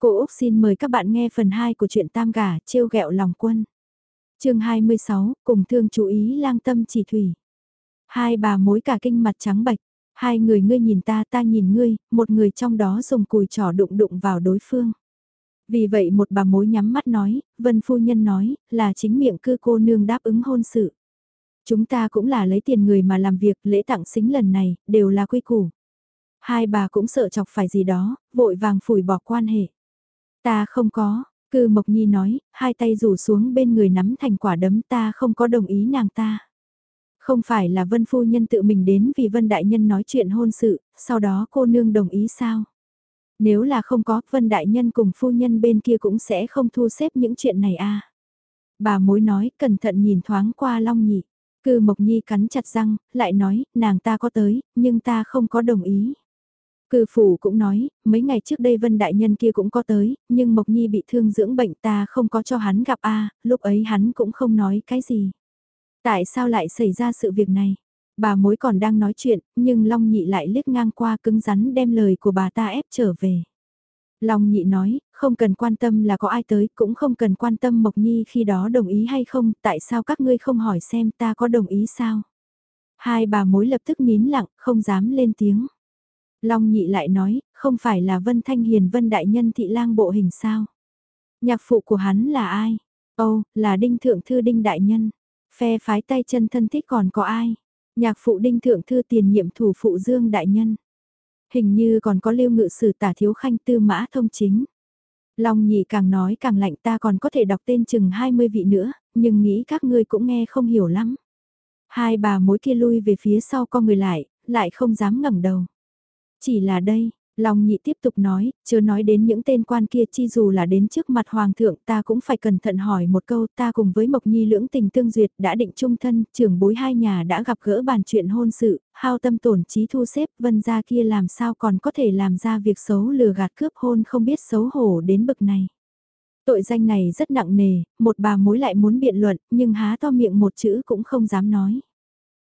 Cô Úc xin mời các bạn nghe phần 2 của truyện Tam Gà trêu ghẹo lòng quân. chương 26, cùng thương chú ý lang tâm chỉ thủy. Hai bà mối cả kinh mặt trắng bạch, hai người ngươi nhìn ta ta nhìn ngươi, một người trong đó dùng cùi trỏ đụng đụng vào đối phương. Vì vậy một bà mối nhắm mắt nói, Vân Phu Nhân nói, là chính miệng cư cô nương đáp ứng hôn sự. Chúng ta cũng là lấy tiền người mà làm việc lễ tặng xính lần này, đều là quy củ. Hai bà cũng sợ chọc phải gì đó, vội vàng phủi bỏ quan hệ. Ta không có, cư Mộc Nhi nói, hai tay rủ xuống bên người nắm thành quả đấm ta không có đồng ý nàng ta. Không phải là Vân Phu Nhân tự mình đến vì Vân Đại Nhân nói chuyện hôn sự, sau đó cô nương đồng ý sao? Nếu là không có, Vân Đại Nhân cùng Phu Nhân bên kia cũng sẽ không thu xếp những chuyện này à. Bà mối nói, cẩn thận nhìn thoáng qua Long Nhị. Cư Mộc Nhi cắn chặt răng, lại nói, nàng ta có tới, nhưng ta không có đồng ý. Cư phủ cũng nói, mấy ngày trước đây Vân Đại Nhân kia cũng có tới, nhưng Mộc Nhi bị thương dưỡng bệnh ta không có cho hắn gặp a lúc ấy hắn cũng không nói cái gì. Tại sao lại xảy ra sự việc này? Bà mối còn đang nói chuyện, nhưng Long Nhị lại liếc ngang qua cứng rắn đem lời của bà ta ép trở về. Long Nhị nói, không cần quan tâm là có ai tới, cũng không cần quan tâm Mộc Nhi khi đó đồng ý hay không, tại sao các ngươi không hỏi xem ta có đồng ý sao? Hai bà mối lập tức nín lặng, không dám lên tiếng. Long nhị lại nói, không phải là Vân Thanh Hiền Vân Đại Nhân thị lang bộ hình sao? Nhạc phụ của hắn là ai? Âu, là Đinh Thượng Thư Đinh Đại Nhân. Phe phái tay chân thân thích còn có ai? Nhạc phụ Đinh Thượng Thư tiền nhiệm thủ phụ Dương Đại Nhân. Hình như còn có lưu ngự sử tả thiếu khanh tư mã thông chính. Long nhị càng nói càng lạnh ta còn có thể đọc tên chừng 20 vị nữa, nhưng nghĩ các ngươi cũng nghe không hiểu lắm. Hai bà mối kia lui về phía sau con người lại, lại không dám ngẩng đầu. Chỉ là đây, Long nhị tiếp tục nói, chưa nói đến những tên quan kia chi dù là đến trước mặt hoàng thượng ta cũng phải cẩn thận hỏi một câu ta cùng với Mộc Nhi lưỡng tình tương duyệt đã định chung thân, trưởng bối hai nhà đã gặp gỡ bàn chuyện hôn sự, hao tâm tổn trí thu xếp vân gia kia làm sao còn có thể làm ra việc xấu lừa gạt cướp hôn không biết xấu hổ đến bực này. Tội danh này rất nặng nề, một bà mối lại muốn biện luận nhưng há to miệng một chữ cũng không dám nói.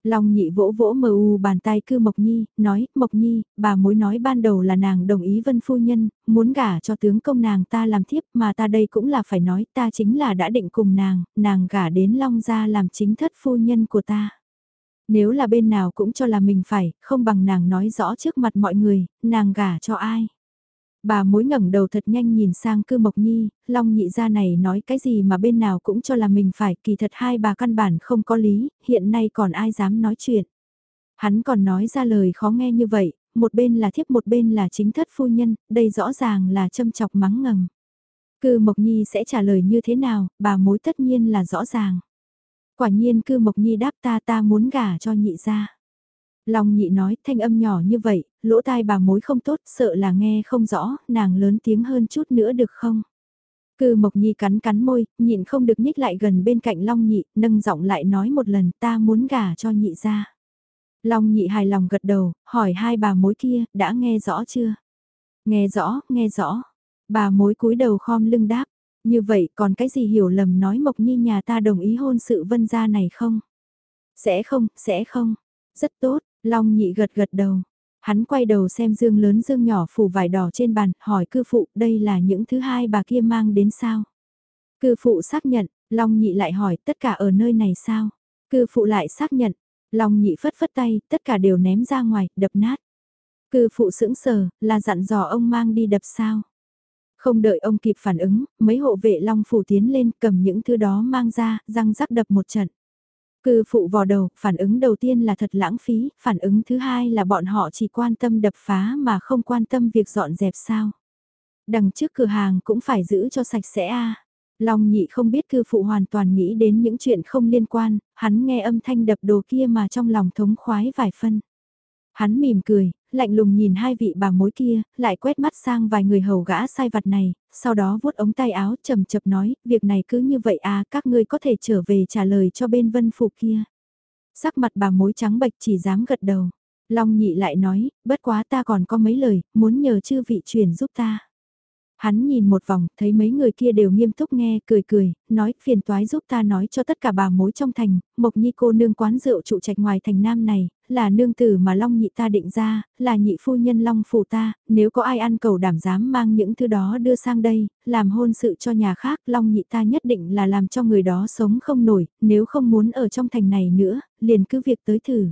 Long nhị vỗ vỗ mờ u bàn tay cư Mộc Nhi, nói, Mộc Nhi, bà mối nói ban đầu là nàng đồng ý vân phu nhân, muốn gả cho tướng công nàng ta làm thiếp mà ta đây cũng là phải nói ta chính là đã định cùng nàng, nàng gả đến Long gia làm chính thất phu nhân của ta. Nếu là bên nào cũng cho là mình phải, không bằng nàng nói rõ trước mặt mọi người, nàng gả cho ai. Bà mối ngẩng đầu thật nhanh nhìn sang cư mộc nhi, long nhị gia này nói cái gì mà bên nào cũng cho là mình phải, kỳ thật hai bà căn bản không có lý, hiện nay còn ai dám nói chuyện. Hắn còn nói ra lời khó nghe như vậy, một bên là thiếp một bên là chính thất phu nhân, đây rõ ràng là châm chọc mắng ngầm. Cư Mộc Nhi sẽ trả lời như thế nào, bà mối tất nhiên là rõ ràng. Quả nhiên cư Mộc Nhi đáp ta ta muốn gả cho nhị gia. Long nhị nói thanh âm nhỏ như vậy, lỗ tai bà mối không tốt, sợ là nghe không rõ, nàng lớn tiếng hơn chút nữa được không? Cư Mộc Nhi cắn cắn môi, nhịn không được nhích lại gần bên cạnh Long Nhị, nâng giọng lại nói một lần ta muốn gả cho nhị ra. Long Nhị hài lòng gật đầu, hỏi hai bà mối kia, đã nghe rõ chưa? Nghe rõ, nghe rõ. Bà mối cúi đầu khom lưng đáp, như vậy còn cái gì hiểu lầm nói Mộc Nhi nhà ta đồng ý hôn sự vân gia này không? Sẽ không, sẽ không. Rất tốt, Long nhị gật gật đầu. Hắn quay đầu xem dương lớn dương nhỏ phủ vải đỏ trên bàn, hỏi cư phụ đây là những thứ hai bà kia mang đến sao? Cư phụ xác nhận, Long nhị lại hỏi tất cả ở nơi này sao? Cư phụ lại xác nhận, Long nhị phất phất tay, tất cả đều ném ra ngoài, đập nát. Cư phụ sững sờ, là dặn dò ông mang đi đập sao? Không đợi ông kịp phản ứng, mấy hộ vệ Long phủ tiến lên cầm những thứ đó mang ra, răng rắc đập một trận. Cư phụ vò đầu, phản ứng đầu tiên là thật lãng phí, phản ứng thứ hai là bọn họ chỉ quan tâm đập phá mà không quan tâm việc dọn dẹp sao. Đằng trước cửa hàng cũng phải giữ cho sạch sẽ a. Long nhị không biết cư phụ hoàn toàn nghĩ đến những chuyện không liên quan, hắn nghe âm thanh đập đồ kia mà trong lòng thống khoái vài phân. Hắn mỉm cười, lạnh lùng nhìn hai vị bà mối kia, lại quét mắt sang vài người hầu gã sai vặt này, sau đó vuốt ống tay áo chầm chập nói, việc này cứ như vậy à, các ngươi có thể trở về trả lời cho bên vân phụ kia. Sắc mặt bà mối trắng bệch chỉ dám gật đầu. Long nhị lại nói, bất quá ta còn có mấy lời, muốn nhờ chư vị truyền giúp ta. Hắn nhìn một vòng, thấy mấy người kia đều nghiêm túc nghe, cười cười, nói, phiền toái giúp ta nói cho tất cả bà mối trong thành, Mộc Nhi cô nương quán rượu trụ trạch ngoài thành nam này, là nương tử mà Long nhị ta định ra, là nhị phu nhân Long phủ ta, nếu có ai ăn cầu đảm dám mang những thứ đó đưa sang đây, làm hôn sự cho nhà khác, Long nhị ta nhất định là làm cho người đó sống không nổi, nếu không muốn ở trong thành này nữa, liền cứ việc tới thử.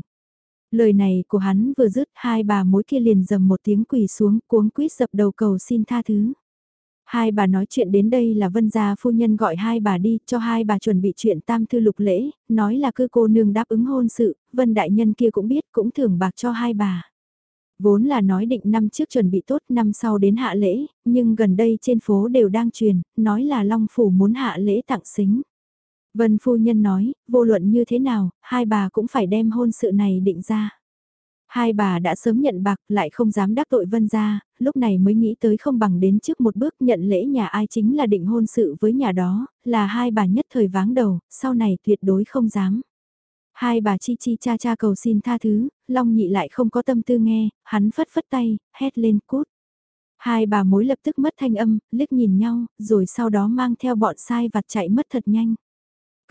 Lời này của hắn vừa dứt hai bà mối kia liền dầm một tiếng quỳ xuống cuống quýt dập đầu cầu xin tha thứ. Hai bà nói chuyện đến đây là vân gia phu nhân gọi hai bà đi, cho hai bà chuẩn bị chuyện tam thư lục lễ, nói là cư cô nương đáp ứng hôn sự, vân đại nhân kia cũng biết cũng thưởng bạc cho hai bà. Vốn là nói định năm trước chuẩn bị tốt năm sau đến hạ lễ, nhưng gần đây trên phố đều đang truyền, nói là Long Phủ muốn hạ lễ tặng xính. Vân phu nhân nói, vô luận như thế nào, hai bà cũng phải đem hôn sự này định ra. Hai bà đã sớm nhận bạc lại không dám đắc tội vân gia, lúc này mới nghĩ tới không bằng đến trước một bước nhận lễ nhà ai chính là định hôn sự với nhà đó, là hai bà nhất thời váng đầu, sau này tuyệt đối không dám. Hai bà chi chi cha cha cầu xin tha thứ, Long nhị lại không có tâm tư nghe, hắn phất phất tay, hét lên cút. Hai bà mối lập tức mất thanh âm, liếc nhìn nhau, rồi sau đó mang theo bọn sai vặt chạy mất thật nhanh.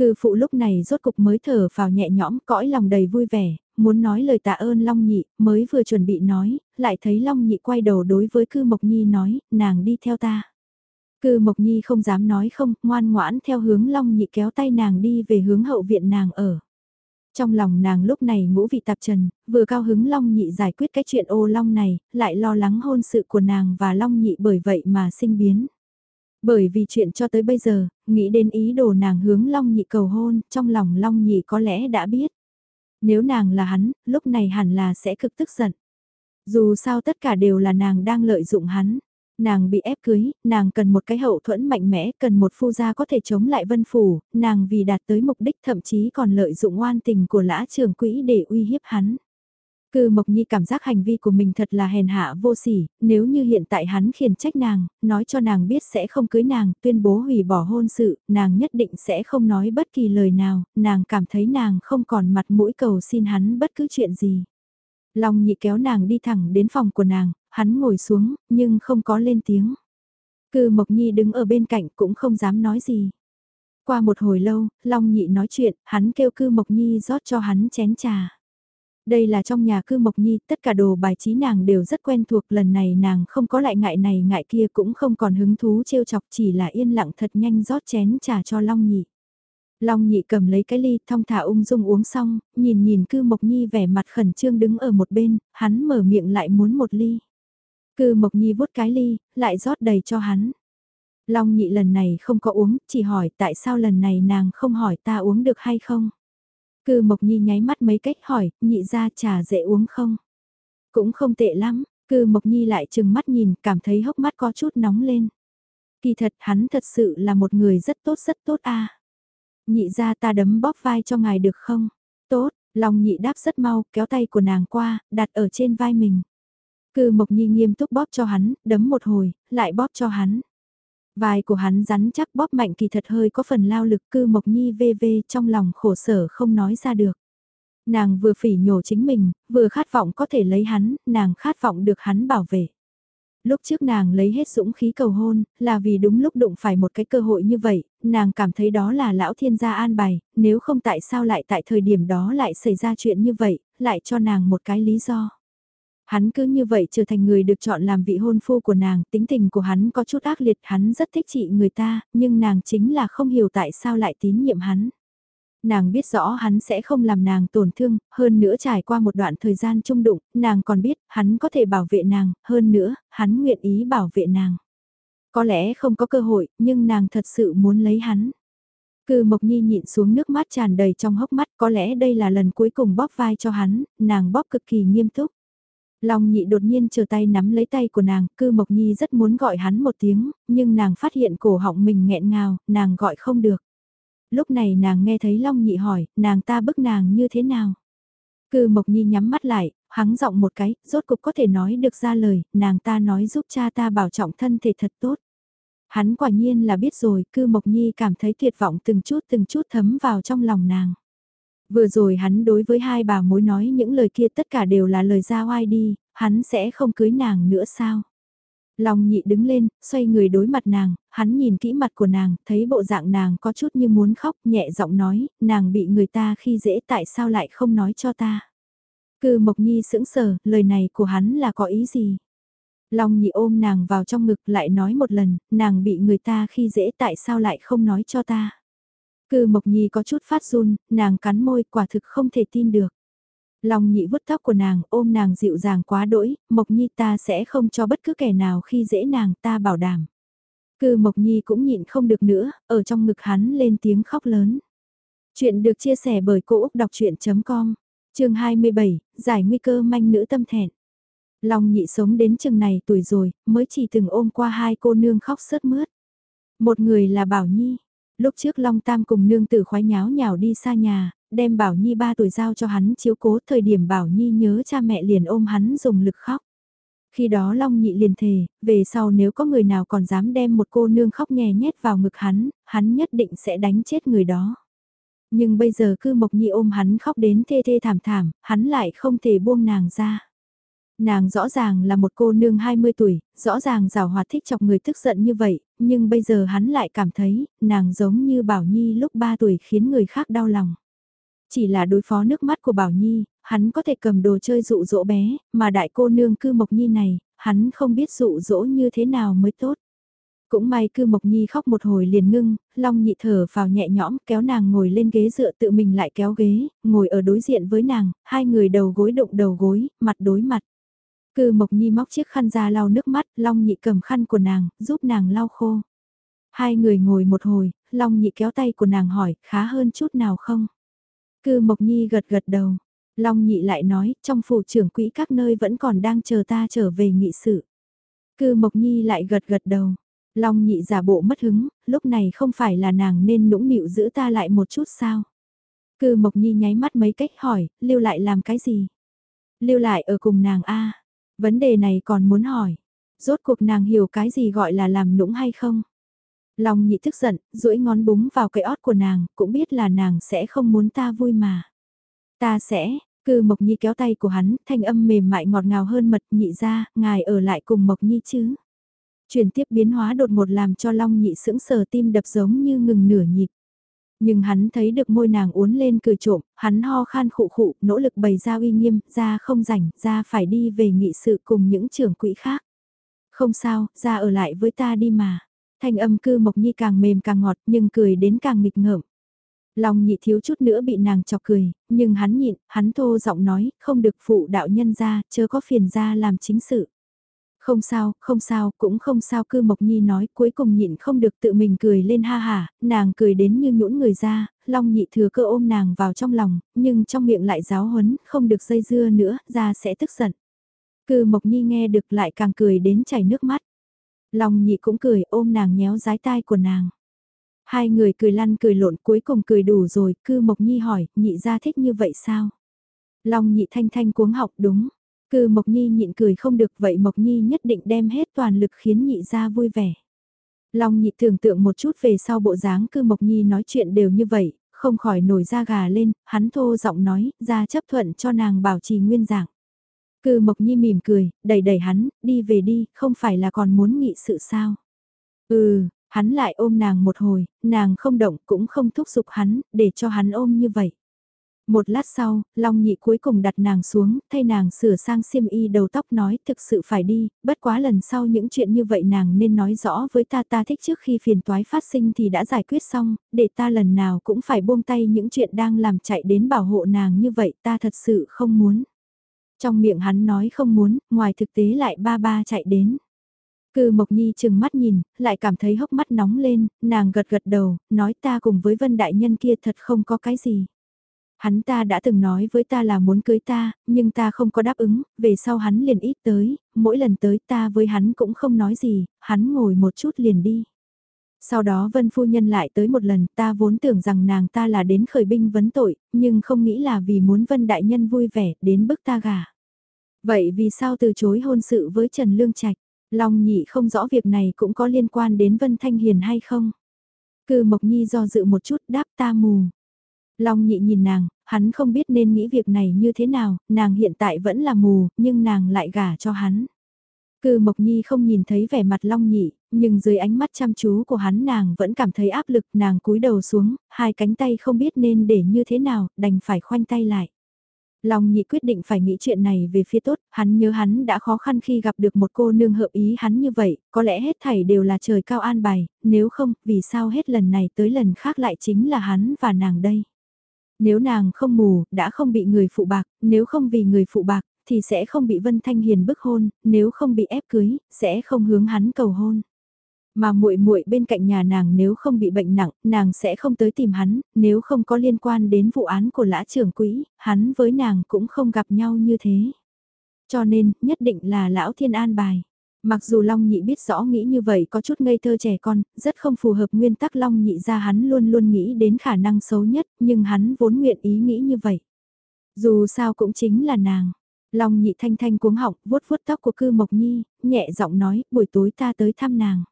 Cư phụ lúc này rốt cục mới thở vào nhẹ nhõm cõi lòng đầy vui vẻ, muốn nói lời tạ ơn Long Nhị, mới vừa chuẩn bị nói, lại thấy Long Nhị quay đầu đối với Cư Mộc Nhi nói, nàng đi theo ta. Cư Mộc Nhi không dám nói không, ngoan ngoãn theo hướng Long Nhị kéo tay nàng đi về hướng hậu viện nàng ở. Trong lòng nàng lúc này ngũ vị tạp trần, vừa cao hứng Long Nhị giải quyết cái chuyện ô Long này, lại lo lắng hôn sự của nàng và Long Nhị bởi vậy mà sinh biến. Bởi vì chuyện cho tới bây giờ, nghĩ đến ý đồ nàng hướng Long Nhị cầu hôn, trong lòng Long Nhị có lẽ đã biết. Nếu nàng là hắn, lúc này hẳn là sẽ cực tức giận. Dù sao tất cả đều là nàng đang lợi dụng hắn. Nàng bị ép cưới, nàng cần một cái hậu thuẫn mạnh mẽ, cần một phu gia có thể chống lại vân phủ, nàng vì đạt tới mục đích thậm chí còn lợi dụng oan tình của lã trường quỹ để uy hiếp hắn. Cư Mộc Nhi cảm giác hành vi của mình thật là hèn hạ vô sỉ, nếu như hiện tại hắn khiển trách nàng, nói cho nàng biết sẽ không cưới nàng, tuyên bố hủy bỏ hôn sự, nàng nhất định sẽ không nói bất kỳ lời nào, nàng cảm thấy nàng không còn mặt mũi cầu xin hắn bất cứ chuyện gì. Long nhị kéo nàng đi thẳng đến phòng của nàng, hắn ngồi xuống, nhưng không có lên tiếng. Cư Mộc Nhi đứng ở bên cạnh cũng không dám nói gì. Qua một hồi lâu, Long nhị nói chuyện, hắn kêu Cư Mộc Nhi rót cho hắn chén trà. Đây là trong nhà cư Mộc Nhi, tất cả đồ bài trí nàng đều rất quen thuộc, lần này nàng không có lại ngại này ngại kia cũng không còn hứng thú trêu chọc chỉ là yên lặng thật nhanh rót chén trà cho Long Nhị. Long Nhị cầm lấy cái ly thong thả ung dung uống xong, nhìn nhìn cư Mộc Nhi vẻ mặt khẩn trương đứng ở một bên, hắn mở miệng lại muốn một ly. Cư Mộc Nhi vuốt cái ly, lại rót đầy cho hắn. Long Nhị lần này không có uống, chỉ hỏi tại sao lần này nàng không hỏi ta uống được hay không. Cư Mộc Nhi nháy mắt mấy cách hỏi, nhị ra trà dễ uống không? Cũng không tệ lắm, Cư Mộc Nhi lại chừng mắt nhìn, cảm thấy hốc mắt có chút nóng lên. Kỳ thật hắn thật sự là một người rất tốt rất tốt a. Nhị ra ta đấm bóp vai cho ngài được không? Tốt, lòng nhị đáp rất mau, kéo tay của nàng qua, đặt ở trên vai mình. Cư Mộc Nhi nghiêm túc bóp cho hắn, đấm một hồi, lại bóp cho hắn. Vai của hắn rắn chắc bóp mạnh kỳ thật hơi có phần lao lực cư mộc nhi vê vê trong lòng khổ sở không nói ra được. Nàng vừa phỉ nhổ chính mình, vừa khát vọng có thể lấy hắn, nàng khát vọng được hắn bảo vệ. Lúc trước nàng lấy hết dũng khí cầu hôn, là vì đúng lúc đụng phải một cái cơ hội như vậy, nàng cảm thấy đó là lão thiên gia an bài, nếu không tại sao lại tại thời điểm đó lại xảy ra chuyện như vậy, lại cho nàng một cái lý do. Hắn cứ như vậy trở thành người được chọn làm vị hôn phu của nàng, tính tình của hắn có chút ác liệt, hắn rất thích chị người ta, nhưng nàng chính là không hiểu tại sao lại tín nhiệm hắn. Nàng biết rõ hắn sẽ không làm nàng tổn thương, hơn nữa trải qua một đoạn thời gian chung đụng, nàng còn biết hắn có thể bảo vệ nàng, hơn nữa, hắn nguyện ý bảo vệ nàng. Có lẽ không có cơ hội, nhưng nàng thật sự muốn lấy hắn. Cư Mộc Nhi nhịn xuống nước mắt tràn đầy trong hốc mắt, có lẽ đây là lần cuối cùng bóp vai cho hắn, nàng bóp cực kỳ nghiêm túc. Long nhị đột nhiên chờ tay nắm lấy tay của nàng, cư Mộc Nhi rất muốn gọi hắn một tiếng, nhưng nàng phát hiện cổ họng mình nghẹn ngào, nàng gọi không được. Lúc này nàng nghe thấy Long nhị hỏi, nàng ta bức nàng như thế nào? Cư Mộc Nhi nhắm mắt lại, hắng giọng một cái, rốt cục có thể nói được ra lời, nàng ta nói giúp cha ta bảo trọng thân thể thật tốt. Hắn quả nhiên là biết rồi, cư Mộc Nhi cảm thấy tuyệt vọng từng chút từng chút thấm vào trong lòng nàng. Vừa rồi hắn đối với hai bà mối nói những lời kia tất cả đều là lời ra oai đi, hắn sẽ không cưới nàng nữa sao? Long nhị đứng lên, xoay người đối mặt nàng, hắn nhìn kỹ mặt của nàng, thấy bộ dạng nàng có chút như muốn khóc, nhẹ giọng nói, nàng bị người ta khi dễ tại sao lại không nói cho ta. Cư Mộc Nhi sững sờ, lời này của hắn là có ý gì? Long nhị ôm nàng vào trong ngực lại nói một lần, nàng bị người ta khi dễ tại sao lại không nói cho ta. Cư Mộc Nhi có chút phát run, nàng cắn môi quả thực không thể tin được. Long nhị vứt tóc của nàng, ôm nàng dịu dàng quá đỗi, Mộc Nhi ta sẽ không cho bất cứ kẻ nào khi dễ nàng, ta bảo đảm. Cư Mộc Nhi cũng nhịn không được nữa, ở trong ngực hắn lên tiếng khóc lớn. Chuyện được chia sẻ bởi Cô Úc Đọc Chuyện.com, trường 27, giải nguy cơ manh nữ tâm thẹn. Long nhị sống đến chừng này tuổi rồi, mới chỉ từng ôm qua hai cô nương khóc sớt mướt. Một người là Bảo Nhi. Lúc trước Long Tam cùng nương tử khoái nháo nhào đi xa nhà, đem Bảo Nhi ba tuổi giao cho hắn chiếu cố thời điểm Bảo Nhi nhớ cha mẹ liền ôm hắn dùng lực khóc. Khi đó Long Nhị liền thề, về sau nếu có người nào còn dám đem một cô nương khóc nhè nhét vào ngực hắn, hắn nhất định sẽ đánh chết người đó. Nhưng bây giờ cư Mộc Nhi ôm hắn khóc đến thê thê thảm thảm, hắn lại không thể buông nàng ra. Nàng rõ ràng là một cô nương 20 tuổi, rõ ràng rào hoạt thích chọc người tức giận như vậy, nhưng bây giờ hắn lại cảm thấy, nàng giống như Bảo Nhi lúc 3 tuổi khiến người khác đau lòng. Chỉ là đối phó nước mắt của Bảo Nhi, hắn có thể cầm đồ chơi dụ dỗ bé, mà đại cô nương cư Mộc Nhi này, hắn không biết dụ dỗ như thế nào mới tốt. Cũng may cư Mộc Nhi khóc một hồi liền ngưng, Long nhị thở vào nhẹ nhõm kéo nàng ngồi lên ghế dựa tự mình lại kéo ghế, ngồi ở đối diện với nàng, hai người đầu gối đụng đầu gối, mặt đối mặt. Cư Mộc Nhi móc chiếc khăn ra lau nước mắt, Long nhị cầm khăn của nàng, giúp nàng lau khô. Hai người ngồi một hồi, Long nhị kéo tay của nàng hỏi, khá hơn chút nào không? Cư Mộc Nhi gật gật đầu. Long nhị lại nói, trong phủ trưởng quỹ các nơi vẫn còn đang chờ ta trở về nghị sự. Cư Mộc Nhi lại gật gật đầu. Long nhị giả bộ mất hứng, lúc này không phải là nàng nên nũng nịu giữ ta lại một chút sao? Cư Mộc Nhi nháy mắt mấy cách hỏi, lưu lại làm cái gì? Lưu lại ở cùng nàng A. Vấn đề này còn muốn hỏi. Rốt cuộc nàng hiểu cái gì gọi là làm nũng hay không? Long nhị tức giận, duỗi ngón búng vào cái ót của nàng, cũng biết là nàng sẽ không muốn ta vui mà. Ta sẽ, cư Mộc Nhi kéo tay của hắn, thanh âm mềm mại ngọt ngào hơn mật nhị ra, ngài ở lại cùng Mộc Nhi chứ. Chuyển tiếp biến hóa đột ngột làm cho Long nhị sững sờ tim đập giống như ngừng nửa nhịp. Nhưng hắn thấy được môi nàng uốn lên cười trộm, hắn ho khan khụ khụ, nỗ lực bày ra uy nghiêm, ra không rảnh, ra phải đi về nghị sự cùng những trưởng quỹ khác. Không sao, ra ở lại với ta đi mà. Thanh âm cư mộc nhi càng mềm càng ngọt nhưng cười đến càng nghịch ngợm. Lòng nhị thiếu chút nữa bị nàng chọc cười, nhưng hắn nhịn, hắn thô giọng nói, không được phụ đạo nhân ra, chớ có phiền ra làm chính sự. Không sao, không sao, cũng không sao cư Mộc Nhi nói cuối cùng nhịn không được tự mình cười lên ha hả, nàng cười đến như nhũn người ra, Long nhị thừa cơ ôm nàng vào trong lòng, nhưng trong miệng lại giáo huấn, không được dây dưa nữa, ra sẽ tức giận. Cư Mộc Nhi nghe được lại càng cười đến chảy nước mắt. Long nhị cũng cười ôm nàng nhéo dái tai của nàng. Hai người cười lăn cười lộn cuối cùng cười đủ rồi, cư Mộc Nhi hỏi, nhị ra thích như vậy sao? Long nhị thanh thanh cuống học đúng. Cư Mộc Nhi nhịn cười không được vậy Mộc Nhi nhất định đem hết toàn lực khiến nhị ra vui vẻ. Long nhị tưởng tượng một chút về sau bộ dáng cư Mộc Nhi nói chuyện đều như vậy, không khỏi nổi da gà lên, hắn thô giọng nói, ra chấp thuận cho nàng bảo trì nguyên dạng. Cư Mộc Nhi mỉm cười, đẩy đẩy hắn, đi về đi, không phải là còn muốn nghị sự sao. Ừ, hắn lại ôm nàng một hồi, nàng không động cũng không thúc giục hắn, để cho hắn ôm như vậy. Một lát sau, Long Nhị cuối cùng đặt nàng xuống, thay nàng sửa sang xiêm y đầu tóc nói thực sự phải đi, bất quá lần sau những chuyện như vậy nàng nên nói rõ với ta ta thích trước khi phiền toái phát sinh thì đã giải quyết xong, để ta lần nào cũng phải buông tay những chuyện đang làm chạy đến bảo hộ nàng như vậy ta thật sự không muốn. Trong miệng hắn nói không muốn, ngoài thực tế lại ba ba chạy đến. Cư Mộc Nhi chừng mắt nhìn, lại cảm thấy hốc mắt nóng lên, nàng gật gật đầu, nói ta cùng với Vân Đại Nhân kia thật không có cái gì. Hắn ta đã từng nói với ta là muốn cưới ta, nhưng ta không có đáp ứng, về sau hắn liền ít tới, mỗi lần tới ta với hắn cũng không nói gì, hắn ngồi một chút liền đi. Sau đó Vân Phu Nhân lại tới một lần, ta vốn tưởng rằng nàng ta là đến khởi binh vấn tội, nhưng không nghĩ là vì muốn Vân Đại Nhân vui vẻ, đến bức ta gả. Vậy vì sao từ chối hôn sự với Trần Lương Trạch? Long nhị không rõ việc này cũng có liên quan đến Vân Thanh Hiền hay không? Cư Mộc Nhi do dự một chút đáp ta mù. Long nhị nhìn nàng, hắn không biết nên nghĩ việc này như thế nào, nàng hiện tại vẫn là mù, nhưng nàng lại gả cho hắn. Cư Mộc Nhi không nhìn thấy vẻ mặt Long Nhị, nhưng dưới ánh mắt chăm chú của hắn nàng vẫn cảm thấy áp lực, nàng cúi đầu xuống, hai cánh tay không biết nên để như thế nào, đành phải khoanh tay lại. Long nhị quyết định phải nghĩ chuyện này về phía tốt, hắn nhớ hắn đã khó khăn khi gặp được một cô nương hợp ý hắn như vậy, có lẽ hết thảy đều là trời cao an bài, nếu không, vì sao hết lần này tới lần khác lại chính là hắn và nàng đây. Nếu nàng không mù, đã không bị người phụ bạc, nếu không vì người phụ bạc, thì sẽ không bị Vân Thanh Hiền bức hôn, nếu không bị ép cưới, sẽ không hướng hắn cầu hôn. Mà muội muội bên cạnh nhà nàng nếu không bị bệnh nặng, nàng sẽ không tới tìm hắn, nếu không có liên quan đến vụ án của lã trưởng quỹ, hắn với nàng cũng không gặp nhau như thế. Cho nên, nhất định là lão thiên an bài. Mặc dù Long Nhị biết rõ nghĩ như vậy có chút ngây thơ trẻ con, rất không phù hợp nguyên tắc Long Nhị ra hắn luôn luôn nghĩ đến khả năng xấu nhất, nhưng hắn vốn nguyện ý nghĩ như vậy. Dù sao cũng chính là nàng. Long Nhị thanh thanh cuống họng, vuốt vuốt tóc của cư Mộc Nhi, nhẹ giọng nói, buổi tối ta tới thăm nàng.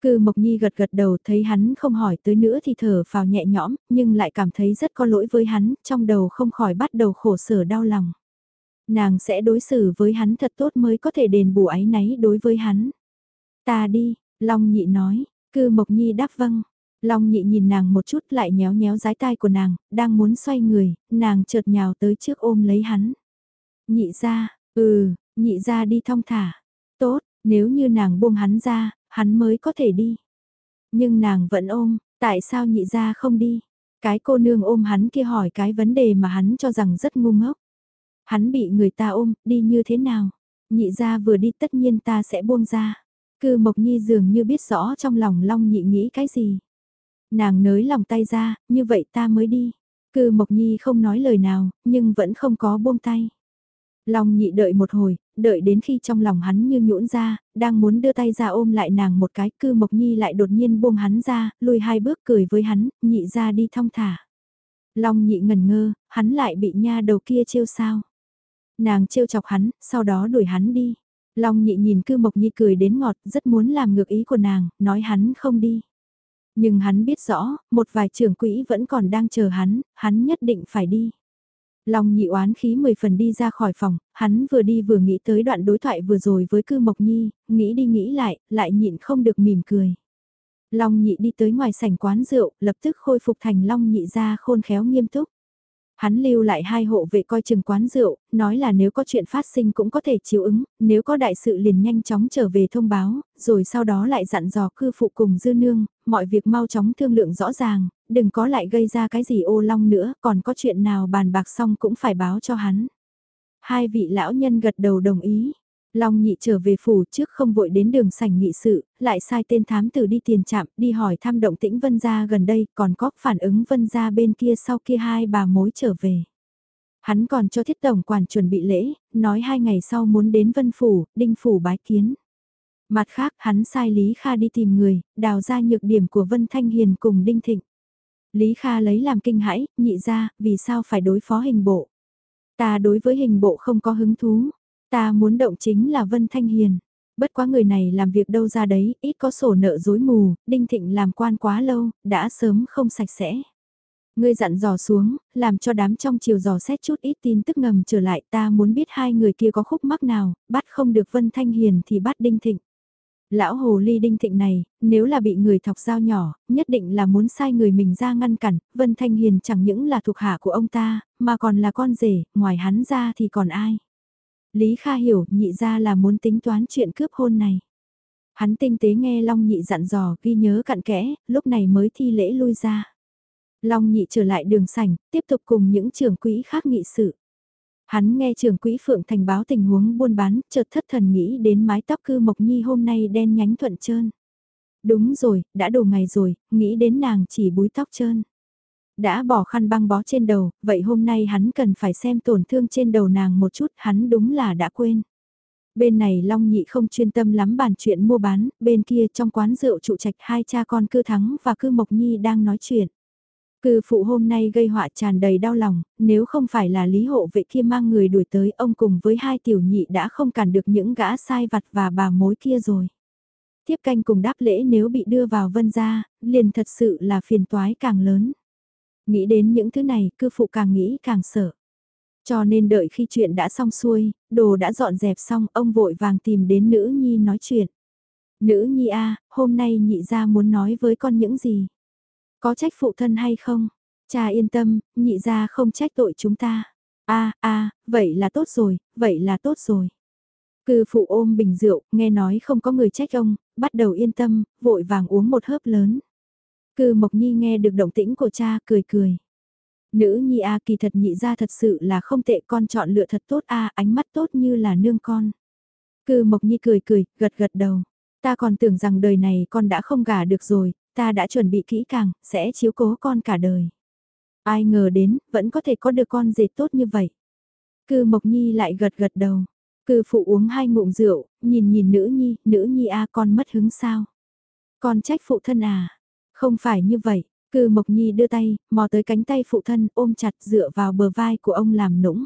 Cư Mộc Nhi gật gật đầu thấy hắn không hỏi tới nữa thì thở vào nhẹ nhõm, nhưng lại cảm thấy rất có lỗi với hắn, trong đầu không khỏi bắt đầu khổ sở đau lòng. Nàng sẽ đối xử với hắn thật tốt mới có thể đền bù áy náy đối với hắn. Ta đi, Long Nhị nói, Cư Mộc Nhi đáp vâng. Long Nhị nhìn nàng một chút lại nhéo nhéo dái tai của nàng, đang muốn xoay người, nàng chợt nhào tới trước ôm lấy hắn. Nhị ra, ừ, nhị ra đi thong thả. Tốt, nếu như nàng buông hắn ra, hắn mới có thể đi. Nhưng nàng vẫn ôm, tại sao nhị ra không đi? Cái cô nương ôm hắn kia hỏi cái vấn đề mà hắn cho rằng rất ngu ngốc. Hắn bị người ta ôm, đi như thế nào? Nhị ra vừa đi tất nhiên ta sẽ buông ra. Cư Mộc Nhi dường như biết rõ trong lòng Long nhị nghĩ cái gì. Nàng nới lòng tay ra, như vậy ta mới đi. Cư Mộc Nhi không nói lời nào, nhưng vẫn không có buông tay. Long nhị đợi một hồi, đợi đến khi trong lòng hắn như nhũn ra, đang muốn đưa tay ra ôm lại nàng một cái, cư mộc nhi lại đột nhiên buông hắn ra, lùi hai bước cười với hắn, nhị ra đi thong thả. Long nhị ngần ngơ, hắn lại bị nha đầu kia trêu sao. Nàng trêu chọc hắn, sau đó đuổi hắn đi. Long nhị nhìn cư mộc nhi cười đến ngọt, rất muốn làm ngược ý của nàng, nói hắn không đi. Nhưng hắn biết rõ, một vài trưởng quỹ vẫn còn đang chờ hắn, hắn nhất định phải đi. Long nhị oán khí mười phần đi ra khỏi phòng, hắn vừa đi vừa nghĩ tới đoạn đối thoại vừa rồi với cư mộc nhi, nghĩ đi nghĩ lại, lại nhịn không được mỉm cười. Long nhị đi tới ngoài sảnh quán rượu, lập tức khôi phục thành long nhị ra khôn khéo nghiêm túc. Hắn lưu lại hai hộ vệ coi chừng quán rượu, nói là nếu có chuyện phát sinh cũng có thể chiếu ứng, nếu có đại sự liền nhanh chóng trở về thông báo, rồi sau đó lại dặn dò cư phụ cùng dư nương, mọi việc mau chóng thương lượng rõ ràng, đừng có lại gây ra cái gì ô long nữa, còn có chuyện nào bàn bạc xong cũng phải báo cho hắn. Hai vị lão nhân gật đầu đồng ý. Long nhị trở về phủ trước không vội đến đường sảnh nghị sự, lại sai tên thám tử đi tiền trạm, đi hỏi thăm động tĩnh vân gia gần đây, còn có phản ứng vân gia bên kia sau kia hai bà mối trở về. Hắn còn cho thiết tổng quản chuẩn bị lễ, nói hai ngày sau muốn đến vân phủ, đinh phủ bái kiến. Mặt khác hắn sai Lý Kha đi tìm người, đào ra nhược điểm của Vân Thanh Hiền cùng Đinh Thịnh. Lý Kha lấy làm kinh hãi, nhị ra, vì sao phải đối phó hình bộ. Ta đối với hình bộ không có hứng thú, ta muốn động chính là Vân Thanh Hiền. Bất quá người này làm việc đâu ra đấy, ít có sổ nợ dối mù, Đinh Thịnh làm quan quá lâu, đã sớm không sạch sẽ. Ngươi dặn dò xuống, làm cho đám trong chiều dò xét chút ít tin tức ngầm trở lại ta muốn biết hai người kia có khúc mắc nào, bắt không được Vân Thanh Hiền thì bắt Đinh Thịnh. Lão hồ ly đinh thịnh này, nếu là bị người thọc dao nhỏ, nhất định là muốn sai người mình ra ngăn cản, Vân Thanh Hiền chẳng những là thuộc hạ của ông ta, mà còn là con rể, ngoài hắn ra thì còn ai. Lý Kha hiểu, nhị ra là muốn tính toán chuyện cướp hôn này. Hắn tinh tế nghe Long nhị dặn dò, ghi nhớ cặn kẽ, lúc này mới thi lễ lui ra. Long nhị trở lại đường sảnh, tiếp tục cùng những trưởng quỹ khác nghị sự. Hắn nghe trưởng quỹ Phượng Thành báo tình huống buôn bán, chợt thất thần nghĩ đến mái tóc cư Mộc Nhi hôm nay đen nhánh thuận trơn. Đúng rồi, đã đủ ngày rồi, nghĩ đến nàng chỉ búi tóc trơn. Đã bỏ khăn băng bó trên đầu, vậy hôm nay hắn cần phải xem tổn thương trên đầu nàng một chút, hắn đúng là đã quên. Bên này Long Nhị không chuyên tâm lắm bàn chuyện mua bán, bên kia trong quán rượu trụ trạch hai cha con cư thắng và cư Mộc Nhi đang nói chuyện. Cư phụ hôm nay gây họa tràn đầy đau lòng, nếu không phải là lý hộ vệ kia mang người đuổi tới ông cùng với hai tiểu nhị đã không cản được những gã sai vặt và bà mối kia rồi. Tiếp canh cùng đáp lễ nếu bị đưa vào vân gia, liền thật sự là phiền toái càng lớn. Nghĩ đến những thứ này, cư phụ càng nghĩ càng sợ. Cho nên đợi khi chuyện đã xong xuôi, đồ đã dọn dẹp xong, ông vội vàng tìm đến nữ nhi nói chuyện. Nữ nhi a, hôm nay nhị gia muốn nói với con những gì? Có trách phụ thân hay không? Cha yên tâm, nhị gia không trách tội chúng ta. A a, vậy là tốt rồi, vậy là tốt rồi. Cư phụ ôm bình rượu, nghe nói không có người trách ông, bắt đầu yên tâm, vội vàng uống một hớp lớn. Cư Mộc Nhi nghe được động tĩnh của cha, cười cười. Nữ Nhi A kỳ thật nhị ra thật sự là không tệ con chọn lựa thật tốt A ánh mắt tốt như là nương con. Cư Mộc Nhi cười cười, gật gật đầu. Ta còn tưởng rằng đời này con đã không gả được rồi, ta đã chuẩn bị kỹ càng, sẽ chiếu cố con cả đời. Ai ngờ đến, vẫn có thể có được con dệt tốt như vậy. Cư Mộc Nhi lại gật gật đầu. Cư phụ uống hai ngụm rượu, nhìn nhìn nữ nhi, nữ nhi a con mất hứng sao? Con trách phụ thân à? Không phải như vậy, cư Mộc Nhi đưa tay, mò tới cánh tay phụ thân ôm chặt dựa vào bờ vai của ông làm nũng.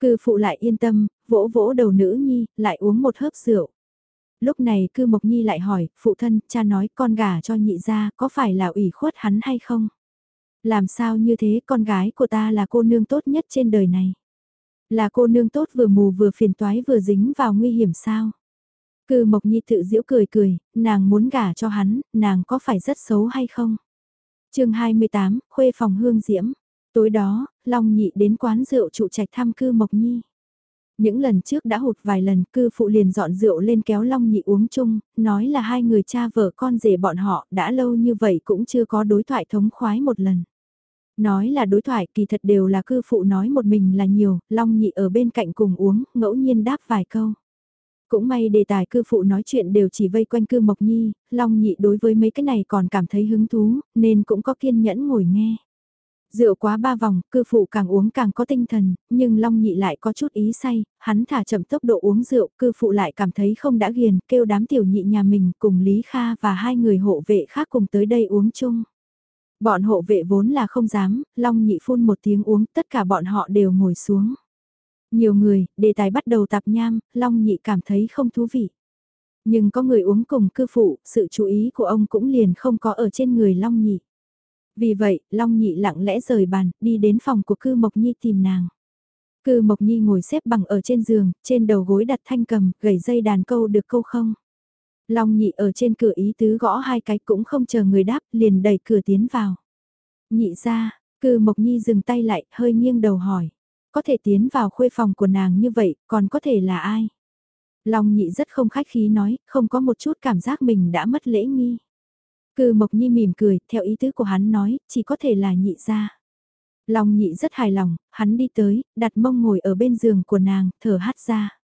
Cư phụ lại yên tâm, vỗ vỗ đầu nữ nhi, lại uống một hớp rượu. Lúc này cư Mộc Nhi lại hỏi, phụ thân, cha nói con gả cho nhị gia có phải là ủy khuất hắn hay không? Làm sao như thế con gái của ta là cô nương tốt nhất trên đời này? Là cô nương tốt vừa mù vừa phiền toái vừa dính vào nguy hiểm sao? Cư Mộc Nhi tự giễu cười cười, nàng muốn gả cho hắn, nàng có phải rất xấu hay không? chương 28, khuê phòng hương diễm. Tối đó, Long Nhị đến quán rượu trụ trạch thăm cư Mộc Nhi. Những lần trước đã hụt vài lần cư phụ liền dọn rượu lên kéo Long Nhị uống chung, nói là hai người cha vợ con rể bọn họ đã lâu như vậy cũng chưa có đối thoại thống khoái một lần. Nói là đối thoại kỳ thật đều là cư phụ nói một mình là nhiều, Long Nhị ở bên cạnh cùng uống, ngẫu nhiên đáp vài câu. Cũng may đề tài cư phụ nói chuyện đều chỉ vây quanh cư Mộc Nhi, Long Nhị đối với mấy cái này còn cảm thấy hứng thú, nên cũng có kiên nhẫn ngồi nghe. Rượu quá ba vòng, cư phụ càng uống càng có tinh thần, nhưng Long Nhị lại có chút ý say, hắn thả chậm tốc độ uống rượu, cư phụ lại cảm thấy không đã ghiền, kêu đám tiểu nhị nhà mình cùng Lý Kha và hai người hộ vệ khác cùng tới đây uống chung. Bọn hộ vệ vốn là không dám, Long Nhị phun một tiếng uống, tất cả bọn họ đều ngồi xuống. Nhiều người, đề tài bắt đầu tạp nham, Long Nhị cảm thấy không thú vị. Nhưng có người uống cùng cư phụ, sự chú ý của ông cũng liền không có ở trên người Long Nhị. Vì vậy, Long Nhị lặng lẽ rời bàn, đi đến phòng của cư Mộc Nhi tìm nàng. Cư Mộc Nhi ngồi xếp bằng ở trên giường, trên đầu gối đặt thanh cầm, gầy dây đàn câu được câu không. Long Nhị ở trên cửa ý tứ gõ hai cái cũng không chờ người đáp, liền đẩy cửa tiến vào. Nhị ra, cư Mộc Nhi dừng tay lại, hơi nghiêng đầu hỏi. Có thể tiến vào khuê phòng của nàng như vậy, còn có thể là ai? Long nhị rất không khách khí nói, không có một chút cảm giác mình đã mất lễ nghi. Cư Mộc Nhi mỉm cười, theo ý tứ của hắn nói, chỉ có thể là nhị ra. Long nhị rất hài lòng, hắn đi tới, đặt mông ngồi ở bên giường của nàng, thở hát ra.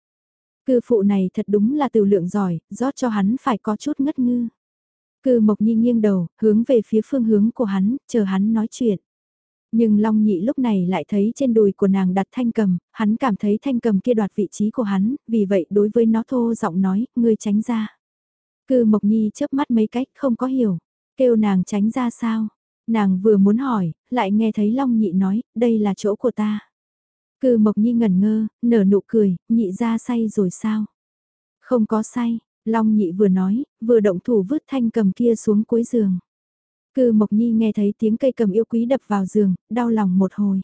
Cư phụ này thật đúng là từ lượng giỏi, rót cho hắn phải có chút ngất ngư. Cư Mộc Nhi nghiêng đầu, hướng về phía phương hướng của hắn, chờ hắn nói chuyện. Nhưng Long Nhị lúc này lại thấy trên đùi của nàng đặt thanh cầm, hắn cảm thấy thanh cầm kia đoạt vị trí của hắn, vì vậy đối với nó thô giọng nói, ngươi tránh ra. Cư Mộc Nhi chớp mắt mấy cách không có hiểu, kêu nàng tránh ra sao. Nàng vừa muốn hỏi, lại nghe thấy Long Nhị nói, đây là chỗ của ta. Cư Mộc Nhi ngẩn ngơ, nở nụ cười, nhị ra say rồi sao? Không có say, Long Nhị vừa nói, vừa động thủ vứt thanh cầm kia xuống cuối giường. Cư Mộc Nhi nghe thấy tiếng cây cầm yêu quý đập vào giường, đau lòng một hồi.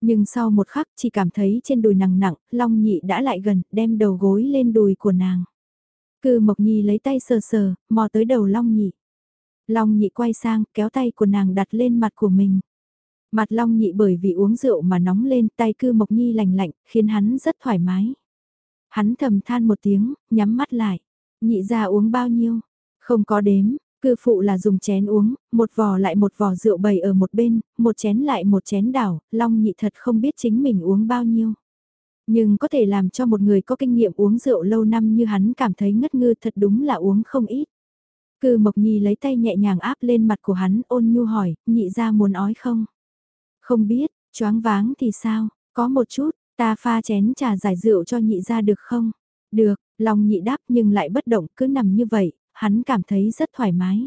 Nhưng sau một khắc chỉ cảm thấy trên đùi nàng nặng, Long Nhị đã lại gần, đem đầu gối lên đùi của nàng. Cư Mộc Nhi lấy tay sờ sờ, mò tới đầu Long Nhị. Long Nhị quay sang, kéo tay của nàng đặt lên mặt của mình. Mặt Long Nhị bởi vì uống rượu mà nóng lên, tay Cư Mộc Nhi lành lạnh, khiến hắn rất thoải mái. Hắn thầm than một tiếng, nhắm mắt lại. Nhị ra uống bao nhiêu? Không có đếm, Cư phụ là dùng chén uống, một vò lại một vò rượu bày ở một bên, một chén lại một chén đảo, Long nhị thật không biết chính mình uống bao nhiêu. Nhưng có thể làm cho một người có kinh nghiệm uống rượu lâu năm như hắn cảm thấy ngất ngư thật đúng là uống không ít. Cư Mộc Nhi lấy tay nhẹ nhàng áp lên mặt của hắn ôn nhu hỏi, nhị ra muốn ói không? Không biết, choáng váng thì sao, có một chút, ta pha chén trà giải rượu cho nhị ra được không? Được, Long nhị đáp nhưng lại bất động cứ nằm như vậy, hắn cảm thấy rất thoải mái.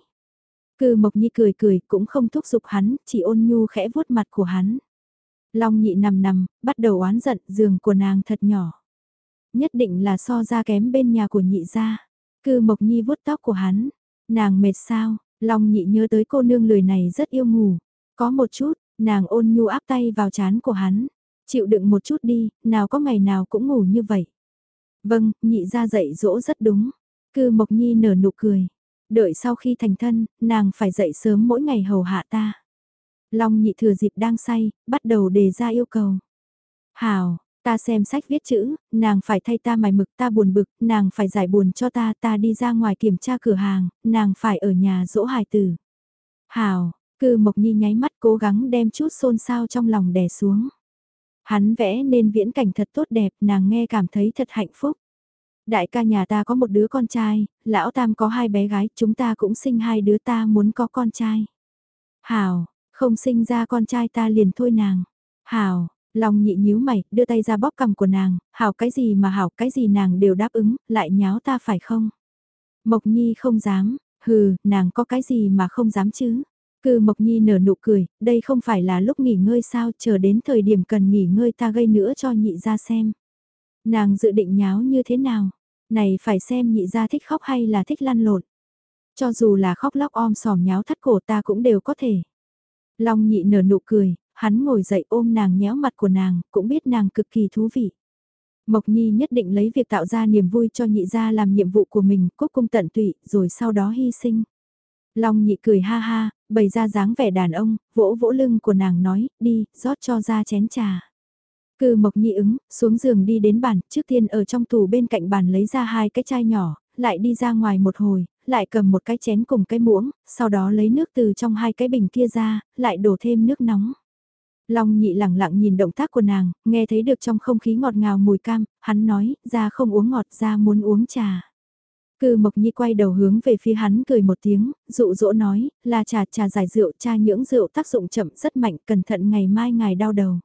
Cư Mộc Nhi cười cười cũng không thúc giục hắn, chỉ ôn nhu khẽ vuốt mặt của hắn. Long nhị nằm nằm, bắt đầu oán giận, giường của nàng thật nhỏ. Nhất định là so ra kém bên nhà của nhị gia. Cư Mộc Nhi vuốt tóc của hắn. Nàng mệt sao, Long nhị nhớ tới cô nương lười này rất yêu ngủ. Có một chút, nàng ôn nhu áp tay vào chán của hắn. Chịu đựng một chút đi, nào có ngày nào cũng ngủ như vậy. Vâng, nhị ra dạy dỗ rất đúng. Cư Mộc Nhi nở nụ cười. Đợi sau khi thành thân, nàng phải dậy sớm mỗi ngày hầu hạ ta. Long nhị thừa dịp đang say, bắt đầu đề ra yêu cầu. Hào, ta xem sách viết chữ, nàng phải thay ta mài mực ta buồn bực, nàng phải giải buồn cho ta, ta đi ra ngoài kiểm tra cửa hàng, nàng phải ở nhà dỗ hài tử. Hào, cư Mộc Nhi nháy mắt cố gắng đem chút xôn xao trong lòng đè xuống. Hắn vẽ nên viễn cảnh thật tốt đẹp, nàng nghe cảm thấy thật hạnh phúc. Đại ca nhà ta có một đứa con trai, lão tam có hai bé gái, chúng ta cũng sinh hai đứa ta muốn có con trai. Hảo, không sinh ra con trai ta liền thôi nàng. Hảo, lòng nhị nhíu mày, đưa tay ra bóp cầm của nàng, hảo cái gì mà hảo cái gì nàng đều đáp ứng, lại nháo ta phải không? Mộc Nhi không dám, hừ, nàng có cái gì mà không dám chứ? Cư Mộc Nhi nở nụ cười, đây không phải là lúc nghỉ ngơi sao, chờ đến thời điểm cần nghỉ ngơi ta gây nữa cho nhị ra xem. Nàng dự định nháo như thế nào? Này phải xem nhị ra thích khóc hay là thích lăn lộn. Cho dù là khóc lóc om sòm nháo thắt cổ ta cũng đều có thể. Long nhị nở nụ cười, hắn ngồi dậy ôm nàng nhéo mặt của nàng, cũng biết nàng cực kỳ thú vị. Mộc Nhi nhất định lấy việc tạo ra niềm vui cho nhị gia làm nhiệm vụ của mình, cúc cung tận tụy, rồi sau đó hy sinh. Long nhị cười ha ha, bày ra dáng vẻ đàn ông, vỗ vỗ lưng của nàng nói, đi, rót cho ra chén trà. Cư Mộc Nhi ứng, xuống giường đi đến bàn, trước tiên ở trong tủ bên cạnh bàn lấy ra hai cái chai nhỏ, lại đi ra ngoài một hồi, lại cầm một cái chén cùng cái muỗng, sau đó lấy nước từ trong hai cái bình kia ra, lại đổ thêm nước nóng. Long nhị lẳng lặng nhìn động tác của nàng, nghe thấy được trong không khí ngọt ngào mùi cam, hắn nói, ra không uống ngọt ra muốn uống trà. Cư Mộc Nhi quay đầu hướng về phía hắn cười một tiếng, dụ dỗ nói, là trà trà giải rượu trà nhưỡng rượu tác dụng chậm rất mạnh, cẩn thận ngày mai ngài đau đầu.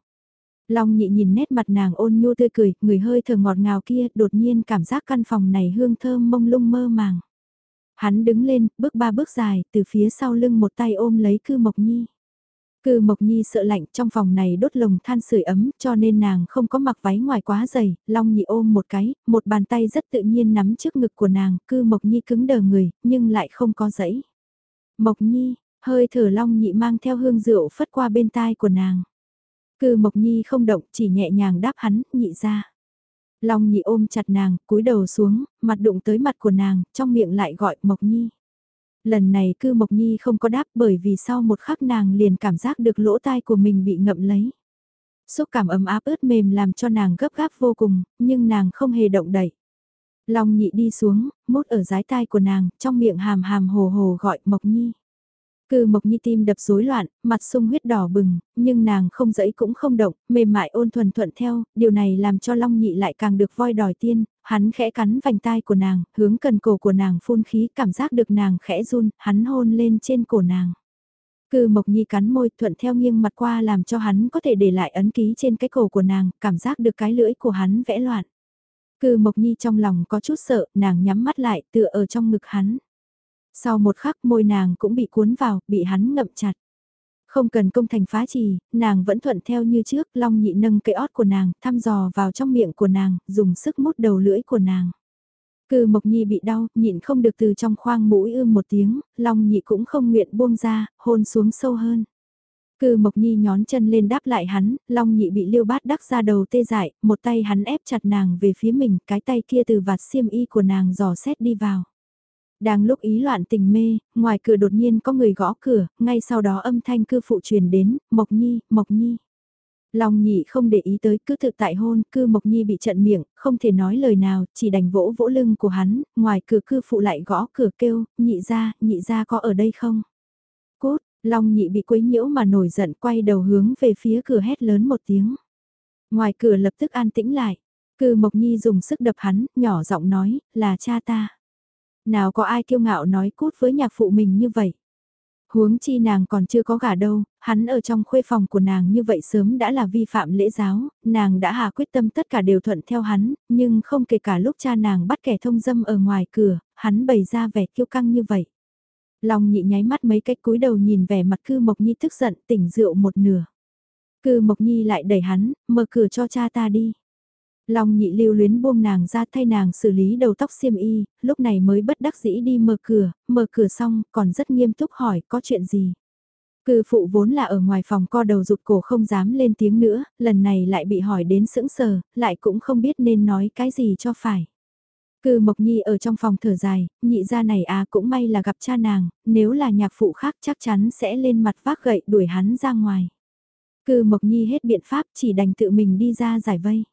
Long nhị nhìn nét mặt nàng ôn nhu tươi cười, người hơi thở ngọt ngào kia, đột nhiên cảm giác căn phòng này hương thơm mông lung mơ màng. Hắn đứng lên, bước ba bước dài, từ phía sau lưng một tay ôm lấy cư Mộc Nhi. Cư Mộc Nhi sợ lạnh trong phòng này đốt lồng than sưởi ấm cho nên nàng không có mặc váy ngoài quá dày, Long Nhị ôm một cái, một bàn tay rất tự nhiên nắm trước ngực của nàng, Cư Mộc Nhi cứng đờ người, nhưng lại không có dãy. Mộc Nhi, hơi thở Long Nhị mang theo hương rượu phất qua bên tai của nàng. Cư Mộc Nhi không động chỉ nhẹ nhàng đáp hắn, nhị ra. Long Nhị ôm chặt nàng, cúi đầu xuống, mặt đụng tới mặt của nàng, trong miệng lại gọi Mộc Nhi. Lần này cư Mộc Nhi không có đáp bởi vì sau một khắc nàng liền cảm giác được lỗ tai của mình bị ngậm lấy. Xúc cảm ấm áp ướt mềm làm cho nàng gấp gáp vô cùng, nhưng nàng không hề động đậy. Long nhị đi xuống, mút ở dái tai của nàng, trong miệng hàm hàm hồ hồ gọi Mộc Nhi. Cư Mộc Nhi tim đập rối loạn, mặt sung huyết đỏ bừng, nhưng nàng không dẫy cũng không động, mềm mại ôn thuần thuận theo, điều này làm cho Long Nhị lại càng được voi đòi tiên, hắn khẽ cắn vành tai của nàng, hướng cần cổ của nàng phun khí, cảm giác được nàng khẽ run, hắn hôn lên trên cổ nàng. Cư Mộc Nhi cắn môi thuận theo nghiêng mặt qua làm cho hắn có thể để lại ấn ký trên cái cổ của nàng, cảm giác được cái lưỡi của hắn vẽ loạn. Cư Mộc Nhi trong lòng có chút sợ, nàng nhắm mắt lại tựa ở trong ngực hắn. Sau một khắc môi nàng cũng bị cuốn vào, bị hắn ngậm chặt. Không cần công thành phá trì, nàng vẫn thuận theo như trước, long nhị nâng cây ót của nàng, thăm dò vào trong miệng của nàng, dùng sức mút đầu lưỡi của nàng. Cư Mộc Nhi bị đau, nhịn không được từ trong khoang mũi ưm một tiếng, Long Nhị cũng không nguyện buông ra, hôn xuống sâu hơn. Cư Mộc Nhi nhón chân lên đáp lại hắn, Long Nhị bị Liêu Bát đắc ra đầu tê dại, một tay hắn ép chặt nàng về phía mình, cái tay kia từ vạt xiêm y của nàng dò xét đi vào. Đang lúc ý loạn tình mê, ngoài cửa đột nhiên có người gõ cửa, ngay sau đó âm thanh cư phụ truyền đến, Mộc Nhi, Mộc Nhi. Long nhị không để ý tới cứ thực tại hôn, cư Mộc Nhi bị trận miệng, không thể nói lời nào, chỉ đành vỗ vỗ lưng của hắn, ngoài cửa cư phụ lại gõ cửa kêu, nhị ra, nhị ra có ở đây không? Cút, Long nhị bị quấy nhiễu mà nổi giận quay đầu hướng về phía cửa hét lớn một tiếng. Ngoài cửa lập tức an tĩnh lại, cư Mộc Nhi dùng sức đập hắn, nhỏ giọng nói, là cha ta. Nào có ai kiêu ngạo nói cút với nhạc phụ mình như vậy. Huống chi nàng còn chưa có gả đâu, hắn ở trong khuê phòng của nàng như vậy sớm đã là vi phạm lễ giáo, nàng đã hà quyết tâm tất cả đều thuận theo hắn, nhưng không kể cả lúc cha nàng bắt kẻ thông dâm ở ngoài cửa, hắn bày ra vẻ kiêu căng như vậy. Long nhị nháy mắt mấy cách cúi đầu nhìn vẻ mặt cư Mộc Nhi tức giận tỉnh rượu một nửa. Cư Mộc Nhi lại đẩy hắn, mở cửa cho cha ta đi. Long nhị lưu luyến buông nàng ra thay nàng xử lý đầu tóc xiêm y, lúc này mới bất đắc dĩ đi mở cửa, mở cửa xong còn rất nghiêm túc hỏi có chuyện gì. Cư phụ vốn là ở ngoài phòng co đầu rụt cổ không dám lên tiếng nữa, lần này lại bị hỏi đến sững sờ, lại cũng không biết nên nói cái gì cho phải. Cư Mộc Nhi ở trong phòng thở dài, nhị gia này à cũng may là gặp cha nàng, nếu là nhạc phụ khác chắc chắn sẽ lên mặt vác gậy đuổi hắn ra ngoài. Cư Mộc Nhi hết biện pháp chỉ đành tự mình đi ra giải vây.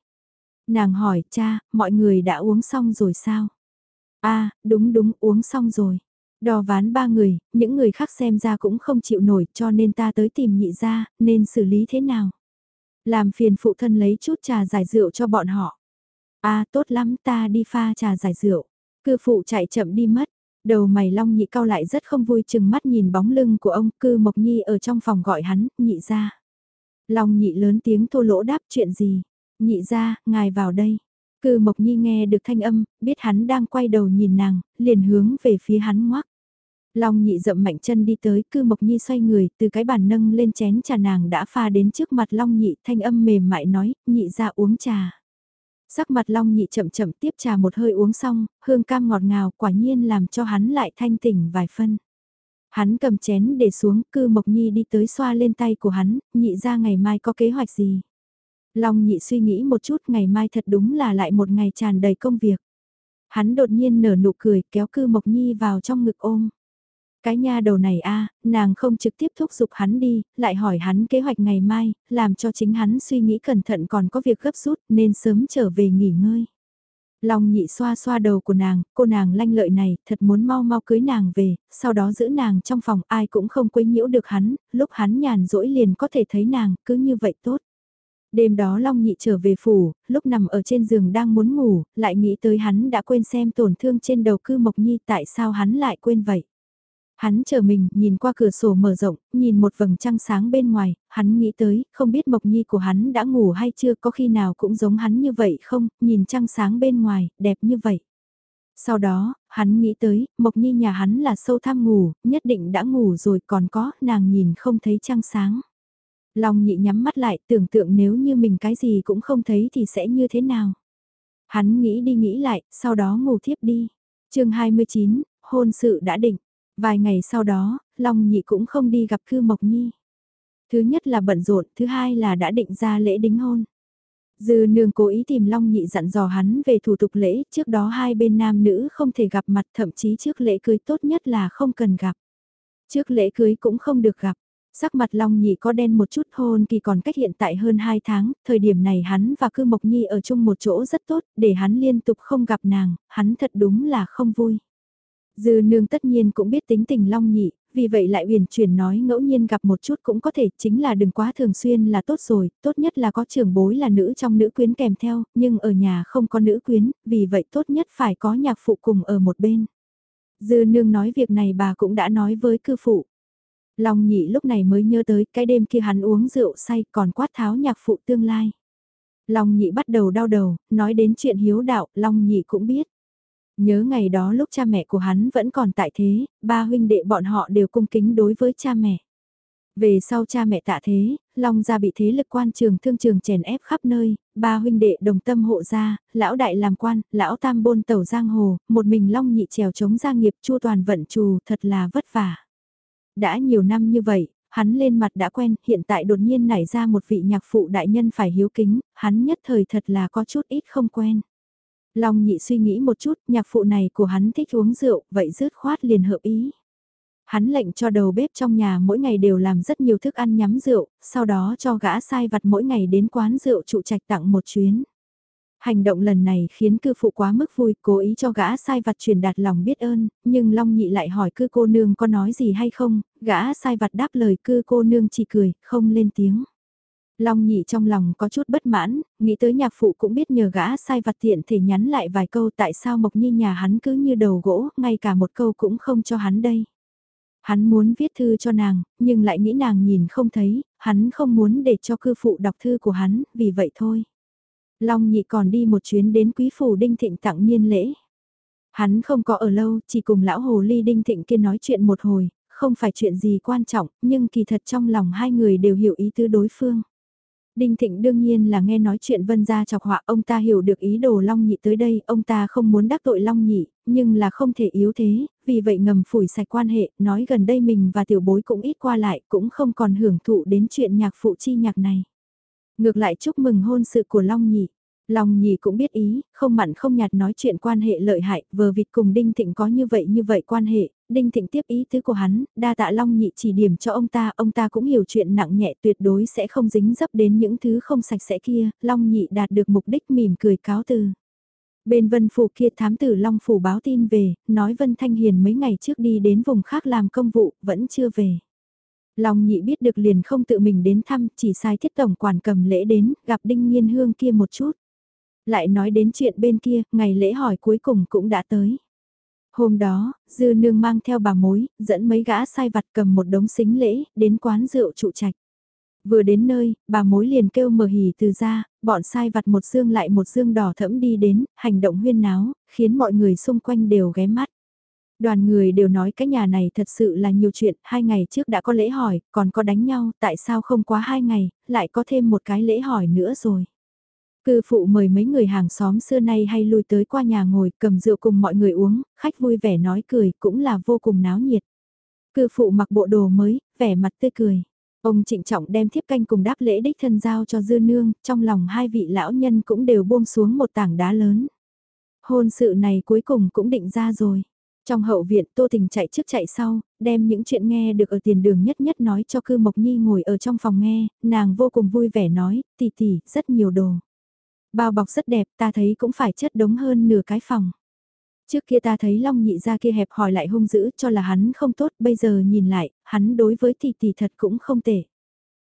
Nàng hỏi cha, mọi người đã uống xong rồi sao? a à, đúng đúng uống xong rồi. Đò ván ba người, những người khác xem ra cũng không chịu nổi cho nên ta tới tìm nhị ra, nên xử lý thế nào? Làm phiền phụ thân lấy chút trà giải rượu cho bọn họ. a à, tốt lắm ta đi pha trà giải rượu. Cư phụ chạy chậm đi mất. Đầu mày long nhị cao lại rất không vui chừng mắt nhìn bóng lưng của ông cư mộc nhi ở trong phòng gọi hắn, nhị ra. Long nhị lớn tiếng thô lỗ đáp chuyện gì? Nhị ra, ngài vào đây. Cư Mộc Nhi nghe được thanh âm, biết hắn đang quay đầu nhìn nàng, liền hướng về phía hắn ngoắc. Long nhị dậm mạnh chân đi tới, cư Mộc Nhi xoay người, từ cái bàn nâng lên chén trà nàng đã pha đến trước mặt Long nhị, thanh âm mềm mại nói, nhị ra uống trà. Sắc mặt Long nhị chậm chậm tiếp trà một hơi uống xong, hương cam ngọt ngào quả nhiên làm cho hắn lại thanh tỉnh vài phân. Hắn cầm chén để xuống, cư Mộc Nhi đi tới xoa lên tay của hắn, nhị ra ngày mai có kế hoạch gì. Long nhị suy nghĩ một chút ngày mai thật đúng là lại một ngày tràn đầy công việc. Hắn đột nhiên nở nụ cười kéo cư Mộc Nhi vào trong ngực ôm. Cái nha đầu này a nàng không trực tiếp thúc giục hắn đi, lại hỏi hắn kế hoạch ngày mai, làm cho chính hắn suy nghĩ cẩn thận còn có việc gấp rút nên sớm trở về nghỉ ngơi. Long nhị xoa xoa đầu của nàng, cô nàng lanh lợi này, thật muốn mau mau cưới nàng về, sau đó giữ nàng trong phòng ai cũng không quấy nhiễu được hắn, lúc hắn nhàn rỗi liền có thể thấy nàng, cứ như vậy tốt. Đêm đó Long Nhị trở về phủ, lúc nằm ở trên giường đang muốn ngủ, lại nghĩ tới hắn đã quên xem tổn thương trên đầu cư Mộc Nhi tại sao hắn lại quên vậy. Hắn chờ mình, nhìn qua cửa sổ mở rộng, nhìn một vầng trăng sáng bên ngoài, hắn nghĩ tới, không biết Mộc Nhi của hắn đã ngủ hay chưa có khi nào cũng giống hắn như vậy không, nhìn trăng sáng bên ngoài, đẹp như vậy. Sau đó, hắn nghĩ tới, Mộc Nhi nhà hắn là sâu tham ngủ, nhất định đã ngủ rồi còn có, nàng nhìn không thấy trăng sáng. Long nhị nhắm mắt lại tưởng tượng nếu như mình cái gì cũng không thấy thì sẽ như thế nào. Hắn nghĩ đi nghĩ lại, sau đó ngủ thiếp đi. chương 29, hôn sự đã định. Vài ngày sau đó, Long nhị cũng không đi gặp Cư Mộc Nhi. Thứ nhất là bận rộn, thứ hai là đã định ra lễ đính hôn. Dư nương cố ý tìm Long nhị dặn dò hắn về thủ tục lễ, trước đó hai bên nam nữ không thể gặp mặt thậm chí trước lễ cưới tốt nhất là không cần gặp. Trước lễ cưới cũng không được gặp, Sắc mặt Long Nhị có đen một chút hôn kỳ còn cách hiện tại hơn 2 tháng, thời điểm này hắn và Cư Mộc Nhi ở chung một chỗ rất tốt, để hắn liên tục không gặp nàng, hắn thật đúng là không vui. Dư nương tất nhiên cũng biết tính tình Long Nhị, vì vậy lại uyển chuyển nói ngẫu nhiên gặp một chút cũng có thể, chính là đừng quá thường xuyên là tốt rồi, tốt nhất là có trưởng bối là nữ trong nữ quyến kèm theo, nhưng ở nhà không có nữ quyến, vì vậy tốt nhất phải có nhạc phụ cùng ở một bên. Dư nương nói việc này bà cũng đã nói với cư phụ. Long nhị lúc này mới nhớ tới cái đêm kia hắn uống rượu say còn quát tháo nhạc phụ tương lai. Long nhị bắt đầu đau đầu, nói đến chuyện hiếu đạo, Long nhị cũng biết. Nhớ ngày đó lúc cha mẹ của hắn vẫn còn tại thế, ba huynh đệ bọn họ đều cung kính đối với cha mẹ. Về sau cha mẹ tạ thế, Long gia bị thế lực quan trường thương trường chèn ép khắp nơi, ba huynh đệ đồng tâm hộ gia, lão đại làm quan, lão tam bôn tàu giang hồ, một mình Long nhị trèo chống gia nghiệp chu toàn vận trù thật là vất vả. Đã nhiều năm như vậy, hắn lên mặt đã quen, hiện tại đột nhiên nảy ra một vị nhạc phụ đại nhân phải hiếu kính, hắn nhất thời thật là có chút ít không quen. Long nhị suy nghĩ một chút, nhạc phụ này của hắn thích uống rượu, vậy rớt khoát liền hợp ý. Hắn lệnh cho đầu bếp trong nhà mỗi ngày đều làm rất nhiều thức ăn nhắm rượu, sau đó cho gã sai vặt mỗi ngày đến quán rượu trụ trạch tặng một chuyến. Hành động lần này khiến cư phụ quá mức vui, cố ý cho gã sai vặt truyền đạt lòng biết ơn, nhưng Long Nhị lại hỏi cư cô nương có nói gì hay không, gã sai vặt đáp lời cư cô nương chỉ cười, không lên tiếng. Long Nhị trong lòng có chút bất mãn, nghĩ tới nhạc phụ cũng biết nhờ gã sai vặt tiện thể nhắn lại vài câu tại sao Mộc Nhi nhà hắn cứ như đầu gỗ, ngay cả một câu cũng không cho hắn đây. Hắn muốn viết thư cho nàng, nhưng lại nghĩ nàng nhìn không thấy, hắn không muốn để cho cư phụ đọc thư của hắn, vì vậy thôi. Long nhị còn đi một chuyến đến quý phủ Đinh Thịnh tặng niên lễ. Hắn không có ở lâu, chỉ cùng lão hồ ly Đinh Thịnh kia nói chuyện một hồi, không phải chuyện gì quan trọng, nhưng kỳ thật trong lòng hai người đều hiểu ý tứ đối phương. Đinh Thịnh đương nhiên là nghe nói chuyện Vân gia chọc họa ông ta hiểu được ý đồ Long Nhị tới đây, ông ta không muốn đắc tội Long Nhị, nhưng là không thể yếu thế, vì vậy ngầm phủi sạch quan hệ, nói gần đây mình và tiểu bối cũng ít qua lại, cũng không còn hưởng thụ đến chuyện nhạc phụ chi nhạc này. Ngược lại chúc mừng hôn sự của Long Nhị. Long nhị cũng biết ý, không mặn không nhạt nói chuyện quan hệ lợi hại, vờ vịt cùng Đinh Thịnh có như vậy như vậy quan hệ, Đinh Thịnh tiếp ý tứ của hắn, đa tạ Long nhị chỉ điểm cho ông ta, ông ta cũng hiểu chuyện nặng nhẹ tuyệt đối sẽ không dính dấp đến những thứ không sạch sẽ kia, Long nhị đạt được mục đích mỉm cười cáo từ. Bên Vân Phủ kia thám tử Long Phủ báo tin về, nói Vân Thanh Hiền mấy ngày trước đi đến vùng khác làm công vụ, vẫn chưa về. Long nhị biết được liền không tự mình đến thăm, chỉ sai thiết tổng quản cầm lễ đến, gặp Đinh Nhiên Hương kia một chút. Lại nói đến chuyện bên kia, ngày lễ hỏi cuối cùng cũng đã tới. Hôm đó, dư nương mang theo bà mối, dẫn mấy gã sai vặt cầm một đống xính lễ, đến quán rượu trụ trạch. Vừa đến nơi, bà mối liền kêu mờ hỉ từ ra, bọn sai vặt một dương lại một dương đỏ thẫm đi đến, hành động huyên náo, khiến mọi người xung quanh đều ghé mắt. Đoàn người đều nói cái nhà này thật sự là nhiều chuyện, hai ngày trước đã có lễ hỏi, còn có đánh nhau, tại sao không quá hai ngày, lại có thêm một cái lễ hỏi nữa rồi. Cư phụ mời mấy người hàng xóm xưa nay hay lui tới qua nhà ngồi cầm rượu cùng mọi người uống, khách vui vẻ nói cười cũng là vô cùng náo nhiệt. Cư phụ mặc bộ đồ mới, vẻ mặt tươi cười. Ông trịnh trọng đem thiếp canh cùng đáp lễ đích thân giao cho dư nương, trong lòng hai vị lão nhân cũng đều buông xuống một tảng đá lớn. Hôn sự này cuối cùng cũng định ra rồi. Trong hậu viện Tô Tình chạy trước chạy sau, đem những chuyện nghe được ở tiền đường nhất nhất nói cho cư Mộc Nhi ngồi ở trong phòng nghe, nàng vô cùng vui vẻ nói, tỷ tỷ, rất nhiều đồ. Bao bọc rất đẹp, ta thấy cũng phải chất đống hơn nửa cái phòng. Trước kia ta thấy Long nhị ra kia hẹp hỏi lại hung dữ cho là hắn không tốt, bây giờ nhìn lại, hắn đối với tỷ tỷ thật cũng không tệ.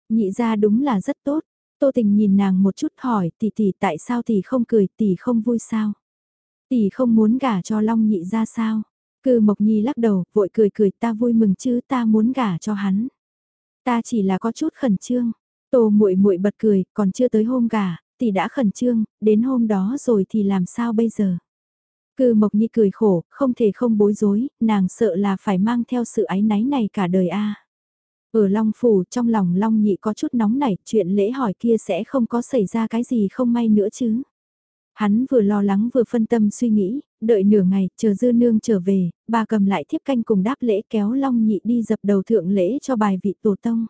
Nhị ra đúng là rất tốt. Tô tình nhìn nàng một chút hỏi tỷ tỷ tại sao tỷ không cười, tỷ không vui sao? Tỷ không muốn gả cho Long nhị ra sao? Cư Mộc Nhi lắc đầu, vội cười cười ta vui mừng chứ ta muốn gả cho hắn. Ta chỉ là có chút khẩn trương. Tô muội muội bật cười, còn chưa tới hôm gả, tỷ đã khẩn trương, đến hôm đó rồi thì làm sao bây giờ? Cư Mộc Nhi cười khổ, không thể không bối rối, nàng sợ là phải mang theo sự ái náy này cả đời a. Ở Long Phủ trong lòng Long Nhị có chút nóng nảy, chuyện lễ hỏi kia sẽ không có xảy ra cái gì không may nữa chứ. Hắn vừa lo lắng vừa phân tâm suy nghĩ, đợi nửa ngày, chờ dư nương trở về, bà cầm lại thiếp canh cùng đáp lễ kéo Long Nhị đi dập đầu thượng lễ cho bài vị tổ tông.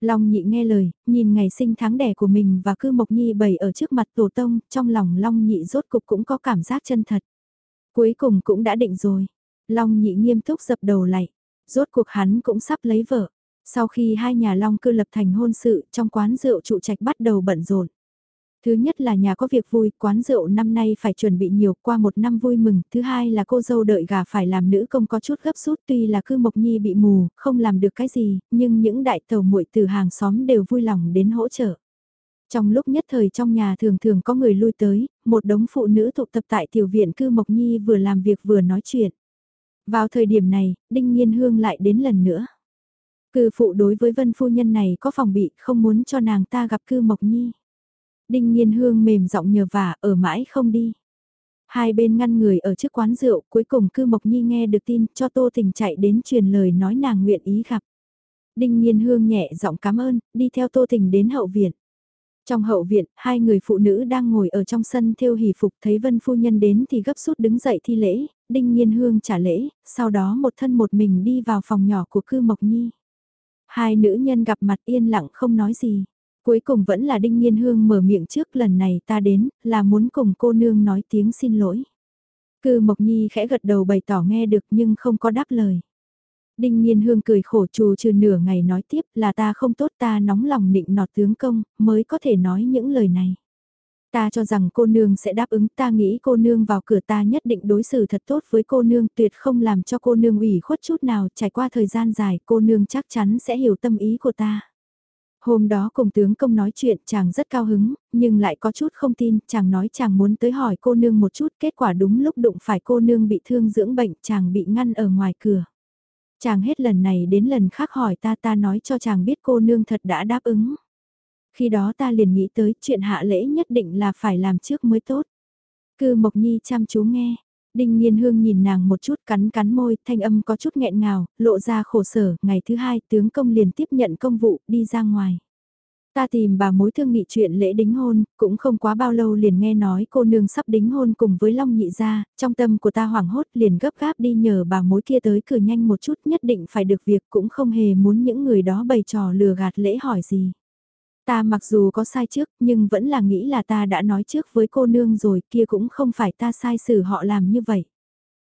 Long nhị nghe lời, nhìn ngày sinh tháng đẻ của mình và cư mộc nhi bày ở trước mặt tổ tông, trong lòng Long nhị rốt cục cũng có cảm giác chân thật. Cuối cùng cũng đã định rồi. Long nhị nghiêm túc dập đầu lại. Rốt cuộc hắn cũng sắp lấy vợ. Sau khi hai nhà Long cư lập thành hôn sự, trong quán rượu trụ trạch bắt đầu bận rộn. Thứ nhất là nhà có việc vui, quán rượu năm nay phải chuẩn bị nhiều qua một năm vui mừng. Thứ hai là cô dâu đợi gà phải làm nữ công có chút gấp rút tuy là cư mộc nhi bị mù, không làm được cái gì, nhưng những đại tàu muội từ hàng xóm đều vui lòng đến hỗ trợ. Trong lúc nhất thời trong nhà thường thường có người lui tới, một đống phụ nữ tụ tập tại tiểu viện cư Mộc Nhi vừa làm việc vừa nói chuyện. Vào thời điểm này, Đinh Nhiên Hương lại đến lần nữa. Cư phụ đối với vân phu nhân này có phòng bị không muốn cho nàng ta gặp cư Mộc Nhi. Đinh Nhiên Hương mềm giọng nhờ vả ở mãi không đi. Hai bên ngăn người ở trước quán rượu cuối cùng cư Mộc Nhi nghe được tin cho Tô Tình chạy đến truyền lời nói nàng nguyện ý gặp. Đinh Nhiên Hương nhẹ giọng cảm ơn, đi theo Tô Tình đến hậu viện. Trong hậu viện, hai người phụ nữ đang ngồi ở trong sân theo hỷ phục thấy Vân Phu Nhân đến thì gấp rút đứng dậy thi lễ, Đinh Nhiên Hương trả lễ, sau đó một thân một mình đi vào phòng nhỏ của cư Mộc Nhi. Hai nữ nhân gặp mặt yên lặng không nói gì. Cuối cùng vẫn là Đinh Nhiên Hương mở miệng trước lần này ta đến, là muốn cùng cô nương nói tiếng xin lỗi. Cư Mộc Nhi khẽ gật đầu bày tỏ nghe được nhưng không có đáp lời. Đinh Nhiên Hương cười khổ trù trừ nửa ngày nói tiếp là ta không tốt ta nóng lòng nịnh nọt tướng công, mới có thể nói những lời này. Ta cho rằng cô nương sẽ đáp ứng ta nghĩ cô nương vào cửa ta nhất định đối xử thật tốt với cô nương tuyệt không làm cho cô nương ủy khuất chút nào trải qua thời gian dài cô nương chắc chắn sẽ hiểu tâm ý của ta. Hôm đó cùng tướng công nói chuyện chàng rất cao hứng, nhưng lại có chút không tin, chàng nói chàng muốn tới hỏi cô nương một chút, kết quả đúng lúc đụng phải cô nương bị thương dưỡng bệnh, chàng bị ngăn ở ngoài cửa. Chàng hết lần này đến lần khác hỏi ta ta nói cho chàng biết cô nương thật đã đáp ứng. Khi đó ta liền nghĩ tới chuyện hạ lễ nhất định là phải làm trước mới tốt. Cư Mộc Nhi chăm chú nghe, Đinh Nhiên Hương nhìn nàng một chút cắn cắn môi, thanh âm có chút nghẹn ngào, lộ ra khổ sở, ngày thứ hai tướng công liền tiếp nhận công vụ, đi ra ngoài. Ta tìm bà mối thương nghị chuyện lễ đính hôn, cũng không quá bao lâu liền nghe nói cô nương sắp đính hôn cùng với Long Nhị gia, trong tâm của ta hoảng hốt liền gấp gáp đi nhờ bà mối kia tới cửa nhanh một chút nhất định phải được việc cũng không hề muốn những người đó bày trò lừa gạt lễ hỏi gì. Ta mặc dù có sai trước nhưng vẫn là nghĩ là ta đã nói trước với cô nương rồi kia cũng không phải ta sai xử họ làm như vậy.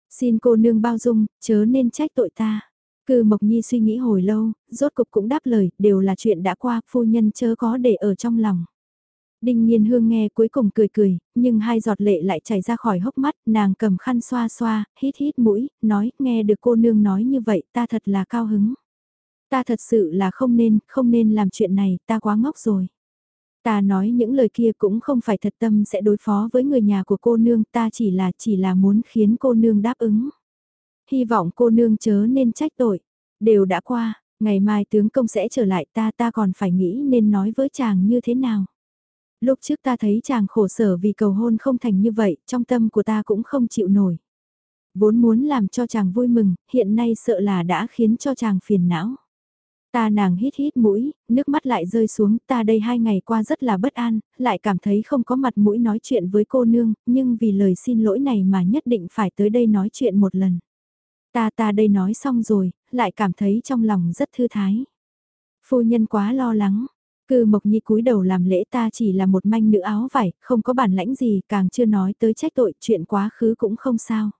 Xin cô nương bao dung, chớ nên trách tội ta. Cư Mộc Nhi suy nghĩ hồi lâu, rốt cục cũng đáp lời, đều là chuyện đã qua, phu nhân chớ có để ở trong lòng. Đinh Nhiên Hương nghe cuối cùng cười cười, nhưng hai giọt lệ lại chảy ra khỏi hốc mắt, nàng cầm khăn xoa xoa, hít hít mũi, nói, nghe được cô nương nói như vậy, ta thật là cao hứng. Ta thật sự là không nên, không nên làm chuyện này, ta quá ngốc rồi. Ta nói những lời kia cũng không phải thật tâm sẽ đối phó với người nhà của cô nương, ta chỉ là chỉ là muốn khiến cô nương đáp ứng. Hy vọng cô nương chớ nên trách tội. Đều đã qua, ngày mai tướng công sẽ trở lại ta ta còn phải nghĩ nên nói với chàng như thế nào. Lúc trước ta thấy chàng khổ sở vì cầu hôn không thành như vậy, trong tâm của ta cũng không chịu nổi. Vốn muốn làm cho chàng vui mừng, hiện nay sợ là đã khiến cho chàng phiền não. Ta nàng hít hít mũi, nước mắt lại rơi xuống, ta đây hai ngày qua rất là bất an, lại cảm thấy không có mặt mũi nói chuyện với cô nương, nhưng vì lời xin lỗi này mà nhất định phải tới đây nói chuyện một lần. Ta ta đây nói xong rồi, lại cảm thấy trong lòng rất thư thái. Phu nhân quá lo lắng, cư mộc nhi cúi đầu làm lễ ta chỉ là một manh nữ áo vải, không có bản lãnh gì, càng chưa nói tới trách tội, chuyện quá khứ cũng không sao.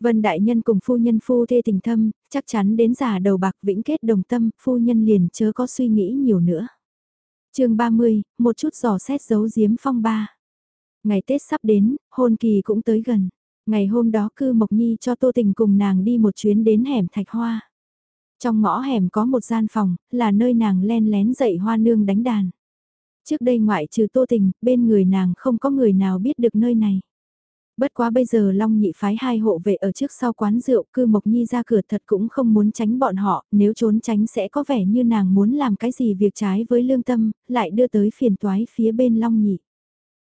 Vân Đại Nhân cùng phu nhân phu thê tình thâm, chắc chắn đến già đầu bạc vĩnh kết đồng tâm, phu nhân liền chớ có suy nghĩ nhiều nữa. chương 30, một chút giò xét giấu giếm phong ba. Ngày Tết sắp đến, hôn kỳ cũng tới gần. Ngày hôm đó cư Mộc Nhi cho Tô Tình cùng nàng đi một chuyến đến hẻm Thạch Hoa. Trong ngõ hẻm có một gian phòng, là nơi nàng len lén dạy hoa nương đánh đàn. Trước đây ngoại trừ Tô Tình, bên người nàng không có người nào biết được nơi này. Bất quá bây giờ Long Nhị phái hai hộ vệ ở trước sau quán rượu cư Mộc Nhi ra cửa thật cũng không muốn tránh bọn họ, nếu trốn tránh sẽ có vẻ như nàng muốn làm cái gì việc trái với lương tâm, lại đưa tới phiền toái phía bên Long Nhị.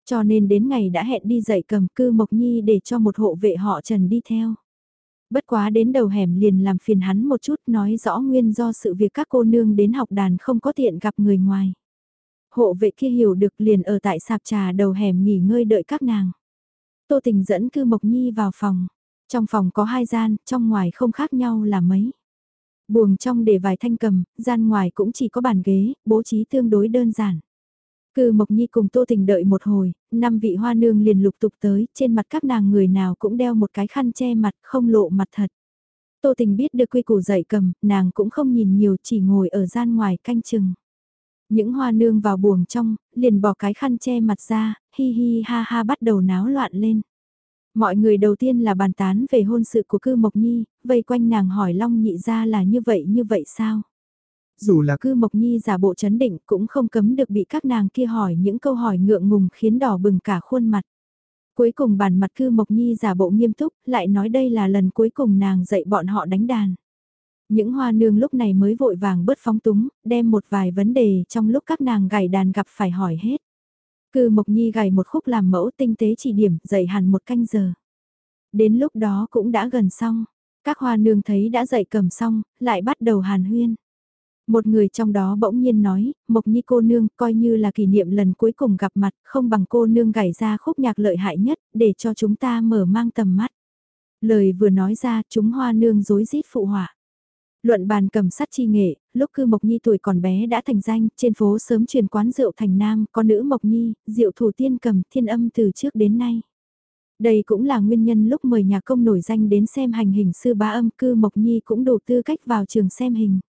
Cho nên đến ngày đã hẹn đi dậy cầm cư Mộc Nhi để cho một hộ vệ họ Trần đi theo. Bất quá đến đầu hẻm liền làm phiền hắn một chút nói rõ nguyên do sự việc các cô nương đến học đàn không có tiện gặp người ngoài. Hộ vệ kia hiểu được liền ở tại sạp trà đầu hẻm nghỉ ngơi đợi các nàng. Tô Tình dẫn cư Mộc Nhi vào phòng. Trong phòng có hai gian, trong ngoài không khác nhau là mấy. Buồng trong để vài thanh cầm, gian ngoài cũng chỉ có bàn ghế, bố trí tương đối đơn giản. Cư Mộc Nhi cùng Tô Tình đợi một hồi, năm vị hoa nương liền lục tục tới, trên mặt các nàng người nào cũng đeo một cái khăn che mặt, không lộ mặt thật. Tô Tình biết được quy củ dạy cầm, nàng cũng không nhìn nhiều chỉ ngồi ở gian ngoài canh chừng. Những hoa nương vào buồng trong, liền bỏ cái khăn che mặt ra, hi hi ha ha bắt đầu náo loạn lên. Mọi người đầu tiên là bàn tán về hôn sự của cư Mộc Nhi, vây quanh nàng hỏi Long nhị ra là như vậy như vậy sao? Dù là cư Mộc Nhi giả bộ chấn định cũng không cấm được bị các nàng kia hỏi những câu hỏi ngượng ngùng khiến đỏ bừng cả khuôn mặt. Cuối cùng bản mặt cư Mộc Nhi giả bộ nghiêm túc, lại nói đây là lần cuối cùng nàng dạy bọn họ đánh đàn. Những hoa nương lúc này mới vội vàng bớt phóng túng, đem một vài vấn đề trong lúc các nàng gảy đàn gặp phải hỏi hết. Cư Mộc Nhi gảy một khúc làm mẫu tinh tế chỉ điểm, dạy hẳn một canh giờ. Đến lúc đó cũng đã gần xong, các hoa nương thấy đã dạy cầm xong, lại bắt đầu hàn huyên. Một người trong đó bỗng nhiên nói, Mộc Nhi cô nương coi như là kỷ niệm lần cuối cùng gặp mặt, không bằng cô nương gảy ra khúc nhạc lợi hại nhất, để cho chúng ta mở mang tầm mắt. Lời vừa nói ra, chúng hoa nương dối rít phụ họa. Luận bàn cầm sắt chi nghệ, lúc cư Mộc Nhi tuổi còn bé đã thành danh, trên phố sớm truyền quán rượu thành nam, có nữ Mộc Nhi, rượu thủ tiên cầm thiên âm từ trước đến nay. Đây cũng là nguyên nhân lúc mời nhà công nổi danh đến xem hành hình sư bá âm cư Mộc Nhi cũng đủ tư cách vào trường xem hình.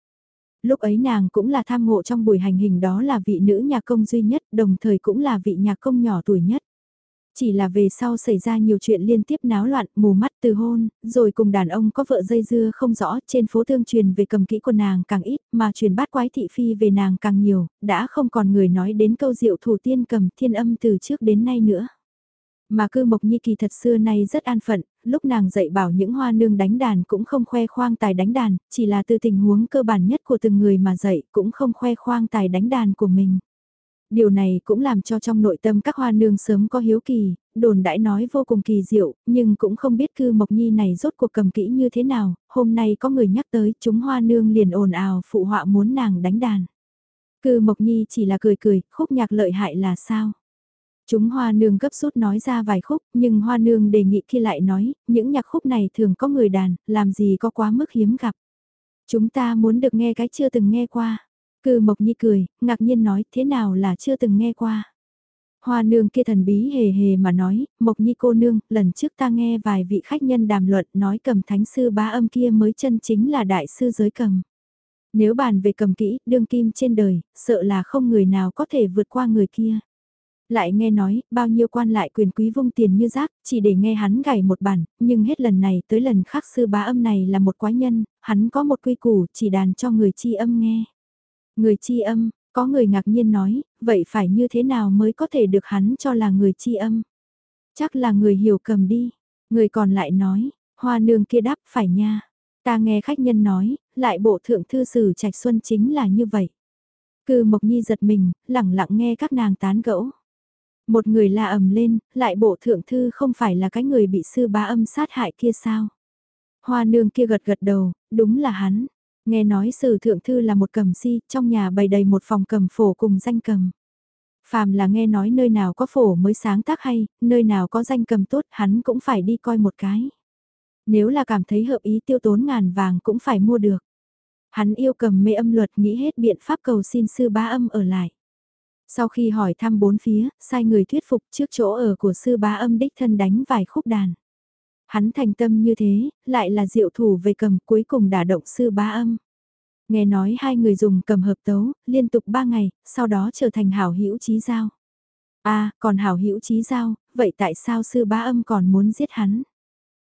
Lúc ấy nàng cũng là tham ngộ trong buổi hành hình đó là vị nữ nhà công duy nhất, đồng thời cũng là vị nhà công nhỏ tuổi nhất. Chỉ là về sau xảy ra nhiều chuyện liên tiếp náo loạn, mù mắt từ hôn, rồi cùng đàn ông có vợ dây dưa không rõ, trên phố tương truyền về cầm kỹ của nàng càng ít, mà truyền bát quái thị phi về nàng càng nhiều, đã không còn người nói đến câu diệu thủ tiên cầm thiên âm từ trước đến nay nữa. Mà cư Mộc Nhi kỳ thật xưa nay rất an phận, lúc nàng dạy bảo những hoa nương đánh đàn cũng không khoe khoang tài đánh đàn, chỉ là từ tình huống cơ bản nhất của từng người mà dạy cũng không khoe khoang tài đánh đàn của mình. Điều này cũng làm cho trong nội tâm các hoa nương sớm có hiếu kỳ, đồn đãi nói vô cùng kỳ diệu, nhưng cũng không biết cư Mộc Nhi này rốt cuộc cầm kỹ như thế nào, hôm nay có người nhắc tới chúng hoa nương liền ồn ào phụ họa muốn nàng đánh đàn. Cư Mộc Nhi chỉ là cười cười, khúc nhạc lợi hại là sao? Chúng hoa nương gấp rút nói ra vài khúc, nhưng hoa nương đề nghị khi lại nói, những nhạc khúc này thường có người đàn, làm gì có quá mức hiếm gặp. Chúng ta muốn được nghe cái chưa từng nghe qua. Cư Mộc Nhi cười, ngạc nhiên nói thế nào là chưa từng nghe qua. Hoa nương kia thần bí hề hề mà nói, Mộc Nhi cô nương, lần trước ta nghe vài vị khách nhân đàm luận nói cầm thánh sư bá âm kia mới chân chính là đại sư giới cầm. Nếu bàn về cầm kỹ, đương kim trên đời, sợ là không người nào có thể vượt qua người kia. Lại nghe nói, bao nhiêu quan lại quyền quý vung tiền như rác, chỉ để nghe hắn gảy một bản, nhưng hết lần này tới lần khác sư bá âm này là một quái nhân, hắn có một quy củ chỉ đàn cho người chi âm nghe. Người chi âm, có người ngạc nhiên nói, vậy phải như thế nào mới có thể được hắn cho là người chi âm? Chắc là người hiểu cầm đi. Người còn lại nói, hoa nương kia đáp phải nha. Ta nghe khách nhân nói, lại bộ thượng thư sử trạch xuân chính là như vậy. Cư Mộc Nhi giật mình, lẳng lặng nghe các nàng tán gẫu. Một người la ầm lên, lại bộ thượng thư không phải là cái người bị sư bá âm sát hại kia sao? Hoa nương kia gật gật đầu, đúng là hắn. Nghe nói sử thượng thư là một cầm si, trong nhà bày đầy một phòng cầm phổ cùng danh cầm. Phàm là nghe nói nơi nào có phổ mới sáng tác hay, nơi nào có danh cầm tốt hắn cũng phải đi coi một cái. Nếu là cảm thấy hợp ý tiêu tốn ngàn vàng cũng phải mua được. Hắn yêu cầm mê âm luật nghĩ hết biện pháp cầu xin sư bá âm ở lại. Sau khi hỏi thăm bốn phía, sai người thuyết phục trước chỗ ở của sư bá âm đích thân đánh vài khúc đàn. Hắn thành tâm như thế, lại là diệu thủ về cầm cuối cùng đả động sư bá âm. Nghe nói hai người dùng cầm hợp tấu, liên tục ba ngày, sau đó trở thành hảo hữu chí giao. a à, còn hảo hữu chí giao, vậy tại sao sư bá âm còn muốn giết hắn?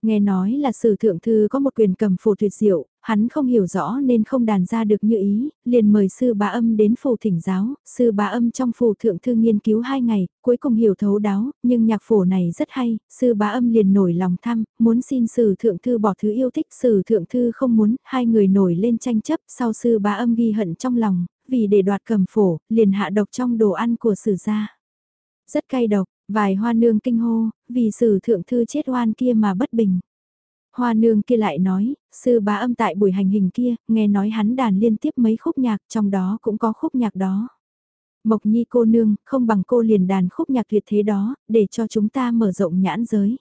Nghe nói là sử thượng thư có một quyền cầm phù tuyệt diệu, hắn không hiểu rõ nên không đàn ra được như ý, liền mời sư bá âm đến phù thỉnh giáo, sư bá âm trong phù thượng thư nghiên cứu hai ngày, cuối cùng hiểu thấu đáo, nhưng nhạc phổ này rất hay, sư bá âm liền nổi lòng thăm, muốn xin sử thượng thư bỏ thứ yêu thích, sử thượng thư không muốn, hai người nổi lên tranh chấp, sau sư bá âm ghi hận trong lòng, vì để đoạt cầm phổ, liền hạ độc trong đồ ăn của sử gia. Rất cay độc, Vài hoa nương kinh hô, vì sử thượng thư chết oan kia mà bất bình. Hoa nương kia lại nói, sư bá âm tại buổi hành hình kia, nghe nói hắn đàn liên tiếp mấy khúc nhạc, trong đó cũng có khúc nhạc đó. Mộc nhi cô nương, không bằng cô liền đàn khúc nhạc tuyệt thế đó, để cho chúng ta mở rộng nhãn giới.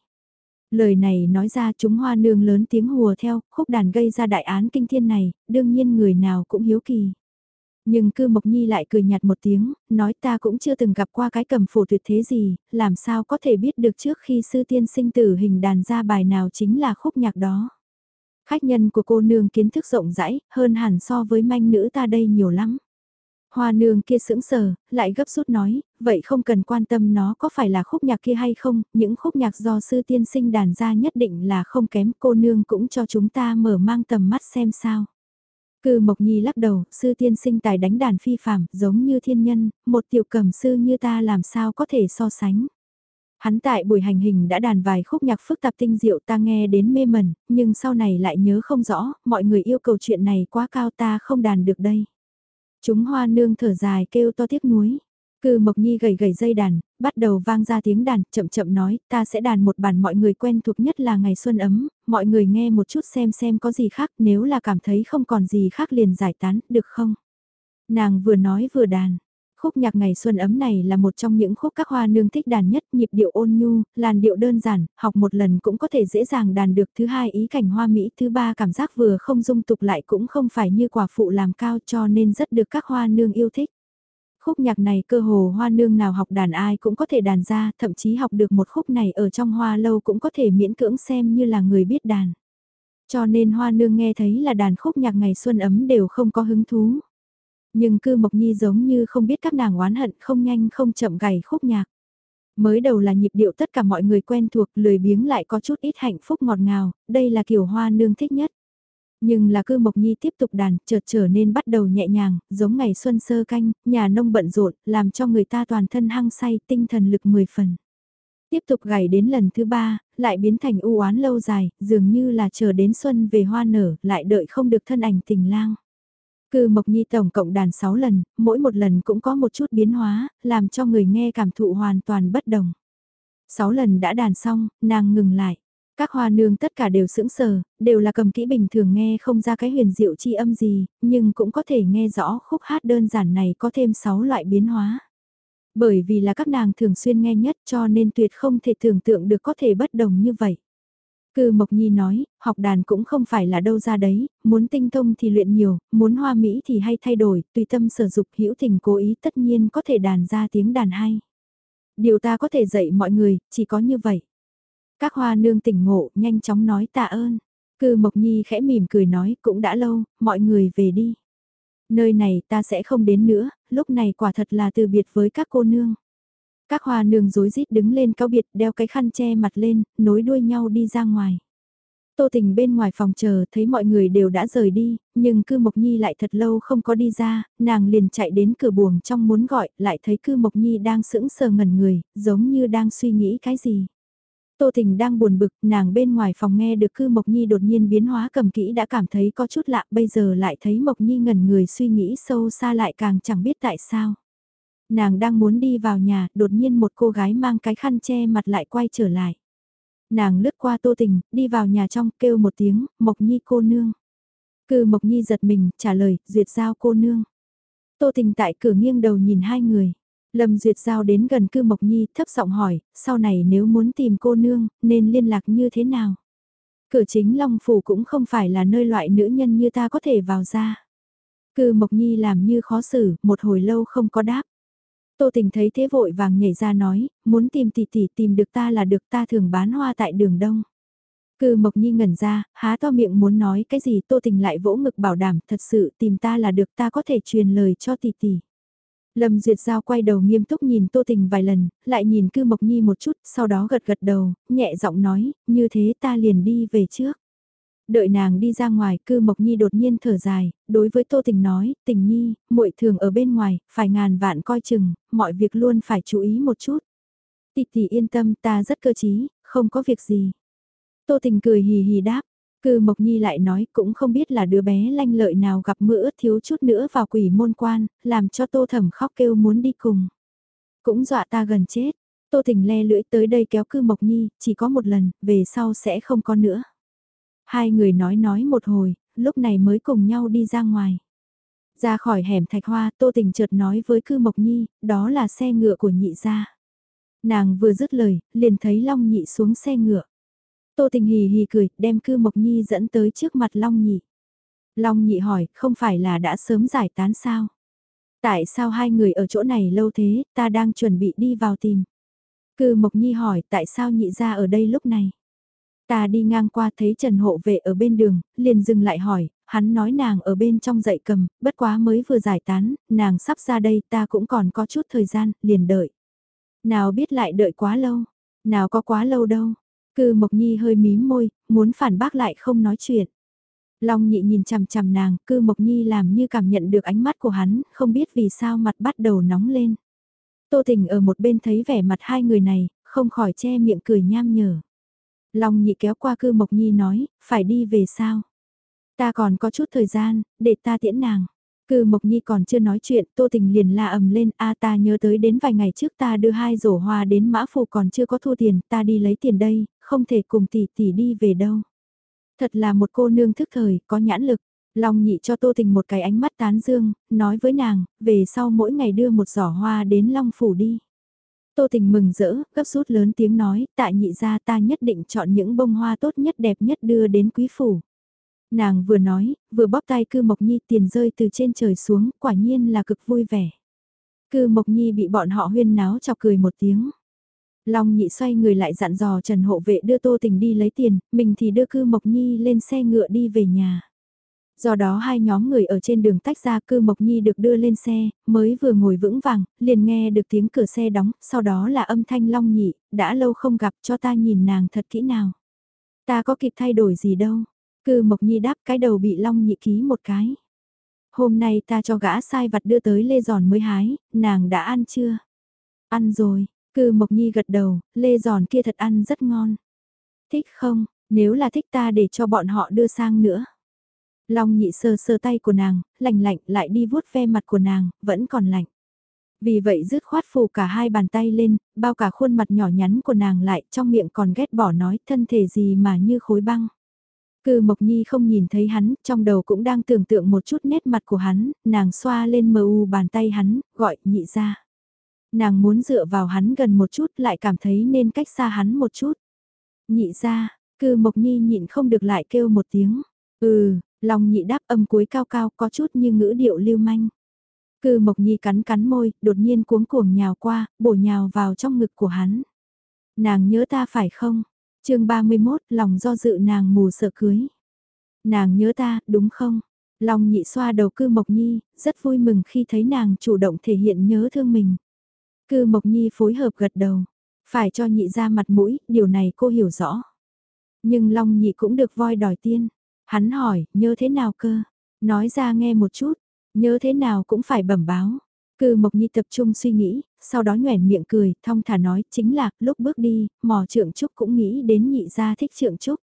Lời này nói ra chúng hoa nương lớn tiếng hùa theo, khúc đàn gây ra đại án kinh thiên này, đương nhiên người nào cũng hiếu kỳ. Nhưng cư Mộc Nhi lại cười nhạt một tiếng, nói ta cũng chưa từng gặp qua cái cầm phổ tuyệt thế gì, làm sao có thể biết được trước khi sư tiên sinh tử hình đàn ra bài nào chính là khúc nhạc đó. Khách nhân của cô nương kiến thức rộng rãi, hơn hẳn so với manh nữ ta đây nhiều lắm. Hoa nương kia sững sờ, lại gấp rút nói, vậy không cần quan tâm nó có phải là khúc nhạc kia hay không, những khúc nhạc do sư tiên sinh đàn ra nhất định là không kém cô nương cũng cho chúng ta mở mang tầm mắt xem sao. Cư Mộc Nhi lắc đầu, sư tiên sinh tài đánh đàn phi phàm, giống như thiên nhân, một tiểu cầm sư như ta làm sao có thể so sánh. Hắn tại buổi hành hình đã đàn vài khúc nhạc phức tạp tinh diệu ta nghe đến mê mẩn, nhưng sau này lại nhớ không rõ, mọi người yêu cầu chuyện này quá cao ta không đàn được đây. Chúng hoa nương thở dài kêu to tiếc nuối. Cư Mộc Nhi gầy gầy dây đàn, bắt đầu vang ra tiếng đàn, chậm chậm nói, ta sẽ đàn một bản mọi người quen thuộc nhất là ngày xuân ấm, mọi người nghe một chút xem xem có gì khác, nếu là cảm thấy không còn gì khác liền giải tán, được không? Nàng vừa nói vừa đàn. Khúc nhạc ngày xuân ấm này là một trong những khúc các hoa nương thích đàn nhất, nhịp điệu ôn nhu, làn điệu đơn giản, học một lần cũng có thể dễ dàng đàn được. Thứ hai ý cảnh hoa mỹ, thứ ba cảm giác vừa không dung tục lại cũng không phải như quả phụ làm cao cho nên rất được các hoa nương yêu thích. Khúc nhạc này cơ hồ hoa nương nào học đàn ai cũng có thể đàn ra, thậm chí học được một khúc này ở trong hoa lâu cũng có thể miễn cưỡng xem như là người biết đàn. Cho nên hoa nương nghe thấy là đàn khúc nhạc ngày xuân ấm đều không có hứng thú. Nhưng cư mộc nhi giống như không biết các nàng oán hận không nhanh không chậm gảy khúc nhạc. Mới đầu là nhịp điệu tất cả mọi người quen thuộc lười biếng lại có chút ít hạnh phúc ngọt ngào, đây là kiểu hoa nương thích nhất. Nhưng là cư Mộc Nhi tiếp tục đàn, chợt trở nên bắt đầu nhẹ nhàng, giống ngày xuân sơ canh, nhà nông bận rộn, làm cho người ta toàn thân hăng say, tinh thần lực 10 phần. Tiếp tục gảy đến lần thứ ba, lại biến thành u oán lâu dài, dường như là chờ đến xuân về hoa nở, lại đợi không được thân ảnh tình lang. Cư Mộc Nhi tổng cộng đàn 6 lần, mỗi một lần cũng có một chút biến hóa, làm cho người nghe cảm thụ hoàn toàn bất đồng. 6 lần đã đàn xong, nàng ngừng lại. Các hoa nương tất cả đều sững sờ, đều là cầm kỹ bình thường nghe không ra cái huyền diệu chi âm gì, nhưng cũng có thể nghe rõ khúc hát đơn giản này có thêm 6 loại biến hóa. Bởi vì là các nàng thường xuyên nghe nhất cho nên tuyệt không thể tưởng tượng được có thể bất đồng như vậy. Cư Mộc Nhi nói, học đàn cũng không phải là đâu ra đấy, muốn tinh thông thì luyện nhiều, muốn hoa mỹ thì hay thay đổi, tùy tâm sở dục hữu tình cố ý tất nhiên có thể đàn ra tiếng đàn hay. Điều ta có thể dạy mọi người, chỉ có như vậy. Các hoa nương tỉnh ngộ, nhanh chóng nói tạ ơn. Cư Mộc Nhi khẽ mỉm cười nói, cũng đã lâu, mọi người về đi. Nơi này ta sẽ không đến nữa, lúc này quả thật là từ biệt với các cô nương. Các hoa nương rối rít đứng lên cao biệt đeo cái khăn che mặt lên, nối đuôi nhau đi ra ngoài. Tô tình bên ngoài phòng chờ thấy mọi người đều đã rời đi, nhưng cư Mộc Nhi lại thật lâu không có đi ra, nàng liền chạy đến cửa buồng trong muốn gọi, lại thấy cư Mộc Nhi đang sững sờ ngẩn người, giống như đang suy nghĩ cái gì. Tô Tình đang buồn bực, nàng bên ngoài phòng nghe được cư Mộc Nhi đột nhiên biến hóa cầm kỹ đã cảm thấy có chút lạ, bây giờ lại thấy Mộc Nhi ngẩn người suy nghĩ sâu xa lại càng chẳng biết tại sao. Nàng đang muốn đi vào nhà, đột nhiên một cô gái mang cái khăn che mặt lại quay trở lại. Nàng lướt qua Tô Tình, đi vào nhà trong, kêu một tiếng, Mộc Nhi cô nương. Cư Mộc Nhi giật mình, trả lời, duyệt giao cô nương. Tô Tình tại cửa nghiêng đầu nhìn hai người. Lâm Duyệt Giao đến gần cư Mộc Nhi thấp giọng hỏi, sau này nếu muốn tìm cô nương, nên liên lạc như thế nào? Cửa chính Long Phủ cũng không phải là nơi loại nữ nhân như ta có thể vào ra. Cư Mộc Nhi làm như khó xử, một hồi lâu không có đáp. Tô Tình thấy thế vội vàng nhảy ra nói, muốn tìm tỷ tỷ tìm được ta là được ta thường bán hoa tại đường đông. Cư Mộc Nhi ngẩn ra, há to miệng muốn nói cái gì Tô Tình lại vỗ ngực bảo đảm thật sự tìm ta là được ta có thể truyền lời cho tỷ tỷ. Lâm Duyệt Giao quay đầu nghiêm túc nhìn Tô Tình vài lần, lại nhìn Cư Mộc Nhi một chút, sau đó gật gật đầu, nhẹ giọng nói, như thế ta liền đi về trước. Đợi nàng đi ra ngoài, Cư Mộc Nhi đột nhiên thở dài, đối với Tô Tình nói, Tình Nhi, muội thường ở bên ngoài, phải ngàn vạn coi chừng, mọi việc luôn phải chú ý một chút. Tịch tỷ yên tâm, ta rất cơ trí, không có việc gì. Tô Tình cười hì hì đáp, Cư Mộc Nhi lại nói cũng không biết là đứa bé lanh lợi nào gặp mưa ướt thiếu chút nữa vào quỷ môn quan, làm cho Tô Thẩm khóc kêu muốn đi cùng. Cũng dọa ta gần chết. Tô Thỉnh le lưỡi tới đây kéo Cư Mộc Nhi, chỉ có một lần, về sau sẽ không có nữa. Hai người nói nói một hồi, lúc này mới cùng nhau đi ra ngoài. Ra khỏi hẻm thạch hoa, Tô Tình chợt nói với Cư Mộc Nhi, đó là xe ngựa của nhị gia. Nàng vừa dứt lời, liền thấy Long Nhị xuống xe ngựa. Tô Tình hì hì cười, đem cư Mộc Nhi dẫn tới trước mặt Long Nhị. Long Nhị hỏi, không phải là đã sớm giải tán sao? Tại sao hai người ở chỗ này lâu thế, ta đang chuẩn bị đi vào tìm. Cư Mộc Nhi hỏi, tại sao nhị ra ở đây lúc này? Ta đi ngang qua thấy Trần Hộ Vệ ở bên đường, liền dừng lại hỏi, hắn nói nàng ở bên trong dậy cầm, bất quá mới vừa giải tán, nàng sắp ra đây ta cũng còn có chút thời gian, liền đợi. Nào biết lại đợi quá lâu, nào có quá lâu đâu, Cư Mộc Nhi hơi mím môi, muốn phản bác lại không nói chuyện. Long nhị nhìn chằm chằm nàng, cư Mộc Nhi làm như cảm nhận được ánh mắt của hắn, không biết vì sao mặt bắt đầu nóng lên. Tô Tình ở một bên thấy vẻ mặt hai người này, không khỏi che miệng cười nham nhở. Long nhị kéo qua cư Mộc Nhi nói, phải đi về sao? Ta còn có chút thời gian, để ta tiễn nàng. Cư Mộc Nhi còn chưa nói chuyện, Tô Tình liền la ầm lên, a ta nhớ tới đến vài ngày trước ta đưa hai rổ hoa đến mã phù còn chưa có thu tiền, ta đi lấy tiền đây, không thể cùng tỷ tỷ đi về đâu. Thật là một cô nương thức thời, có nhãn lực. Long nhị cho Tô Tình một cái ánh mắt tán dương, nói với nàng, về sau mỗi ngày đưa một giỏ hoa đến Long Phủ đi. Tô Tình mừng rỡ, gấp rút lớn tiếng nói, tại nhị gia ta nhất định chọn những bông hoa tốt nhất đẹp nhất đưa đến quý phủ. Nàng vừa nói, vừa bóp tay cư Mộc Nhi tiền rơi từ trên trời xuống, quả nhiên là cực vui vẻ. Cư Mộc Nhi bị bọn họ huyên náo chọc cười một tiếng. Long nhị xoay người lại dặn dò Trần Hộ Vệ đưa Tô Tình đi lấy tiền, mình thì đưa cư Mộc Nhi lên xe ngựa đi về nhà. Do đó hai nhóm người ở trên đường tách ra cư Mộc Nhi được đưa lên xe, mới vừa ngồi vững vàng, liền nghe được tiếng cửa xe đóng, sau đó là âm thanh Long nhị, đã lâu không gặp cho ta nhìn nàng thật kỹ nào. Ta có kịp thay đổi gì đâu, cư Mộc Nhi đáp cái đầu bị Long nhị ký một cái. Hôm nay ta cho gã sai vặt đưa tới lê giòn mới hái, nàng đã ăn chưa? Ăn rồi, Cư Mộc Nhi gật đầu, lê giòn kia thật ăn rất ngon. Thích không, nếu là thích ta để cho bọn họ đưa sang nữa. Long nhị sờ sờ tay của nàng, lạnh lạnh lại đi vuốt ve mặt của nàng, vẫn còn lạnh. Vì vậy dứt khoát phủ cả hai bàn tay lên, bao cả khuôn mặt nhỏ nhắn của nàng lại trong miệng còn ghét bỏ nói thân thể gì mà như khối băng. Cư Mộc Nhi không nhìn thấy hắn, trong đầu cũng đang tưởng tượng một chút nét mặt của hắn, nàng xoa lên mờ u bàn tay hắn, gọi nhị ra. Nàng muốn dựa vào hắn gần một chút lại cảm thấy nên cách xa hắn một chút. Nhị ra, cư Mộc Nhi nhịn không được lại kêu một tiếng. Ừ, lòng nhị đáp âm cuối cao cao có chút như ngữ điệu lưu manh. Cư Mộc Nhi cắn cắn môi, đột nhiên cuống cuồng nhào qua, bổ nhào vào trong ngực của hắn. Nàng nhớ ta phải không? chương 31, lòng do dự nàng mù sợ cưới. Nàng nhớ ta, đúng không? Lòng nhị xoa đầu cư Mộc Nhi, rất vui mừng khi thấy nàng chủ động thể hiện nhớ thương mình. Cư Mộc Nhi phối hợp gật đầu. Phải cho nhị ra mặt mũi, điều này cô hiểu rõ. Nhưng Long nhị cũng được voi đòi tiên. Hắn hỏi, nhớ thế nào cơ? Nói ra nghe một chút, nhớ thế nào cũng phải bẩm báo. Cư Mộc Nhi tập trung suy nghĩ, sau đó nhoẻn miệng cười, thong thả nói, chính là, lúc bước đi, mò trượng trúc cũng nghĩ đến nhị gia thích trượng trúc.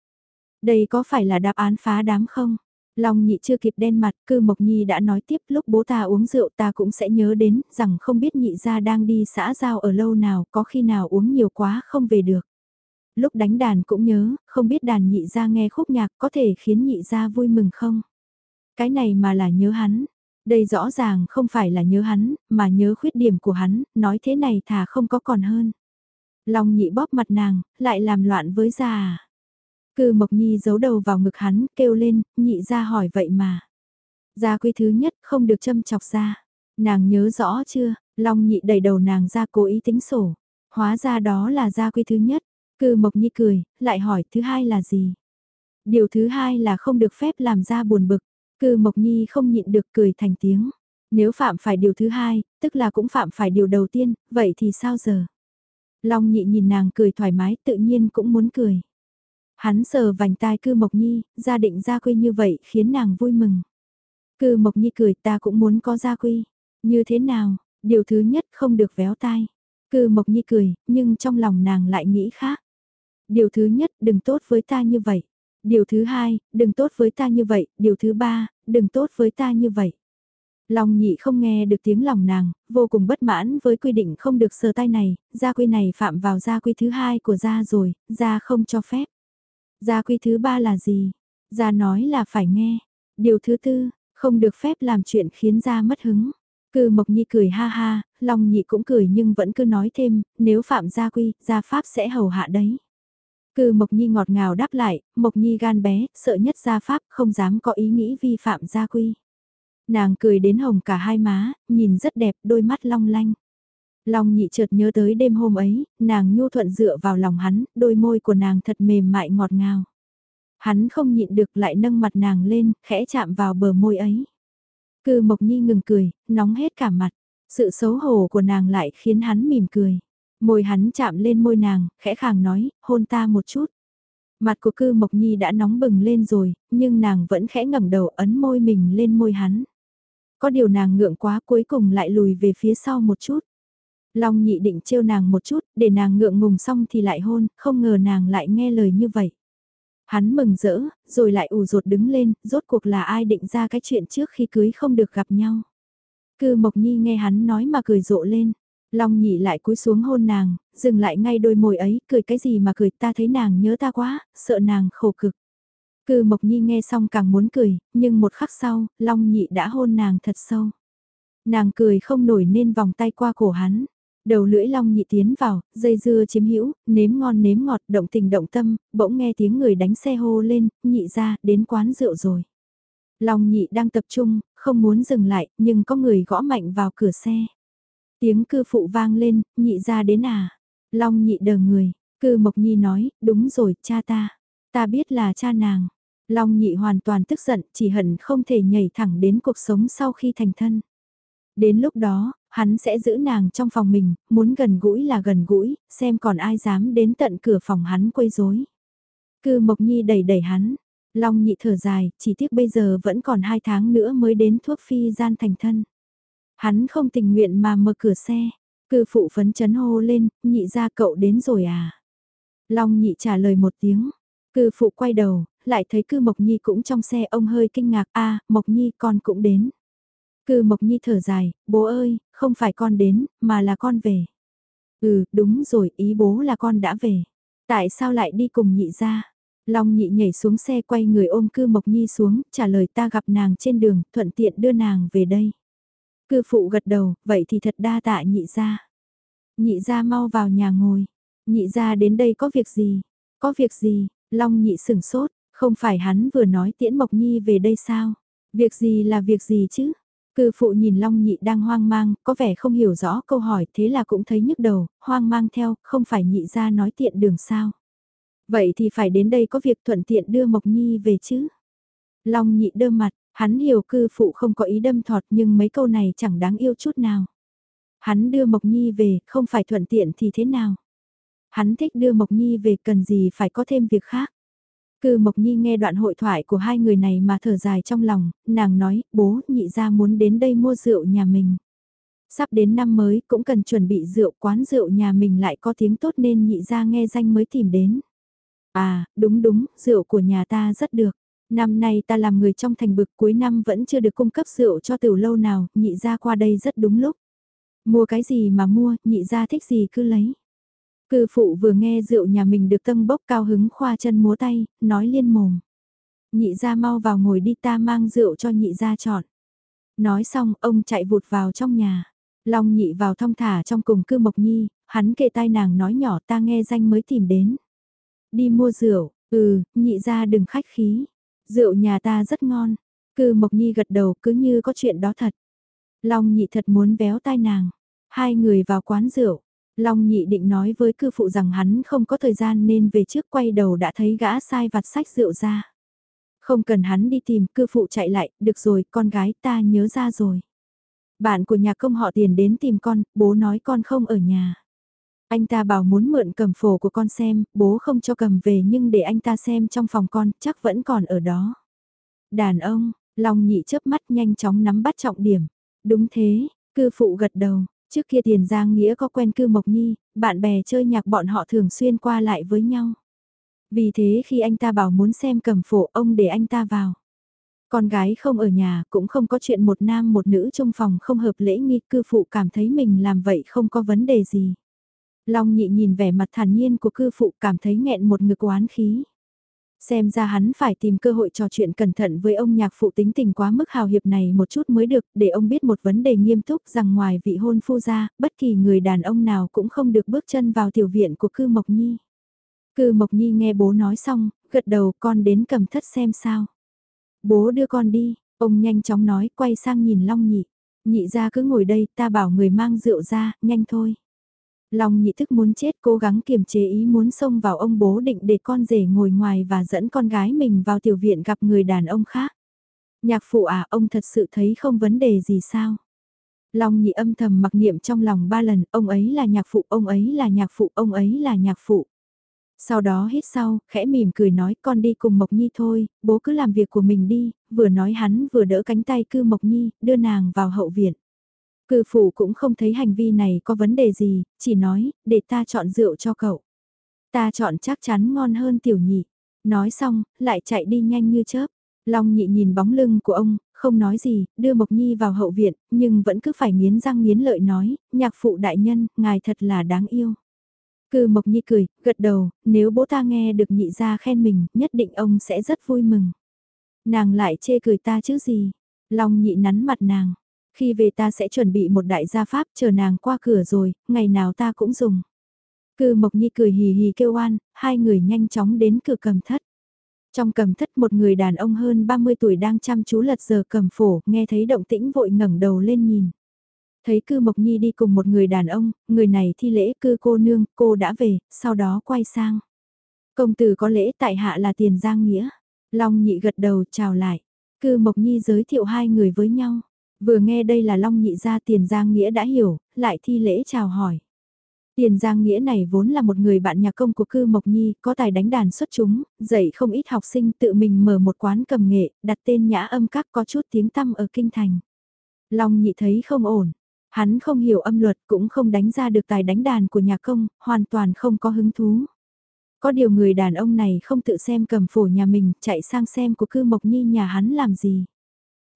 Đây có phải là đáp án phá đám không? Long nhị chưa kịp đen mặt, cư Mộc Nhi đã nói tiếp lúc bố ta uống rượu ta cũng sẽ nhớ đến, rằng không biết nhị gia đang đi xã giao ở lâu nào, có khi nào uống nhiều quá không về được. Lúc đánh đàn cũng nhớ, không biết đàn nhị gia nghe khúc nhạc có thể khiến nhị gia vui mừng không? Cái này mà là nhớ hắn, đây rõ ràng không phải là nhớ hắn, mà nhớ khuyết điểm của hắn, nói thế này thà không có còn hơn. Long nhị bóp mặt nàng, lại làm loạn với già. à. Cư Mộc Nhi giấu đầu vào ngực hắn, kêu lên, nhị ra hỏi vậy mà. Gia quy thứ nhất không được châm chọc ra. Nàng nhớ rõ chưa, Long nhị đẩy đầu nàng ra cố ý tính sổ. Hóa ra đó là gia quy thứ nhất. Cư Mộc Nhi cười, lại hỏi thứ hai là gì? Điều thứ hai là không được phép làm ra buồn bực. Cư Mộc Nhi không nhịn được cười thành tiếng. Nếu phạm phải điều thứ hai, tức là cũng phạm phải điều đầu tiên, vậy thì sao giờ? Long nhị nhìn nàng cười thoải mái tự nhiên cũng muốn cười. Hắn sờ vành tai cư Mộc Nhi, gia định gia quy như vậy khiến nàng vui mừng. Cư Mộc Nhi cười ta cũng muốn có gia quy. Như thế nào, điều thứ nhất không được véo tai. Cư Mộc Nhi cười, nhưng trong lòng nàng lại nghĩ khác. Điều thứ nhất đừng tốt với ta như vậy. Điều thứ hai, đừng tốt với ta như vậy. Điều thứ ba, đừng tốt với ta như vậy. Long nhị không nghe được tiếng lòng nàng, vô cùng bất mãn với quy định không được sờ tay này, gia quy này phạm vào gia quy thứ hai của gia rồi, gia không cho phép. Gia quy thứ ba là gì? Gia nói là phải nghe. Điều thứ tư, không được phép làm chuyện khiến gia mất hứng. Cư Mộc Nhi cười ha ha, Long Nhị cũng cười nhưng vẫn cứ nói thêm, nếu phạm gia quy, gia pháp sẽ hầu hạ đấy. Cư Mộc Nhi ngọt ngào đáp lại, Mộc Nhi gan bé, sợ nhất gia pháp, không dám có ý nghĩ vi phạm gia quy. Nàng cười đến hồng cả hai má, nhìn rất đẹp, đôi mắt long lanh. Long nhị chợt nhớ tới đêm hôm ấy, nàng nhu thuận dựa vào lòng hắn, đôi môi của nàng thật mềm mại ngọt ngào. Hắn không nhịn được lại nâng mặt nàng lên, khẽ chạm vào bờ môi ấy. Cư Mộc Nhi ngừng cười, nóng hết cả mặt. Sự xấu hổ của nàng lại khiến hắn mỉm cười. Môi hắn chạm lên môi nàng, khẽ khàng nói, hôn ta một chút. Mặt của cư Mộc Nhi đã nóng bừng lên rồi, nhưng nàng vẫn khẽ ngẩng đầu ấn môi mình lên môi hắn. Có điều nàng ngượng quá cuối cùng lại lùi về phía sau một chút. Long nhị định trêu nàng một chút, để nàng ngượng ngùng xong thì lại hôn, không ngờ nàng lại nghe lời như vậy. Hắn mừng rỡ, rồi lại ủ rột đứng lên, rốt cuộc là ai định ra cái chuyện trước khi cưới không được gặp nhau. Cư Mộc Nhi nghe hắn nói mà cười rộ lên. Long nhị lại cúi xuống hôn nàng, dừng lại ngay đôi môi ấy, cười cái gì mà cười ta thấy nàng nhớ ta quá, sợ nàng khổ cực. Cư Mộc Nhi nghe xong càng muốn cười, nhưng một khắc sau, Long nhị đã hôn nàng thật sâu. Nàng cười không nổi nên vòng tay qua cổ hắn. Đầu lưỡi long nhị tiến vào, dây dưa chiếm hữu, nếm ngon nếm ngọt, động tình động tâm, bỗng nghe tiếng người đánh xe hô lên, nhị ra, đến quán rượu rồi. Long nhị đang tập trung, không muốn dừng lại, nhưng có người gõ mạnh vào cửa xe. Tiếng cư phụ vang lên, nhị ra đến à. Long nhị đờ người, cư mộc nhi nói, đúng rồi, cha ta. Ta biết là cha nàng. Long nhị hoàn toàn tức giận, chỉ hận không thể nhảy thẳng đến cuộc sống sau khi thành thân. Đến lúc đó, hắn sẽ giữ nàng trong phòng mình, muốn gần gũi là gần gũi, xem còn ai dám đến tận cửa phòng hắn quấy rối. Cư Mộc Nhi đẩy đẩy hắn, Long nhị thở dài, chỉ tiếc bây giờ vẫn còn hai tháng nữa mới đến thuốc phi gian thành thân. Hắn không tình nguyện mà mở cửa xe, cư phụ phấn chấn hô lên, nhị ra cậu đến rồi à. Long nhị trả lời một tiếng, cư phụ quay đầu, lại thấy cư Mộc Nhi cũng trong xe ông hơi kinh ngạc, a Mộc Nhi con cũng đến. Cư Mộc Nhi thở dài, bố ơi, không phải con đến, mà là con về. Ừ, đúng rồi, ý bố là con đã về. Tại sao lại đi cùng nhị ra? Long nhị nhảy xuống xe quay người ôm cư Mộc Nhi xuống, trả lời ta gặp nàng trên đường, thuận tiện đưa nàng về đây. Cư phụ gật đầu, vậy thì thật đa tạ nhị ra. Nhị ra mau vào nhà ngồi. Nhị ra đến đây có việc gì? Có việc gì? Long nhị sửng sốt, không phải hắn vừa nói tiễn Mộc Nhi về đây sao? Việc gì là việc gì chứ? Cư phụ nhìn Long nhị đang hoang mang, có vẻ không hiểu rõ câu hỏi thế là cũng thấy nhức đầu, hoang mang theo, không phải nhị ra nói tiện đường sao? Vậy thì phải đến đây có việc thuận tiện đưa Mộc Nhi về chứ? Long nhị đơ mặt, hắn hiểu cư phụ không có ý đâm thọt nhưng mấy câu này chẳng đáng yêu chút nào. Hắn đưa Mộc Nhi về, không phải thuận tiện thì thế nào? Hắn thích đưa Mộc Nhi về cần gì phải có thêm việc khác. Cư Mộc Nhi nghe đoạn hội thoại của hai người này mà thở dài trong lòng, nàng nói, bố, nhị ra muốn đến đây mua rượu nhà mình. Sắp đến năm mới cũng cần chuẩn bị rượu quán rượu nhà mình lại có tiếng tốt nên nhị ra nghe danh mới tìm đến. À, đúng đúng, rượu của nhà ta rất được. Năm nay ta làm người trong thành bực cuối năm vẫn chưa được cung cấp rượu cho tiểu lâu nào, nhị ra qua đây rất đúng lúc. Mua cái gì mà mua, nhị ra thích gì cứ lấy. Cư phụ vừa nghe rượu nhà mình được tâng bốc cao hứng khoa chân múa tay, nói liên mồm. Nhị ra mau vào ngồi đi ta mang rượu cho nhị ra chọn. Nói xong ông chạy vụt vào trong nhà. Long nhị vào thong thả trong cùng cư mộc nhi, hắn kề tai nàng nói nhỏ ta nghe danh mới tìm đến. Đi mua rượu, ừ, nhị ra đừng khách khí. Rượu nhà ta rất ngon. Cư mộc nhi gật đầu cứ như có chuyện đó thật. Long nhị thật muốn véo tai nàng. Hai người vào quán rượu. Long nhị định nói với cư phụ rằng hắn không có thời gian nên về trước quay đầu đã thấy gã sai vặt sách rượu ra. Không cần hắn đi tìm, cư phụ chạy lại, được rồi, con gái ta nhớ ra rồi. Bạn của nhà công họ tiền đến tìm con, bố nói con không ở nhà. Anh ta bảo muốn mượn cầm phổ của con xem, bố không cho cầm về nhưng để anh ta xem trong phòng con, chắc vẫn còn ở đó. Đàn ông, Long nhị chớp mắt nhanh chóng nắm bắt trọng điểm. Đúng thế, cư phụ gật đầu, Trước kia Tiền Giang Nghĩa có quen cư Mộc Nhi, bạn bè chơi nhạc bọn họ thường xuyên qua lại với nhau. Vì thế khi anh ta bảo muốn xem cầm phổ ông để anh ta vào. Con gái không ở nhà cũng không có chuyện một nam một nữ trong phòng không hợp lễ nghi cư phụ cảm thấy mình làm vậy không có vấn đề gì. Long nhị nhìn vẻ mặt thản nhiên của cư phụ cảm thấy nghẹn một ngực oán khí. Xem ra hắn phải tìm cơ hội trò chuyện cẩn thận với ông nhạc phụ tính tình quá mức hào hiệp này một chút mới được, để ông biết một vấn đề nghiêm túc rằng ngoài vị hôn phu ra, bất kỳ người đàn ông nào cũng không được bước chân vào tiểu viện của cư Mộc Nhi. Cư Mộc Nhi nghe bố nói xong, gật đầu con đến cầm thất xem sao. Bố đưa con đi, ông nhanh chóng nói quay sang nhìn Long Nhị. Nhị ra cứ ngồi đây ta bảo người mang rượu ra, nhanh thôi. Long nhị thức muốn chết cố gắng kiềm chế ý muốn xông vào ông bố định để con rể ngồi ngoài và dẫn con gái mình vào tiểu viện gặp người đàn ông khác. Nhạc phụ à ông thật sự thấy không vấn đề gì sao? Long nhị âm thầm mặc niệm trong lòng ba lần, ông ấy là nhạc phụ, ông ấy là nhạc phụ, ông ấy là nhạc phụ. Sau đó hít sau, khẽ mỉm cười nói con đi cùng Mộc Nhi thôi, bố cứ làm việc của mình đi, vừa nói hắn vừa đỡ cánh tay cư Mộc Nhi, đưa nàng vào hậu viện. Cư phủ cũng không thấy hành vi này có vấn đề gì, chỉ nói, để ta chọn rượu cho cậu. Ta chọn chắc chắn ngon hơn tiểu nhị. Nói xong, lại chạy đi nhanh như chớp. Long nhị nhìn bóng lưng của ông, không nói gì, đưa Mộc Nhi vào hậu viện, nhưng vẫn cứ phải nghiến răng nghiến lợi nói, nhạc phụ đại nhân, ngài thật là đáng yêu. Cư Mộc Nhi cười, gật đầu, nếu bố ta nghe được nhị ra khen mình, nhất định ông sẽ rất vui mừng. Nàng lại chê cười ta chứ gì. Long nhị nắn mặt nàng, khi về ta sẽ chuẩn bị một đại gia pháp chờ nàng qua cửa rồi, ngày nào ta cũng dùng. Cư Mộc Nhi cười hì hì kêu oan, hai người nhanh chóng đến cửa cầm thất. Trong cầm thất một người đàn ông hơn 30 tuổi đang chăm chú lật giờ cầm phổ, nghe thấy động tĩnh vội ngẩng đầu lên nhìn. Thấy cư Mộc Nhi đi cùng một người đàn ông, người này thi lễ cư cô nương, cô đã về, sau đó quay sang. Công tử có lễ tại hạ là tiền giang nghĩa. Long nhị gật đầu chào lại. Cư Mộc Nhi giới thiệu hai người với nhau. Vừa nghe đây là Long Nhị gia Tiền Giang Nghĩa đã hiểu, lại thi lễ chào hỏi. Tiền Giang Nghĩa này vốn là một người bạn nhạc công của cư Mộc Nhi, có tài đánh đàn xuất chúng, dạy không ít học sinh tự mình mở một quán cầm nghệ, đặt tên nhã âm các có chút tiếng tăm ở Kinh Thành. Long Nhị thấy không ổn, hắn không hiểu âm luật cũng không đánh ra được tài đánh đàn của nhạc công, hoàn toàn không có hứng thú. Có điều người đàn ông này không tự xem cầm phổ nhà mình, chạy sang xem của cư Mộc Nhi nhà hắn làm gì.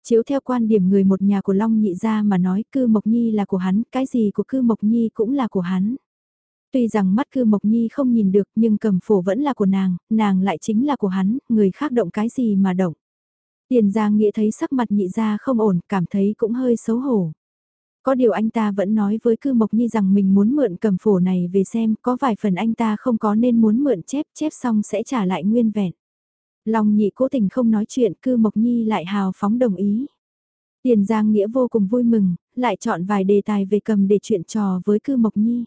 Chiếu theo quan điểm người một nhà của Long Nhị gia mà nói cư Mộc Nhi là của hắn, cái gì của cư Mộc Nhi cũng là của hắn. Tuy rằng mắt cư Mộc Nhi không nhìn được nhưng cầm phổ vẫn là của nàng, nàng lại chính là của hắn, người khác động cái gì mà động. Tiền Giang Nghĩa thấy sắc mặt nhị gia không ổn, cảm thấy cũng hơi xấu hổ. Có điều anh ta vẫn nói với cư Mộc Nhi rằng mình muốn mượn cầm phổ này về xem, có vài phần anh ta không có nên muốn mượn chép, chép xong sẽ trả lại nguyên vẹn. Long nhị cố tình không nói chuyện, cư Mộc Nhi lại hào phóng đồng ý. Tiền Giang Nghĩa vô cùng vui mừng, lại chọn vài đề tài về cầm để chuyện trò với cư Mộc Nhi.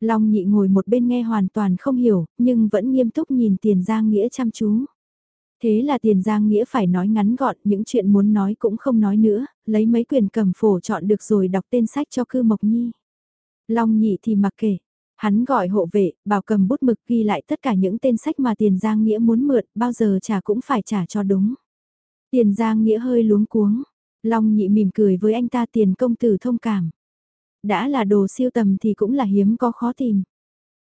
Long nhị ngồi một bên nghe hoàn toàn không hiểu, nhưng vẫn nghiêm túc nhìn Tiền Giang Nghĩa chăm chú. Thế là Tiền Giang Nghĩa phải nói ngắn gọn, những chuyện muốn nói cũng không nói nữa, lấy mấy quyền cầm phổ chọn được rồi đọc tên sách cho cư Mộc Nhi. Long nhị thì mặc kệ, hắn gọi hộ vệ, bảo cầm bút mực ghi lại tất cả những tên sách mà Tiền Giang Nghĩa muốn mượn, bao giờ trả cũng phải trả cho đúng. Tiền Giang Nghĩa hơi luống cuống, Long nhị mỉm cười với anh ta tiền công tử thông cảm. Đã là đồ siêu tầm thì cũng là hiếm có khó tìm.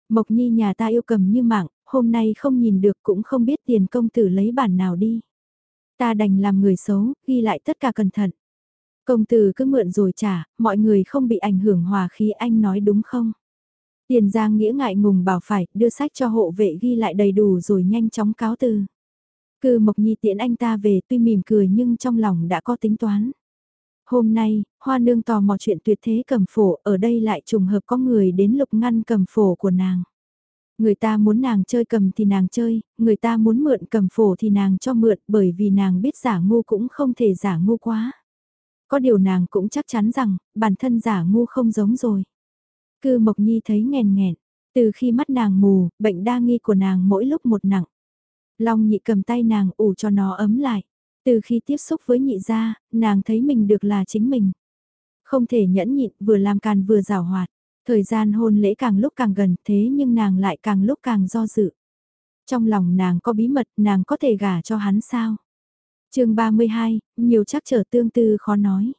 Mộc Nhi nhà ta yêu cầm như mạng, hôm nay không nhìn được cũng không biết tiền công tử lấy bản nào đi. Ta đành làm người xấu, ghi lại tất cả cẩn thận. Công tử cứ mượn rồi trả, mọi người không bị ảnh hưởng hòa khí anh nói đúng không? Tiền Giang nghĩa ngại ngùng bảo phải, đưa sách cho hộ vệ ghi lại đầy đủ rồi nhanh chóng cáo từ. Cư Mộc Nhi tiễn anh ta về tuy mỉm cười nhưng trong lòng đã có tính toán. Hôm nay, Hoa Nương tò mò chuyện tuyệt thế cầm phổ, ở đây lại trùng hợp có người đến lục ngăn cầm phổ của nàng. Người ta muốn nàng chơi cầm thì nàng chơi, người ta muốn mượn cầm phổ thì nàng cho mượn bởi vì nàng biết giả ngu cũng không thể giả ngu quá. Có điều nàng cũng chắc chắn rằng, bản thân giả ngu không giống rồi. Cư Mộc Nhi thấy nghèn nghẹn, từ khi mắt nàng mù, bệnh đa nghi của nàng mỗi lúc một nặng. Long nhị cầm tay nàng ủ cho nó ấm lại. Từ khi tiếp xúc với nhị gia, nàng thấy mình được là chính mình. Không thể nhẫn nhịn vừa làm càn vừa rào hoạt. Thời gian hôn lễ càng lúc càng gần thế nhưng nàng lại càng lúc càng do dự. Trong lòng nàng có bí mật nàng có thể gả cho hắn sao? chương 32, nhiều chắc trở tương tư khó nói.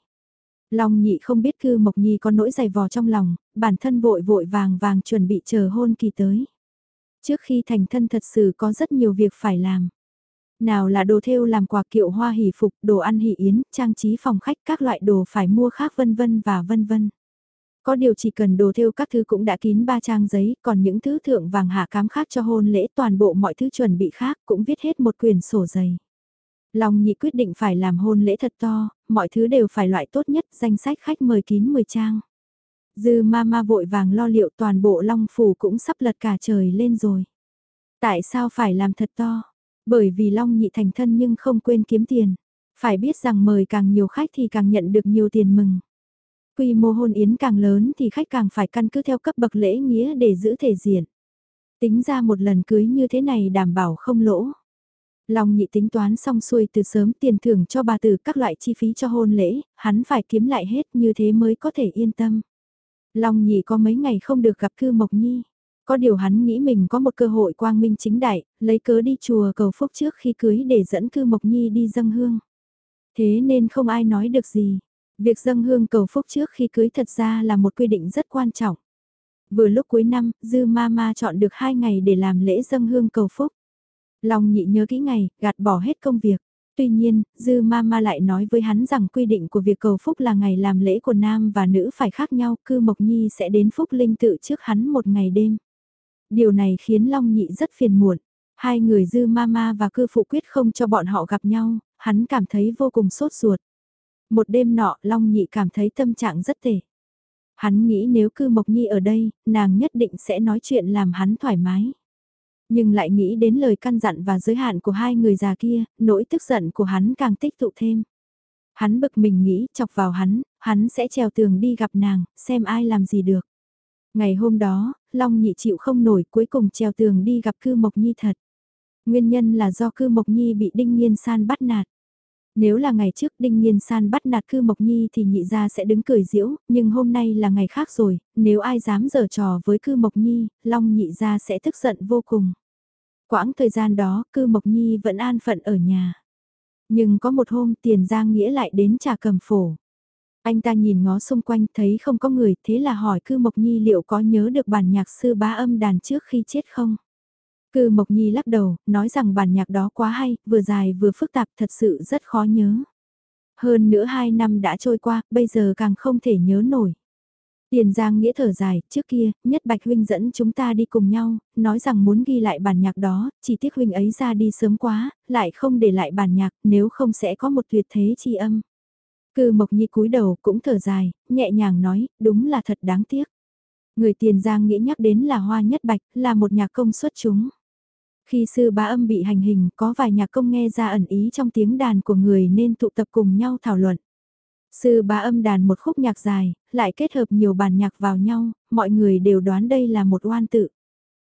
Long nhị không biết cư Mộc Nhi có nỗi dày vò trong lòng, bản thân vội vội vàng vàng chuẩn bị chờ hôn kỳ tới. Trước khi thành thân thật sự có rất nhiều việc phải làm. Nào là đồ thêu làm quà kiệu hoa hỷ phục, đồ ăn hỷ yến, trang trí phòng khách, các loại đồ phải mua khác vân vân và vân vân. Có điều chỉ cần đồ thêu các thứ cũng đã kín ba trang giấy, còn những thứ thượng vàng hạ cám khác cho hôn lễ toàn bộ mọi thứ chuẩn bị khác cũng viết hết một quyển sổ dày. Long nhị quyết định phải làm hôn lễ thật to, mọi thứ đều phải loại tốt nhất, danh sách khách mời kín 10 trang. Dư ma ma vội vàng lo liệu toàn bộ long phủ cũng sắp lật cả trời lên rồi. Tại sao phải làm thật to? Bởi vì long nhị thành thân nhưng không quên kiếm tiền. Phải biết rằng mời càng nhiều khách thì càng nhận được nhiều tiền mừng. Quy mô hôn yến càng lớn thì khách càng phải căn cứ theo cấp bậc lễ nghĩa để giữ thể diện. Tính ra một lần cưới như thế này đảm bảo không lỗ. Long nhị tính toán xong xuôi từ sớm tiền thưởng cho bà từ các loại chi phí cho hôn lễ, hắn phải kiếm lại hết như thế mới có thể yên tâm. Long nhị có mấy ngày không được gặp cư Mộc Nhi. Có điều hắn nghĩ mình có một cơ hội quang minh chính đại, lấy cớ đi chùa cầu phúc trước khi cưới để dẫn cư Mộc Nhi đi dâng hương. Thế nên không ai nói được gì. Việc dâng hương cầu phúc trước khi cưới thật ra là một quy định rất quan trọng. Vừa lúc cuối năm, Dư Ma Ma chọn được hai ngày để làm lễ dâng hương cầu phúc. Long nhị nhớ kỹ ngày, gạt bỏ hết công việc. Tuy nhiên, Dư Mama lại nói với hắn rằng quy định của việc cầu phúc là ngày làm lễ của nam và nữ phải khác nhau, cư Mộc Nhi sẽ đến phúc linh tự trước hắn một ngày đêm. Điều này khiến Long nhị rất phiền muộn. Hai người Dư Mama và cư phụ quyết không cho bọn họ gặp nhau, hắn cảm thấy vô cùng sốt ruột. Một đêm nọ, Long nhị cảm thấy tâm trạng rất tệ. Hắn nghĩ nếu cư Mộc Nhi ở đây, nàng nhất định sẽ nói chuyện làm hắn thoải mái. Nhưng lại nghĩ đến lời căn dặn và giới hạn của hai người già kia, nỗi tức giận của hắn càng tích tụ thêm. Hắn bực mình nghĩ chọc vào hắn, hắn sẽ trèo tường đi gặp nàng, xem ai làm gì được. Ngày hôm đó, Long nhị chịu không nổi cuối cùng trèo tường đi gặp cư Mộc Nhi thật. Nguyên nhân là do cư Mộc Nhi bị Đinh Nhiên San bắt nạt. Nếu là ngày trước Đinh Nhiên San bắt nạt cư Mộc Nhi thì nhị gia sẽ đứng cười diễu, nhưng hôm nay là ngày khác rồi, nếu ai dám giở trò với cư Mộc Nhi, Long nhị gia sẽ tức giận vô cùng. Quãng thời gian đó, cư Mộc Nhi vẫn an phận ở nhà. Nhưng có một hôm tiền giang nghĩa lại đến trà cầm phổ. Anh ta nhìn ngó xung quanh thấy không có người thế là hỏi cư Mộc Nhi liệu có nhớ được bản nhạc sư bá âm đàn trước khi chết không? Cư Mộc Nhi lắc đầu, nói rằng bản nhạc đó quá hay, vừa dài vừa phức tạp thật sự rất khó nhớ. Hơn nữa hai năm đã trôi qua, bây giờ càng không thể nhớ nổi. Tiền Giang Nghĩa thở dài, trước kia, nhất Bạch Huynh dẫn chúng ta đi cùng nhau, nói rằng muốn ghi lại bản nhạc đó, chỉ tiếc Huynh ấy ra đi sớm quá, lại không để lại bản nhạc, nếu không sẽ có một tuyệt thế chi âm. Cư Mộc Nhi cúi đầu cũng thở dài, nhẹ nhàng nói, đúng là thật đáng tiếc. Người Tiền Giang Nghĩa nhắc đến là Hoa Nhất Bạch, là một nhạc công xuất chúng. Khi sư bá âm bị hành hình, có vài nhạc công nghe ra ẩn ý trong tiếng đàn của người nên tụ tập cùng nhau thảo luận. Sư bá âm đàn một khúc nhạc dài, lại kết hợp nhiều bản nhạc vào nhau, mọi người đều đoán đây là một oan tự.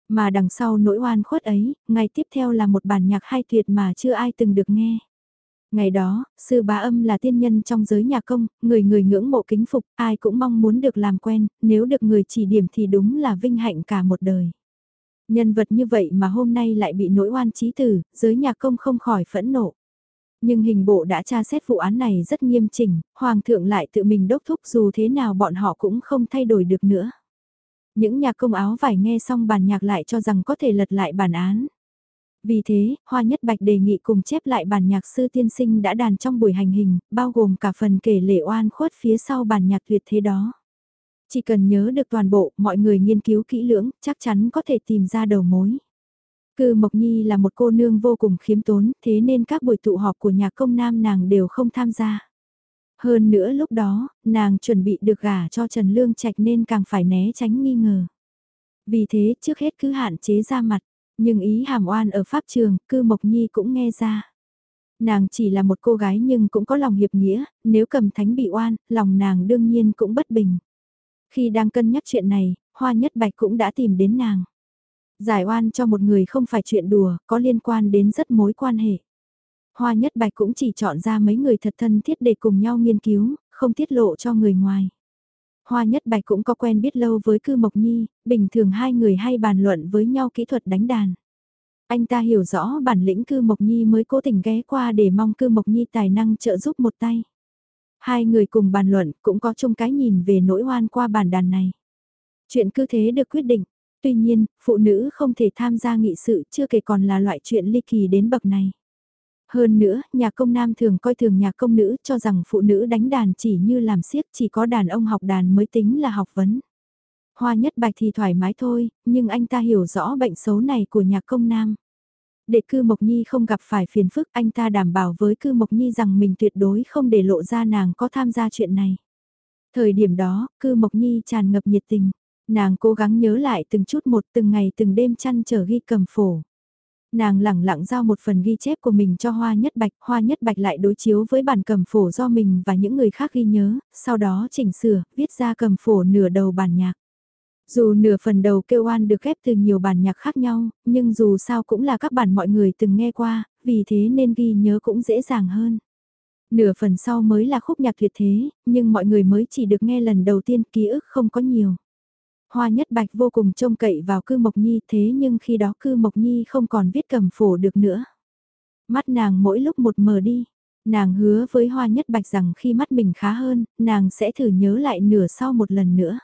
Mà đằng sau nỗi oan khuất ấy, ngày tiếp theo là một bản nhạc hay tuyệt mà chưa ai từng được nghe. Ngày đó, sư bá âm là tiên nhân trong giới nhạc công, người người ngưỡng mộ kính phục, ai cũng mong muốn được làm quen, nếu được người chỉ điểm thì đúng là vinh hạnh cả một đời. Nhân vật như vậy mà hôm nay lại bị nỗi oan trí tử, giới nhạc công không khỏi phẫn nộ. Nhưng hình bộ đã tra xét vụ án này rất nghiêm chỉnh, Hoàng thượng lại tự mình đốc thúc dù thế nào bọn họ cũng không thay đổi được nữa. Những nhà công áo vải nghe xong bản nhạc lại cho rằng có thể lật lại bản án. Vì thế, Hoa Nhất Bạch đề nghị cùng chép lại bản nhạc sư tiên sinh đã đàn trong buổi hành hình, bao gồm cả phần kể lệ oan khuất phía sau bản nhạc tuyệt thế đó. Chỉ cần nhớ được toàn bộ, mọi người nghiên cứu kỹ lưỡng, chắc chắn có thể tìm ra đầu mối. Cư Mộc Nhi là một cô nương vô cùng khiếm tốn, thế nên các buổi tụ họp của nhà công nam nàng đều không tham gia. Hơn nữa lúc đó, nàng chuẩn bị được gả cho Trần Lương Trạch nên càng phải né tránh nghi ngờ. Vì thế trước hết cứ hạn chế ra mặt, nhưng ý hàm oan ở pháp trường, cư Mộc Nhi cũng nghe ra. Nàng chỉ là một cô gái nhưng cũng có lòng hiệp nghĩa, nếu cầm thánh bị oan, lòng nàng đương nhiên cũng bất bình. Khi đang cân nhắc chuyện này, Hoa Nhất Bạch cũng đã tìm đến nàng. Giải oan cho một người không phải chuyện đùa, có liên quan đến rất mối quan hệ. Hoa Nhất Bạch cũng chỉ chọn ra mấy người thật thân thiết để cùng nhau nghiên cứu, không tiết lộ cho người ngoài. Hoa Nhất Bạch cũng có quen biết lâu với Cư Mộc Nhi, bình thường hai người hay bàn luận với nhau kỹ thuật đánh đàn. Anh ta hiểu rõ bản lĩnh Cư Mộc Nhi mới cố tình ghé qua để mong Cư Mộc Nhi tài năng trợ giúp một tay. Hai người cùng bàn luận cũng có chung cái nhìn về nỗi oan qua bản đàn này. Chuyện cứ thế được quyết định, tuy nhiên, phụ nữ không thể tham gia nghị sự chưa kể còn là loại chuyện ly kỳ đến bậc này. Hơn nữa, nhà công nam thường coi thường nhà công nữ cho rằng phụ nữ đánh đàn chỉ như làm siếc chỉ có đàn ông học đàn mới tính là học vấn. Hoa nhất bạch thì thoải mái thôi, nhưng anh ta hiểu rõ bệnh xấu này của nhà công nam. Để cư Mộc Nhi không gặp phải phiền phức anh ta đảm bảo với cư Mộc Nhi rằng mình tuyệt đối không để lộ ra nàng có tham gia chuyện này. Thời điểm đó, cư Mộc Nhi tràn ngập nhiệt tình. Nàng cố gắng nhớ lại từng chút một từng ngày từng đêm chăn trở ghi cầm phổ. Nàng lẳng lặng giao một phần ghi chép của mình cho Hoa Nhất Bạch, Hoa Nhất Bạch lại đối chiếu với bản cầm phổ do mình và những người khác ghi nhớ, sau đó chỉnh sửa, viết ra cầm phổ nửa đầu bản nhạc. Dù nửa phần đầu kêu oan được ghép từ nhiều bản nhạc khác nhau, nhưng dù sao cũng là các bản mọi người từng nghe qua, vì thế nên ghi nhớ cũng dễ dàng hơn. Nửa phần sau mới là khúc nhạc tuyệt thế, nhưng mọi người mới chỉ được nghe lần đầu tiên ký ức không có nhiều. Hoa Nhất Bạch vô cùng trông cậy vào cư Mộc Nhi thế nhưng khi đó cư Mộc Nhi không còn viết cầm phổ được nữa. Mắt nàng mỗi lúc một mờ đi. Nàng hứa với Hoa Nhất Bạch rằng khi mắt mình khá hơn, nàng sẽ thử nhớ lại nửa sau một lần nữa.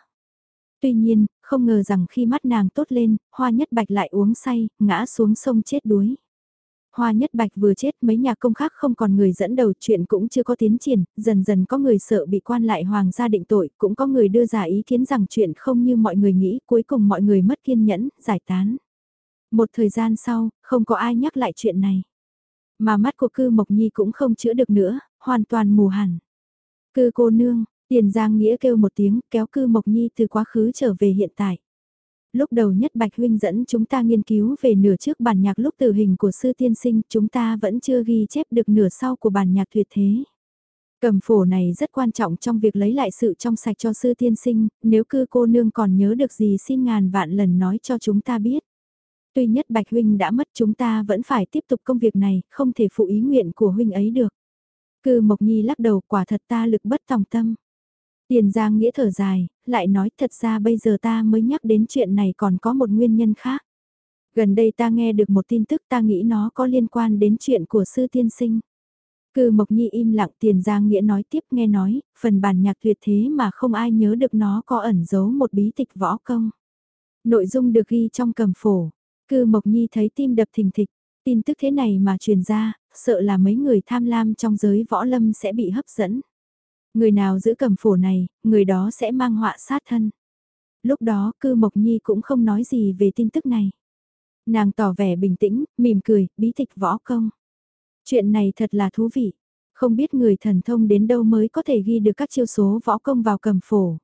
Tuy nhiên, không ngờ rằng khi mắt nàng tốt lên, Hoa Nhất Bạch lại uống say, ngã xuống sông chết đuối. Hoa Nhất Bạch vừa chết mấy nhà công khác không còn người dẫn đầu chuyện cũng chưa có tiến triển, dần dần có người sợ bị quan lại hoàng gia định tội, cũng có người đưa ra ý kiến rằng chuyện không như mọi người nghĩ, cuối cùng mọi người mất kiên nhẫn, giải tán. Một thời gian sau, không có ai nhắc lại chuyện này. Mà mắt của cư Mộc Nhi cũng không chữa được nữa, hoàn toàn mù hẳn. Cư cô nương, tiền giang nghĩa kêu một tiếng kéo cư Mộc Nhi từ quá khứ trở về hiện tại lúc đầu nhất Bạch Huynh dẫn chúng ta nghiên cứu về nửa trước bản nhạc lúc tử hình của sư tiên sinh, chúng ta vẫn chưa ghi chép được nửa sau của bản nhạc tuyệt thế. Cầm phổ này rất quan trọng trong việc lấy lại sự trong sạch cho sư tiên sinh, nếu cư cô nương còn nhớ được gì xin ngàn vạn lần nói cho chúng ta biết. Tuy nhất Bạch Huynh đã mất chúng ta vẫn phải tiếp tục công việc này, không thể phụ ý nguyện của Huynh ấy được. Cư Mộc Nhi lắc đầu quả thật ta lực bất tòng tâm. Tiền Giang Nghĩa thở dài, lại nói thật ra bây giờ ta mới nhắc đến chuyện này còn có một nguyên nhân khác. Gần đây ta nghe được một tin tức ta nghĩ nó có liên quan đến chuyện của sư tiên sinh. Cư Mộc Nhi im lặng Tiền Giang Nghĩa nói tiếp nghe nói, phần bản nhạc tuyệt thế mà không ai nhớ được nó có ẩn giấu một bí tịch võ công. Nội dung được ghi trong cầm phổ. Cư Mộc Nhi thấy tim đập thình thịch, Tin tức thế này mà truyền ra, sợ là mấy người tham lam trong giới võ lâm sẽ bị hấp dẫn. Người nào giữ cầm phổ này, người đó sẽ mang họa sát thân. Lúc đó cư Mộc Nhi cũng không nói gì về tin tức này. Nàng tỏ vẻ bình tĩnh, mỉm cười, bí tịch võ công. Chuyện này thật là thú vị. Không biết người thần thông đến đâu mới có thể ghi được các chiêu số võ công vào cầm phổ.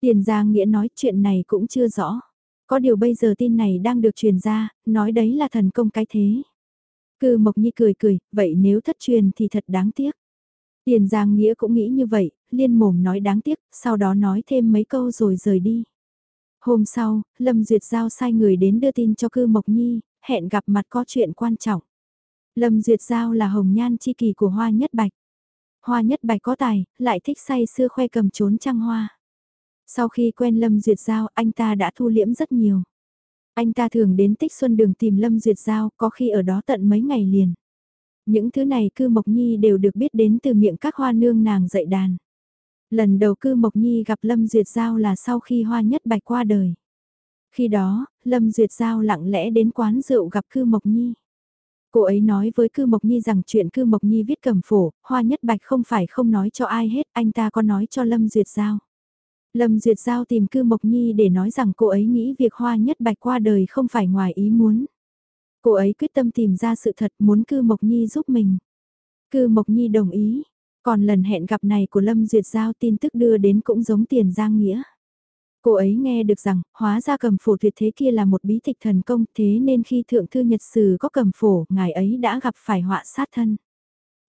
Tiền Giang Nghĩa nói chuyện này cũng chưa rõ. Có điều bây giờ tin này đang được truyền ra, nói đấy là thần công cái thế. Cư Mộc Nhi cười cười, vậy nếu thất truyền thì thật đáng tiếc. Tiền Giang Nghĩa cũng nghĩ như vậy, liên mồm nói đáng tiếc, sau đó nói thêm mấy câu rồi rời đi. Hôm sau, Lâm Duyệt Giao sai người đến đưa tin cho Cư Mộc Nhi, hẹn gặp mặt có chuyện quan trọng. Lâm Duyệt Giao là hồng nhan chi kỳ của Hoa Nhất Bạch. Hoa Nhất Bạch có tài, lại thích say xưa khoe cầm trốn trăng hoa. Sau khi quen Lâm Duyệt Giao, anh ta đã thu liễm rất nhiều. Anh ta thường đến Tích Xuân Đường tìm Lâm Duyệt Giao, có khi ở đó tận mấy ngày liền. Những thứ này cư Mộc Nhi đều được biết đến từ miệng các hoa nương nàng dạy đàn. Lần đầu cư Mộc Nhi gặp Lâm Duyệt Giao là sau khi hoa nhất bạch qua đời. Khi đó, Lâm Duyệt Giao lặng lẽ đến quán rượu gặp cư Mộc Nhi. Cô ấy nói với Cư Mộc Nhi rằng chuyện Cư Mộc Nhi viết cầm phổ, Hoa Nhất Bạch không phải không nói cho ai hết, anh ta có nói cho Lâm Duyệt Giao. Lâm Duyệt Giao tìm Cư Mộc Nhi để nói rằng cô ấy nghĩ việc Hoa Nhất Bạch qua đời không phải ngoài ý muốn. Cô ấy quyết tâm tìm ra sự thật muốn Cư Mộc Nhi giúp mình. Cư Mộc Nhi đồng ý. Còn lần hẹn gặp này của Lâm Duyệt Giao tin tức đưa đến cũng giống tiền giang nghĩa. Cô ấy nghe được rằng, hóa ra cầm phổ tuyệt thế kia là một bí tịch thần công thế nên khi thượng thư nhật sử có cầm phổ, ngài ấy đã gặp phải họa sát thân.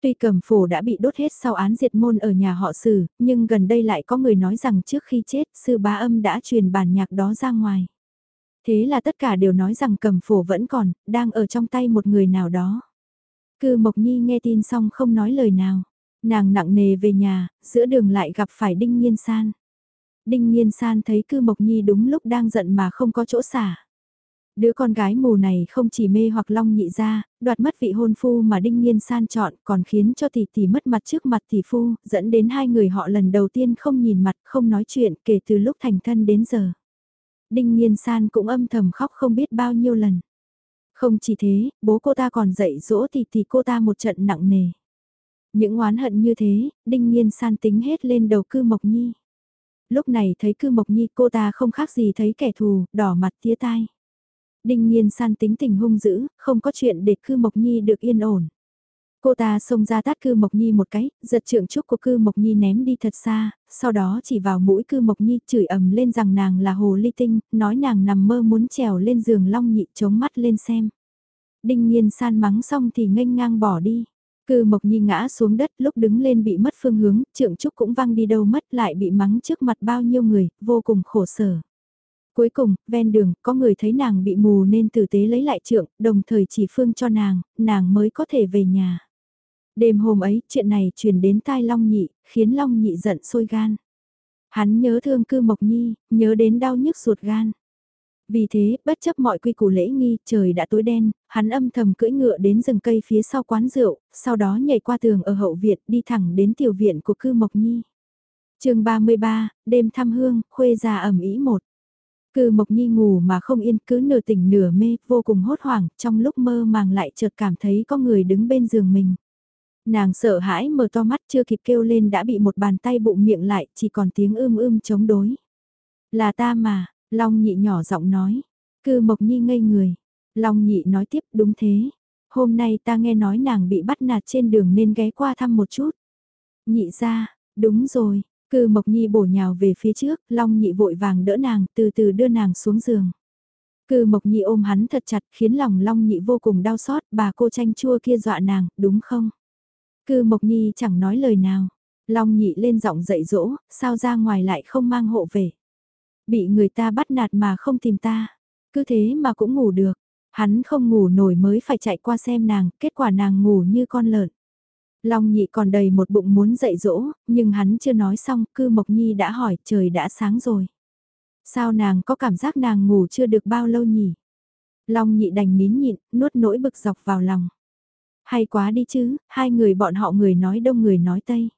Tuy cầm phổ đã bị đốt hết sau án diệt môn ở nhà họ sử, nhưng gần đây lại có người nói rằng trước khi chết, sư bá âm đã truyền bản nhạc đó ra ngoài. Thế là tất cả đều nói rằng cầm phổ vẫn còn, đang ở trong tay một người nào đó. Cư Mộc Nhi nghe tin xong không nói lời nào. Nàng nặng nề về nhà, giữa đường lại gặp phải Đinh Nhiên San. Đinh Nhiên San thấy Cư Mộc Nhi đúng lúc đang giận mà không có chỗ xả. Đứa con gái mù này không chỉ mê hoặc long nhị ra, đoạt mất vị hôn phu mà Đinh Nhiên San chọn còn khiến cho tỷ tỷ mất mặt trước mặt tỷ phu, dẫn đến hai người họ lần đầu tiên không nhìn mặt không nói chuyện kể từ lúc thành thân đến giờ. Đinh Nhiên San cũng âm thầm khóc không biết bao nhiêu lần. Không chỉ thế, bố cô ta còn dạy dỗ thì thì cô ta một trận nặng nề. Những oán hận như thế, Đinh Nhiên San tính hết lên đầu cư Mộc Nhi lúc này thấy cư mộc nhi cô ta không khác gì thấy kẻ thù, đỏ mặt tía tai. Đinh nhiên san tính tình hung dữ, không có chuyện để cư mộc nhi được yên ổn. Cô ta xông ra tát cư mộc nhi một cái, giật trượng trúc của cư mộc nhi ném đi thật xa, sau đó chỉ vào mũi cư mộc nhi chửi ầm lên rằng nàng là hồ ly tinh, nói nàng nằm mơ muốn trèo lên giường long nhị chống mắt lên xem. Đinh nhiên san mắng xong thì nghênh ngang bỏ đi. Cư Mộc Nhi ngã xuống đất lúc đứng lên bị mất phương hướng, trượng trúc cũng văng đi đâu mất lại bị mắng trước mặt bao nhiêu người, vô cùng khổ sở. Cuối cùng, ven đường, có người thấy nàng bị mù nên tử tế lấy lại trượng, đồng thời chỉ phương cho nàng, nàng mới có thể về nhà. Đêm hôm ấy, chuyện này truyền đến tai Long Nhị, khiến Long Nhị giận sôi gan. Hắn nhớ thương cư Mộc Nhi, nhớ đến đau nhức ruột gan. Vì thế, bất chấp mọi quy củ lễ nghi, trời đã tối đen, hắn âm thầm cưỡi ngựa đến rừng cây phía sau quán rượu, sau đó nhảy qua tường ở hậu viện đi thẳng đến tiểu viện của cư Mộc Nhi. chương 33, đêm thăm hương, khuê già ẩm ý một. Cư Mộc Nhi ngủ mà không yên cứ nửa tỉnh nửa mê, vô cùng hốt hoảng, trong lúc mơ màng lại chợt cảm thấy có người đứng bên giường mình. Nàng sợ hãi mở to mắt chưa kịp kêu lên đã bị một bàn tay bụng miệng lại, chỉ còn tiếng ưm ưm chống đối. Là ta mà, Long nhị nhỏ giọng nói. Cư Mộc Nhi ngây người. Long nhị nói tiếp đúng thế. Hôm nay ta nghe nói nàng bị bắt nạt trên đường nên ghé qua thăm một chút. Nhị ra, đúng rồi. Cư Mộc Nhi bổ nhào về phía trước, Long nhị vội vàng đỡ nàng từ từ đưa nàng xuống giường. Cư Mộc Nhi ôm hắn thật chặt khiến lòng Long nhị vô cùng đau xót, bà cô tranh chua kia dọa nàng, đúng không? Cư Mộc Nhi chẳng nói lời nào. Long nhị lên giọng dạy dỗ, sao ra ngoài lại không mang hộ về. Bị người ta bắt nạt mà không tìm ta. Cứ thế mà cũng ngủ được. Hắn không ngủ nổi mới phải chạy qua xem nàng, kết quả nàng ngủ như con lợn. Long nhị còn đầy một bụng muốn dạy dỗ, nhưng hắn chưa nói xong, cư Mộc Nhi đã hỏi trời đã sáng rồi. Sao nàng có cảm giác nàng ngủ chưa được bao lâu nhỉ? Long nhị đành nín nhịn, nuốt nỗi bực dọc vào lòng. Hay quá đi chứ, hai người bọn họ người nói đông người nói tây.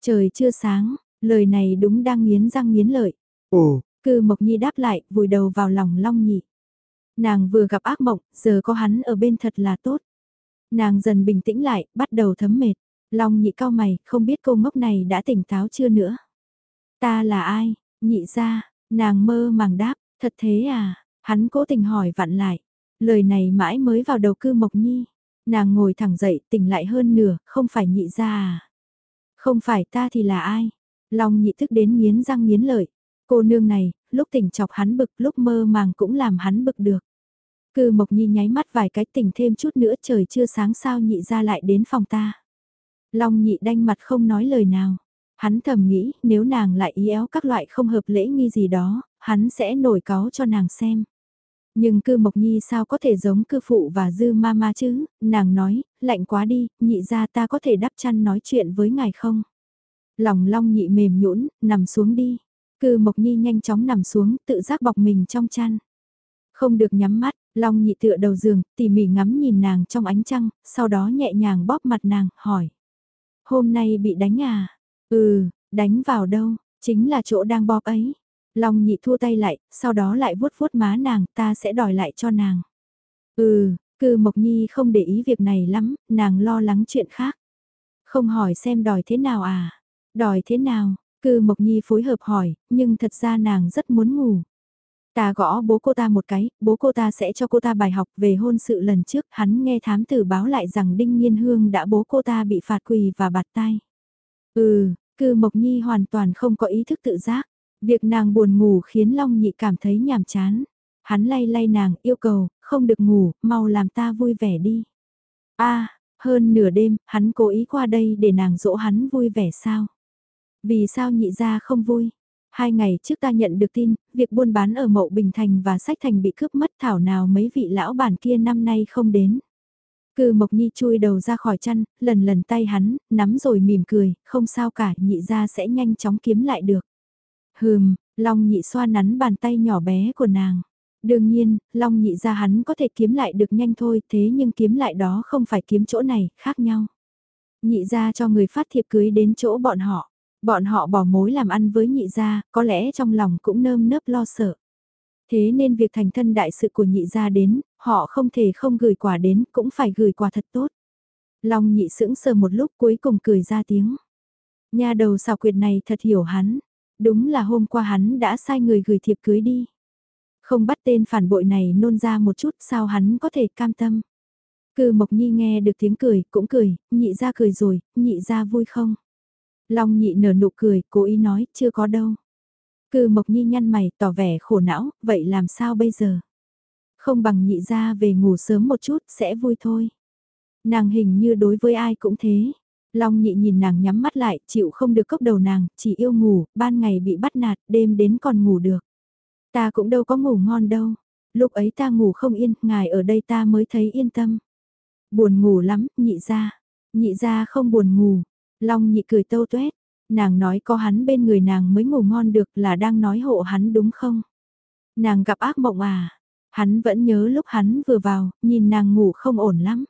Trời chưa sáng, lời này đúng đang nghiến răng nghiến lợi. Ồ, Cư Mộc Nhi đáp lại, vùi đầu vào lòng Long Nhị. Nàng vừa gặp ác mộng, giờ có hắn ở bên thật là tốt. Nàng dần bình tĩnh lại, bắt đầu thấm mệt. Long nhị cao mày, không biết cô ngốc này đã tỉnh táo chưa nữa. Ta là ai? Nhị ra, nàng mơ màng đáp, thật thế à? Hắn cố tình hỏi vặn lại. Lời này mãi mới vào đầu cư Mộc Nhi. Nàng ngồi thẳng dậy, tỉnh lại hơn nửa, không phải nhị ra à? Không phải ta thì là ai? Long nhị thức đến nghiến răng nghiến lợi. Cô nương này, lúc tỉnh chọc hắn bực, lúc mơ màng cũng làm hắn bực được. Cư Mộc Nhi nháy mắt vài cái tỉnh thêm chút nữa trời chưa sáng sao nhị ra lại đến phòng ta. Long nhị đanh mặt không nói lời nào. Hắn thầm nghĩ nếu nàng lại ý éo các loại không hợp lễ nghi gì đó, hắn sẽ nổi cáo cho nàng xem. Nhưng cư Mộc Nhi sao có thể giống cư phụ và dư ma ma chứ, nàng nói, lạnh quá đi, nhị ra ta có thể đắp chăn nói chuyện với ngài không? Lòng long nhị mềm nhũn nằm xuống đi. Cư Mộc Nhi nhanh chóng nằm xuống, tự giác bọc mình trong chăn. Không được nhắm mắt, long nhị tựa đầu giường, tỉ mỉ ngắm nhìn nàng trong ánh trăng, sau đó nhẹ nhàng bóp mặt nàng, hỏi. Hôm nay bị đánh à? Ừ, đánh vào đâu? Chính là chỗ đang bóp ấy. Long nhị thua tay lại, sau đó lại vuốt vuốt má nàng, ta sẽ đòi lại cho nàng. Ừ, cư Mộc Nhi không để ý việc này lắm, nàng lo lắng chuyện khác. Không hỏi xem đòi thế nào à? Đòi thế nào? Cư Mộc Nhi phối hợp hỏi, nhưng thật ra nàng rất muốn ngủ. Ta gõ bố cô ta một cái, bố cô ta sẽ cho cô ta bài học về hôn sự lần trước, hắn nghe thám tử báo lại rằng Đinh Nhiên Hương đã bố cô ta bị phạt quỳ và bạt tay. Ừ, cư Mộc Nhi hoàn toàn không có ý thức tự giác. Việc nàng buồn ngủ khiến Long Nhị cảm thấy nhàm chán. Hắn lay lay nàng, yêu cầu, không được ngủ, mau làm ta vui vẻ đi. a hơn nửa đêm, hắn cố ý qua đây để nàng dỗ hắn vui vẻ sao? Vì sao nhị ra không vui? Hai ngày trước ta nhận được tin, việc buôn bán ở Mậu Bình Thành và Sách Thành bị cướp mất thảo nào mấy vị lão bản kia năm nay không đến. Cư Mộc Nhi chui đầu ra khỏi chăn, lần lần tay hắn, nắm rồi mỉm cười, không sao cả, nhị ra sẽ nhanh chóng kiếm lại được. Hừm, Long nhị xoa nắn bàn tay nhỏ bé của nàng. Đương nhiên, Long nhị ra hắn có thể kiếm lại được nhanh thôi, thế nhưng kiếm lại đó không phải kiếm chỗ này, khác nhau. Nhị ra cho người phát thiệp cưới đến chỗ bọn họ. Bọn họ bỏ mối làm ăn với nhị gia, có lẽ trong lòng cũng nơm nớp lo sợ. Thế nên việc thành thân đại sự của nhị gia đến, họ không thể không gửi quà đến, cũng phải gửi quà thật tốt. Long nhị sững sờ một lúc cuối cùng cười ra tiếng. Nhà đầu xào quyệt này thật hiểu hắn. Đúng là hôm qua hắn đã sai người gửi thiệp cưới đi. Không bắt tên phản bội này nôn ra một chút sao hắn có thể cam tâm. Cư Mộc Nhi nghe được tiếng cười, cũng cười, nhị ra cười rồi, nhị ra vui không? Long nhị nở nụ cười, cố ý nói, chưa có đâu. Cư Mộc Nhi nhăn mày, tỏ vẻ khổ não, vậy làm sao bây giờ? Không bằng nhị ra về ngủ sớm một chút, sẽ vui thôi. Nàng hình như đối với ai cũng thế. Long nhị nhìn nàng nhắm mắt lại, chịu không được cốc đầu nàng, chỉ yêu ngủ, ban ngày bị bắt nạt, đêm đến còn ngủ được. Ta cũng đâu có ngủ ngon đâu. Lúc ấy ta ngủ không yên, ngài ở đây ta mới thấy yên tâm. Buồn ngủ lắm, nhị ra. Nhị ra không buồn ngủ, Long nhị cười tâu tuét, nàng nói có hắn bên người nàng mới ngủ ngon được là đang nói hộ hắn đúng không? Nàng gặp ác mộng à? Hắn vẫn nhớ lúc hắn vừa vào, nhìn nàng ngủ không ổn lắm.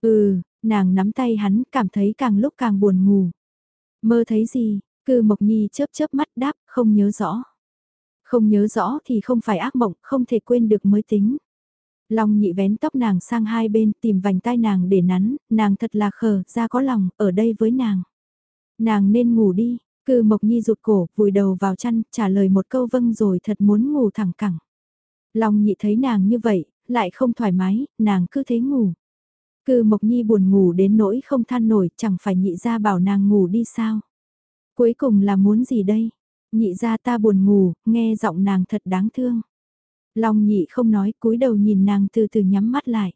Ừ, nàng nắm tay hắn cảm thấy càng lúc càng buồn ngủ. Mơ thấy gì? Cư Mộc Nhi chớp chớp mắt đáp, không nhớ rõ. Không nhớ rõ thì không phải ác mộng, không thể quên được mới tính. Long nhị vén tóc nàng sang hai bên tìm vành tai nàng để nắn, nàng thật là khờ, ra có lòng, ở đây với nàng. Nàng nên ngủ đi, cư mộc nhi rụt cổ, vùi đầu vào chăn, trả lời một câu vâng rồi thật muốn ngủ thẳng cẳng. Long nhị thấy nàng như vậy, lại không thoải mái, nàng cứ thế ngủ. Cư mộc nhi buồn ngủ đến nỗi không than nổi, chẳng phải nhị ra bảo nàng ngủ đi sao. Cuối cùng là muốn gì đây? Nhị ra ta buồn ngủ, nghe giọng nàng thật đáng thương. Long nhị không nói cúi đầu nhìn nàng từ từ nhắm mắt lại.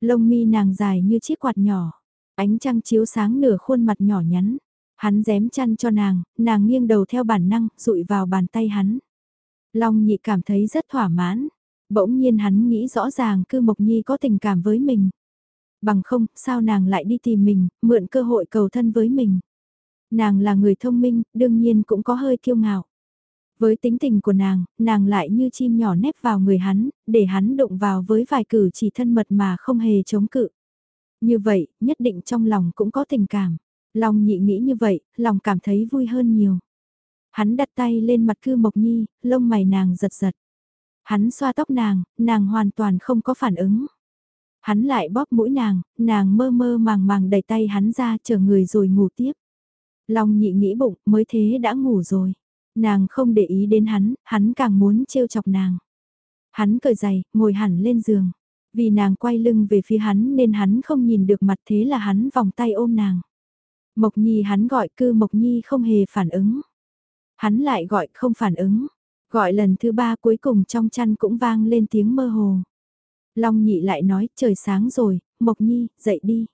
Lông mi nàng dài như chiếc quạt nhỏ. Ánh trăng chiếu sáng nửa khuôn mặt nhỏ nhắn. Hắn dém chăn cho nàng, nàng nghiêng đầu theo bản năng, rụi vào bàn tay hắn. Long nhị cảm thấy rất thỏa mãn. Bỗng nhiên hắn nghĩ rõ ràng cư Mộc Nhi có tình cảm với mình. Bằng không, sao nàng lại đi tìm mình, mượn cơ hội cầu thân với mình. Nàng là người thông minh, đương nhiên cũng có hơi kiêu ngạo. Với tính tình của nàng, nàng lại như chim nhỏ nép vào người hắn, để hắn đụng vào với vài cử chỉ thân mật mà không hề chống cự. Như vậy, nhất định trong lòng cũng có tình cảm. Lòng nhị nghĩ như vậy, lòng cảm thấy vui hơn nhiều. Hắn đặt tay lên mặt cư mộc nhi, lông mày nàng giật giật. Hắn xoa tóc nàng, nàng hoàn toàn không có phản ứng. Hắn lại bóp mũi nàng, nàng mơ mơ màng màng đẩy tay hắn ra chờ người rồi ngủ tiếp. Long nhị nghĩ bụng mới thế đã ngủ rồi. Nàng không để ý đến hắn, hắn càng muốn trêu chọc nàng. Hắn cởi giày, ngồi hẳn lên giường. Vì nàng quay lưng về phía hắn nên hắn không nhìn được mặt thế là hắn vòng tay ôm nàng. Mộc Nhi hắn gọi cư Mộc Nhi không hề phản ứng. Hắn lại gọi không phản ứng. Gọi lần thứ ba cuối cùng trong chăn cũng vang lên tiếng mơ hồ. Long nhị lại nói trời sáng rồi, Mộc Nhi, dậy đi.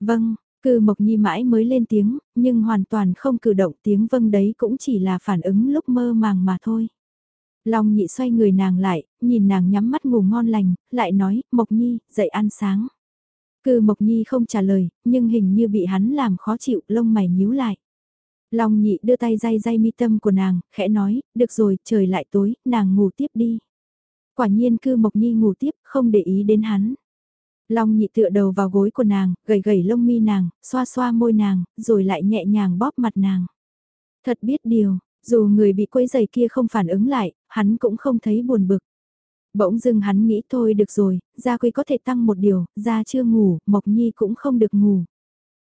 Vâng, cư Mộc Nhi mãi mới lên tiếng, nhưng hoàn toàn không cử động tiếng vâng đấy cũng chỉ là phản ứng lúc mơ màng mà thôi. Long nhị xoay người nàng lại, nhìn nàng nhắm mắt ngủ ngon lành, lại nói, Mộc Nhi, dậy ăn sáng. Cư Mộc Nhi không trả lời, nhưng hình như bị hắn làm khó chịu, lông mày nhíu lại. Long nhị đưa tay day day mi tâm của nàng, khẽ nói, được rồi, trời lại tối, nàng ngủ tiếp đi. Quả nhiên cư Mộc Nhi ngủ tiếp, không để ý đến hắn. Long nhị tựa đầu vào gối của nàng, gầy gầy lông mi nàng, xoa xoa môi nàng, rồi lại nhẹ nhàng bóp mặt nàng. Thật biết điều, dù người bị quấy giày kia không phản ứng lại, hắn cũng không thấy buồn bực. Bỗng dưng hắn nghĩ thôi được rồi, gia quy có thể tăng một điều, gia chưa ngủ, Mộc Nhi cũng không được ngủ.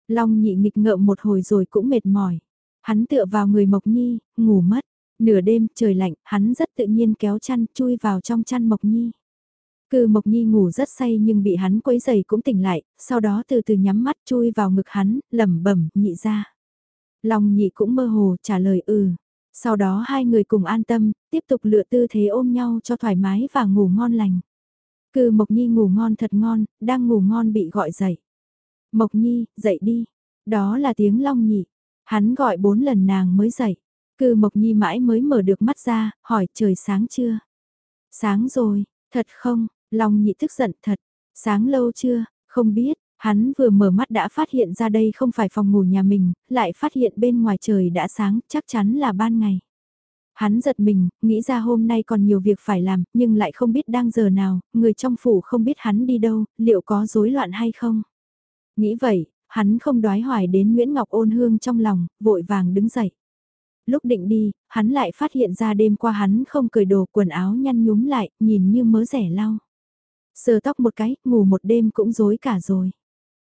Long nhị nghịch ngợm một hồi rồi cũng mệt mỏi. Hắn tựa vào người Mộc Nhi, ngủ mất. Nửa đêm, trời lạnh, hắn rất tự nhiên kéo chăn chui vào trong chăn Mộc Nhi. Cư Mộc Nhi ngủ rất say nhưng bị hắn quấy giày cũng tỉnh lại, sau đó từ từ nhắm mắt chui vào ngực hắn, lẩm bẩm nhị ra. Long nhị cũng mơ hồ trả lời ừ. Sau đó hai người cùng an tâm, tiếp tục lựa tư thế ôm nhau cho thoải mái và ngủ ngon lành. Cư Mộc Nhi ngủ ngon thật ngon, đang ngủ ngon bị gọi dậy. Mộc Nhi, dậy đi. Đó là tiếng long nhị. Hắn gọi bốn lần nàng mới dậy. Cư Mộc Nhi mãi mới mở được mắt ra, hỏi trời sáng chưa? Sáng rồi, thật không? Long nhị tức giận thật. Sáng lâu chưa? Không biết. Hắn vừa mở mắt đã phát hiện ra đây không phải phòng ngủ nhà mình, lại phát hiện bên ngoài trời đã sáng, chắc chắn là ban ngày. Hắn giật mình, nghĩ ra hôm nay còn nhiều việc phải làm, nhưng lại không biết đang giờ nào, người trong phủ không biết hắn đi đâu, liệu có rối loạn hay không. Nghĩ vậy, hắn không đoái hoài đến Nguyễn Ngọc ôn hương trong lòng, vội vàng đứng dậy. Lúc định đi, hắn lại phát hiện ra đêm qua hắn không cởi đồ quần áo nhăn nhúm lại, nhìn như mớ rẻ lau. Sờ tóc một cái, ngủ một đêm cũng rối cả rồi.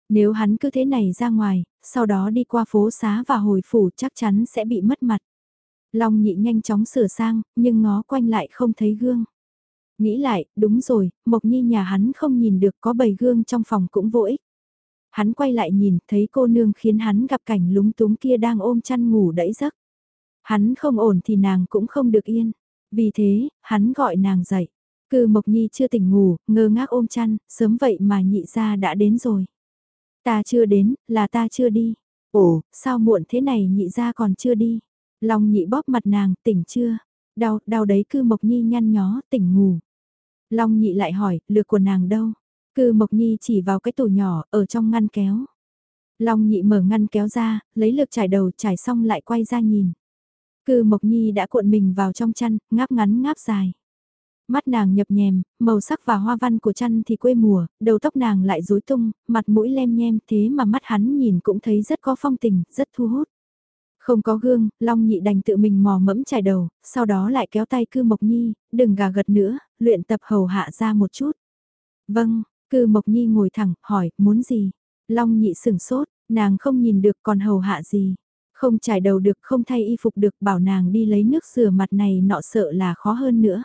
Nếu hắn cứ thế này ra ngoài, sau đó đi qua phố xá và hồi phủ chắc chắn sẽ bị mất mặt. Long nhị nhanh chóng sửa sang, nhưng ngó quanh lại không thấy gương. Nghĩ lại, đúng rồi, Mộc Nhi nhà hắn không nhìn được có bầy gương trong phòng cũng vô ích. Hắn quay lại nhìn, thấy cô nương khiến hắn gặp cảnh lúng túng kia đang ôm chăn ngủ đẫy giấc. Hắn không ổn thì nàng cũng không được yên. Vì thế, hắn gọi nàng dậy. Cư Mộc Nhi chưa tỉnh ngủ, ngơ ngác ôm chăn, sớm vậy mà nhị ra đã đến rồi. Ta chưa đến, là ta chưa đi. Ồ, sao muộn thế này nhị ra còn chưa đi. Long nhị bóp mặt nàng, tỉnh chưa? Đau, đau đấy cư Mộc Nhi nhăn nhó, tỉnh ngủ. Long nhị lại hỏi, lược của nàng đâu? Cư Mộc Nhi chỉ vào cái tủ nhỏ, ở trong ngăn kéo. Long nhị mở ngăn kéo ra, lấy lược trải đầu trải xong lại quay ra nhìn. Cư Mộc Nhi đã cuộn mình vào trong chăn, ngáp ngắn ngáp dài. Mắt nàng nhập nhèm, màu sắc và hoa văn của chăn thì quê mùa, đầu tóc nàng lại rối tung, mặt mũi lem nhem thế mà mắt hắn nhìn cũng thấy rất có phong tình, rất thu hút. Không có gương, Long nhị đành tự mình mò mẫm trải đầu, sau đó lại kéo tay cư Mộc Nhi, đừng gà gật nữa, luyện tập hầu hạ ra một chút. Vâng, cư Mộc Nhi ngồi thẳng, hỏi, muốn gì? Long nhị sửng sốt, nàng không nhìn được còn hầu hạ gì. Không trải đầu được, không thay y phục được, bảo nàng đi lấy nước rửa mặt này nọ sợ là khó hơn nữa.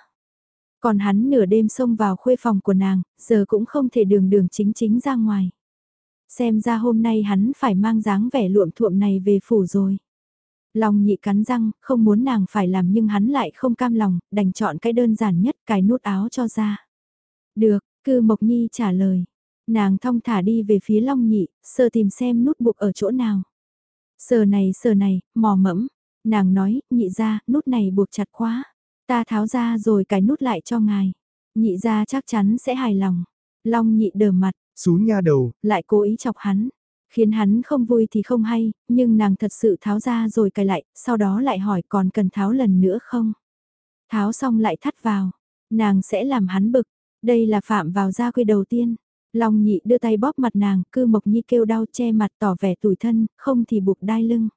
Còn hắn nửa đêm xông vào khuê phòng của nàng, giờ cũng không thể đường đường chính chính ra ngoài. Xem ra hôm nay hắn phải mang dáng vẻ luộm thuộm này về phủ rồi. Lòng nhị cắn răng, không muốn nàng phải làm nhưng hắn lại không cam lòng, đành chọn cái đơn giản nhất cài nút áo cho ra. Được, cư Mộc Nhi trả lời. Nàng thong thả đi về phía Long nhị, sơ tìm xem nút buộc ở chỗ nào. Sờ này sờ này, mò mẫm. Nàng nói, nhị ra, nút này buộc chặt quá. Ta tháo ra rồi cài nút lại cho ngài. Nhị ra chắc chắn sẽ hài lòng. Long nhị đờ mặt. Xú nha đầu. Lại cố ý chọc hắn. Khiến hắn không vui thì không hay, nhưng nàng thật sự tháo ra rồi cài lại, sau đó lại hỏi còn cần tháo lần nữa không? Tháo xong lại thắt vào. Nàng sẽ làm hắn bực. Đây là phạm vào gia quy đầu tiên. Long nhị đưa tay bóp mặt nàng, cư mộc nhi kêu đau che mặt tỏ vẻ tủi thân, không thì buộc đai lưng.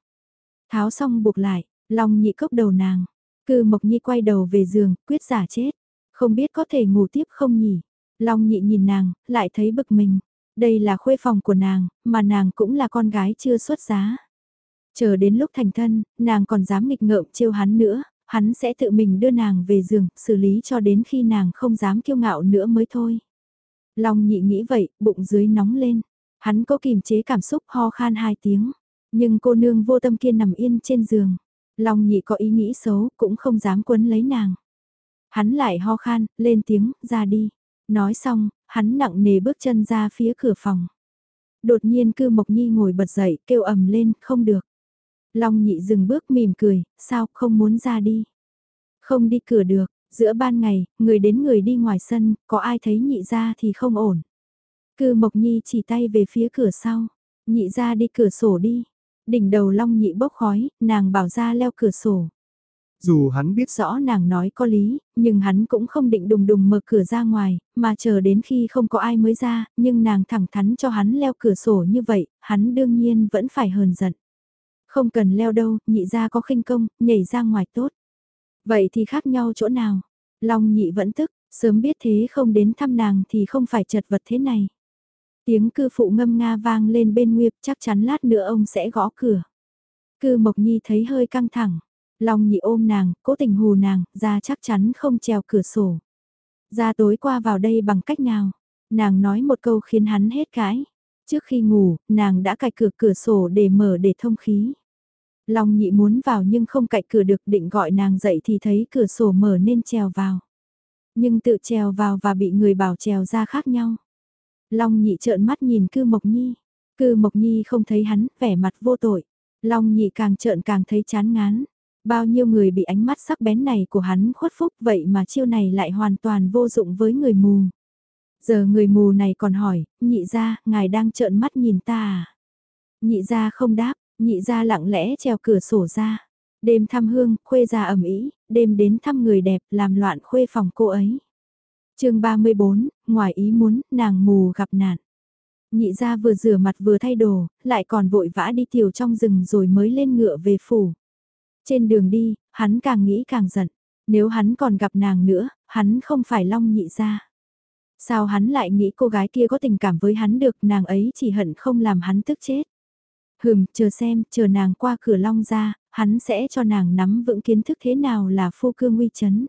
Tháo xong buộc lại, Long nhị cốc đầu nàng. Cư Mộc Nhi quay đầu về giường, quyết giả chết. Không biết có thể ngủ tiếp không nhỉ? Long nhị nhìn nàng, lại thấy bực mình. Đây là khuê phòng của nàng, mà nàng cũng là con gái chưa xuất giá. Chờ đến lúc thành thân, nàng còn dám nghịch ngợm trêu hắn nữa, hắn sẽ tự mình đưa nàng về giường, xử lý cho đến khi nàng không dám kiêu ngạo nữa mới thôi. Long nhị nghĩ vậy, bụng dưới nóng lên. Hắn có kìm chế cảm xúc ho khan hai tiếng. Nhưng cô nương vô tâm kia nằm yên trên giường. Long nhị có ý nghĩ xấu, cũng không dám quấn lấy nàng. Hắn lại ho khan, lên tiếng, ra đi. Nói xong, hắn nặng nề bước chân ra phía cửa phòng. Đột nhiên cư Mộc Nhi ngồi bật dậy, kêu ầm lên, không được. Long nhị dừng bước mỉm cười, sao không muốn ra đi. Không đi cửa được, giữa ban ngày, người đến người đi ngoài sân, có ai thấy nhị ra thì không ổn. Cư Mộc Nhi chỉ tay về phía cửa sau, nhị ra đi cửa sổ đi. Đỉnh đầu Long nhị bốc khói, nàng bảo ra leo cửa sổ. Dù hắn biết rõ nàng nói có lý, nhưng hắn cũng không định đùng đùng mở cửa ra ngoài, mà chờ đến khi không có ai mới ra, nhưng nàng thẳng thắn cho hắn leo cửa sổ như vậy, hắn đương nhiên vẫn phải hờn giận. Không cần leo đâu, nhị ra có khinh công, nhảy ra ngoài tốt. Vậy thì khác nhau chỗ nào? Long nhị vẫn tức, sớm biết thế không đến thăm nàng thì không phải chật vật thế này. Tiếng cư phụ ngâm nga vang lên bên nguyệt chắc chắn lát nữa ông sẽ gõ cửa. Cư Mộc Nhi thấy hơi căng thẳng. Long nhị ôm nàng, cố tình hù nàng, ra chắc chắn không treo cửa sổ. Ra tối qua vào đây bằng cách nào? Nàng nói một câu khiến hắn hết cãi. Trước khi ngủ, nàng đã cài cửa cửa sổ để mở để thông khí. Long nhị muốn vào nhưng không cạy cửa được định gọi nàng dậy thì thấy cửa sổ mở nên trèo vào. Nhưng tự trèo vào và bị người bảo trèo ra khác nhau. Long nhị trợn mắt nhìn cư Mộc Nhi. Cư Mộc Nhi không thấy hắn, vẻ mặt vô tội. Long nhị càng trợn càng thấy chán ngán. Bao nhiêu người bị ánh mắt sắc bén này của hắn khuất phúc vậy mà chiêu này lại hoàn toàn vô dụng với người mù. Giờ người mù này còn hỏi, nhị ra, ngài đang trợn mắt nhìn ta à? Nhị ra không đáp, nhị ra lặng lẽ treo cửa sổ ra. Đêm thăm hương, khuê ra ẩm ý, đêm đến thăm người đẹp, làm loạn khuê phòng cô ấy. chương 34, ngoài ý muốn, nàng mù gặp nạn. Nhị ra vừa rửa mặt vừa thay đồ, lại còn vội vã đi tiểu trong rừng rồi mới lên ngựa về phủ. Trên đường đi, hắn càng nghĩ càng giận. Nếu hắn còn gặp nàng nữa, hắn không phải long nhị ra. Sao hắn lại nghĩ cô gái kia có tình cảm với hắn được nàng ấy chỉ hận không làm hắn tức chết. Hừm, chờ xem, chờ nàng qua cửa long ra, hắn sẽ cho nàng nắm vững kiến thức thế nào là phu cương uy chấn.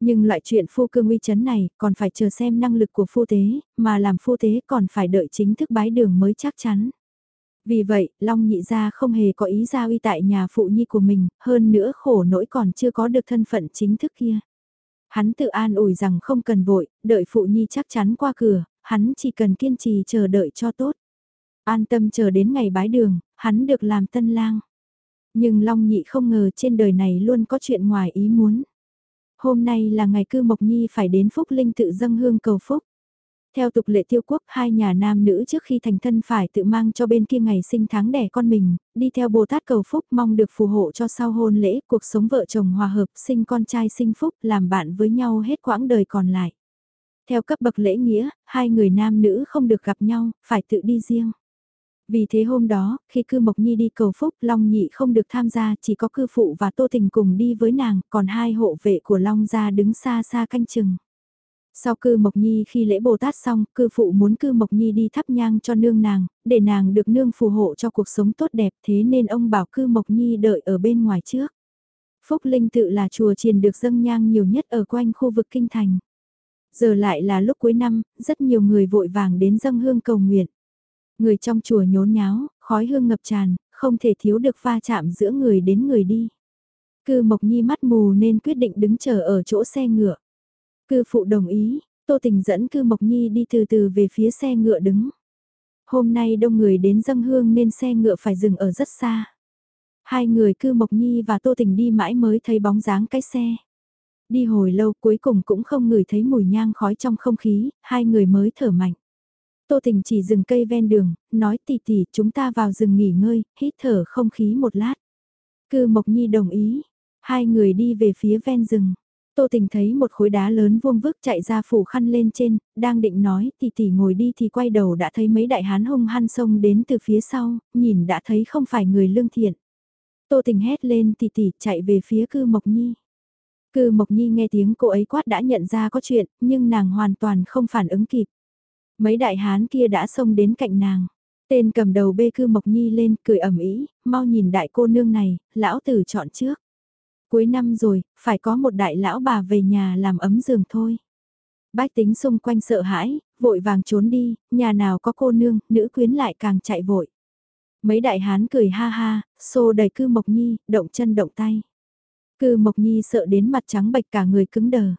Nhưng loại chuyện phu cương uy chấn này còn phải chờ xem năng lực của phu tế, mà làm phu tế còn phải đợi chính thức bái đường mới chắc chắn. Vì vậy, Long nhị gia không hề có ý gia uy tại nhà phụ nhi của mình, hơn nữa khổ nỗi còn chưa có được thân phận chính thức kia. Hắn tự an ủi rằng không cần vội, đợi phụ nhi chắc chắn qua cửa, hắn chỉ cần kiên trì chờ đợi cho tốt. An tâm chờ đến ngày bái đường, hắn được làm tân lang. Nhưng Long nhị không ngờ trên đời này luôn có chuyện ngoài ý muốn. Hôm nay là ngày cư Mộc Nhi phải đến Phúc Linh tự dâng hương cầu phúc. Theo tục lệ tiêu quốc, hai nhà nam nữ trước khi thành thân phải tự mang cho bên kia ngày sinh tháng đẻ con mình, đi theo Bồ Tát cầu phúc mong được phù hộ cho sau hôn lễ, cuộc sống vợ chồng hòa hợp, sinh con trai sinh phúc, làm bạn với nhau hết quãng đời còn lại. Theo cấp bậc lễ nghĩa, hai người nam nữ không được gặp nhau, phải tự đi riêng. Vì thế hôm đó, khi cư Mộc Nhi đi cầu phúc, Long Nhị không được tham gia, chỉ có cư phụ và Tô Tình cùng đi với nàng, còn hai hộ vệ của Long gia đứng xa xa canh chừng. Sau cư Mộc Nhi khi lễ Bồ Tát xong, cư phụ muốn cư Mộc Nhi đi thắp nhang cho nương nàng, để nàng được nương phù hộ cho cuộc sống tốt đẹp thế nên ông bảo cư Mộc Nhi đợi ở bên ngoài trước. Phúc Linh tự là chùa triền được dâng nhang nhiều nhất ở quanh khu vực kinh thành. Giờ lại là lúc cuối năm, rất nhiều người vội vàng đến dâng hương cầu nguyện. Người trong chùa nhốn nháo, khói hương ngập tràn, không thể thiếu được va chạm giữa người đến người đi. Cư Mộc Nhi mắt mù nên quyết định đứng chờ ở chỗ xe ngựa. Cư phụ đồng ý, Tô Tình dẫn Cư Mộc Nhi đi từ từ về phía xe ngựa đứng. Hôm nay đông người đến dâng hương nên xe ngựa phải dừng ở rất xa. Hai người Cư Mộc Nhi và Tô Tình đi mãi mới thấy bóng dáng cái xe. Đi hồi lâu cuối cùng cũng không ngửi thấy mùi nhang khói trong không khí, hai người mới thở mạnh. Tô Tình chỉ dừng cây ven đường, nói tì tì chúng ta vào rừng nghỉ ngơi, hít thở không khí một lát. Cư Mộc Nhi đồng ý, hai người đi về phía ven rừng. Tô Tình thấy một khối đá lớn vuông vức chạy ra phủ khăn lên trên, đang định nói tì tì ngồi đi thì quay đầu đã thấy mấy đại hán hung hăng sông đến từ phía sau, nhìn đã thấy không phải người lương thiện. Tô Tình hét lên tì tì chạy về phía cư Mộc Nhi. Cư Mộc Nhi nghe tiếng cô ấy quát đã nhận ra có chuyện, nhưng nàng hoàn toàn không phản ứng kịp. Mấy đại hán kia đã xông đến cạnh nàng. Tên cầm đầu bê Cư Mộc Nhi lên, cười ẩm ý, mau nhìn đại cô nương này, lão tử chọn trước. Cuối năm rồi, phải có một đại lão bà về nhà làm ấm giường thôi. Bách tính xung quanh sợ hãi, vội vàng trốn đi, nhà nào có cô nương, nữ quyến lại càng chạy vội. Mấy đại hán cười ha ha, xô đầy cư mộc nhi, động chân động tay. Cư mộc nhi sợ đến mặt trắng bệch cả người cứng đờ.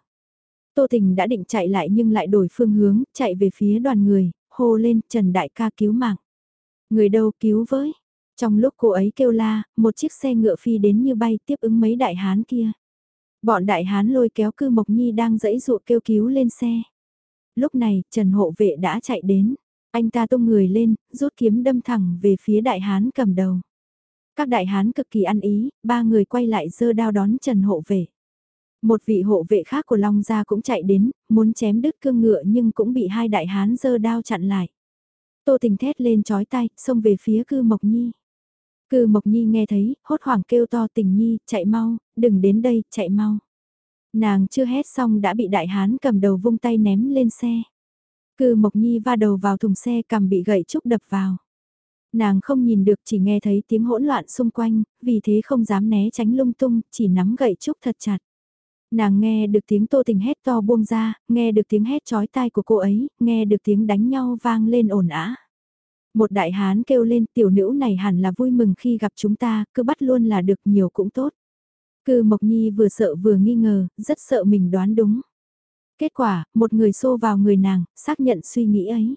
Tô Tình đã định chạy lại nhưng lại đổi phương hướng, chạy về phía đoàn người, hô lên Trần Đại ca cứu mạng. Người đâu cứu với. Trong lúc cô ấy kêu la, một chiếc xe ngựa phi đến như bay tiếp ứng mấy đại hán kia. Bọn đại hán lôi kéo cư Mộc Nhi đang dẫy dụa kêu cứu lên xe. Lúc này, Trần Hộ Vệ đã chạy đến. Anh ta tung người lên, rút kiếm đâm thẳng về phía đại hán cầm đầu. Các đại hán cực kỳ ăn ý, ba người quay lại dơ đao đón Trần Hộ Vệ. Một vị hộ vệ khác của Long Gia cũng chạy đến, muốn chém đứt cương ngựa nhưng cũng bị hai đại hán dơ đao chặn lại. Tô tình thét lên chói tay, xông về phía cư Mộc Nhi. Cư Mộc Nhi nghe thấy, hốt hoảng kêu to tình Nhi, chạy mau, đừng đến đây, chạy mau. Nàng chưa hét xong đã bị đại hán cầm đầu vung tay ném lên xe. Cư Mộc Nhi va đầu vào thùng xe cầm bị gậy trúc đập vào. Nàng không nhìn được chỉ nghe thấy tiếng hỗn loạn xung quanh, vì thế không dám né tránh lung tung, chỉ nắm gậy trúc thật chặt. Nàng nghe được tiếng tô tình hét to buông ra, nghe được tiếng hét chói tai của cô ấy, nghe được tiếng đánh nhau vang lên ồn ả. Một đại hán kêu lên tiểu nữ này hẳn là vui mừng khi gặp chúng ta, cứ bắt luôn là được nhiều cũng tốt. Cư Mộc Nhi vừa sợ vừa nghi ngờ, rất sợ mình đoán đúng. Kết quả, một người xô vào người nàng, xác nhận suy nghĩ ấy.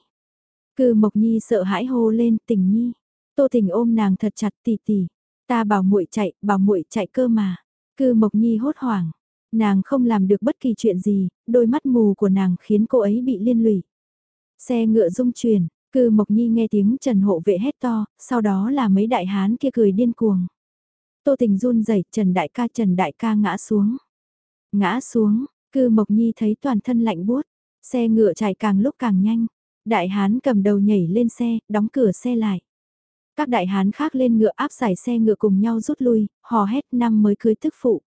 Cư Mộc Nhi sợ hãi hô lên, tình nhi. Tô tình ôm nàng thật chặt tỉ tỉ. Ta bảo muội chạy, bảo muội chạy cơ mà. Cư Mộc Nhi hốt hoảng. Nàng không làm được bất kỳ chuyện gì, đôi mắt mù của nàng khiến cô ấy bị liên lụy. Xe ngựa rung chuyển, cư Mộc Nhi nghe tiếng Trần Hộ vệ hét to, sau đó là mấy đại hán kia cười điên cuồng. Tô tình run rẩy Trần Đại ca Trần Đại ca ngã xuống. Ngã xuống, cư Mộc Nhi thấy toàn thân lạnh buốt, xe ngựa chạy càng lúc càng nhanh. Đại hán cầm đầu nhảy lên xe, đóng cửa xe lại. Các đại hán khác lên ngựa áp giải xe ngựa cùng nhau rút lui, hò hét năm mới cưới tức phụ.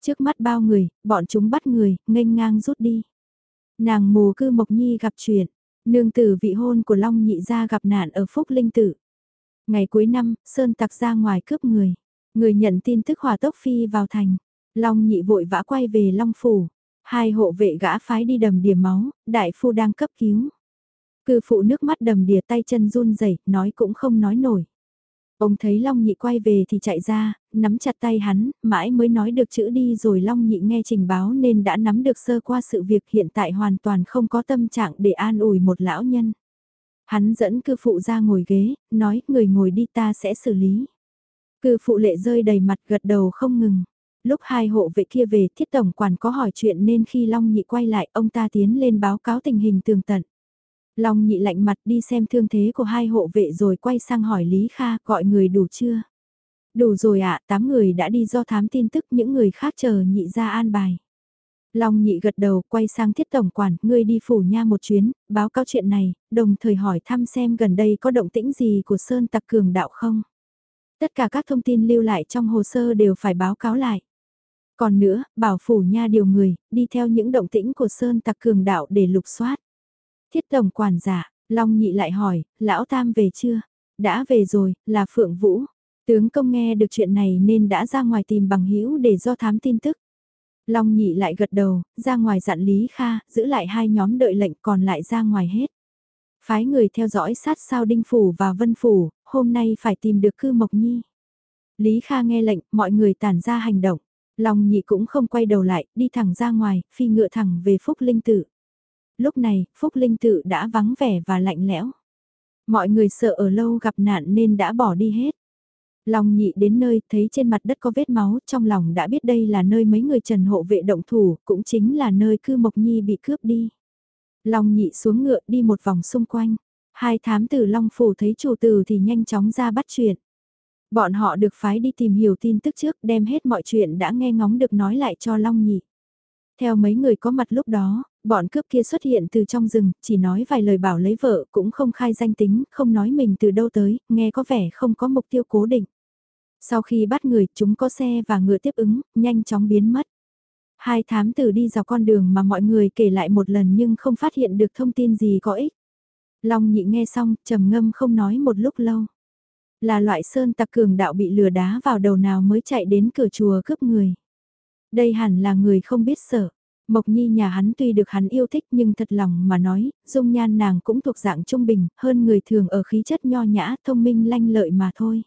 Trước mắt bao người, bọn chúng bắt người, nghênh ngang rút đi. Nàng mù cư Mộc Nhi gặp chuyện, nương tử vị hôn của Long nhị gia gặp nạn ở Phúc Linh Tử. Ngày cuối năm, Sơn tặc ra ngoài cướp người. Người nhận tin tức hòa tốc phi vào thành. Long nhị vội vã quay về Long Phủ. Hai hộ vệ gã phái đi đầm đìa máu, đại phu đang cấp cứu. Cư phụ nước mắt đầm đìa tay chân run rẩy nói cũng không nói nổi. Ông thấy Long Nhị quay về thì chạy ra, nắm chặt tay hắn, mãi mới nói được chữ đi rồi Long Nhị nghe trình báo nên đã nắm được sơ qua sự việc hiện tại hoàn toàn không có tâm trạng để an ủi một lão nhân. Hắn dẫn cư phụ ra ngồi ghế, nói người ngồi đi ta sẽ xử lý. Cư phụ lệ rơi đầy mặt gật đầu không ngừng. Lúc hai hộ vệ kia về thiết tổng quản có hỏi chuyện nên khi Long Nhị quay lại ông ta tiến lên báo cáo tình hình tường tận. Long nhị lạnh mặt đi xem thương thế của hai hộ vệ rồi quay sang hỏi Lý Kha gọi người đủ chưa? Đủ rồi ạ, à, 8 người đã đi do thám tin tức những người khác chờ nhị ra an bài. Long nhị gật đầu quay sang thiết tổng quản, ngươi đi phủ nha một chuyến, báo cáo chuyện này, đồng thời hỏi thăm xem gần đây có động tĩnh gì của Sơn Tặc Cường Đạo không. Tất cả các thông tin lưu lại trong hồ sơ đều phải báo cáo lại. Còn nữa, bảo phủ nha điều người, đi theo những động tĩnh của Sơn Tặc Cường Đạo để lục soát. Thiết tổng quản giả, Long nhị lại hỏi, lão tam về chưa? Đã về rồi, là Phượng Vũ. Tướng công nghe được chuyện này nên đã ra ngoài tìm bằng hữu để do thám tin tức. Long nhị lại gật đầu, ra ngoài dặn Lý Kha, giữ lại hai nhóm đợi lệnh còn lại ra ngoài hết. Phái người theo dõi sát sao Đinh Phủ và Vân Phủ, hôm nay phải tìm được cư Mộc Nhi. Lý Kha nghe lệnh, mọi người tản ra hành động. Long nhị cũng không quay đầu lại, đi thẳng ra ngoài, phi ngựa thẳng về Phúc Linh Tử lúc này, Phúc Linh tự đã vắng vẻ và lạnh lẽo. Mọi người sợ ở lâu gặp nạn nên đã bỏ đi hết. Long nhị đến nơi, thấy trên mặt đất có vết máu, trong lòng đã biết đây là nơi mấy người trần hộ vệ động thủ, cũng chính là nơi cư Mộc Nhi bị cướp đi. Long nhị xuống ngựa đi một vòng xung quanh. Hai thám tử Long Phủ thấy chủ tử thì nhanh chóng ra bắt chuyện. Bọn họ được phái đi tìm hiểu tin tức trước đem hết mọi chuyện đã nghe ngóng được nói lại cho Long nhị. Theo mấy người có mặt lúc đó, bọn cướp kia xuất hiện từ trong rừng, chỉ nói vài lời bảo lấy vợ, cũng không khai danh tính, không nói mình từ đâu tới, nghe có vẻ không có mục tiêu cố định. Sau khi bắt người, chúng có xe và ngựa tiếp ứng, nhanh chóng biến mất. Hai thám tử đi dọc con đường mà mọi người kể lại một lần nhưng không phát hiện được thông tin gì có ích. Long nhị nghe xong, trầm ngâm không nói một lúc lâu. Là loại sơn tặc cường đạo bị lừa đá vào đầu nào mới chạy đến cửa chùa cướp người. Đây hẳn là người không biết sợ. Mộc Nhi nhà hắn tuy được hắn yêu thích nhưng thật lòng mà nói, dung nhan nàng cũng thuộc dạng trung bình, hơn người thường ở khí chất nho nhã, thông minh lanh lợi mà thôi.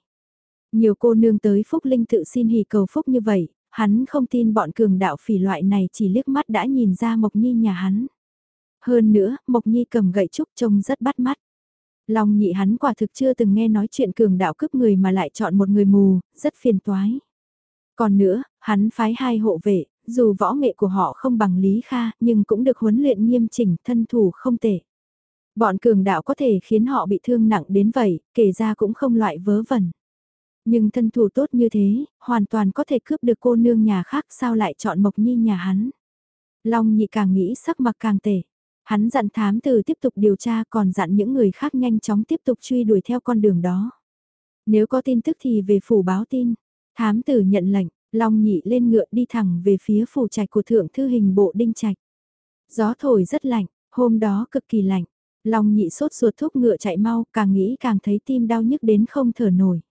Nhiều cô nương tới Phúc Linh tự xin hỉ cầu phúc như vậy, hắn không tin bọn cường đạo phỉ loại này chỉ liếc mắt đã nhìn ra Mộc Nhi nhà hắn. Hơn nữa, Mộc Nhi cầm gậy trúc trông rất bắt mắt. Long nhị hắn quả thực chưa từng nghe nói chuyện cường đạo cướp người mà lại chọn một người mù, rất phiền toái. Còn nữa, hắn phái hai hộ vệ, dù võ nghệ của họ không bằng Lý Kha, nhưng cũng được huấn luyện nghiêm chỉnh, thân thủ không tệ. Bọn cường đạo có thể khiến họ bị thương nặng đến vậy, kể ra cũng không loại vớ vẩn. Nhưng thân thủ tốt như thế, hoàn toàn có thể cướp được cô nương nhà khác sao lại chọn Mộc Nhi nhà hắn. Long nhị càng nghĩ sắc mặt càng tệ. Hắn dặn thám tử tiếp tục điều tra còn dặn những người khác nhanh chóng tiếp tục truy đuổi theo con đường đó. Nếu có tin tức thì về phủ báo tin. Thám tử nhận lệnh, Long nhị lên ngựa đi thẳng về phía phủ trạch của thượng thư hình bộ đinh trạch. Gió thổi rất lạnh, hôm đó cực kỳ lạnh. Long nhị sốt ruột thúc ngựa chạy mau, càng nghĩ càng thấy tim đau nhức đến không thở nổi.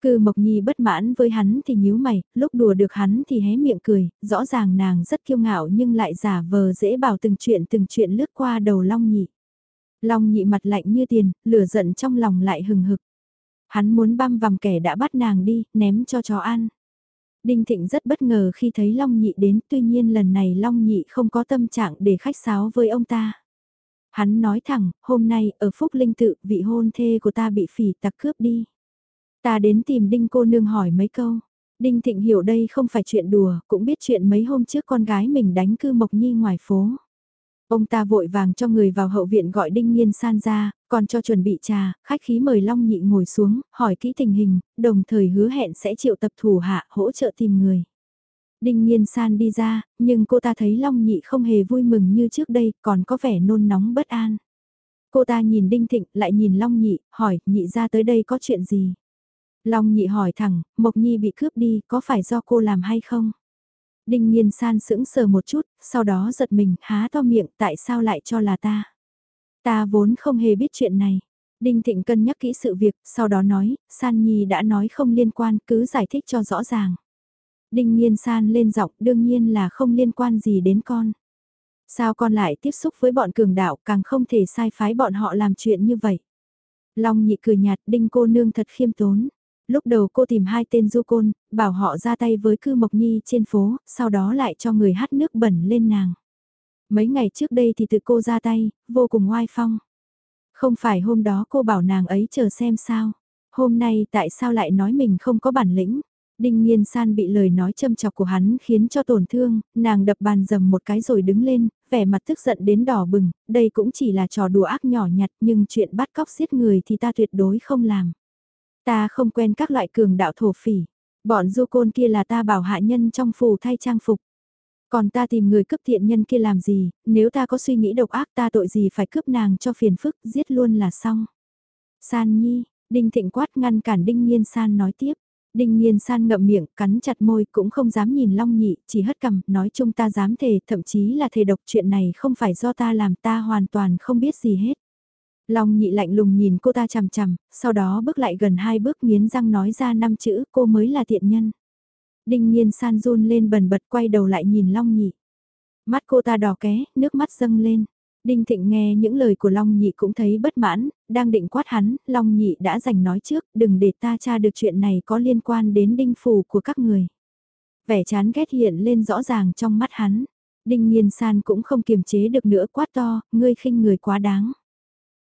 Cư Mộc Nhi bất mãn với hắn thì nhíu mày, lúc đùa được hắn thì hé miệng cười, rõ ràng nàng rất kiêu ngạo nhưng lại giả vờ dễ bảo từng chuyện từng chuyện lướt qua đầu Long Nhị. Long Nhị mặt lạnh như tiền, lửa giận trong lòng lại hừng hực. Hắn muốn băm vằm kẻ đã bắt nàng đi, ném cho chó ăn. Đinh Thịnh rất bất ngờ khi thấy Long Nhị đến, tuy nhiên lần này Long Nhị không có tâm trạng để khách sáo với ông ta. Hắn nói thẳng, hôm nay ở Phúc Linh Tự, vị hôn thê của ta bị phỉ tặc cướp đi. Ta đến tìm Đinh cô nương hỏi mấy câu. Đinh Thịnh hiểu đây không phải chuyện đùa, cũng biết chuyện mấy hôm trước con gái mình đánh cư Mộc Nhi ngoài phố. Ông ta vội vàng cho người vào hậu viện gọi Đinh Nhiên San ra, còn cho chuẩn bị trà, khách khí mời Long Nhị ngồi xuống, hỏi kỹ tình hình, đồng thời hứa hẹn sẽ triệu tập thủ hạ hỗ trợ tìm người. Đinh Nhiên San đi ra, nhưng cô ta thấy Long Nhị không hề vui mừng như trước đây, còn có vẻ nôn nóng bất an. Cô ta nhìn Đinh Thịnh, lại nhìn Long Nhị, hỏi, nhị ra tới đây có chuyện gì? Long nhị hỏi thẳng, Mộc Nhi bị cướp đi, có phải do cô làm hay không? Đinh Nhiên San sững sờ một chút, sau đó giật mình, há to miệng, tại sao lại cho là ta? Ta vốn không hề biết chuyện này. Đinh Thịnh cân nhắc kỹ sự việc, sau đó nói, San Nhi đã nói không liên quan, cứ giải thích cho rõ ràng. Đinh Nhiên San lên giọng, đương nhiên là không liên quan gì đến con. Sao con lại tiếp xúc với bọn cường đạo, càng không thể sai phái bọn họ làm chuyện như vậy. Long nhị cười nhạt, đinh cô nương thật khiêm tốn. Lúc đầu cô tìm hai tên du côn, bảo họ ra tay với cư Mộc Nhi trên phố, sau đó lại cho người hát nước bẩn lên nàng. Mấy ngày trước đây thì tự cô ra tay, vô cùng oai phong. Không phải hôm đó cô bảo nàng ấy chờ xem sao. Hôm nay tại sao lại nói mình không có bản lĩnh. Đinh Nhiên San bị lời nói châm chọc của hắn khiến cho tổn thương, nàng đập bàn dầm một cái rồi đứng lên, vẻ mặt tức giận đến đỏ bừng, đây cũng chỉ là trò đùa ác nhỏ nhặt nhưng chuyện bắt cóc giết người thì ta tuyệt đối không làm. Ta không quen các loại cường đạo thổ phỉ. Bọn du côn kia là ta bảo hạ nhân trong phù thay trang phục. Còn ta tìm người cướp thiện nhân kia làm gì, nếu ta có suy nghĩ độc ác ta tội gì phải cướp nàng cho phiền phức, giết luôn là xong. San Nhi, Đinh Thịnh quát ngăn cản Đinh Nhiên San nói tiếp. Đinh Nhiên San ngậm miệng, cắn chặt môi, cũng không dám nhìn Long Nhị, chỉ hất cằm, nói chung ta dám thề, thậm chí là thề độc chuyện này không phải do ta làm ta hoàn toàn không biết gì hết. Long nhị lạnh lùng nhìn cô ta chằm chằm, sau đó bước lại gần hai bước nghiến răng nói ra năm chữ cô mới là thiện nhân. Đinh nhiên san run lên bần bật quay đầu lại nhìn Long nhị. Mắt cô ta đỏ ké, nước mắt dâng lên. Đinh Thịnh nghe những lời của Long Nhị cũng thấy bất mãn, đang định quát hắn, Long Nhị đã giành nói trước, đừng để ta tra được chuyện này có liên quan đến đinh Phù của các người. Vẻ chán ghét hiện lên rõ ràng trong mắt hắn. Đinh Nhiên San cũng không kiềm chế được nữa quát to, ngươi khinh người quá đáng.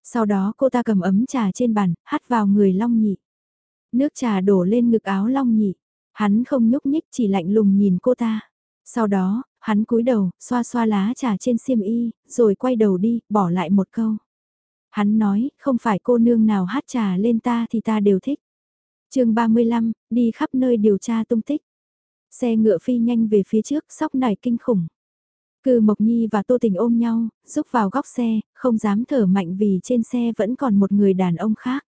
Sau đó cô ta cầm ấm trà trên bàn, hắt vào người Long Nhị. Nước trà đổ lên ngực áo Long Nhị. Hắn không nhúc nhích chỉ lạnh lùng nhìn cô ta. Sau đó, hắn cúi đầu, xoa xoa lá trà trên xiêm y, rồi quay đầu đi, bỏ lại một câu. Hắn nói, không phải cô nương nào hát trà lên ta thì ta đều thích. chương 35, đi khắp nơi điều tra tung tích. Xe ngựa phi nhanh về phía trước, sóc nảy kinh khủng. Cư Mộc Nhi và Tô Tình ôm nhau, rúc vào góc xe, không dám thở mạnh vì trên xe vẫn còn một người đàn ông khác.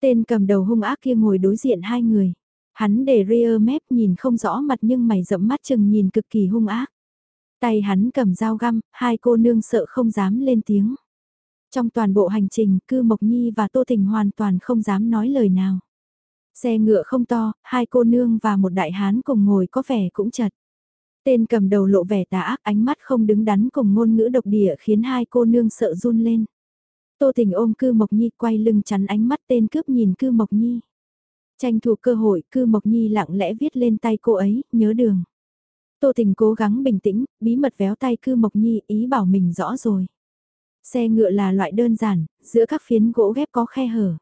Tên cầm đầu hung ác kia ngồi đối diện hai người. Hắn để rear mép nhìn không rõ mặt nhưng mày rậm mắt chừng nhìn cực kỳ hung ác. Tay hắn cầm dao găm, hai cô nương sợ không dám lên tiếng. Trong toàn bộ hành trình, cư Mộc Nhi và Tô Tình hoàn toàn không dám nói lời nào. Xe ngựa không to, hai cô nương và một đại hán cùng ngồi có vẻ cũng chật. Tên cầm đầu lộ vẻ tà ác ánh mắt không đứng đắn cùng ngôn ngữ độc địa khiến hai cô nương sợ run lên. Tô Tình ôm cư Mộc Nhi quay lưng chắn ánh mắt tên cướp nhìn cư Mộc Nhi. Tranh thủ cơ hội cư Mộc Nhi lặng lẽ viết lên tay cô ấy, nhớ đường. Tô Tình cố gắng bình tĩnh, bí mật véo tay cư Mộc Nhi ý bảo mình rõ rồi. Xe ngựa là loại đơn giản, giữa các phiến gỗ ghép có khe hở.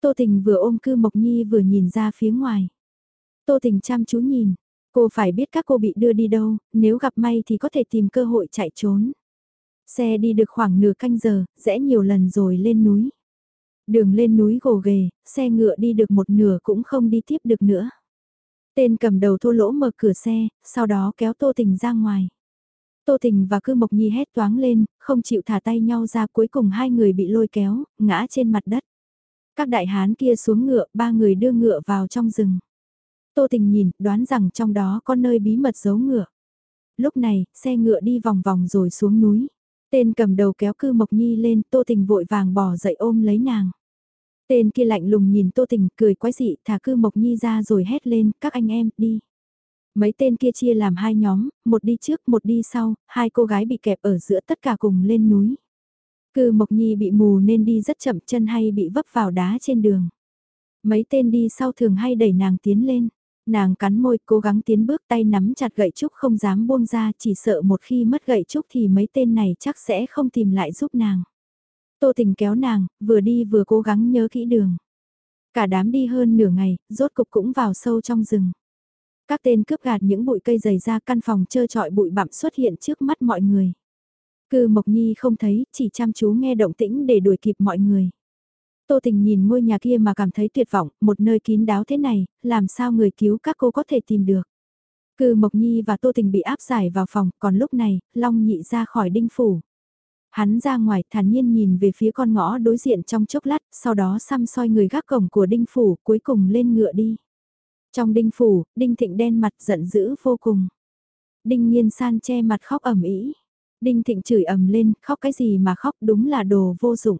Tô Tình vừa ôm cư Mộc Nhi vừa nhìn ra phía ngoài. Tô Tình chăm chú nhìn, cô phải biết các cô bị đưa đi đâu, nếu gặp may thì có thể tìm cơ hội chạy trốn. Xe đi được khoảng nửa canh giờ, rẽ nhiều lần rồi lên núi. Đường lên núi gồ ghề, xe ngựa đi được một nửa cũng không đi tiếp được nữa. Tên cầm đầu thô lỗ mở cửa xe, sau đó kéo Tô Tình ra ngoài. Tô Tình và Cư Mộc Nhi hét toáng lên, không chịu thả tay nhau ra cuối cùng hai người bị lôi kéo, ngã trên mặt đất. Các đại hán kia xuống ngựa, ba người đưa ngựa vào trong rừng. Tô Tình nhìn, đoán rằng trong đó có nơi bí mật giấu ngựa. Lúc này, xe ngựa đi vòng vòng rồi xuống núi. Tên cầm đầu kéo cư Mộc Nhi lên, Tô Tình vội vàng bỏ dậy ôm lấy nàng. Tên kia lạnh lùng nhìn Tô Tình cười quái dị thả cư Mộc Nhi ra rồi hét lên, các anh em, đi. Mấy tên kia chia làm hai nhóm, một đi trước một đi sau, hai cô gái bị kẹp ở giữa tất cả cùng lên núi. Cư Mộc Nhi bị mù nên đi rất chậm chân hay bị vấp vào đá trên đường. Mấy tên đi sau thường hay đẩy nàng tiến lên. Nàng cắn môi cố gắng tiến bước tay nắm chặt gậy trúc không dám buông ra chỉ sợ một khi mất gậy trúc thì mấy tên này chắc sẽ không tìm lại giúp nàng. Tô tình kéo nàng, vừa đi vừa cố gắng nhớ kỹ đường. Cả đám đi hơn nửa ngày, rốt cục cũng vào sâu trong rừng. Các tên cướp gạt những bụi cây dày ra căn phòng trơ trọi bụi bặm xuất hiện trước mắt mọi người. Cư Mộc Nhi không thấy, chỉ chăm chú nghe động tĩnh để đuổi kịp mọi người. Tô Tình nhìn ngôi nhà kia mà cảm thấy tuyệt vọng, một nơi kín đáo thế này, làm sao người cứu các cô có thể tìm được. Cư Mộc Nhi và Tô Tình bị áp giải vào phòng, còn lúc này, Long Nhị ra khỏi đinh phủ. Hắn ra ngoài thản nhiên nhìn về phía con ngõ đối diện trong chốc lát, sau đó xăm soi người gác cổng của đinh phủ, cuối cùng lên ngựa đi. Trong đinh phủ, đinh thịnh đen mặt giận dữ vô cùng. Đinh nhiên san che mặt khóc ẩm ý. Đinh thịnh chửi ầm lên, khóc cái gì mà khóc đúng là đồ vô dụng.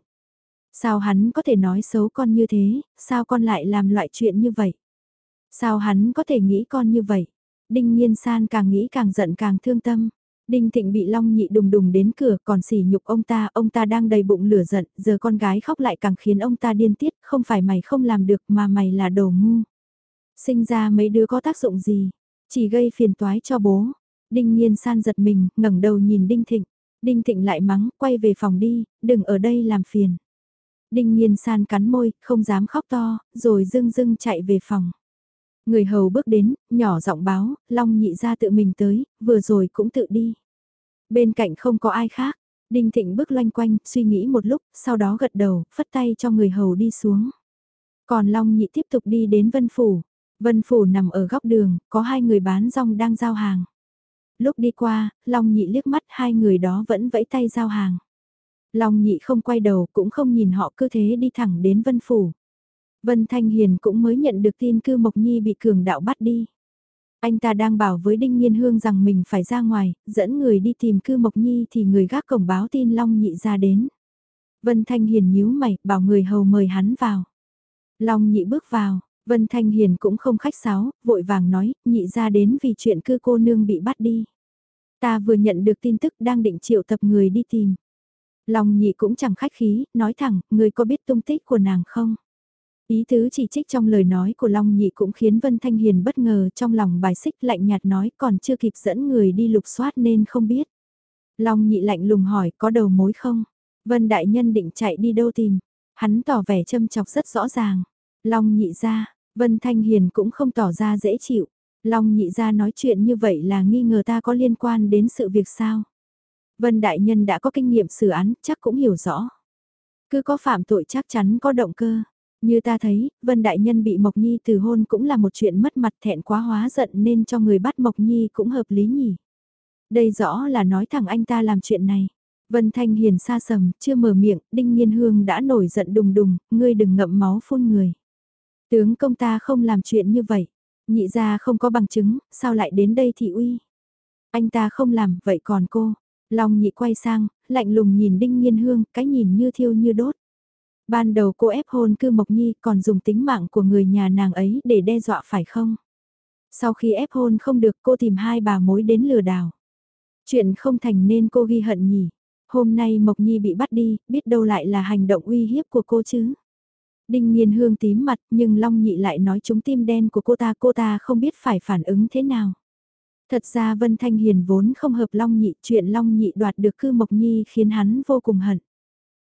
Sao hắn có thể nói xấu con như thế, sao con lại làm loại chuyện như vậy? Sao hắn có thể nghĩ con như vậy? Đinh Nhiên San càng nghĩ càng giận càng thương tâm. Đinh Thịnh bị Long Nhị đùng đùng đến cửa còn sỉ nhục ông ta, ông ta đang đầy bụng lửa giận, giờ con gái khóc lại càng khiến ông ta điên tiết, không phải mày không làm được mà mày là đồ ngu. Sinh ra mấy đứa có tác dụng gì, chỉ gây phiền toái cho bố. Đinh Nhiên San giật mình, ngẩng đầu nhìn Đinh Thịnh. Đinh Thịnh lại mắng, quay về phòng đi, đừng ở đây làm phiền. Đinh Nhiên San cắn môi, không dám khóc to, rồi dưng dưng chạy về phòng. Người hầu bước đến, nhỏ giọng báo, Long nhị ra tự mình tới, vừa rồi cũng tự đi. Bên cạnh không có ai khác, Đinh Thịnh bước loanh quanh, suy nghĩ một lúc, sau đó gật đầu, phất tay cho người hầu đi xuống. Còn Long nhị tiếp tục đi đến Vân Phủ. Vân Phủ nằm ở góc đường, có hai người bán rong đang giao hàng. Lúc đi qua, Long nhị liếc mắt hai người đó vẫn vẫy tay giao hàng. Long nhị không quay đầu cũng không nhìn họ cứ thế đi thẳng đến Vân Phủ. Vân Thanh Hiền cũng mới nhận được tin cư Mộc Nhi bị cường đạo bắt đi. Anh ta đang bảo với Đinh Nhiên Hương rằng mình phải ra ngoài, dẫn người đi tìm cư Mộc Nhi thì người gác cổng báo tin Long nhị ra đến. Vân Thanh Hiền nhíu mày, bảo người hầu mời hắn vào. Long nhị bước vào, Vân Thanh Hiền cũng không khách sáo, vội vàng nói, nhị ra đến vì chuyện cư cô nương bị bắt đi. Ta vừa nhận được tin tức đang định triệu tập người đi tìm. Long nhị cũng chẳng khách khí, nói thẳng, người có biết tung tích của nàng không? Ý tứ chỉ trích trong lời nói của Long nhị cũng khiến Vân Thanh Hiền bất ngờ trong lòng bài xích lạnh nhạt nói còn chưa kịp dẫn người đi lục soát nên không biết. Long nhị lạnh lùng hỏi có đầu mối không? Vân Đại Nhân định chạy đi đâu tìm? Hắn tỏ vẻ châm chọc rất rõ ràng. Long nhị ra, Vân Thanh Hiền cũng không tỏ ra dễ chịu. Long nhị ra nói chuyện như vậy là nghi ngờ ta có liên quan đến sự việc sao? Vân Đại Nhân đã có kinh nghiệm xử án, chắc cũng hiểu rõ. Cứ có phạm tội chắc chắn có động cơ. Như ta thấy, Vân Đại Nhân bị Mộc Nhi từ hôn cũng là một chuyện mất mặt thẹn quá hóa giận nên cho người bắt Mộc Nhi cũng hợp lý nhỉ. Đây rõ là nói thẳng anh ta làm chuyện này. Vân Thanh Hiền xa sầm, chưa mở miệng, Đinh Nhiên Hương đã nổi giận đùng đùng, ngươi đừng ngậm máu phun người. Tướng công ta không làm chuyện như vậy, nhị ra không có bằng chứng, sao lại đến đây thì uy. Anh ta không làm, vậy còn cô? Long nhị quay sang, lạnh lùng nhìn Đinh Nhiên Hương, cái nhìn như thiêu như đốt. Ban đầu cô ép hôn cư Mộc Nhi còn dùng tính mạng của người nhà nàng ấy để đe dọa phải không? Sau khi ép hôn không được cô tìm hai bà mối đến lừa đảo. Chuyện không thành nên cô ghi hận nhỉ. Hôm nay Mộc Nhi bị bắt đi, biết đâu lại là hành động uy hiếp của cô chứ. Đinh Nhiên Hương tím mặt nhưng Long Nhị lại nói chúng tim đen của cô ta cô ta không biết phải phản ứng thế nào. Thật ra Vân Thanh Hiền vốn không hợp Long Nhị, chuyện Long Nhị đoạt được cư Mộc Nhi khiến hắn vô cùng hận.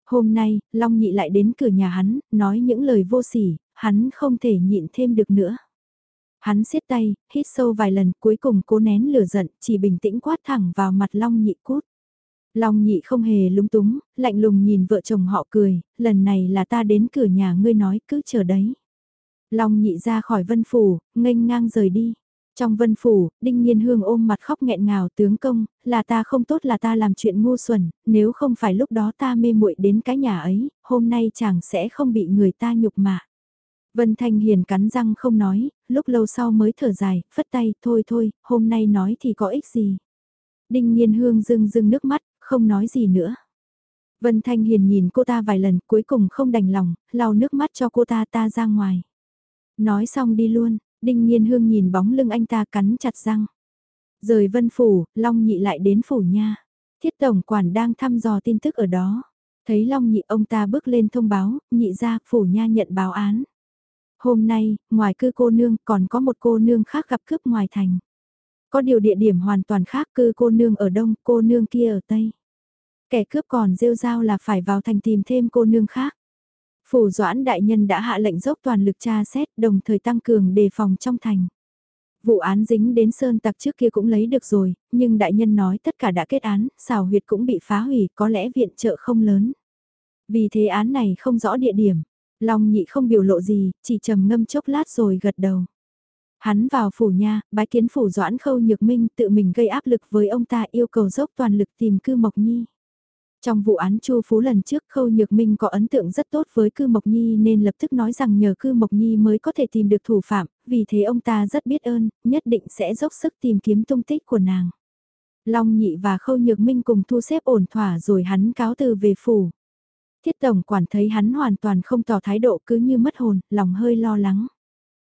Hôm nay, Long Nhị lại đến cửa nhà hắn, nói những lời vô sỉ, hắn không thể nhịn thêm được nữa. Hắn siết tay, hít sâu vài lần, cuối cùng cố nén lửa giận, chỉ bình tĩnh quát thẳng vào mặt Long Nhị cút. Long Nhị không hề lúng túng, lạnh lùng nhìn vợ chồng họ cười, lần này là ta đến cửa nhà ngươi nói cứ chờ đấy. Long Nhị ra khỏi vân phủ, nghênh ngang rời đi. Trong vân phủ, Đinh Nhiên Hương ôm mặt khóc nghẹn ngào tướng công, là ta không tốt là ta làm chuyện ngu xuẩn, nếu không phải lúc đó ta mê muội đến cái nhà ấy, hôm nay chàng sẽ không bị người ta nhục mạ. Vân Thanh Hiền cắn răng không nói, lúc lâu sau mới thở dài, phất tay, thôi thôi, hôm nay nói thì có ích gì. Đinh Nhiên Hương rưng rưng nước mắt, không nói gì nữa. Vân Thanh Hiền nhìn cô ta vài lần, cuối cùng không đành lòng, lau nước mắt cho cô ta ta ra ngoài. Nói xong đi luôn, Đinh Nhiên Hương nhìn bóng lưng anh ta cắn chặt răng. Rời vân phủ, Long Nhị lại đến phủ nha. Thiết Tổng Quản đang thăm dò tin tức ở đó. Thấy Long Nhị ông ta bước lên thông báo, nhị ra phủ nha nhận báo án. Hôm nay, ngoài cư cô nương còn có một cô nương khác gặp cướp ngoài thành. Có điều địa điểm hoàn toàn khác cư cô nương ở đông, cô nương kia ở tây. Kẻ cướp còn rêu rao là phải vào thành tìm thêm cô nương khác. Phủ Doãn Đại Nhân đã hạ lệnh dốc toàn lực tra xét đồng thời tăng cường đề phòng trong thành. Vụ án dính đến Sơn Tặc trước kia cũng lấy được rồi, nhưng Đại Nhân nói tất cả đã kết án, xào huyệt cũng bị phá hủy, có lẽ viện trợ không lớn. Vì thế án này không rõ địa điểm, Long nhị không biểu lộ gì, chỉ trầm ngâm chốc lát rồi gật đầu. Hắn vào phủ nha, bái kiến phủ doãn khâu nhược minh tự mình gây áp lực với ông ta yêu cầu dốc toàn lực tìm cư Mộc Nhi. Trong vụ án Chu Phú lần trước Khâu Nhược Minh có ấn tượng rất tốt với Cư Mộc Nhi nên lập tức nói rằng nhờ Cư Mộc Nhi mới có thể tìm được thủ phạm, vì thế ông ta rất biết ơn, nhất định sẽ dốc sức tìm kiếm tung tích của nàng. Long Nhị và Khâu Nhược Minh cùng thu xếp ổn thỏa rồi hắn cáo từ về phủ. Thiết Tổng quản thấy hắn hoàn toàn không tỏ thái độ cứ như mất hồn, lòng hơi lo lắng.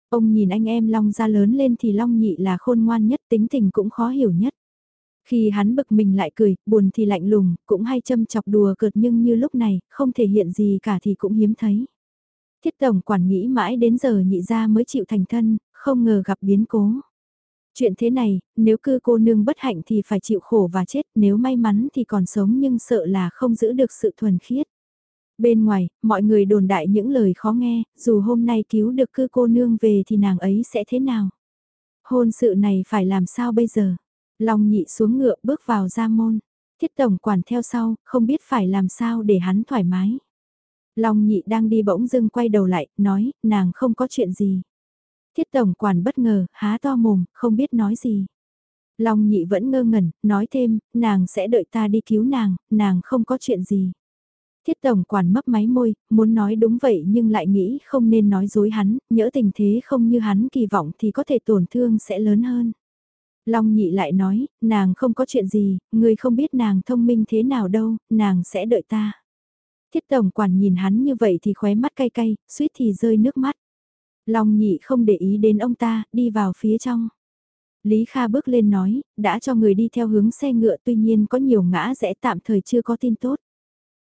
Ông nhìn anh em Long ra lớn lên thì Long Nhị là khôn ngoan nhất tính tình cũng khó hiểu nhất. Khi hắn bực mình lại cười, buồn thì lạnh lùng, cũng hay châm chọc đùa cợt nhưng như lúc này, không thể hiện gì cả thì cũng hiếm thấy. Thiết tổng quản nghĩ mãi đến giờ nhị ra mới chịu thành thân, không ngờ gặp biến cố. Chuyện thế này, nếu cư cô nương bất hạnh thì phải chịu khổ và chết, nếu may mắn thì còn sống nhưng sợ là không giữ được sự thuần khiết. Bên ngoài, mọi người đồn đại những lời khó nghe, dù hôm nay cứu được cư cô nương về thì nàng ấy sẽ thế nào? Hôn sự này phải làm sao bây giờ? Long nhị xuống ngựa bước vào ra môn. Thiết tổng quản theo sau, không biết phải làm sao để hắn thoải mái. Long nhị đang đi bỗng dưng quay đầu lại, nói, nàng không có chuyện gì. Thiết tổng quản bất ngờ, há to mồm, không biết nói gì. Long nhị vẫn ngơ ngẩn, nói thêm, nàng sẽ đợi ta đi cứu nàng, nàng không có chuyện gì. Thiết tổng quản mấp máy môi, muốn nói đúng vậy nhưng lại nghĩ không nên nói dối hắn, nhỡ tình thế không như hắn kỳ vọng thì có thể tổn thương sẽ lớn hơn. Long nhị lại nói, nàng không có chuyện gì, người không biết nàng thông minh thế nào đâu, nàng sẽ đợi ta. Thiết tổng quản nhìn hắn như vậy thì khóe mắt cay cay, suýt thì rơi nước mắt. Long nhị không để ý đến ông ta, đi vào phía trong. Lý Kha bước lên nói, đã cho người đi theo hướng xe ngựa tuy nhiên có nhiều ngã rẽ tạm thời chưa có tin tốt.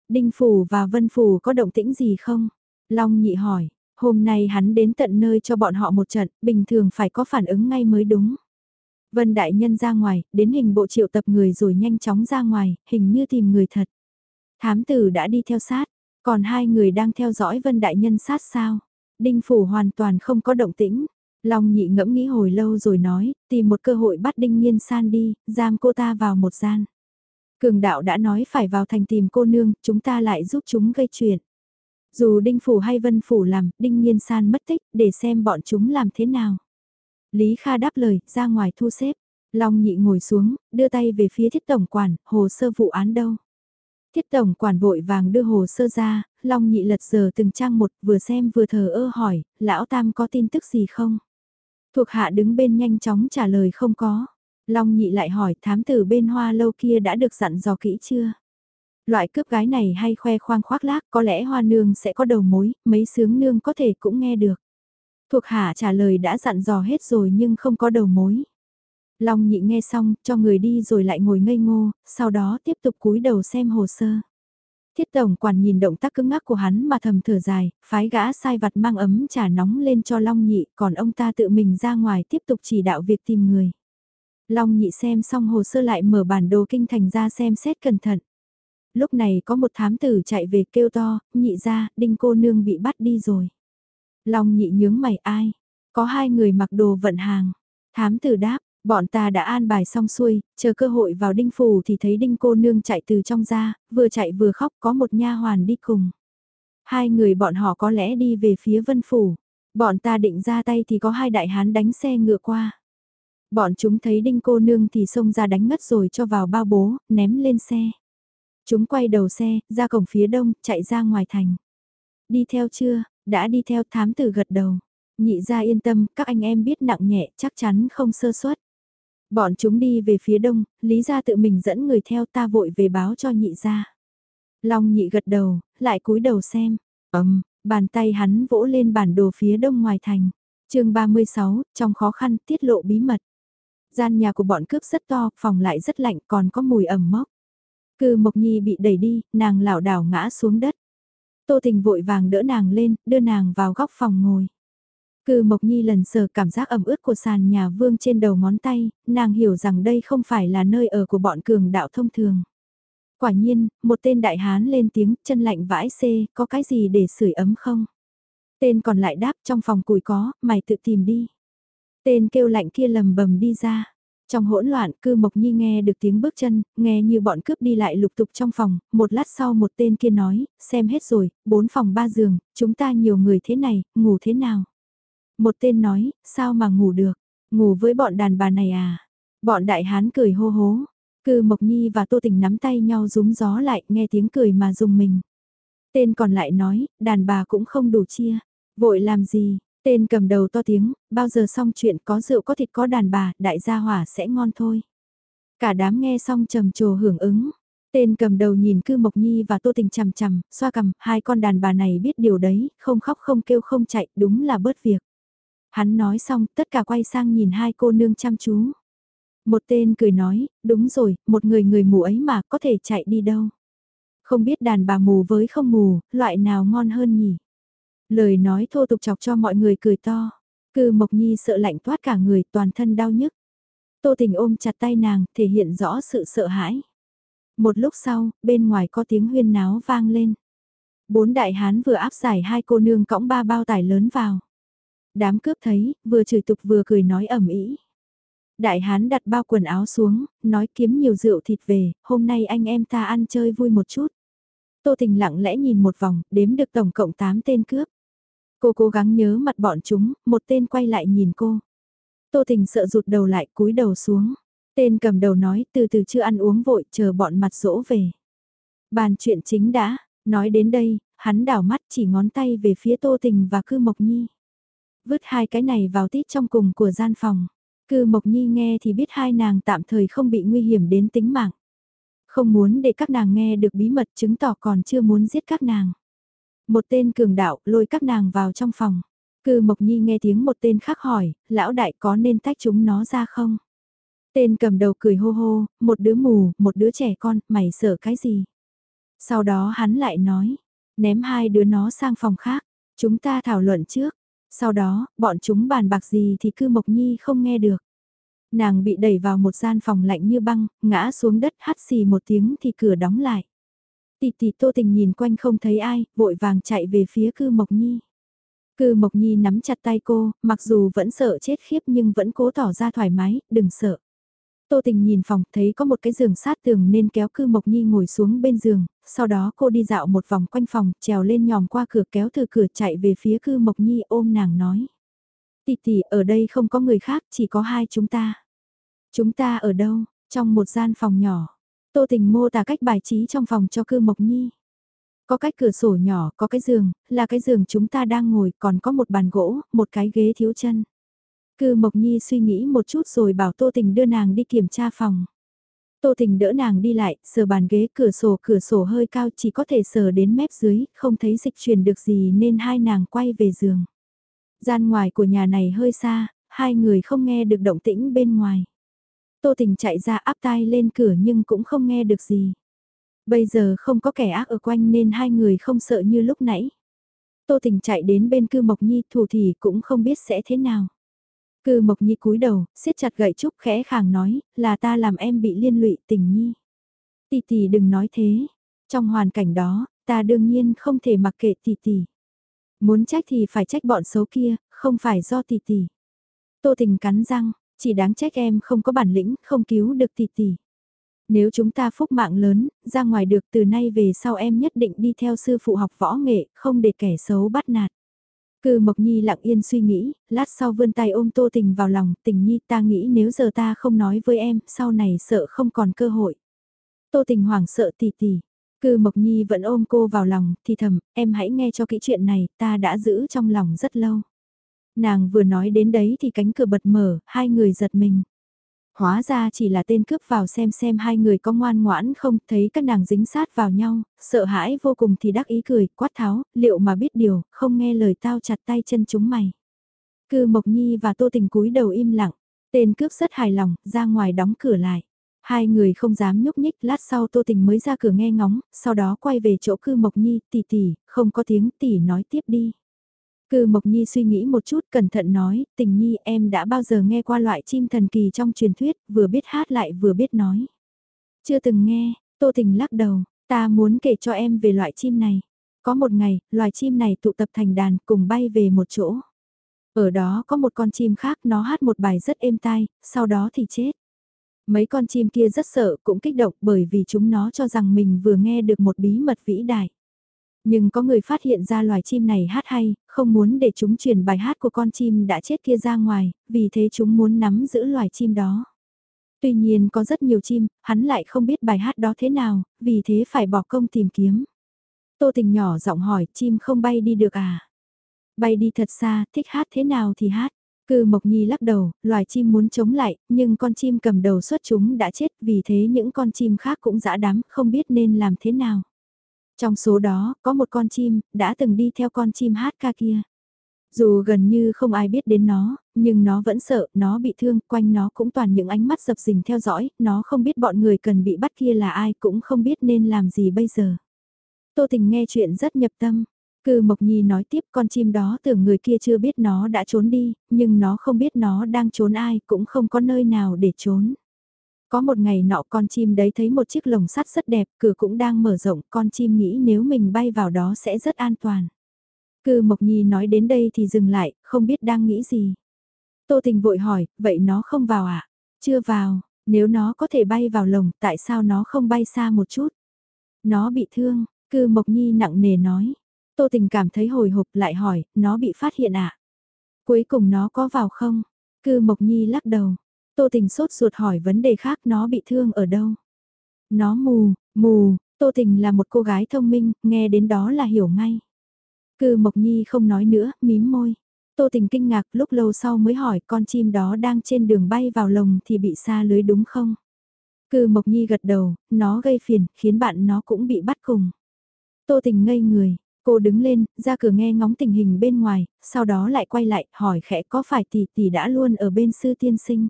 Đinh Phủ và Vân Phủ có động tĩnh gì không? Long nhị hỏi, hôm nay hắn đến tận nơi cho bọn họ một trận, bình thường phải có phản ứng ngay mới đúng. Vân Đại Nhân ra ngoài, đến hình bộ triệu tập người rồi nhanh chóng ra ngoài, hình như tìm người thật. Thám tử đã đi theo sát, còn hai người đang theo dõi Vân Đại Nhân sát sao? Đinh Phủ hoàn toàn không có động tĩnh. Long nhị ngẫm nghĩ hồi lâu rồi nói, tìm một cơ hội bắt Đinh Nhiên San đi, giam cô ta vào một gian. Cường đạo đã nói phải vào thành tìm cô nương, chúng ta lại giúp chúng gây chuyện. Dù Đinh Phủ hay Vân Phủ làm, Đinh Nhiên San mất tích, để xem bọn chúng làm thế nào. Lý Kha đáp lời, ra ngoài thu xếp. Long nhị ngồi xuống, đưa tay về phía thiết tổng quản, hồ sơ vụ án đâu. Thiết tổng quản vội vàng đưa hồ sơ ra, Long nhị lật giờ từng trang một, vừa xem vừa thờ ơ hỏi, lão tam có tin tức gì không? Thuộc hạ đứng bên nhanh chóng trả lời không có. Long nhị lại hỏi thám tử bên hoa lâu kia đã được dặn dò kỹ chưa? Loại cướp gái này hay khoe khoang khoác lác có lẽ hoa nương sẽ có đầu mối, mấy sướng nương có thể cũng nghe được. Thuộc hạ trả lời đã dặn dò hết rồi nhưng không có đầu mối. Long nhị nghe xong, cho người đi rồi lại ngồi ngây ngô, sau đó tiếp tục cúi đầu xem hồ sơ. Thiết tổng quản nhìn động tác cứng ngắc của hắn mà thầm thở dài, phái gã sai vặt mang ấm trà nóng lên cho Long nhị, còn ông ta tự mình ra ngoài tiếp tục chỉ đạo việc tìm người. Long nhị xem xong hồ sơ lại mở bản đồ kinh thành ra xem xét cẩn thận. Lúc này có một thám tử chạy về kêu to, nhị ra, đinh cô nương bị bắt đi rồi. Long nhị nhướng mày ai? Có hai người mặc đồ vận hàng. Thám tử đáp, bọn ta đã an bài xong xuôi, chờ cơ hội vào đinh phủ thì thấy đinh cô nương chạy từ trong ra, vừa chạy vừa khóc có một nha hoàn đi cùng. Hai người bọn họ có lẽ đi về phía vân phủ. Bọn ta định ra tay thì có hai đại hán đánh xe ngựa qua. Bọn chúng thấy đinh cô nương thì xông ra đánh ngất rồi cho vào bao bố, ném lên xe. Chúng quay đầu xe, ra cổng phía đông, chạy ra ngoài thành. Đi theo chưa, đã đi theo thám tử gật đầu. Nhị ra yên tâm, các anh em biết nặng nhẹ, chắc chắn không sơ suất. Bọn chúng đi về phía đông, Lý gia tự mình dẫn người theo ta vội về báo cho nhị gia. Long nhị gật đầu, lại cúi đầu xem. Ấm, bàn tay hắn vỗ lên bản đồ phía đông ngoài thành. chương 36, trong khó khăn tiết lộ bí mật. Gian nhà của bọn cướp rất to, phòng lại rất lạnh còn có mùi ẩm mốc. Cư Mộc Nhi bị đẩy đi, nàng lảo đảo ngã xuống đất. Tô Tình vội vàng đỡ nàng lên, đưa nàng vào góc phòng ngồi. Cư Mộc Nhi lần sờ cảm giác ẩm ướt của sàn nhà vương trên đầu ngón tay, nàng hiểu rằng đây không phải là nơi ở của bọn cường đạo thông thường. Quả nhiên, một tên đại hán lên tiếng, chân lạnh vãi xê, có cái gì để sưởi ấm không? Tên còn lại đáp trong phòng củi có, mày tự tìm đi. Tên kêu lạnh kia lầm bầm đi ra. Trong hỗn loạn, cư Mộc Nhi nghe được tiếng bước chân, nghe như bọn cướp đi lại lục tục trong phòng, một lát sau một tên kia nói, xem hết rồi, bốn phòng ba giường, chúng ta nhiều người thế này, ngủ thế nào? Một tên nói, sao mà ngủ được, ngủ với bọn đàn bà này à? Bọn đại hán cười hô hố, cư Mộc Nhi và Tô Tình nắm tay nhau rúm gió lại, nghe tiếng cười mà dùng mình. Tên còn lại nói, đàn bà cũng không đủ chia, vội làm gì, Tên cầm đầu to tiếng, bao giờ xong chuyện có rượu có thịt có đàn bà, đại gia hỏa sẽ ngon thôi. Cả đám nghe xong trầm trồ hưởng ứng. Tên cầm đầu nhìn cư Mộc Nhi và Tô Tình chằm chằm, xoa cầm, hai con đàn bà này biết điều đấy, không khóc không kêu không chạy, đúng là bớt việc. Hắn nói xong, tất cả quay sang nhìn hai cô nương chăm chú. Một tên cười nói, đúng rồi, một người người mù ấy mà, có thể chạy đi đâu. Không biết đàn bà mù với không mù, loại nào ngon hơn nhỉ? Lời nói thô tục chọc cho mọi người cười to. Cư Mộc Nhi sợ lạnh toát cả người toàn thân đau nhức. Tô Tình ôm chặt tay nàng, thể hiện rõ sự sợ hãi. Một lúc sau, bên ngoài có tiếng huyên náo vang lên. Bốn đại hán vừa áp giải hai cô nương cõng ba bao tải lớn vào. Đám cướp thấy, vừa chửi tục vừa cười nói ẩm ý. Đại hán đặt bao quần áo xuống, nói kiếm nhiều rượu thịt về, hôm nay anh em ta ăn chơi vui một chút. Tô Tình lặng lẽ nhìn một vòng, đếm được tổng cộng 8 tên cướp. Cô cố gắng nhớ mặt bọn chúng, một tên quay lại nhìn cô. Tô thình sợ rụt đầu lại cúi đầu xuống. Tên cầm đầu nói từ từ chưa ăn uống vội chờ bọn mặt dỗ về. Bàn chuyện chính đã, nói đến đây, hắn đảo mắt chỉ ngón tay về phía Tô Tình và Cư Mộc Nhi. Vứt hai cái này vào tít trong cùng của gian phòng. Cư Mộc Nhi nghe thì biết hai nàng tạm thời không bị nguy hiểm đến tính mạng. Không muốn để các nàng nghe được bí mật chứng tỏ còn chưa muốn giết các nàng. Một tên cường đạo lôi các nàng vào trong phòng. Cư Mộc Nhi nghe tiếng một tên khác hỏi, lão đại có nên tách chúng nó ra không? Tên cầm đầu cười hô hô, một đứa mù, một đứa trẻ con, mày sợ cái gì? Sau đó hắn lại nói, ném hai đứa nó sang phòng khác, chúng ta thảo luận trước. Sau đó, bọn chúng bàn bạc gì thì cư Mộc Nhi không nghe được. Nàng bị đẩy vào một gian phòng lạnh như băng, ngã xuống đất hắt xì một tiếng thì cửa đóng lại. Tì tì tô tình nhìn quanh không thấy ai, vội vàng chạy về phía cư Mộc Nhi. Cư Mộc Nhi nắm chặt tay cô, mặc dù vẫn sợ chết khiếp nhưng vẫn cố tỏ ra thoải mái, đừng sợ. Tô tình nhìn phòng thấy có một cái giường sát tường nên kéo cư Mộc Nhi ngồi xuống bên giường, sau đó cô đi dạo một vòng quanh phòng, trèo lên nhòm qua cửa kéo từ cửa chạy về phía cư Mộc Nhi ôm nàng nói. Tì tì ở đây không có người khác, chỉ có hai chúng ta. Chúng ta ở đâu? Trong một gian phòng nhỏ. Tô Tình mô tả cách bài trí trong phòng cho cư Mộc Nhi. Có cách cửa sổ nhỏ, có cái giường, là cái giường chúng ta đang ngồi, còn có một bàn gỗ, một cái ghế thiếu chân. Cư Mộc Nhi suy nghĩ một chút rồi bảo Tô Tình đưa nàng đi kiểm tra phòng. Tô Tình đỡ nàng đi lại, sờ bàn ghế cửa sổ cửa sổ hơi cao chỉ có thể sờ đến mép dưới, không thấy dịch truyền được gì nên hai nàng quay về giường. Gian ngoài của nhà này hơi xa, hai người không nghe được động tĩnh bên ngoài. Tô Tình chạy ra áp tai lên cửa nhưng cũng không nghe được gì. Bây giờ không có kẻ ác ở quanh nên hai người không sợ như lúc nãy. Tô Tình chạy đến bên cư Mộc Nhi thủ thì cũng không biết sẽ thế nào. Cư Mộc Nhi cúi đầu, siết chặt gậy trúc khẽ khàng nói, là ta làm em bị liên lụy tình nhi. Tì Tì đừng nói thế. Trong hoàn cảnh đó, ta đương nhiên không thể mặc kệ Tì Tì. Muốn trách thì phải trách bọn xấu kia, không phải do Tì Tì. Tô Tình cắn răng, chỉ đáng trách em không có bản lĩnh, không cứu được tỷ tỷ. Nếu chúng ta phúc mạng lớn, ra ngoài được từ nay về sau em nhất định đi theo sư phụ học võ nghệ, không để kẻ xấu bắt nạt. Cư Mộc Nhi lặng yên suy nghĩ, lát sau vươn tay ôm Tô Tình vào lòng, Tình Nhi ta nghĩ nếu giờ ta không nói với em, sau này sợ không còn cơ hội. Tô Tình hoảng sợ tỉ tỉ. Cư Mộc Nhi vẫn ôm cô vào lòng, thì thầm, em hãy nghe cho kỹ chuyện này, ta đã giữ trong lòng rất lâu. Nàng vừa nói đến đấy thì cánh cửa bật mở, hai người giật mình. Hóa ra chỉ là tên cướp vào xem xem hai người có ngoan ngoãn không, thấy các nàng dính sát vào nhau, sợ hãi vô cùng thì đắc ý cười, quát tháo, liệu mà biết điều, không nghe lời tao chặt tay chân chúng mày. Cư Mộc Nhi và Tô Tình cúi đầu im lặng, tên cướp rất hài lòng, ra ngoài đóng cửa lại. Hai người không dám nhúc nhích, lát sau Tô Tình mới ra cửa nghe ngóng, sau đó quay về chỗ cư Mộc Nhi, tỷ tỷ, không có tiếng tỷ nói tiếp đi. Cư Mộc Nhi suy nghĩ một chút cẩn thận nói, tình nhi em đã bao giờ nghe qua loại chim thần kỳ trong truyền thuyết, vừa biết hát lại vừa biết nói. Chưa từng nghe, Tô Tình lắc đầu, ta muốn kể cho em về loại chim này. Có một ngày, loài chim này tụ tập thành đàn cùng bay về một chỗ. Ở đó có một con chim khác nó hát một bài rất êm tai, sau đó thì chết. Mấy con chim kia rất sợ cũng kích động bởi vì chúng nó cho rằng mình vừa nghe được một bí mật vĩ đại. Nhưng có người phát hiện ra loài chim này hát hay, không muốn để chúng truyền bài hát của con chim đã chết kia ra ngoài, vì thế chúng muốn nắm giữ loài chim đó. Tuy nhiên có rất nhiều chim, hắn lại không biết bài hát đó thế nào, vì thế phải bỏ công tìm kiếm. Tô tình nhỏ giọng hỏi chim không bay đi được à? Bay đi thật xa, thích hát thế nào thì hát. Cư Mộc Nhi lắc đầu, loài chim muốn chống lại, nhưng con chim cầm đầu xuất chúng đã chết vì thế những con chim khác cũng dã đám, không biết nên làm thế nào. Trong số đó, có một con chim, đã từng đi theo con chim hát ca kia. Dù gần như không ai biết đến nó, nhưng nó vẫn sợ, nó bị thương, quanh nó cũng toàn những ánh mắt dập dình theo dõi, nó không biết bọn người cần bị bắt kia là ai, cũng không biết nên làm gì bây giờ. Tô Tình nghe chuyện rất nhập tâm. Cư Mộc Nhi nói tiếp con chim đó tưởng người kia chưa biết nó đã trốn đi, nhưng nó không biết nó đang trốn ai, cũng không có nơi nào để trốn. Có một ngày nọ con chim đấy thấy một chiếc lồng sắt rất đẹp, cửa cũng đang mở rộng, con chim nghĩ nếu mình bay vào đó sẽ rất an toàn. Cư Mộc Nhi nói đến đây thì dừng lại, không biết đang nghĩ gì. Tô Tình vội hỏi, vậy nó không vào à? Chưa vào, nếu nó có thể bay vào lồng, tại sao nó không bay xa một chút? Nó bị thương, Cư Mộc Nhi nặng nề nói. Tô Tình cảm thấy hồi hộp lại hỏi, nó bị phát hiện à? Cuối cùng nó có vào không? Cư Mộc Nhi lắc đầu, Tô Tình sốt ruột hỏi vấn đề khác nó bị thương ở đâu. Nó mù, mù, Tô Tình là một cô gái thông minh, nghe đến đó là hiểu ngay. Cư Mộc Nhi không nói nữa, mím môi. Tô Tình kinh ngạc lúc lâu sau mới hỏi con chim đó đang trên đường bay vào lồng thì bị xa lưới đúng không? Cư Mộc Nhi gật đầu, nó gây phiền, khiến bạn nó cũng bị bắt cùng. Tô Tình ngây người, cô đứng lên, ra cửa nghe ngóng tình hình bên ngoài, sau đó lại quay lại, hỏi khẽ có phải tỷ tỷ đã luôn ở bên sư tiên sinh.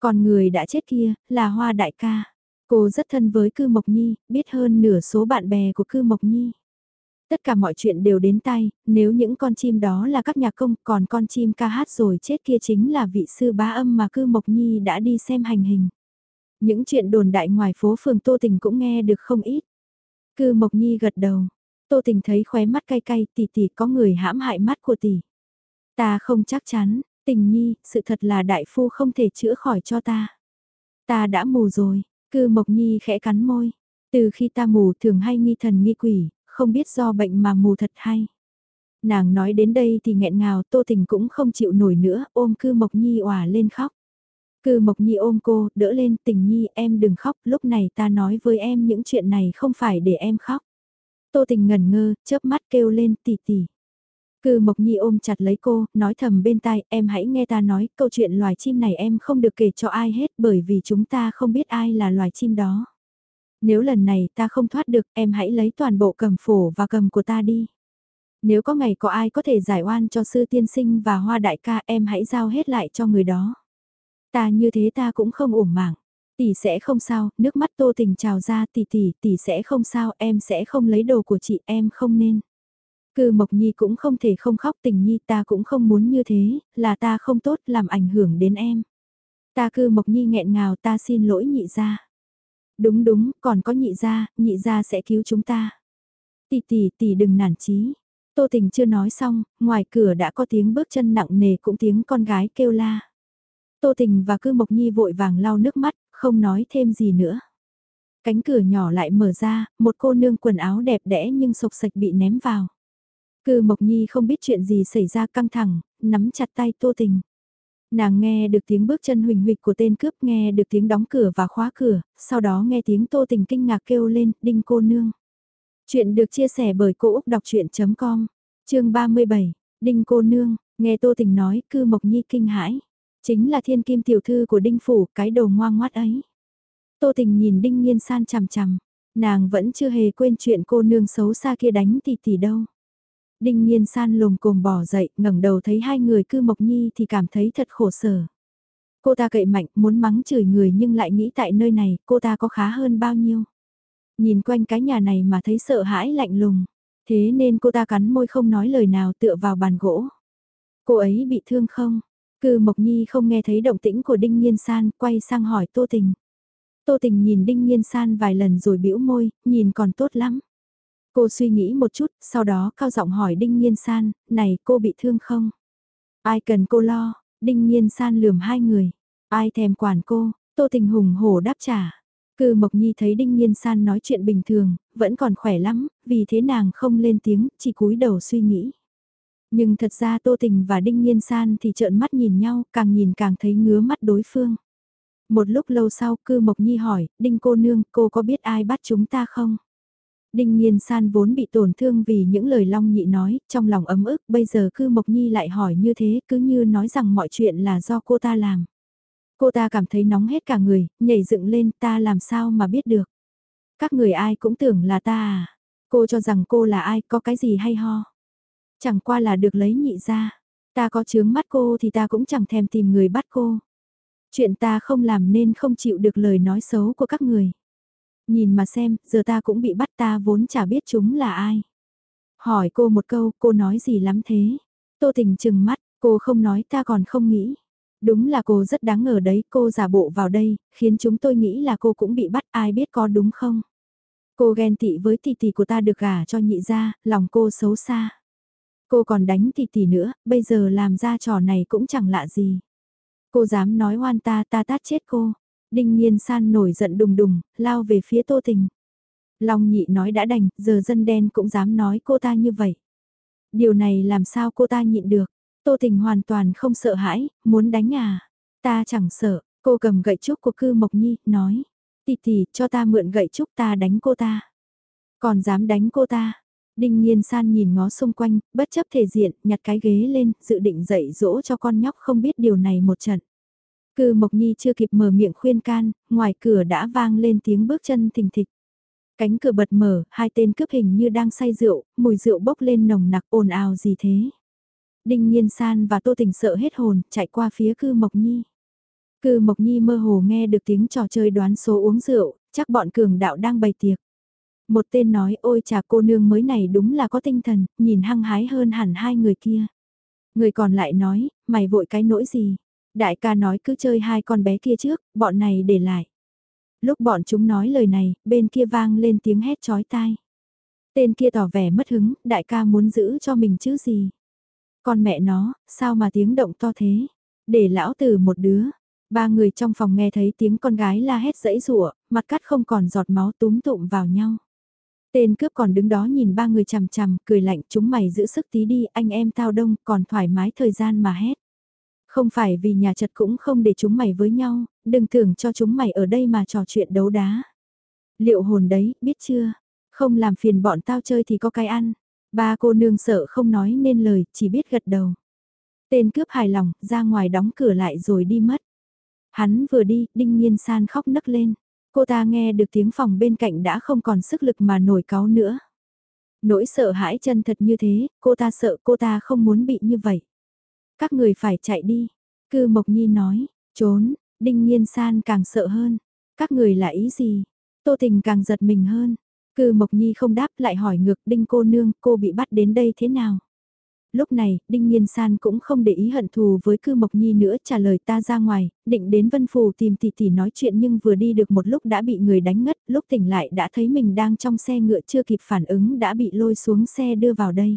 Còn người đã chết kia, là Hoa Đại ca. Cô rất thân với Cư Mộc Nhi, biết hơn nửa số bạn bè của Cư Mộc Nhi. Tất cả mọi chuyện đều đến tay, nếu những con chim đó là các nhạc công, còn con chim ca hát rồi chết kia chính là vị sư bá âm mà Cư Mộc Nhi đã đi xem hành hình. Những chuyện đồn đại ngoài phố phường Tô Tình cũng nghe được không ít. Cư Mộc Nhi gật đầu. Tô Tình thấy khóe mắt cay cay tỷ tỷ có người hãm hại mắt của tỷ. Ta không chắc chắn, tình nhi, sự thật là đại phu không thể chữa khỏi cho ta. Ta đã mù rồi, cư mộc nhi khẽ cắn môi. Từ khi ta mù thường hay nghi thần nghi quỷ, không biết do bệnh mà mù thật hay. Nàng nói đến đây thì nghẹn ngào tô tình cũng không chịu nổi nữa, ôm cư mộc nhi òa lên khóc. Cư mộc nhi ôm cô, đỡ lên tình nhi em đừng khóc, lúc này ta nói với em những chuyện này không phải để em khóc. Tô tình ngẩn ngơ, chớp mắt kêu lên tỉ tỉ. Cư Mộc Nhi ôm chặt lấy cô, nói thầm bên tai, em hãy nghe ta nói, câu chuyện loài chim này em không được kể cho ai hết bởi vì chúng ta không biết ai là loài chim đó. Nếu lần này ta không thoát được, em hãy lấy toàn bộ cầm phổ và cầm của ta đi. Nếu có ngày có ai có thể giải oan cho sư tiên sinh và hoa đại ca em hãy giao hết lại cho người đó. Ta như thế ta cũng không uổng mạng. Tỷ sẽ không sao, nước mắt tô tình trào ra tỷ tỷ, tỷ sẽ không sao, em sẽ không lấy đồ của chị, em không nên. Cư Mộc Nhi cũng không thể không khóc tình Nhi ta cũng không muốn như thế, là ta không tốt làm ảnh hưởng đến em. Ta cư Mộc Nhi nghẹn ngào ta xin lỗi nhị ra. Đúng đúng, còn có nhị ra, nhị ra sẽ cứu chúng ta. Tỷ tỷ tỷ đừng nản chí. Tô tình chưa nói xong, ngoài cửa đã có tiếng bước chân nặng nề cũng tiếng con gái kêu la. Tô tình và cư Mộc Nhi vội vàng lau nước mắt, không nói thêm gì nữa. Cánh cửa nhỏ lại mở ra, một cô nương quần áo đẹp đẽ nhưng sộc sạch bị ném vào. Cư Mộc Nhi không biết chuyện gì xảy ra căng thẳng, nắm chặt tay Tô Tình. Nàng nghe được tiếng bước chân huỳnh huỵch của tên cướp nghe được tiếng đóng cửa và khóa cửa, sau đó nghe tiếng Tô Tình kinh ngạc kêu lên, đinh cô nương. Chuyện được chia sẻ bởi Cô Úc Đọc Chuyện.com, chương 37, đinh cô nương, nghe Tô Tình nói, cư Mộc Nhi kinh hãi. Chính là thiên kim tiểu thư của đinh phủ, cái đồ ngoan ngoát ấy. Tô Tình nhìn đinh nhiên san chằm chằm, nàng vẫn chưa hề quên chuyện cô nương xấu xa kia đánh tỷ tỷ đâu. Đinh Nhiên San lồm cồm bỏ dậy, ngẩng đầu thấy hai người cư Mộc Nhi thì cảm thấy thật khổ sở. Cô ta cậy mạnh, muốn mắng chửi người nhưng lại nghĩ tại nơi này, cô ta có khá hơn bao nhiêu. Nhìn quanh cái nhà này mà thấy sợ hãi lạnh lùng, thế nên cô ta cắn môi không nói lời nào tựa vào bàn gỗ. Cô ấy bị thương không? Cư Mộc Nhi không nghe thấy động tĩnh của Đinh Nhiên San, quay sang hỏi Tô Tình. Tô Tình nhìn Đinh Nhiên San vài lần rồi bĩu môi, nhìn còn tốt lắm. Cô suy nghĩ một chút, sau đó cao giọng hỏi Đinh Nhiên San, này cô bị thương không? Ai cần cô lo, Đinh Nhiên San lườm hai người. Ai thèm quản cô, Tô Tình Hùng hổ đáp trả. Cư Mộc Nhi thấy Đinh Nhiên San nói chuyện bình thường, vẫn còn khỏe lắm, vì thế nàng không lên tiếng, chỉ cúi đầu suy nghĩ. Nhưng thật ra Tô Tình và Đinh Nhiên San thì trợn mắt nhìn nhau, càng nhìn càng thấy ngứa mắt đối phương. Một lúc lâu sau, Cư Mộc Nhi hỏi, Đinh cô nương, cô có biết ai bắt chúng ta không? Đinh Nhiên San vốn bị tổn thương vì những lời Long Nhị nói, trong lòng ấm ức, bây giờ cư Mộc Nhi lại hỏi như thế, cứ như nói rằng mọi chuyện là do cô ta làm. Cô ta cảm thấy nóng hết cả người, nhảy dựng lên ta làm sao mà biết được. Các người ai cũng tưởng là ta à. Cô cho rằng cô là ai, có cái gì hay ho. Chẳng qua là được lấy nhị ra. Ta có chướng mắt cô thì ta cũng chẳng thèm tìm người bắt cô. Chuyện ta không làm nên không chịu được lời nói xấu của các người. Nhìn mà xem, giờ ta cũng bị bắt ta vốn chả biết chúng là ai. Hỏi cô một câu, cô nói gì lắm thế? Tô tình chừng mắt, cô không nói ta còn không nghĩ. Đúng là cô rất đáng ngờ đấy, cô giả bộ vào đây, khiến chúng tôi nghĩ là cô cũng bị bắt ai biết có đúng không? Cô ghen tị với tỷ tỷ của ta được gả cho nhị gia, lòng cô xấu xa. Cô còn đánh tỷ tỷ nữa, bây giờ làm ra trò này cũng chẳng lạ gì. Cô dám nói hoan ta ta tát chết cô. Đinh Nhiên San nổi giận đùng đùng, lao về phía Tô Tình. Long nhị nói đã đành, giờ dân đen cũng dám nói cô ta như vậy. Điều này làm sao cô ta nhịn được. Tô Tình hoàn toàn không sợ hãi, muốn đánh à. Ta chẳng sợ, cô cầm gậy trúc của cư Mộc Nhi, nói. Tì tì, cho ta mượn gậy trúc ta đánh cô ta. Còn dám đánh cô ta. Đinh Nhiên San nhìn ngó xung quanh, bất chấp thể diện, nhặt cái ghế lên, dự định dạy dỗ cho con nhóc không biết điều này một trận. Cư Mộc Nhi chưa kịp mở miệng khuyên can, ngoài cửa đã vang lên tiếng bước chân thình thịch. Cánh cửa bật mở, hai tên cướp hình như đang say rượu, mùi rượu bốc lên nồng nặc ồn ào gì thế. Đinh Nhiên San và Tô Tình sợ hết hồn, chạy qua phía Cư Mộc Nhi. Cư Mộc Nhi mơ hồ nghe được tiếng trò chơi đoán số uống rượu, chắc bọn cường đạo đang bày tiệc. Một tên nói ôi chà cô nương mới này đúng là có tinh thần, nhìn hăng hái hơn hẳn hai người kia. Người còn lại nói, mày vội cái nỗi gì, Đại ca nói cứ chơi hai con bé kia trước, bọn này để lại. Lúc bọn chúng nói lời này, bên kia vang lên tiếng hét chói tai. Tên kia tỏ vẻ mất hứng, đại ca muốn giữ cho mình chứ gì. Con mẹ nó, sao mà tiếng động to thế? Để lão tử một đứa. Ba người trong phòng nghe thấy tiếng con gái la hét dẫy rụa, mặt cắt không còn giọt máu túm tụm vào nhau. Tên cướp còn đứng đó nhìn ba người chằm chằm, cười lạnh chúng mày giữ sức tí đi, anh em tao đông, còn thoải mái thời gian mà hét. Không phải vì nhà chật cũng không để chúng mày với nhau, đừng tưởng cho chúng mày ở đây mà trò chuyện đấu đá. Liệu hồn đấy, biết chưa? Không làm phiền bọn tao chơi thì có cái ăn. Ba cô nương sợ không nói nên lời, chỉ biết gật đầu. Tên cướp hài lòng, ra ngoài đóng cửa lại rồi đi mất. Hắn vừa đi, Đinh Nhiên San khóc nấc lên. Cô ta nghe được tiếng phòng bên cạnh đã không còn sức lực mà nổi cáu nữa. Nỗi sợ hãi chân thật như thế, cô ta sợ cô ta không muốn bị như vậy. Các người phải chạy đi. Cư Mộc Nhi nói, trốn, Đinh Nhiên San càng sợ hơn. Các người là ý gì? Tô Tình càng giật mình hơn. Cư Mộc Nhi không đáp lại hỏi ngược Đinh cô nương cô bị bắt đến đây thế nào? Lúc này, Đinh Nhiên San cũng không để ý hận thù với Cư Mộc Nhi nữa trả lời ta ra ngoài, định đến Vân Phù tìm tỷ tỷ nói chuyện nhưng vừa đi được một lúc đã bị người đánh ngất, lúc tỉnh lại đã thấy mình đang trong xe ngựa chưa kịp phản ứng đã bị lôi xuống xe đưa vào đây.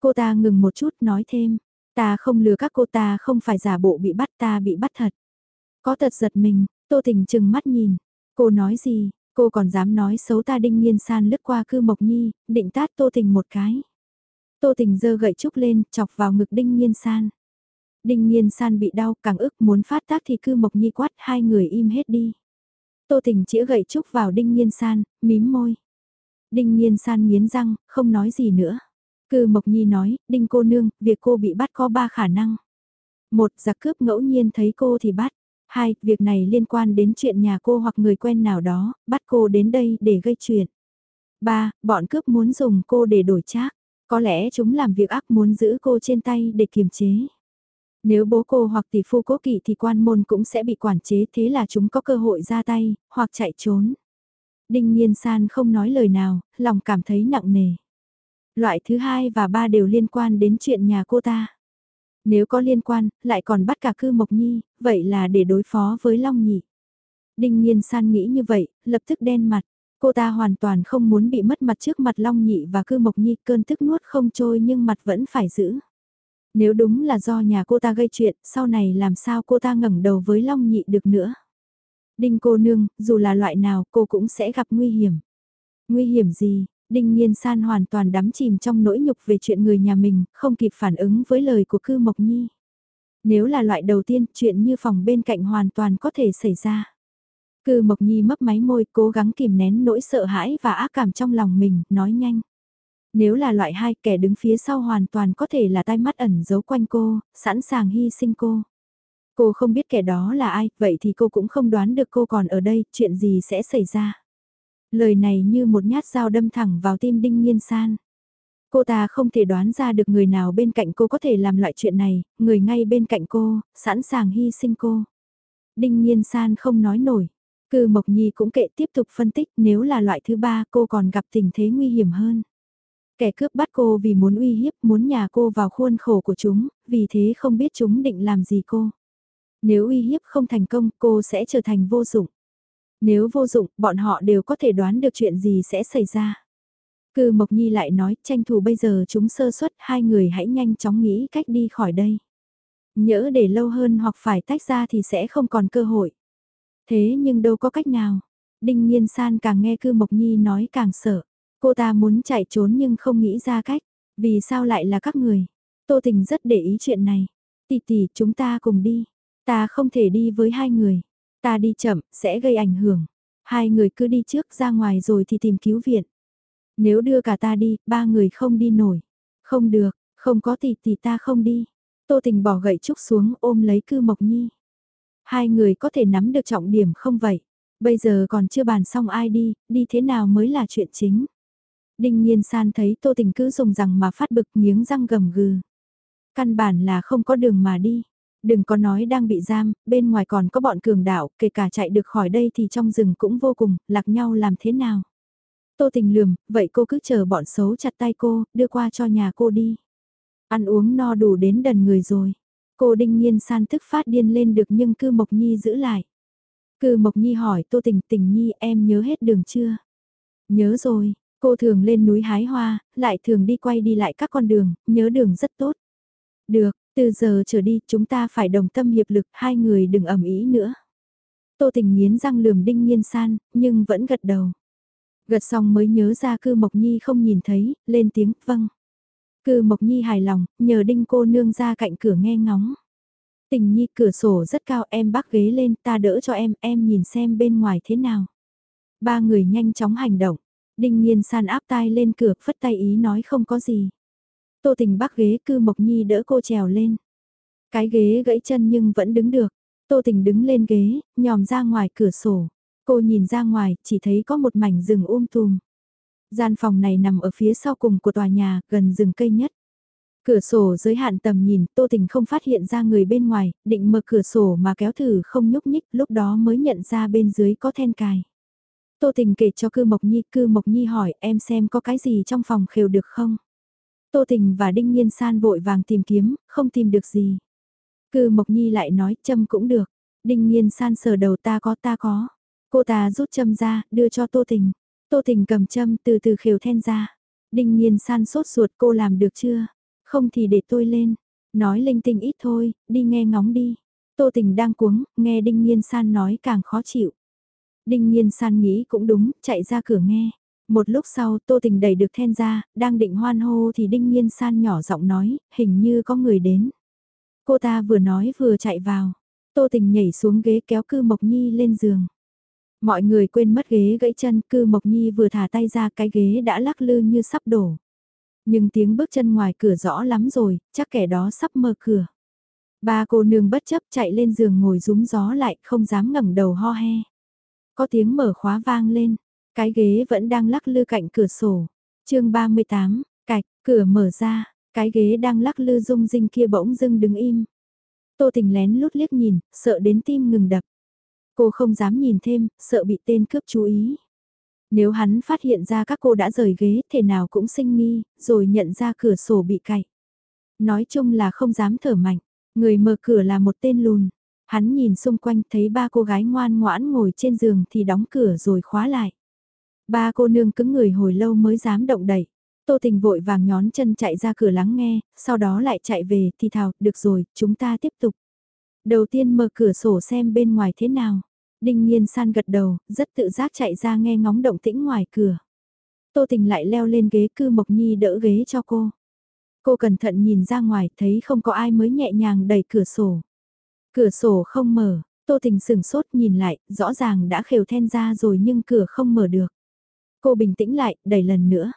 Cô ta ngừng một chút nói thêm, ta không lừa các cô ta không phải giả bộ bị bắt ta bị bắt thật. Có thật giật mình, Tô Tình chừng mắt nhìn, cô nói gì, cô còn dám nói xấu ta Đinh Nhiên San lướt qua Cư Mộc Nhi, định tát Tô Tình một cái. Tô Tình giơ gậy trúc lên, chọc vào ngực Đinh Nhiên San. Đinh Nhiên San bị đau, càng ức muốn phát tác thì cư Mộc Nhi quát hai người im hết đi. Tô Tình chĩa gậy trúc vào Đinh Nhiên San, mím môi. Đinh Nhiên San nghiến răng, không nói gì nữa. Cư Mộc Nhi nói, Đinh cô nương, việc cô bị bắt có ba khả năng. Một, giặc cướp ngẫu nhiên thấy cô thì bắt. Hai, việc này liên quan đến chuyện nhà cô hoặc người quen nào đó, bắt cô đến đây để gây chuyện. Ba, bọn cướp muốn dùng cô để đổi trác. Có lẽ chúng làm việc ác muốn giữ cô trên tay để kiềm chế. Nếu bố cô hoặc tỷ phu cố kỵ thì quan môn cũng sẽ bị quản chế thế là chúng có cơ hội ra tay, hoặc chạy trốn. Đinh Nhiên San không nói lời nào, lòng cảm thấy nặng nề. Loại thứ hai và ba đều liên quan đến chuyện nhà cô ta. Nếu có liên quan, lại còn bắt cả cư Mộc Nhi, vậy là để đối phó với Long Nhị. Đinh Nhiên San nghĩ như vậy, lập tức đen mặt. Cô ta hoàn toàn không muốn bị mất mặt trước mặt Long Nhị và Cư Mộc Nhi cơn tức nuốt không trôi nhưng mặt vẫn phải giữ. Nếu đúng là do nhà cô ta gây chuyện, sau này làm sao cô ta ngẩng đầu với Long Nhị được nữa. Đinh cô nương, dù là loại nào cô cũng sẽ gặp nguy hiểm. Nguy hiểm gì? Đinh Nhiên San hoàn toàn đắm chìm trong nỗi nhục về chuyện người nhà mình, không kịp phản ứng với lời của Cư Mộc Nhi. Nếu là loại đầu tiên, chuyện như phòng bên cạnh hoàn toàn có thể xảy ra. Cư Mộc Nhi mấp máy môi cố gắng kìm nén nỗi sợ hãi và ác cảm trong lòng mình, nói nhanh. Nếu là loại hai kẻ đứng phía sau hoàn toàn có thể là tai mắt ẩn giấu quanh cô, sẵn sàng hy sinh cô. Cô không biết kẻ đó là ai, vậy thì cô cũng không đoán được cô còn ở đây, chuyện gì sẽ xảy ra. Lời này như một nhát dao đâm thẳng vào tim Đinh Nhiên San. Cô ta không thể đoán ra được người nào bên cạnh cô có thể làm loại chuyện này, người ngay bên cạnh cô, sẵn sàng hy sinh cô. Đinh Nhiên San không nói nổi, Cư Mộc Nhi cũng kệ tiếp tục phân tích nếu là loại thứ ba cô còn gặp tình thế nguy hiểm hơn. Kẻ cướp bắt cô vì muốn uy hiếp, muốn nhà cô vào khuôn khổ của chúng, vì thế không biết chúng định làm gì cô. Nếu uy hiếp không thành công, cô sẽ trở thành vô dụng. Nếu vô dụng, bọn họ đều có thể đoán được chuyện gì sẽ xảy ra. Cư Mộc Nhi lại nói, tranh thủ bây giờ chúng sơ suất, hai người hãy nhanh chóng nghĩ cách đi khỏi đây. Nhỡ để lâu hơn hoặc phải tách ra thì sẽ không còn cơ hội. Thế nhưng đâu có cách nào. Đinh Nhiên San càng nghe cư Mộc Nhi nói càng sợ. Cô ta muốn chạy trốn nhưng không nghĩ ra cách. Vì sao lại là các người? Tô Tình rất để ý chuyện này. Tỷ tỷ chúng ta cùng đi. Ta không thể đi với hai người. Ta đi chậm sẽ gây ảnh hưởng. Hai người cứ đi trước ra ngoài rồi thì tìm cứu viện. Nếu đưa cả ta đi, ba người không đi nổi. Không được, không có thì thì ta không đi. Tô Tình bỏ gậy trúc xuống ôm lấy cư Mộc Nhi. Hai người có thể nắm được trọng điểm không vậy? Bây giờ còn chưa bàn xong ai đi, đi thế nào mới là chuyện chính. Đinh Nhiên San thấy Tô Tình cứ dùng rằng mà phát bực miếng răng gầm gừ. Căn bản là không có đường mà đi. Đừng có nói đang bị giam, bên ngoài còn có bọn cường đạo, kể cả chạy được khỏi đây thì trong rừng cũng vô cùng, lạc nhau làm thế nào. Tô Tình lườm, vậy cô cứ chờ bọn xấu chặt tay cô, đưa qua cho nhà cô đi. Ăn uống no đủ đến đần người rồi. Cô đinh nhiên san tức phát điên lên được nhưng cư Mộc Nhi giữ lại. Cư Mộc Nhi hỏi Tô Tình Tình Nhi em nhớ hết đường chưa? Nhớ rồi, cô thường lên núi hái hoa, lại thường đi quay đi lại các con đường, nhớ đường rất tốt. Được, từ giờ trở đi chúng ta phải đồng tâm hiệp lực hai người đừng ẩm ý nữa. Tô Tình nghiến răng lườm đinh nhiên san, nhưng vẫn gật đầu. Gật xong mới nhớ ra cư Mộc Nhi không nhìn thấy, lên tiếng vâng. Cư Mộc Nhi hài lòng, nhờ đinh cô nương ra cạnh cửa nghe ngóng. Tình Nhi cửa sổ rất cao em bác ghế lên ta đỡ cho em, em nhìn xem bên ngoài thế nào. Ba người nhanh chóng hành động, Đinh Nhiên san áp tai lên cửa, phất tay ý nói không có gì. Tô Tình bắc ghế cư Mộc Nhi đỡ cô trèo lên. Cái ghế gãy chân nhưng vẫn đứng được. Tô Tình đứng lên ghế, nhòm ra ngoài cửa sổ. Cô nhìn ra ngoài, chỉ thấy có một mảnh rừng um tùm. Gian phòng này nằm ở phía sau cùng của tòa nhà, gần rừng cây nhất. Cửa sổ giới hạn tầm nhìn, Tô Tình không phát hiện ra người bên ngoài, định mở cửa sổ mà kéo thử không nhúc nhích, lúc đó mới nhận ra bên dưới có then cài. Tô Tình kể cho Cư Mộc Nhi, Cư Mộc Nhi hỏi em xem có cái gì trong phòng khều được không? Tô Tình và Đinh Nhiên San vội vàng tìm kiếm, không tìm được gì. Cư Mộc Nhi lại nói châm cũng được. Đinh Nhiên San sờ đầu ta có ta có. Cô ta rút châm ra, đưa cho Tô Tình. Tô Tình cầm châm từ từ khều then ra. Đinh Nhiên San sốt ruột cô làm được chưa? Không thì để tôi lên. Nói linh tinh ít thôi, đi nghe ngóng đi. Tô Tình đang cuống, nghe Đinh Nhiên San nói càng khó chịu. Đinh Nhiên San nghĩ cũng đúng, chạy ra cửa nghe. Một lúc sau Tô Tình đẩy được then ra, đang định hoan hô thì Đinh Nhiên San nhỏ giọng nói, hình như có người đến. Cô ta vừa nói vừa chạy vào. Tô Tình nhảy xuống ghế kéo cư Mộc Nhi lên giường. Mọi người quên mất ghế gãy chân, cư Mộc Nhi vừa thả tay ra cái ghế đã lắc lư như sắp đổ. Nhưng tiếng bước chân ngoài cửa rõ lắm rồi, chắc kẻ đó sắp mở cửa. Ba cô nương bất chấp chạy lên giường ngồi rúm gió lại, không dám ngẩng đầu ho he. Có tiếng mở khóa vang lên, cái ghế vẫn đang lắc lư cạnh cửa sổ. chương 38, cạch, cửa mở ra, cái ghế đang lắc lư rung rinh kia bỗng dưng đứng im. Tô Tình lén lút liếc nhìn, sợ đến tim ngừng đập. Cô không dám nhìn thêm, sợ bị tên cướp chú ý. Nếu hắn phát hiện ra các cô đã rời ghế, thể nào cũng sinh nghi, rồi nhận ra cửa sổ bị cạy. Nói chung là không dám thở mạnh, người mở cửa là một tên lùn. Hắn nhìn xung quanh thấy ba cô gái ngoan ngoãn ngồi trên giường thì đóng cửa rồi khóa lại. Ba cô nương cứng người hồi lâu mới dám động đậy. Tô tình vội vàng nhón chân chạy ra cửa lắng nghe, sau đó lại chạy về thì thào, được rồi, chúng ta tiếp tục. Đầu tiên mở cửa sổ xem bên ngoài thế nào. Đinh nhiên san gật đầu, rất tự giác chạy ra nghe ngóng động tĩnh ngoài cửa. Tô tình lại leo lên ghế cư Mộc Nhi đỡ ghế cho cô. Cô cẩn thận nhìn ra ngoài thấy không có ai mới nhẹ nhàng đẩy cửa sổ. Cửa sổ không mở, Tô tình sửng sốt nhìn lại, rõ ràng đã khều then ra rồi nhưng cửa không mở được. Cô bình tĩnh lại, đẩy lần nữa.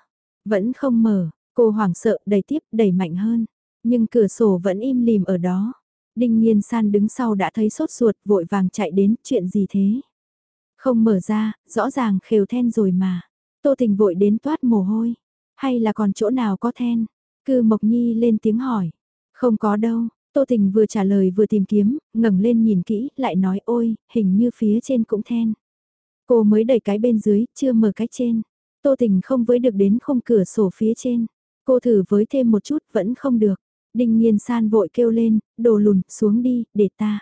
Vẫn không mở, cô hoảng sợ, đẩy tiếp, đẩy mạnh hơn. Nhưng cửa sổ vẫn im lìm ở đó. Đinh Nhiên San đứng sau đã thấy sốt ruột, vội vàng chạy đến, chuyện gì thế? Không mở ra, rõ ràng khều then rồi mà. Tô Tình vội đến toát mồ hôi. Hay là còn chỗ nào có then? Cư Mộc Nhi lên tiếng hỏi. Không có đâu. Tô Tình vừa trả lời vừa tìm kiếm, ngẩng lên nhìn kỹ, lại nói ôi, hình như phía trên cũng then. Cô mới đẩy cái bên dưới, chưa mở cái trên. Tô Tình không với được đến khung cửa sổ phía trên. Cô thử với thêm một chút, vẫn không được. Đinh Nhiên San vội kêu lên, đồ lùn, xuống đi, để ta.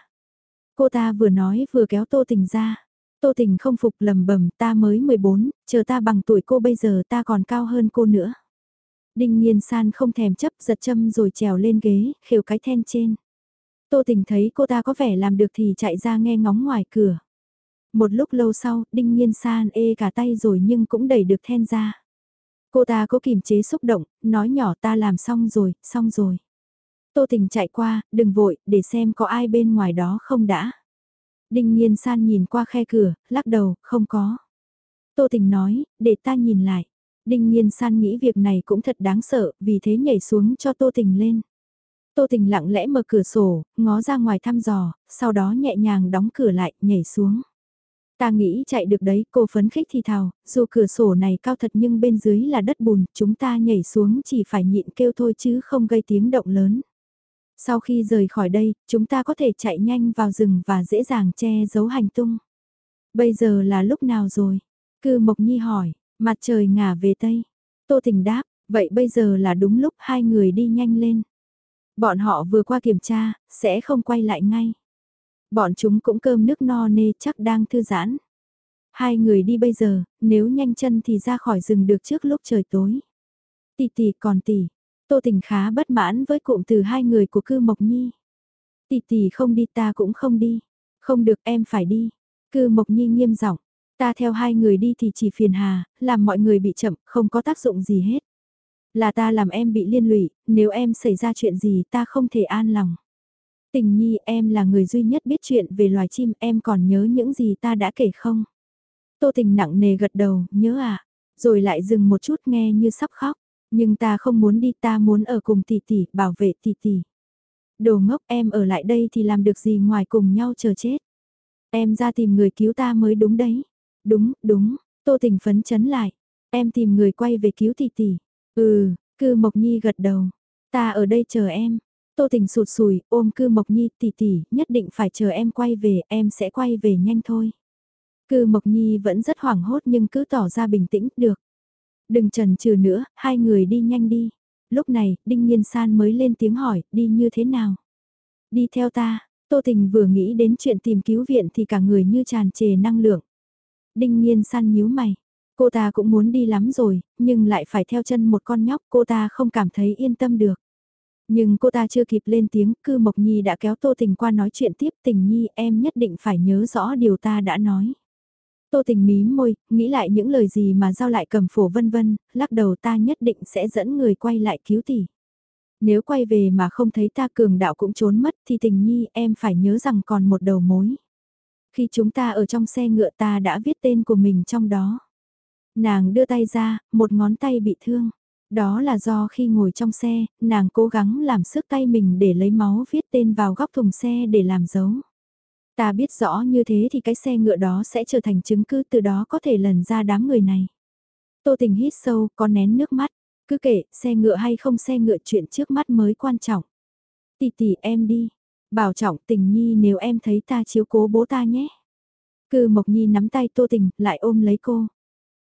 Cô ta vừa nói vừa kéo Tô Tình ra. Tô Tình không phục lầm bầm ta mới 14, chờ ta bằng tuổi cô bây giờ ta còn cao hơn cô nữa. Đinh Nhiên San không thèm chấp giật châm rồi trèo lên ghế, khều cái then trên. Tô Tình thấy cô ta có vẻ làm được thì chạy ra nghe ngóng ngoài cửa. Một lúc lâu sau, Đinh Nhiên San ê cả tay rồi nhưng cũng đẩy được then ra. Cô ta có kìm chế xúc động, nói nhỏ ta làm xong rồi, xong rồi. Tô Tình chạy qua, đừng vội, để xem có ai bên ngoài đó không đã. Đinh Nhiên San nhìn qua khe cửa, lắc đầu, không có. Tô Tình nói, để ta nhìn lại. Đinh Nhiên San nghĩ việc này cũng thật đáng sợ, vì thế nhảy xuống cho Tô Tình lên. Tô Tình lặng lẽ mở cửa sổ, ngó ra ngoài thăm dò, sau đó nhẹ nhàng đóng cửa lại, nhảy xuống. Ta nghĩ chạy được đấy, cô phấn khích thì thào, dù cửa sổ này cao thật nhưng bên dưới là đất bùn, chúng ta nhảy xuống chỉ phải nhịn kêu thôi chứ không gây tiếng động lớn. Sau khi rời khỏi đây, chúng ta có thể chạy nhanh vào rừng và dễ dàng che giấu hành tung. Bây giờ là lúc nào rồi? Cư Mộc Nhi hỏi, mặt trời ngả về Tây. Tô Thình đáp, vậy bây giờ là đúng lúc hai người đi nhanh lên. Bọn họ vừa qua kiểm tra, sẽ không quay lại ngay. Bọn chúng cũng cơm nước no nê chắc đang thư giãn. Hai người đi bây giờ, nếu nhanh chân thì ra khỏi rừng được trước lúc trời tối. Tỷ tỷ còn tỷ, Tô Tình khá bất mãn với cụm từ hai người của cư Mộc Nhi. Tỷ tỷ không đi ta cũng không đi. Không được em phải đi. Cư Mộc Nhi nghiêm giọng Ta theo hai người đi thì chỉ phiền hà, làm mọi người bị chậm, không có tác dụng gì hết. Là ta làm em bị liên lụy, nếu em xảy ra chuyện gì ta không thể an lòng. Tình nhi em là người duy nhất biết chuyện về loài chim em còn nhớ những gì ta đã kể không? Tô tình nặng nề gật đầu, nhớ à. Rồi lại dừng một chút nghe như sắp khóc. Nhưng ta không muốn đi ta muốn ở cùng tỷ tỷ, bảo vệ tỷ tỷ. Đồ ngốc em ở lại đây thì làm được gì ngoài cùng nhau chờ chết. Em ra tìm người cứu ta mới đúng đấy. Đúng, đúng, Tô Tình phấn chấn lại. Em tìm người quay về cứu tỷ tỷ. Ừ, cư Mộc Nhi gật đầu. Ta ở đây chờ em. Tô Tình sụt sùi, ôm cư Mộc Nhi tỷ tỷ, nhất định phải chờ em quay về, em sẽ quay về nhanh thôi. Cư Mộc Nhi vẫn rất hoảng hốt nhưng cứ tỏ ra bình tĩnh, được. Đừng chần chừ nữa, hai người đi nhanh đi. Lúc này, Đinh Nhiên San mới lên tiếng hỏi, đi như thế nào? Đi theo ta, Tô Tình vừa nghĩ đến chuyện tìm cứu viện thì cả người như tràn trề năng lượng. Đinh Nhiên San nhíu mày. Cô ta cũng muốn đi lắm rồi, nhưng lại phải theo chân một con nhóc cô ta không cảm thấy yên tâm được. Nhưng cô ta chưa kịp lên tiếng, cư Mộc Nhi đã kéo Tô Tình qua nói chuyện tiếp tình Nhi em nhất định phải nhớ rõ điều ta đã nói. Tô Tình mí môi, nghĩ lại những lời gì mà giao lại cầm phổ vân vân, lắc đầu ta nhất định sẽ dẫn người quay lại cứu tỷ. Nếu quay về mà không thấy ta cường đạo cũng trốn mất thì tình nhi em phải nhớ rằng còn một đầu mối. Khi chúng ta ở trong xe ngựa ta đã viết tên của mình trong đó. Nàng đưa tay ra, một ngón tay bị thương. Đó là do khi ngồi trong xe, nàng cố gắng làm sức tay mình để lấy máu viết tên vào góc thùng xe để làm dấu. Ta biết rõ như thế thì cái xe ngựa đó sẽ trở thành chứng cứ từ đó có thể lần ra đám người này. Tô tình hít sâu, có nén nước mắt, cứ kể, xe ngựa hay không xe ngựa chuyện trước mắt mới quan trọng. Tỷ tỷ em đi, bảo trọng tình nhi nếu em thấy ta chiếu cố bố ta nhé. Cư Mộc Nhi nắm tay Tô Tình, lại ôm lấy cô.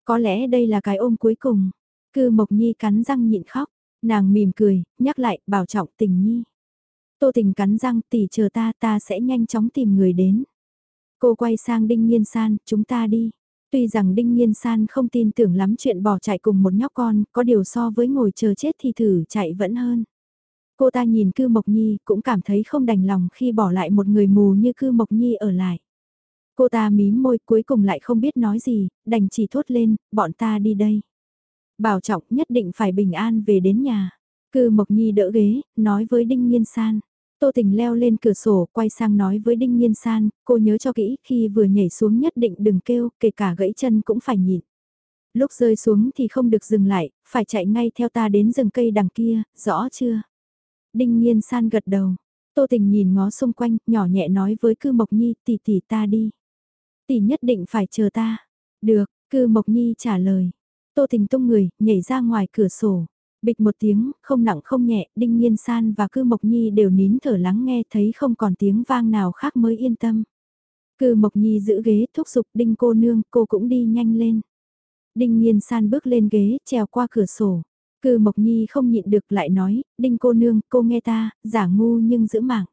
Có lẽ đây là cái ôm cuối cùng. Cư Mộc Nhi cắn răng nhịn khóc, nàng mỉm cười, nhắc lại, bảo trọng tình Nhi. Tô Tình cắn răng, tỷ chờ ta, ta sẽ nhanh chóng tìm người đến. Cô quay sang Đinh Nhiên San, chúng ta đi. Tuy rằng Đinh Nhiên San không tin tưởng lắm chuyện bỏ chạy cùng một nhóc con, có điều so với ngồi chờ chết thì thử chạy vẫn hơn. Cô ta nhìn Cư Mộc Nhi cũng cảm thấy không đành lòng khi bỏ lại một người mù như Cư Mộc Nhi ở lại. Cô ta mím môi cuối cùng lại không biết nói gì, đành chỉ thốt lên, bọn ta đi đây. Bảo trọng nhất định phải bình an về đến nhà. Cư Mộc Nhi đỡ ghế, nói với Đinh Nhiên San. Tô Tình leo lên cửa sổ, quay sang nói với Đinh Nhiên San, cô nhớ cho kỹ, khi vừa nhảy xuống nhất định đừng kêu, kể cả gãy chân cũng phải nhịn. Lúc rơi xuống thì không được dừng lại, phải chạy ngay theo ta đến rừng cây đằng kia, rõ chưa? Đinh Nhiên San gật đầu. Tô Tình nhìn ngó xung quanh, nhỏ nhẹ nói với Cư Mộc Nhi, tỷ tỷ ta đi. Tỷ nhất định phải chờ ta. Được, Cư Mộc Nhi trả lời. Tô Tình tung người, nhảy ra ngoài cửa sổ. Bịch một tiếng, không nặng không nhẹ, Đinh Nhiên San và Cư Mộc Nhi đều nín thở lắng nghe thấy không còn tiếng vang nào khác mới yên tâm. Cư Mộc Nhi giữ ghế thúc giục Đinh cô nương, cô cũng đi nhanh lên. Đinh Nhiên San bước lên ghế, trèo qua cửa sổ. Cư Mộc Nhi không nhịn được lại nói, Đinh cô nương, cô nghe ta, giả ngu nhưng giữ mạng.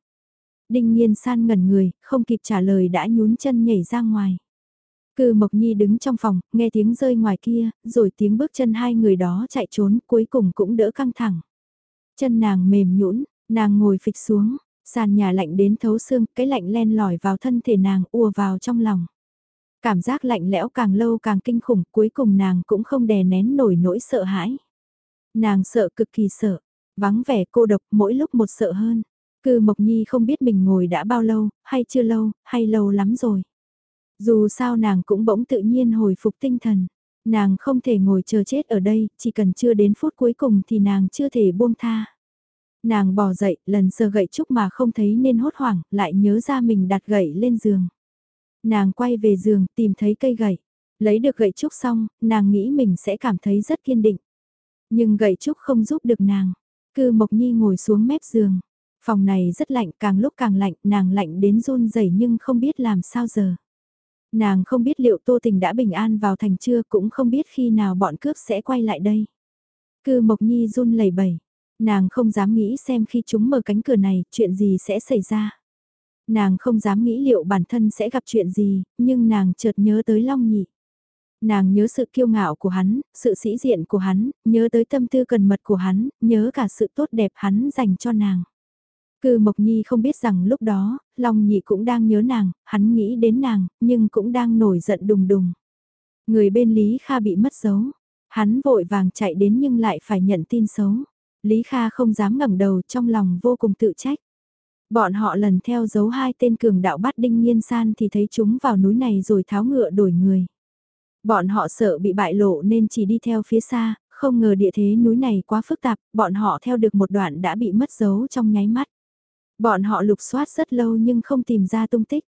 Đinh Nhiên San ngẩn người, không kịp trả lời đã nhún chân nhảy ra ngoài. Cư Mộc Nhi đứng trong phòng, nghe tiếng rơi ngoài kia, rồi tiếng bước chân hai người đó chạy trốn, cuối cùng cũng đỡ căng thẳng. Chân nàng mềm nhũn, nàng ngồi phịch xuống, sàn nhà lạnh đến thấu xương, cái lạnh len lỏi vào thân thể nàng ùa vào trong lòng. Cảm giác lạnh lẽo càng lâu càng kinh khủng, cuối cùng nàng cũng không đè nén nổi nỗi sợ hãi. Nàng sợ cực kỳ sợ, vắng vẻ cô độc mỗi lúc một sợ hơn. Cư Mộc Nhi không biết mình ngồi đã bao lâu, hay chưa lâu, hay lâu lắm rồi. Dù sao nàng cũng bỗng tự nhiên hồi phục tinh thần. Nàng không thể ngồi chờ chết ở đây, chỉ cần chưa đến phút cuối cùng thì nàng chưa thể buông tha. Nàng bò dậy, lần sờ gậy trúc mà không thấy nên hốt hoảng, lại nhớ ra mình đặt gậy lên giường. Nàng quay về giường, tìm thấy cây gậy. Lấy được gậy trúc xong, nàng nghĩ mình sẽ cảm thấy rất kiên định. Nhưng gậy trúc không giúp được nàng. Cư Mộc Nhi ngồi xuống mép giường. Phòng này rất lạnh, càng lúc càng lạnh, nàng lạnh đến run rẩy nhưng không biết làm sao giờ. Nàng không biết liệu Tô Tình đã bình an vào thành chưa cũng không biết khi nào bọn cướp sẽ quay lại đây. Cư Mộc Nhi run lẩy bẩy, nàng không dám nghĩ xem khi chúng mở cánh cửa này chuyện gì sẽ xảy ra. Nàng không dám nghĩ liệu bản thân sẽ gặp chuyện gì, nhưng nàng chợt nhớ tới Long Nhị. Nàng nhớ sự kiêu ngạo của hắn, sự sĩ diện của hắn, nhớ tới tâm tư cần mật của hắn, nhớ cả sự tốt đẹp hắn dành cho nàng. Cư Mộc Nhi không biết rằng lúc đó, Long Nhị cũng đang nhớ nàng, hắn nghĩ đến nàng, nhưng cũng đang nổi giận đùng đùng. Người bên Lý Kha bị mất dấu, hắn vội vàng chạy đến nhưng lại phải nhận tin xấu. Lý Kha không dám ngẩng đầu trong lòng vô cùng tự trách. Bọn họ lần theo dấu hai tên cường đạo bắt Đinh Nhiên San thì thấy chúng vào núi này rồi tháo ngựa đổi người. Bọn họ sợ bị bại lộ nên chỉ đi theo phía xa, không ngờ địa thế núi này quá phức tạp, bọn họ theo được một đoạn đã bị mất dấu trong nháy mắt. Bọn họ lục soát rất lâu nhưng không tìm ra tung tích.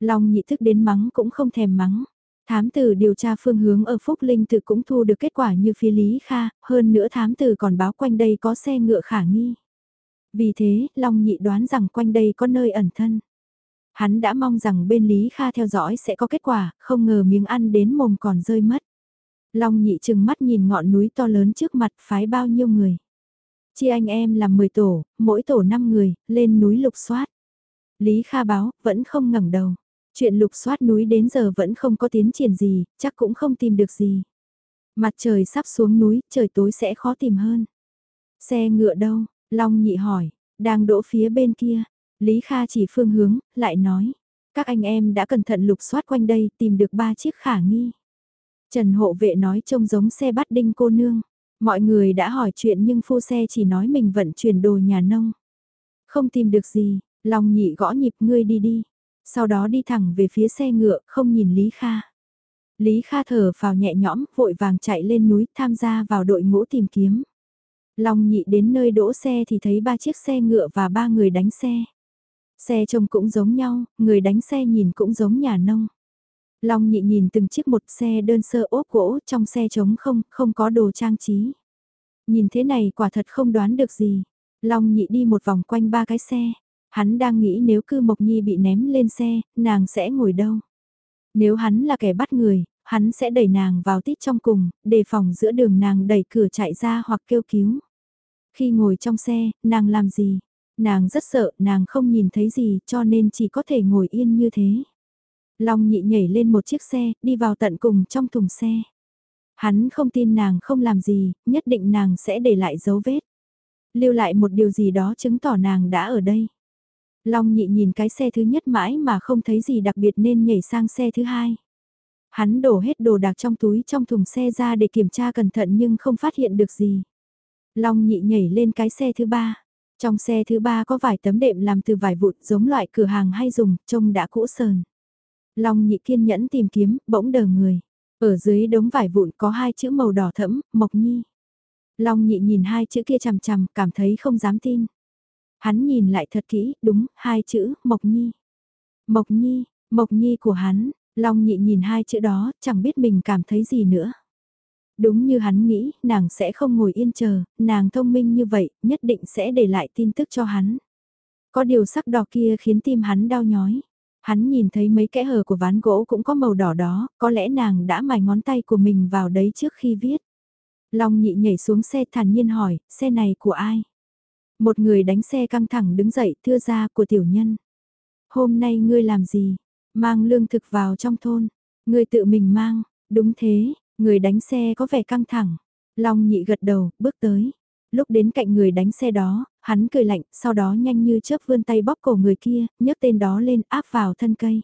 Long nhị thức đến mắng cũng không thèm mắng. Thám tử điều tra phương hướng ở Phúc Linh tự cũng thu được kết quả như phía Lý Kha, hơn nữa thám tử còn báo quanh đây có xe ngựa khả nghi. Vì thế, Long nhị đoán rằng quanh đây có nơi ẩn thân. Hắn đã mong rằng bên Lý Kha theo dõi sẽ có kết quả, không ngờ miếng ăn đến mồm còn rơi mất. Long nhị chừng mắt nhìn ngọn núi to lớn trước mặt phái bao nhiêu người chia anh em làm 10 tổ, mỗi tổ 5 người, lên núi lục soát. Lý Kha báo, vẫn không ngẩng đầu. Chuyện lục soát núi đến giờ vẫn không có tiến triển gì, chắc cũng không tìm được gì. Mặt trời sắp xuống núi, trời tối sẽ khó tìm hơn. Xe ngựa đâu? Long nhị hỏi, đang đỗ phía bên kia. Lý Kha chỉ phương hướng, lại nói. Các anh em đã cẩn thận lục soát quanh đây, tìm được ba chiếc khả nghi. Trần hộ vệ nói trông giống xe bắt đinh cô nương. Mọi người đã hỏi chuyện nhưng phu xe chỉ nói mình vận chuyển đồ nhà nông. Không tìm được gì, Long nhị gõ nhịp ngươi đi đi. Sau đó đi thẳng về phía xe ngựa, không nhìn Lý Kha. Lý Kha thở vào nhẹ nhõm, vội vàng chạy lên núi tham gia vào đội ngũ tìm kiếm. Long nhị đến nơi đỗ xe thì thấy ba chiếc xe ngựa và ba người đánh xe. Xe trông cũng giống nhau, người đánh xe nhìn cũng giống nhà nông. Long nhị nhìn từng chiếc một xe đơn sơ ốp gỗ trong xe trống không, không có đồ trang trí. Nhìn thế này quả thật không đoán được gì. Long nhị đi một vòng quanh ba cái xe. Hắn đang nghĩ nếu cư Mộc Nhi bị ném lên xe, nàng sẽ ngồi đâu. Nếu hắn là kẻ bắt người, hắn sẽ đẩy nàng vào tít trong cùng, đề phòng giữa đường nàng đẩy cửa chạy ra hoặc kêu cứu. Khi ngồi trong xe, nàng làm gì? Nàng rất sợ, nàng không nhìn thấy gì cho nên chỉ có thể ngồi yên như thế. Long nhị nhảy lên một chiếc xe, đi vào tận cùng trong thùng xe. Hắn không tin nàng không làm gì, nhất định nàng sẽ để lại dấu vết. Lưu lại một điều gì đó chứng tỏ nàng đã ở đây. Long nhị nhìn cái xe thứ nhất mãi mà không thấy gì đặc biệt nên nhảy sang xe thứ hai. Hắn đổ hết đồ đạc trong túi trong thùng xe ra để kiểm tra cẩn thận nhưng không phát hiện được gì. Long nhị nhảy lên cái xe thứ ba. Trong xe thứ ba có vài tấm đệm làm từ vải vụn giống loại cửa hàng hay dùng, trông đã cũ sờn. Long nhị kiên nhẫn tìm kiếm, bỗng đờ người. Ở dưới đống vải vụn có hai chữ màu đỏ thẫm, Mộc Nhi. Long nhị nhìn hai chữ kia chằm chằm, cảm thấy không dám tin. Hắn nhìn lại thật kỹ, đúng, hai chữ, Mộc Nhi. Mộc Nhi, Mộc Nhi của hắn, Long nhị nhìn hai chữ đó, chẳng biết mình cảm thấy gì nữa. Đúng như hắn nghĩ, nàng sẽ không ngồi yên chờ, nàng thông minh như vậy, nhất định sẽ để lại tin tức cho hắn. Có điều sắc đỏ kia khiến tim hắn đau nhói. Hắn nhìn thấy mấy kẽ hở của ván gỗ cũng có màu đỏ đó, có lẽ nàng đã mài ngón tay của mình vào đấy trước khi viết. Long nhị nhảy xuống xe thản nhiên hỏi, xe này của ai? Một người đánh xe căng thẳng đứng dậy thưa ra của tiểu nhân. Hôm nay ngươi làm gì? Mang lương thực vào trong thôn. Ngươi tự mình mang, đúng thế, người đánh xe có vẻ căng thẳng. Long nhị gật đầu, bước tới. Lúc đến cạnh người đánh xe đó, hắn cười lạnh, sau đó nhanh như chớp vươn tay bóp cổ người kia, nhấc tên đó lên áp vào thân cây.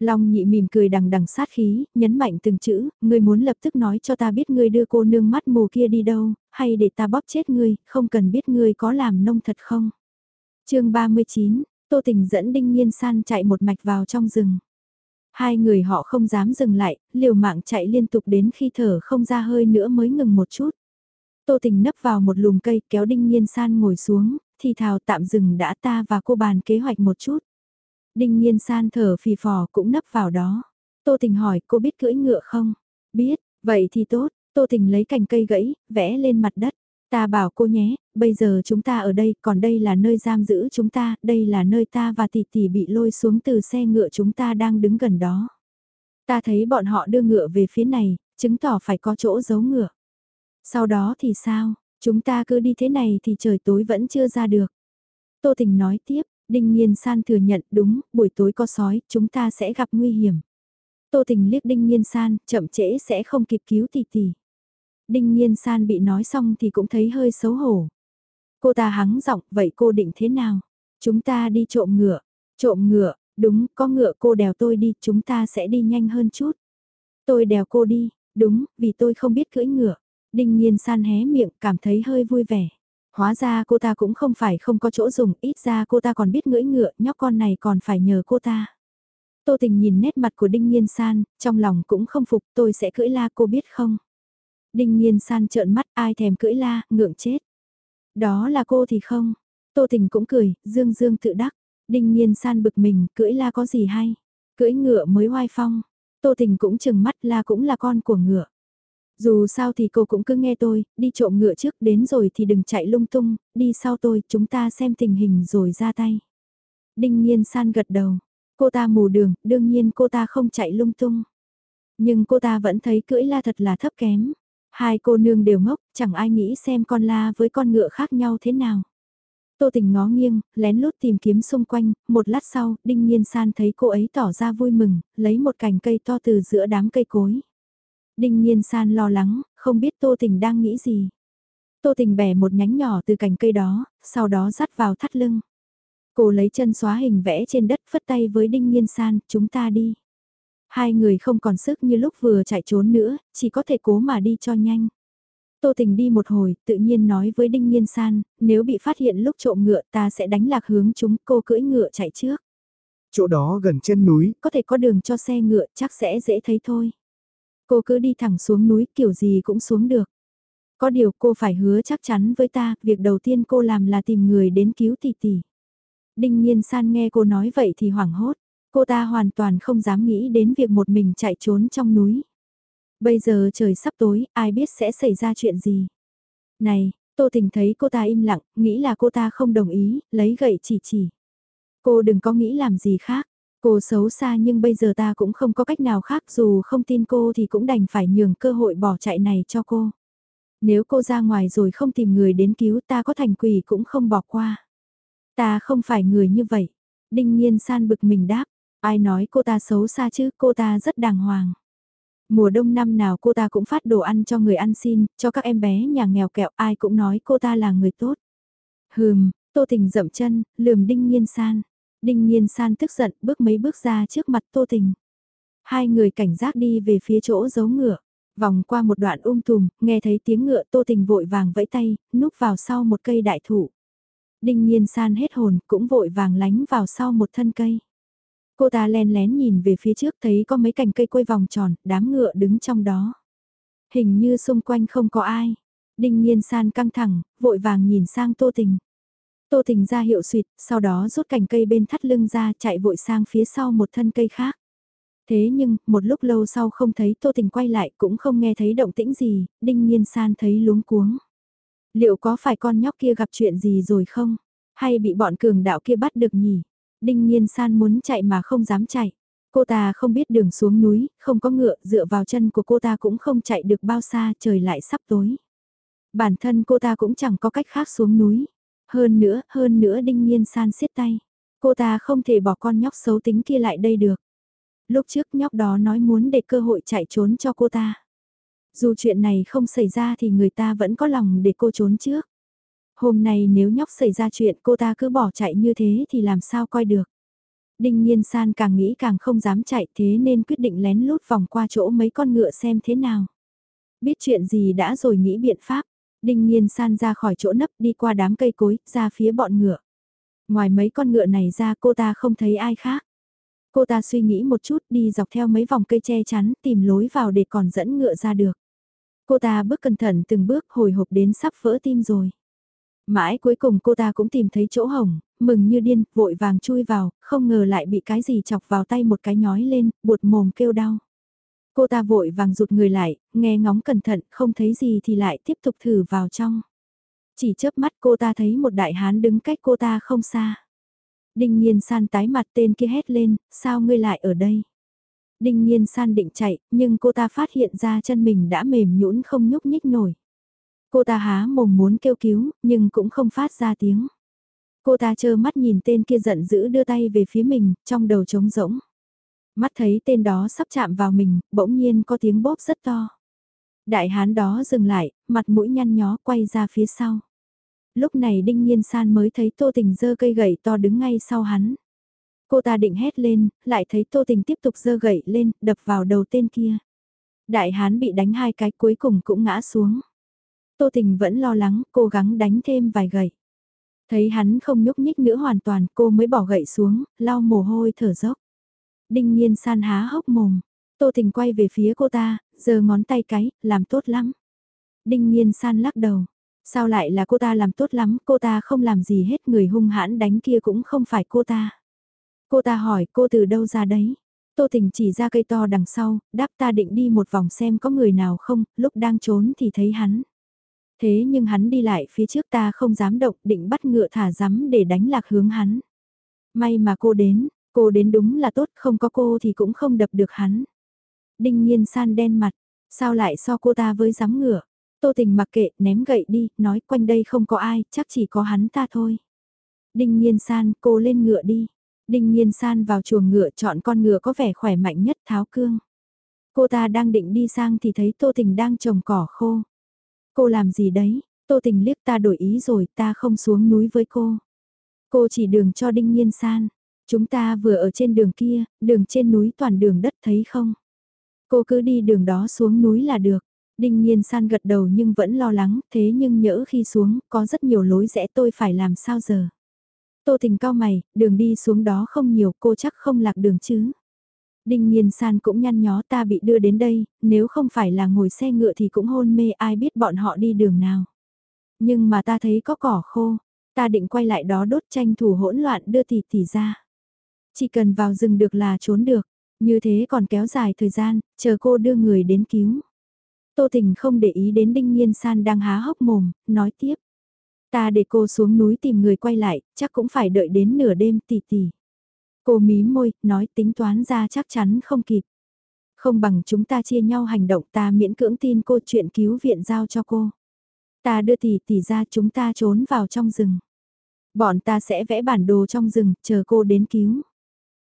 Long nhị mỉm cười đằng đằng sát khí, nhấn mạnh từng chữ, ngươi muốn lập tức nói cho ta biết ngươi đưa cô nương mắt mù kia đi đâu, hay để ta bóp chết ngươi, không cần biết ngươi có làm nông thật không. chương 39, Tô Tình dẫn Đinh Nhiên San chạy một mạch vào trong rừng. Hai người họ không dám dừng lại, liều mạng chạy liên tục đến khi thở không ra hơi nữa mới ngừng một chút. Tô Tình nấp vào một lùm cây kéo Đinh Nhiên San ngồi xuống, thì thào tạm dừng đã ta và cô bàn kế hoạch một chút. Đinh Nhiên San thở phì phò cũng nấp vào đó. Tô Tình hỏi cô biết cưỡi ngựa không? Biết, vậy thì tốt, Tô Tình lấy cành cây gãy, vẽ lên mặt đất. Ta bảo cô nhé, bây giờ chúng ta ở đây, còn đây là nơi giam giữ chúng ta, đây là nơi ta và tỷ tỷ bị lôi xuống từ xe ngựa chúng ta đang đứng gần đó. Ta thấy bọn họ đưa ngựa về phía này, chứng tỏ phải có chỗ giấu ngựa. Sau đó thì sao, chúng ta cứ đi thế này thì trời tối vẫn chưa ra được. Tô Tình nói tiếp, Đinh Nhiên San thừa nhận đúng, buổi tối có sói, chúng ta sẽ gặp nguy hiểm. Tô Tình liếc Đinh Nhiên San, chậm trễ sẽ không kịp cứu tỷ tỷ. Đinh Nhiên San bị nói xong thì cũng thấy hơi xấu hổ. Cô ta hắng giọng, vậy cô định thế nào? Chúng ta đi trộm ngựa. Trộm ngựa, đúng, có ngựa cô đèo tôi đi, chúng ta sẽ đi nhanh hơn chút. Tôi đèo cô đi, đúng, vì tôi không biết cưỡi ngựa. Đinh Nhiên San hé miệng, cảm thấy hơi vui vẻ. Hóa ra cô ta cũng không phải không có chỗ dùng, ít ra cô ta còn biết ngưỡi ngựa, nhóc con này còn phải nhờ cô ta. Tô Tình nhìn nét mặt của Đinh Nhiên San, trong lòng cũng không phục tôi sẽ cưỡi la cô biết không. Đinh Nhiên San trợn mắt ai thèm cưỡi la, ngượng chết. Đó là cô thì không. Tô Tình cũng cười, dương dương tự đắc. Đinh Nhiên San bực mình, cưỡi la có gì hay. Cưỡi ngựa mới hoai phong. Tô Tình cũng chừng mắt la cũng là con của ngựa. Dù sao thì cô cũng cứ nghe tôi, đi trộm ngựa trước đến rồi thì đừng chạy lung tung, đi sau tôi, chúng ta xem tình hình rồi ra tay. Đinh Nhiên San gật đầu, cô ta mù đường, đương nhiên cô ta không chạy lung tung. Nhưng cô ta vẫn thấy cưỡi la thật là thấp kém. Hai cô nương đều ngốc, chẳng ai nghĩ xem con la với con ngựa khác nhau thế nào. Tô tình ngó nghiêng, lén lút tìm kiếm xung quanh, một lát sau, Đinh Nhiên San thấy cô ấy tỏ ra vui mừng, lấy một cành cây to từ giữa đám cây cối. Đinh Nhiên San lo lắng, không biết Tô Tình đang nghĩ gì. Tô Tình bẻ một nhánh nhỏ từ cành cây đó, sau đó dắt vào thắt lưng. Cô lấy chân xóa hình vẽ trên đất phất tay với Đinh Nhiên San, chúng ta đi. Hai người không còn sức như lúc vừa chạy trốn nữa, chỉ có thể cố mà đi cho nhanh. Tô Tình đi một hồi, tự nhiên nói với Đinh Nhiên San, nếu bị phát hiện lúc trộm ngựa ta sẽ đánh lạc hướng chúng, cô cưỡi ngựa chạy trước. Chỗ đó gần chân núi. Có thể có đường cho xe ngựa, chắc sẽ dễ thấy thôi. Cô cứ đi thẳng xuống núi kiểu gì cũng xuống được. Có điều cô phải hứa chắc chắn với ta, việc đầu tiên cô làm là tìm người đến cứu tỷ tỷ. Đinh Nhiên San nghe cô nói vậy thì hoảng hốt. Cô ta hoàn toàn không dám nghĩ đến việc một mình chạy trốn trong núi. Bây giờ trời sắp tối, ai biết sẽ xảy ra chuyện gì. Này, Tô Tình thấy cô ta im lặng, nghĩ là cô ta không đồng ý, lấy gậy chỉ chỉ. Cô đừng có nghĩ làm gì khác. Cô xấu xa nhưng bây giờ ta cũng không có cách nào khác dù không tin cô thì cũng đành phải nhường cơ hội bỏ chạy này cho cô. Nếu cô ra ngoài rồi không tìm người đến cứu ta có thành quỷ cũng không bỏ qua. Ta không phải người như vậy. Đinh nhiên san bực mình đáp. Ai nói cô ta xấu xa chứ cô ta rất đàng hoàng. Mùa đông năm nào cô ta cũng phát đồ ăn cho người ăn xin, cho các em bé nhà nghèo kẹo ai cũng nói cô ta là người tốt. Hừm, tô tình dậm chân, lườm đinh nhiên san. Đinh Nhiên San tức giận bước mấy bước ra trước mặt Tô Tình. Hai người cảnh giác đi về phía chỗ giấu ngựa. Vòng qua một đoạn um tùm, nghe thấy tiếng ngựa Tô Tình vội vàng vẫy tay, núp vào sau một cây đại thụ. Đinh Nhiên San hết hồn, cũng vội vàng lánh vào sau một thân cây. Cô ta len lén nhìn về phía trước thấy có mấy cành cây quây vòng tròn, đám ngựa đứng trong đó. Hình như xung quanh không có ai. Đinh Nhiên San căng thẳng, vội vàng nhìn sang Tô Tình. Tô Tình ra hiệu suyệt, sau đó rút cành cây bên thắt lưng ra chạy vội sang phía sau một thân cây khác. Thế nhưng, một lúc lâu sau không thấy Tô Tình quay lại cũng không nghe thấy động tĩnh gì, Đinh Nhiên San thấy luống cuống. Liệu có phải con nhóc kia gặp chuyện gì rồi không? Hay bị bọn cường đạo kia bắt được nhỉ? Đinh Nhiên San muốn chạy mà không dám chạy. Cô ta không biết đường xuống núi, không có ngựa, dựa vào chân của cô ta cũng không chạy được bao xa, trời lại sắp tối. Bản thân cô ta cũng chẳng có cách khác xuống núi. Hơn nữa, hơn nữa đinh nhiên san xiết tay. Cô ta không thể bỏ con nhóc xấu tính kia lại đây được. Lúc trước nhóc đó nói muốn để cơ hội chạy trốn cho cô ta. Dù chuyện này không xảy ra thì người ta vẫn có lòng để cô trốn trước. Hôm nay nếu nhóc xảy ra chuyện cô ta cứ bỏ chạy như thế thì làm sao coi được. Đinh Nhiên San càng nghĩ càng không dám chạy thế nên quyết định lén lút vòng qua chỗ mấy con ngựa xem thế nào. Biết chuyện gì đã rồi nghĩ biện pháp, Đinh Nhiên san ra khỏi chỗ nấp đi qua đám cây cối, ra phía bọn ngựa. Ngoài mấy con ngựa này ra cô ta không thấy ai khác. Cô ta suy nghĩ một chút đi dọc theo mấy vòng cây che chắn tìm lối vào để còn dẫn ngựa ra được. Cô ta bước cẩn thận từng bước hồi hộp đến sắp vỡ tim rồi. Mãi cuối cùng cô ta cũng tìm thấy chỗ hồng, mừng như điên, vội vàng chui vào, không ngờ lại bị cái gì chọc vào tay một cái nhói lên, buột mồm kêu đau. Cô ta vội vàng rụt người lại, nghe ngóng cẩn thận, không thấy gì thì lại tiếp tục thử vào trong. Chỉ chớp mắt cô ta thấy một đại hán đứng cách cô ta không xa. Đinh Nhiên San tái mặt tên kia hét lên, sao ngươi lại ở đây? Đinh Nhiên San định chạy, nhưng cô ta phát hiện ra chân mình đã mềm nhũn không nhúc nhích nổi. Cô ta há mồm muốn kêu cứu, nhưng cũng không phát ra tiếng. Cô ta chơ mắt nhìn tên kia giận dữ đưa tay về phía mình, trong đầu trống rỗng. Mắt thấy tên đó sắp chạm vào mình, bỗng nhiên có tiếng bóp rất to. Đại hán đó dừng lại, mặt mũi nhăn nhó quay ra phía sau. Lúc này Đinh Nhiên San mới thấy Tô Tình giơ cây gậy to đứng ngay sau hắn. Cô ta định hét lên, lại thấy Tô Tình tiếp tục giơ gậy lên, đập vào đầu tên kia. Đại hán bị đánh hai cái cuối cùng cũng ngã xuống. Tô Tình vẫn lo lắng, cố gắng đánh thêm vài gậy. Thấy hắn không nhúc nhích nữa hoàn toàn, cô mới bỏ gậy xuống, lau mồ hôi thở dốc. Đinh Nhiên San há hốc mồm. Tô Tình quay về phía cô ta, giơ ngón tay cái, làm tốt lắm. Đinh Nhiên San lắc đầu. Sao lại là cô ta làm tốt lắm, cô ta không làm gì hết người hung hãn đánh kia cũng không phải cô ta. Cô ta hỏi cô từ đâu ra đấy. Tô Tình chỉ ra cây to đằng sau, đáp ta định đi một vòng xem có người nào không, lúc đang trốn thì thấy hắn. Thế nhưng hắn đi lại phía trước ta không dám động, định bắt ngựa thả rắm để đánh lạc hướng hắn. May mà cô đến, cô đến đúng là tốt, không có cô thì cũng không đập được hắn. Đinh nhiên san đen mặt, sao lại so cô ta với giám ngựa? Tô tình mặc kệ, ném gậy đi, nói quanh đây không có ai, chắc chỉ có hắn ta thôi. Đinh nhiên san, cô lên ngựa đi. Đinh nhiên san vào chuồng ngựa chọn con ngựa có vẻ khỏe mạnh nhất tháo cương. Cô ta đang định đi sang thì thấy Tô Tình đang trồng cỏ khô. Cô làm gì đấy? Tô Tình liếc ta đổi ý rồi, ta không xuống núi với cô. Cô chỉ đường cho Đinh Nhiên San. Chúng ta vừa ở trên đường kia, đường trên núi toàn đường đất thấy không? Cô cứ đi đường đó xuống núi là được. Đinh Nhiên San gật đầu nhưng vẫn lo lắng, thế nhưng nhỡ khi xuống, có rất nhiều lối rẽ tôi phải làm sao giờ? Tô Tình cao mày, đường đi xuống đó không nhiều, cô chắc không lạc đường chứ? Đinh Nhiên San cũng nhăn nhó ta bị đưa đến đây, nếu không phải là ngồi xe ngựa thì cũng hôn mê ai biết bọn họ đi đường nào. Nhưng mà ta thấy có cỏ khô, ta định quay lại đó đốt tranh thủ hỗn loạn đưa tỷ tỷ ra. Chỉ cần vào rừng được là trốn được, như thế còn kéo dài thời gian, chờ cô đưa người đến cứu. Tô Tình không để ý đến Đinh Nhiên San đang há hốc mồm, nói tiếp. Ta để cô xuống núi tìm người quay lại, chắc cũng phải đợi đến nửa đêm tỷ tỷ. Cô mí môi, nói tính toán ra chắc chắn không kịp. Không bằng chúng ta chia nhau hành động ta miễn cưỡng tin cô chuyện cứu viện giao cho cô. Ta đưa tỷ tỷ ra chúng ta trốn vào trong rừng. Bọn ta sẽ vẽ bản đồ trong rừng, chờ cô đến cứu.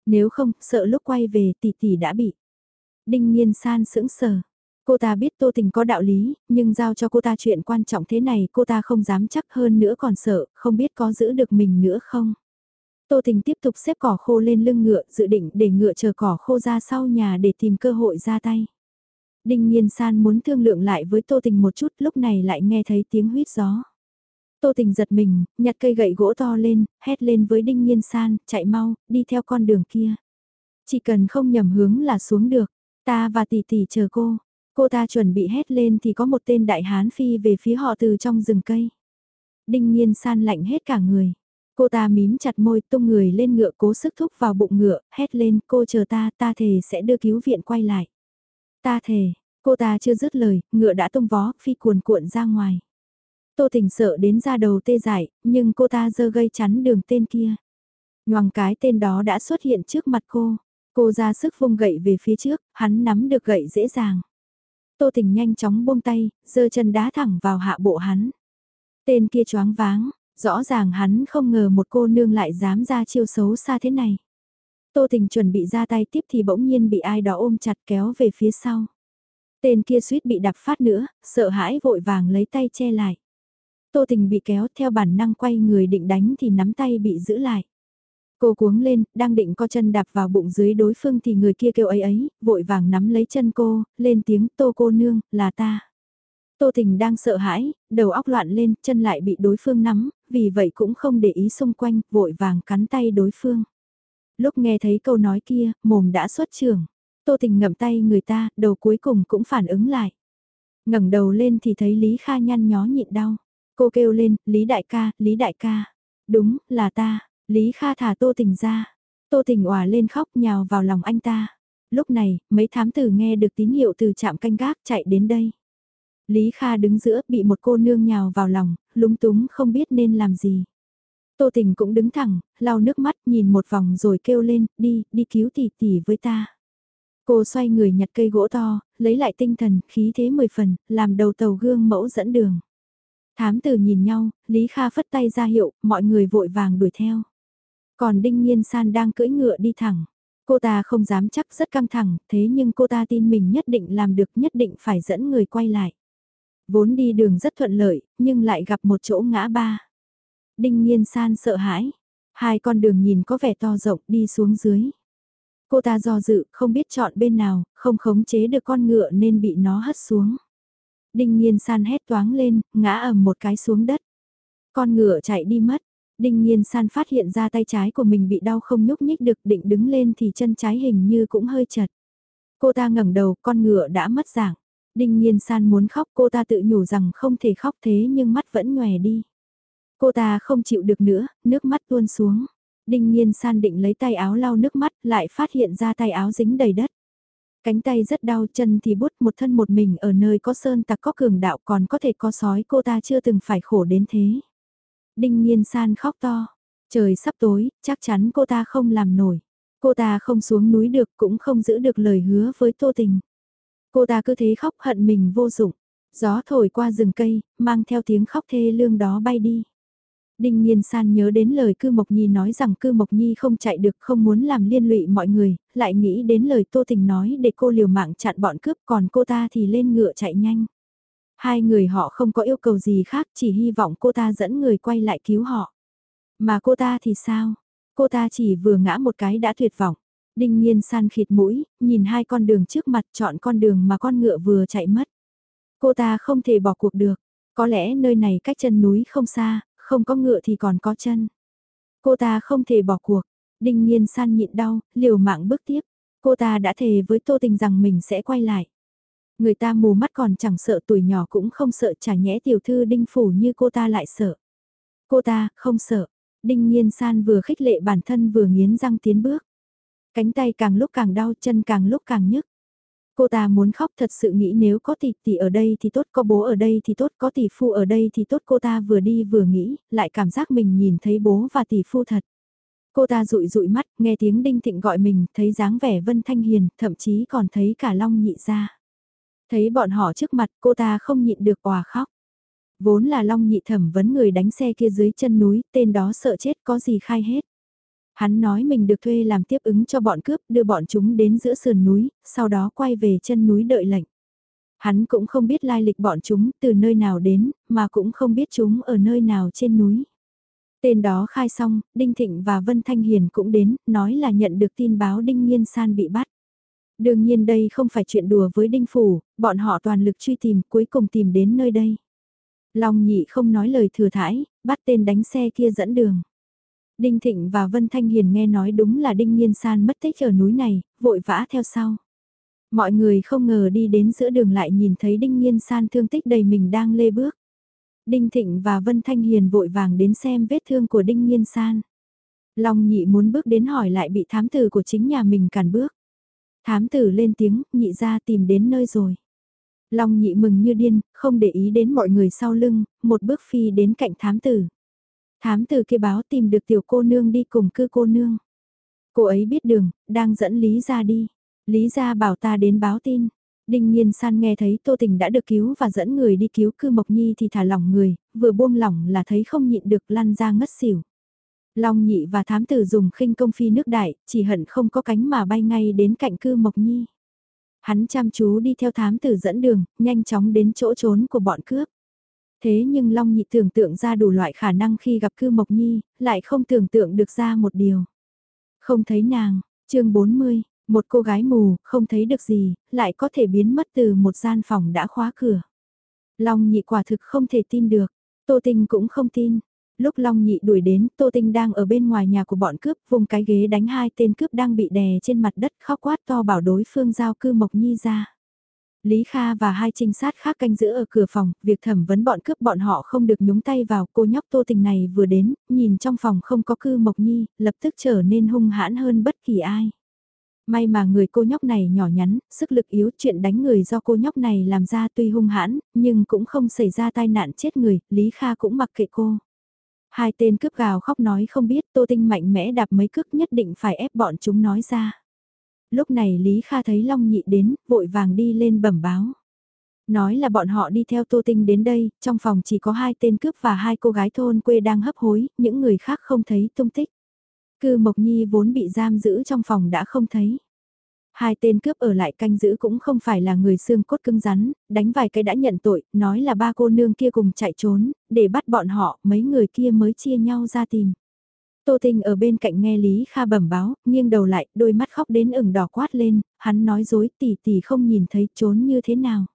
Nếu không, sợ lúc quay về tỷ tỷ đã bị. Đinh nhiên san sững sờ. Cô ta biết Tô Tình có đạo lý, nhưng giao cho cô ta chuyện quan trọng thế này cô ta không dám chắc hơn nữa còn sợ, không biết có giữ được mình nữa không. Tô Tình tiếp tục xếp cỏ khô lên lưng ngựa, dự định để ngựa chờ cỏ khô ra sau nhà để tìm cơ hội ra tay. Đinh Nhiên San muốn thương lượng lại với Tô Tình một chút, lúc này lại nghe thấy tiếng huyết gió. Tô Tình giật mình, nhặt cây gậy gỗ to lên, hét lên với Đinh Nhiên San, chạy mau, đi theo con đường kia. Chỉ cần không nhầm hướng là xuống được, ta và tỷ tỷ chờ cô. Cô ta chuẩn bị hét lên thì có một tên đại hán phi về phía họ từ trong rừng cây. Đinh Nhiên San lạnh hết cả người. Cô ta mím chặt môi tung người lên ngựa cố sức thúc vào bụng ngựa, hét lên cô chờ ta, ta thề sẽ đưa cứu viện quay lại. Ta thề, cô ta chưa dứt lời, ngựa đã tung vó, phi cuồn cuộn ra ngoài. Tô Tình sợ đến ra đầu tê dại, nhưng cô ta dơ gây chắn đường tên kia. Nhoằng cái tên đó đã xuất hiện trước mặt cô. Cô ra sức vung gậy về phía trước, hắn nắm được gậy dễ dàng. Tô Tình nhanh chóng buông tay, giơ chân đá thẳng vào hạ bộ hắn. Tên kia choáng váng, Rõ ràng hắn không ngờ một cô nương lại dám ra chiêu xấu xa thế này. Tô Tình chuẩn bị ra tay tiếp thì bỗng nhiên bị ai đó ôm chặt kéo về phía sau. Tên kia suýt bị đạp phát nữa, sợ hãi vội vàng lấy tay che lại. Tô Tình bị kéo theo bản năng quay người định đánh thì nắm tay bị giữ lại. Cô cuống lên, đang định co chân đạp vào bụng dưới đối phương thì người kia kêu ấy ấy, vội vàng nắm lấy chân cô, lên tiếng tô cô nương, là ta. Tô Tình đang sợ hãi, đầu óc loạn lên, chân lại bị đối phương nắm, vì vậy cũng không để ý xung quanh, vội vàng cắn tay đối phương. Lúc nghe thấy câu nói kia, mồm đã xuất trường. Tô Tình ngậm tay người ta, đầu cuối cùng cũng phản ứng lại. ngẩng đầu lên thì thấy Lý Kha nhăn nhó nhịn đau. Cô kêu lên, Lý đại ca, Lý đại ca. Đúng, là ta. Lý Kha thả Tô Tình ra. Tô Tình òa lên khóc nhào vào lòng anh ta. Lúc này, mấy thám tử nghe được tín hiệu từ trạm canh gác chạy đến đây. Lý Kha đứng giữa bị một cô nương nhào vào lòng, lúng túng không biết nên làm gì. Tô Tình cũng đứng thẳng, lau nước mắt nhìn một vòng rồi kêu lên, đi, đi cứu tỷ tỷ với ta. Cô xoay người nhặt cây gỗ to, lấy lại tinh thần, khí thế mười phần, làm đầu tàu gương mẫu dẫn đường. Thám tử nhìn nhau, Lý Kha phất tay ra hiệu, mọi người vội vàng đuổi theo. Còn Đinh Nhiên San đang cưỡi ngựa đi thẳng. Cô ta không dám chắc rất căng thẳng, thế nhưng cô ta tin mình nhất định làm được nhất định phải dẫn người quay lại. Vốn đi đường rất thuận lợi, nhưng lại gặp một chỗ ngã ba. Đinh Nhiên San sợ hãi. Hai con đường nhìn có vẻ to rộng đi xuống dưới. Cô ta do dự, không biết chọn bên nào, không khống chế được con ngựa nên bị nó hất xuống. Đinh Nhiên San hét toáng lên, ngã ầm một cái xuống đất. Con ngựa chạy đi mất. Đinh Nhiên San phát hiện ra tay trái của mình bị đau không nhúc nhích được định đứng lên thì chân trái hình như cũng hơi chật. Cô ta ngẩng đầu con ngựa đã mất dạng. Đinh Nhiên San muốn khóc cô ta tự nhủ rằng không thể khóc thế nhưng mắt vẫn nhòe đi. Cô ta không chịu được nữa, nước mắt tuôn xuống. Đinh Nhiên San định lấy tay áo lau nước mắt lại phát hiện ra tay áo dính đầy đất. Cánh tay rất đau chân thì bút một thân một mình ở nơi có sơn tặc có cường đạo còn có thể có sói cô ta chưa từng phải khổ đến thế. Đinh Nhiên San khóc to. Trời sắp tối, chắc chắn cô ta không làm nổi. Cô ta không xuống núi được cũng không giữ được lời hứa với Tô Tình. Cô ta cứ thế khóc hận mình vô dụng. Gió thổi qua rừng cây, mang theo tiếng khóc thê lương đó bay đi. Đinh Nhiên San nhớ đến lời Cư Mộc Nhi nói rằng Cư Mộc Nhi không chạy được không muốn làm liên lụy mọi người, lại nghĩ đến lời Tô Tình nói để cô liều mạng chặn bọn cướp còn cô ta thì lên ngựa chạy nhanh. Hai người họ không có yêu cầu gì khác chỉ hy vọng cô ta dẫn người quay lại cứu họ. Mà cô ta thì sao? Cô ta chỉ vừa ngã một cái đã tuyệt vọng. Đinh Nhiên San khịt mũi, nhìn hai con đường trước mặt chọn con đường mà con ngựa vừa chạy mất. Cô ta không thể bỏ cuộc được. Có lẽ nơi này cách chân núi không xa, không có ngựa thì còn có chân. Cô ta không thể bỏ cuộc, đinh nhiên san nhịn đau, liều mạng bước tiếp. Cô ta đã thề với Tô Tình rằng mình sẽ quay lại. Người ta mù mắt còn chẳng sợ tuổi nhỏ cũng không sợ chả nhẽ tiểu thư đinh phủ như cô ta lại sợ. Cô ta, không sợ. Đinh nhiên san vừa khích lệ bản thân vừa nghiến răng tiến bước. Cánh tay càng lúc càng đau chân càng lúc càng nhức. Cô ta muốn khóc thật sự nghĩ nếu có tỷ tỷ ở đây thì tốt, có bố ở đây thì tốt, có tỷ phu ở đây thì tốt. Cô ta vừa đi vừa nghĩ, lại cảm giác mình nhìn thấy bố và tỷ phu thật. Cô ta rụi rụi mắt, nghe tiếng Đinh Thịnh gọi mình, thấy dáng vẻ Vân Thanh Hiền, thậm chí còn thấy cả Long nhị ra. Thấy bọn họ trước mặt, cô ta không nhịn được òa khóc. Vốn là Long nhị thẩm vấn người đánh xe kia dưới chân núi, tên đó sợ chết có gì khai hết. Hắn nói mình được thuê làm tiếp ứng cho bọn cướp đưa bọn chúng đến giữa sườn núi, sau đó quay về chân núi đợi lệnh. Hắn cũng không biết lai lịch bọn chúng từ nơi nào đến, mà cũng không biết chúng ở nơi nào trên núi. Tên đó khai xong, Đinh Thịnh và Vân Thanh Hiền cũng đến, nói là nhận được tin báo Đinh Nhiên San bị bắt. Đương nhiên đây không phải chuyện đùa với Đinh Phủ, bọn họ toàn lực truy tìm cuối cùng tìm đến nơi đây. Long nhị không nói lời thừa thãi, bắt tên đánh xe kia dẫn đường. Đinh Thịnh và Vân Thanh Hiền nghe nói đúng là Đinh Nhiên San mất tích ở núi này, vội vã theo sau. Mọi người không ngờ đi đến giữa đường lại nhìn thấy Đinh Nhiên San thương tích đầy mình đang lê bước. Đinh Thịnh và Vân Thanh Hiền vội vàng đến xem vết thương của Đinh Nhiên San. Long nhị muốn bước đến hỏi lại bị thám tử của chính nhà mình cản bước. Thám tử lên tiếng, nhị ra tìm đến nơi rồi. Long nhị mừng như điên, không để ý đến mọi người sau lưng, một bước phi đến cạnh thám tử. Thám từ kia báo tìm được tiểu cô nương đi cùng cư cô nương. Cô ấy biết đường, đang dẫn Lý ra đi. Lý ra bảo ta đến báo tin. Đinh Nhiên San nghe thấy Tô Tình đã được cứu và dẫn người đi cứu cư Mộc Nhi thì thả lỏng người, vừa buông lỏng là thấy không nhịn được lăn ra ngất xỉu. Long nhị và thám tử dùng khinh công phi nước đại, chỉ hận không có cánh mà bay ngay đến cạnh cư Mộc Nhi. Hắn chăm chú đi theo thám tử dẫn đường, nhanh chóng đến chỗ trốn của bọn cướp. Thế nhưng Long Nhị tưởng tượng ra đủ loại khả năng khi gặp Cư Mộc Nhi, lại không tưởng tượng được ra một điều. Không thấy nàng, chương 40, một cô gái mù, không thấy được gì, lại có thể biến mất từ một gian phòng đã khóa cửa. Long Nhị quả thực không thể tin được, Tô Tinh cũng không tin. Lúc Long Nhị đuổi đến, Tô Tinh đang ở bên ngoài nhà của bọn cướp, vùng cái ghế đánh hai tên cướp đang bị đè trên mặt đất khóc quát to bảo đối phương giao cư Mộc Nhi ra. Lý Kha và hai trinh sát khác canh giữ ở cửa phòng, việc thẩm vấn bọn cướp bọn họ không được nhúng tay vào, cô nhóc tô tình này vừa đến, nhìn trong phòng không có cư mộc nhi, lập tức trở nên hung hãn hơn bất kỳ ai. May mà người cô nhóc này nhỏ nhắn, sức lực yếu chuyện đánh người do cô nhóc này làm ra tuy hung hãn, nhưng cũng không xảy ra tai nạn chết người, Lý Kha cũng mặc kệ cô. Hai tên cướp gào khóc nói không biết tô tinh mạnh mẽ đạp mấy cước nhất định phải ép bọn chúng nói ra. Lúc này Lý Kha thấy Long Nhị đến, vội vàng đi lên bẩm báo. Nói là bọn họ đi theo Tô Tinh đến đây, trong phòng chỉ có hai tên cướp và hai cô gái thôn quê đang hấp hối, những người khác không thấy tung tích. Cư Mộc Nhi vốn bị giam giữ trong phòng đã không thấy. Hai tên cướp ở lại canh giữ cũng không phải là người xương cốt cứng rắn, đánh vài cái đã nhận tội, nói là ba cô nương kia cùng chạy trốn, để bắt bọn họ, mấy người kia mới chia nhau ra tìm. Tô Tinh ở bên cạnh nghe Lý Kha bẩm báo, nghiêng đầu lại, đôi mắt khóc đến ửng đỏ quát lên, hắn nói dối tỷ tỷ không nhìn thấy trốn như thế nào.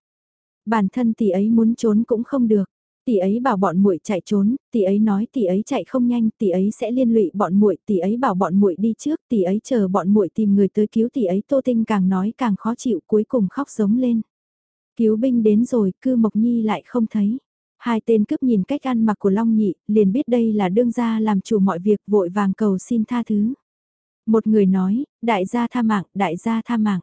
Bản thân tỷ ấy muốn trốn cũng không được. Tỷ ấy bảo bọn muội chạy trốn, tỷ ấy nói tỷ ấy chạy không nhanh, tỷ ấy sẽ liên lụy bọn muội, tỷ ấy bảo bọn muội đi trước, tỷ ấy chờ bọn muội tìm người tới cứu tỷ ấy. Tô Tinh càng nói càng khó chịu, cuối cùng khóc giống lên. Cứu binh đến rồi, cư Mộc Nhi lại không thấy. Hai tên cướp nhìn cách ăn mặc của Long Nhị, liền biết đây là đương gia làm chủ mọi việc vội vàng cầu xin tha thứ. Một người nói, đại gia tha mạng, đại gia tha mạng.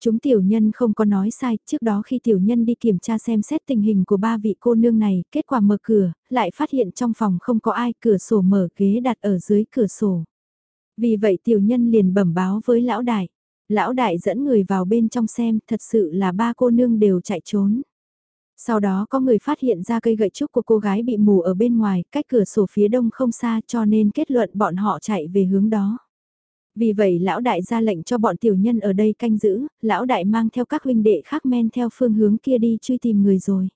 Chúng tiểu nhân không có nói sai, trước đó khi tiểu nhân đi kiểm tra xem xét tình hình của ba vị cô nương này, kết quả mở cửa, lại phát hiện trong phòng không có ai, cửa sổ mở ghế đặt ở dưới cửa sổ. Vì vậy tiểu nhân liền bẩm báo với lão đại. Lão đại dẫn người vào bên trong xem, thật sự là ba cô nương đều chạy trốn. Sau đó có người phát hiện ra cây gậy trúc của cô gái bị mù ở bên ngoài, cách cửa sổ phía đông không xa cho nên kết luận bọn họ chạy về hướng đó. Vì vậy lão đại ra lệnh cho bọn tiểu nhân ở đây canh giữ, lão đại mang theo các huynh đệ khác men theo phương hướng kia đi truy tìm người rồi.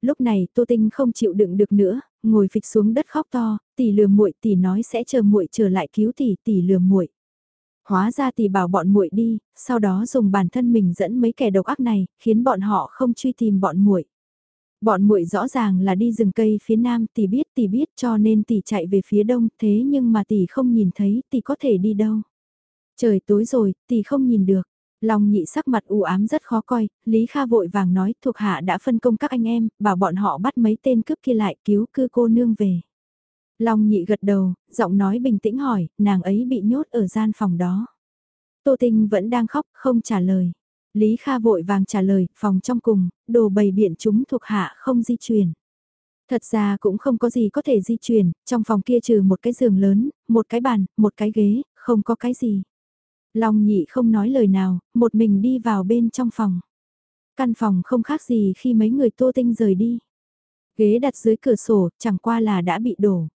Lúc này Tô Tinh không chịu đựng được nữa, ngồi phịch xuống đất khóc to, tỷ lừa muội tỷ nói sẽ chờ muội trở lại cứu tỷ tỷ lừa muội. Hóa ra tỷ bảo bọn muội đi, sau đó dùng bản thân mình dẫn mấy kẻ độc ác này, khiến bọn họ không truy tìm bọn muội. Bọn muội rõ ràng là đi rừng cây phía nam, tỷ biết tỷ biết cho nên tỷ chạy về phía đông, thế nhưng mà tỷ không nhìn thấy, tỷ có thể đi đâu. Trời tối rồi, tỷ không nhìn được. Long nhị sắc mặt u ám rất khó coi, Lý Kha vội vàng nói thuộc hạ đã phân công các anh em, bảo bọn họ bắt mấy tên cướp kia lại cứu cư cô nương về. Long nhị gật đầu, giọng nói bình tĩnh hỏi, nàng ấy bị nhốt ở gian phòng đó. Tô Tinh vẫn đang khóc, không trả lời. Lý Kha vội vàng trả lời, phòng trong cùng, đồ bày biện chúng thuộc hạ không di chuyển. Thật ra cũng không có gì có thể di chuyển, trong phòng kia trừ một cái giường lớn, một cái bàn, một cái ghế, không có cái gì. Long nhị không nói lời nào, một mình đi vào bên trong phòng. Căn phòng không khác gì khi mấy người tô tinh rời đi. Ghế đặt dưới cửa sổ, chẳng qua là đã bị đổ.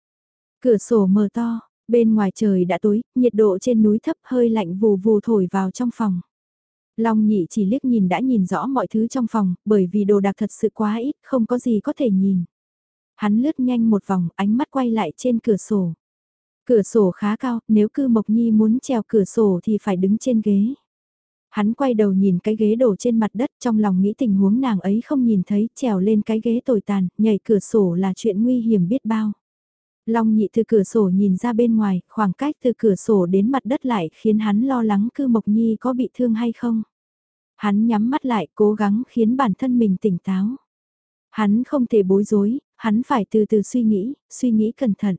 Cửa sổ mở to, bên ngoài trời đã tối, nhiệt độ trên núi thấp hơi lạnh vù vù thổi vào trong phòng. Long nhị chỉ liếc nhìn đã nhìn rõ mọi thứ trong phòng, bởi vì đồ đạc thật sự quá ít, không có gì có thể nhìn. Hắn lướt nhanh một vòng, ánh mắt quay lại trên cửa sổ. Cửa sổ khá cao, nếu cư Mộc Nhi muốn trèo cửa sổ thì phải đứng trên ghế. Hắn quay đầu nhìn cái ghế đổ trên mặt đất trong lòng nghĩ tình huống nàng ấy không nhìn thấy, trèo lên cái ghế tồi tàn, nhảy cửa sổ là chuyện nguy hiểm biết bao. Long nhị từ cửa sổ nhìn ra bên ngoài, khoảng cách từ cửa sổ đến mặt đất lại khiến hắn lo lắng cư Mộc Nhi có bị thương hay không. Hắn nhắm mắt lại cố gắng khiến bản thân mình tỉnh táo. Hắn không thể bối rối, hắn phải từ từ suy nghĩ, suy nghĩ cẩn thận.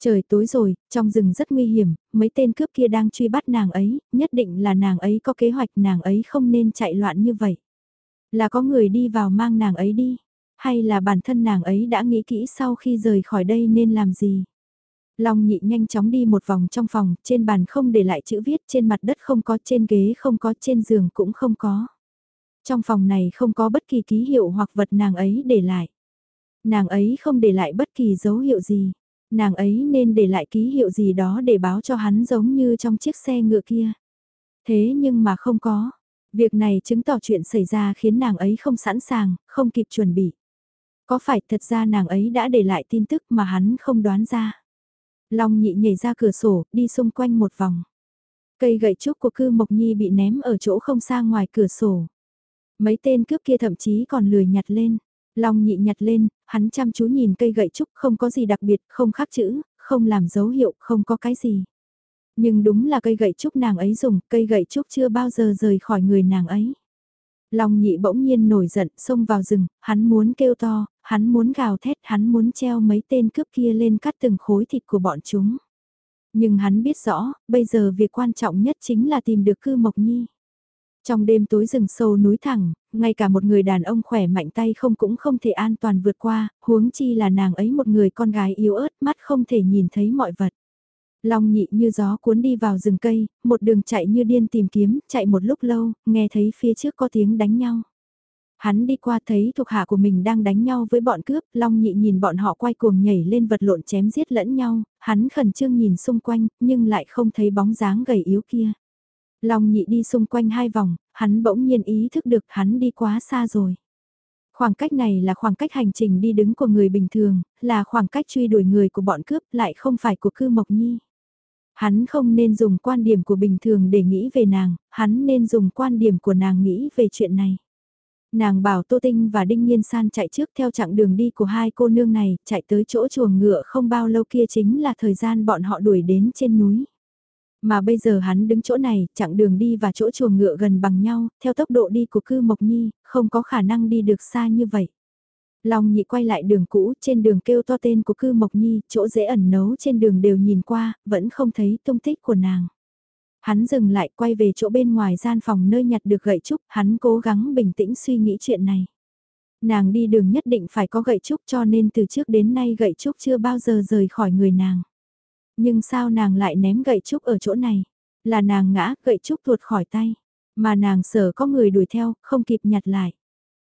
Trời tối rồi, trong rừng rất nguy hiểm, mấy tên cướp kia đang truy bắt nàng ấy, nhất định là nàng ấy có kế hoạch nàng ấy không nên chạy loạn như vậy. Là có người đi vào mang nàng ấy đi hay là bản thân nàng ấy đã nghĩ kỹ sau khi rời khỏi đây nên làm gì. Long nhị nhanh chóng đi một vòng trong phòng, trên bàn không để lại chữ viết, trên mặt đất không có, trên ghế không có, trên giường cũng không có. Trong phòng này không có bất kỳ ký hiệu hoặc vật nàng ấy để lại. Nàng ấy không để lại bất kỳ dấu hiệu gì. Nàng ấy nên để lại ký hiệu gì đó để báo cho hắn giống như trong chiếc xe ngựa kia. Thế nhưng mà không có. Việc này chứng tỏ chuyện xảy ra khiến nàng ấy không sẵn sàng, không kịp chuẩn bị. Có phải thật ra nàng ấy đã để lại tin tức mà hắn không đoán ra. Long nhị nhảy ra cửa sổ, đi xung quanh một vòng. Cây gậy trúc của cư Mộc Nhi bị ném ở chỗ không xa ngoài cửa sổ. Mấy tên cướp kia thậm chí còn lười nhặt lên. Long nhị nhặt lên, hắn chăm chú nhìn cây gậy trúc không có gì đặc biệt, không khắc chữ, không làm dấu hiệu, không có cái gì. Nhưng đúng là cây gậy trúc nàng ấy dùng, cây gậy trúc chưa bao giờ rời khỏi người nàng ấy. Long nhị bỗng nhiên nổi giận, xông vào rừng, hắn muốn kêu to, hắn muốn gào thét, hắn muốn treo mấy tên cướp kia lên cắt từng khối thịt của bọn chúng. Nhưng hắn biết rõ, bây giờ việc quan trọng nhất chính là tìm được cư Mộc Nhi. Trong đêm tối rừng sâu núi thẳng, ngay cả một người đàn ông khỏe mạnh tay không cũng không thể an toàn vượt qua, huống chi là nàng ấy một người con gái yếu ớt mắt không thể nhìn thấy mọi vật. Long nhị như gió cuốn đi vào rừng cây, một đường chạy như điên tìm kiếm, chạy một lúc lâu, nghe thấy phía trước có tiếng đánh nhau. Hắn đi qua thấy thuộc hạ của mình đang đánh nhau với bọn cướp, Long nhị nhìn bọn họ quay cuồng nhảy lên vật lộn chém giết lẫn nhau, hắn khẩn trương nhìn xung quanh, nhưng lại không thấy bóng dáng gầy yếu kia. Long nhị đi xung quanh hai vòng, hắn bỗng nhiên ý thức được hắn đi quá xa rồi. Khoảng cách này là khoảng cách hành trình đi đứng của người bình thường, là khoảng cách truy đuổi người của bọn cướp lại không phải của cư Mộc Nhi. Hắn không nên dùng quan điểm của bình thường để nghĩ về nàng, hắn nên dùng quan điểm của nàng nghĩ về chuyện này. Nàng bảo Tô Tinh và Đinh Nhiên San chạy trước theo chặng đường đi của hai cô nương này, chạy tới chỗ chuồng ngựa không bao lâu kia chính là thời gian bọn họ đuổi đến trên núi. Mà bây giờ hắn đứng chỗ này, chặng đường đi và chỗ chuồng ngựa gần bằng nhau, theo tốc độ đi của cư Mộc Nhi, không có khả năng đi được xa như vậy. Long nhị quay lại đường cũ, trên đường kêu to tên của cư Mộc Nhi, chỗ dễ ẩn nấu trên đường đều nhìn qua, vẫn không thấy tung tích của nàng. Hắn dừng lại quay về chỗ bên ngoài gian phòng nơi nhặt được gậy trúc, hắn cố gắng bình tĩnh suy nghĩ chuyện này. Nàng đi đường nhất định phải có gậy trúc cho nên từ trước đến nay gậy trúc chưa bao giờ rời khỏi người nàng. Nhưng sao nàng lại ném gậy trúc ở chỗ này? Là nàng ngã, gậy trúc tuột khỏi tay. Mà nàng sợ có người đuổi theo, không kịp nhặt lại.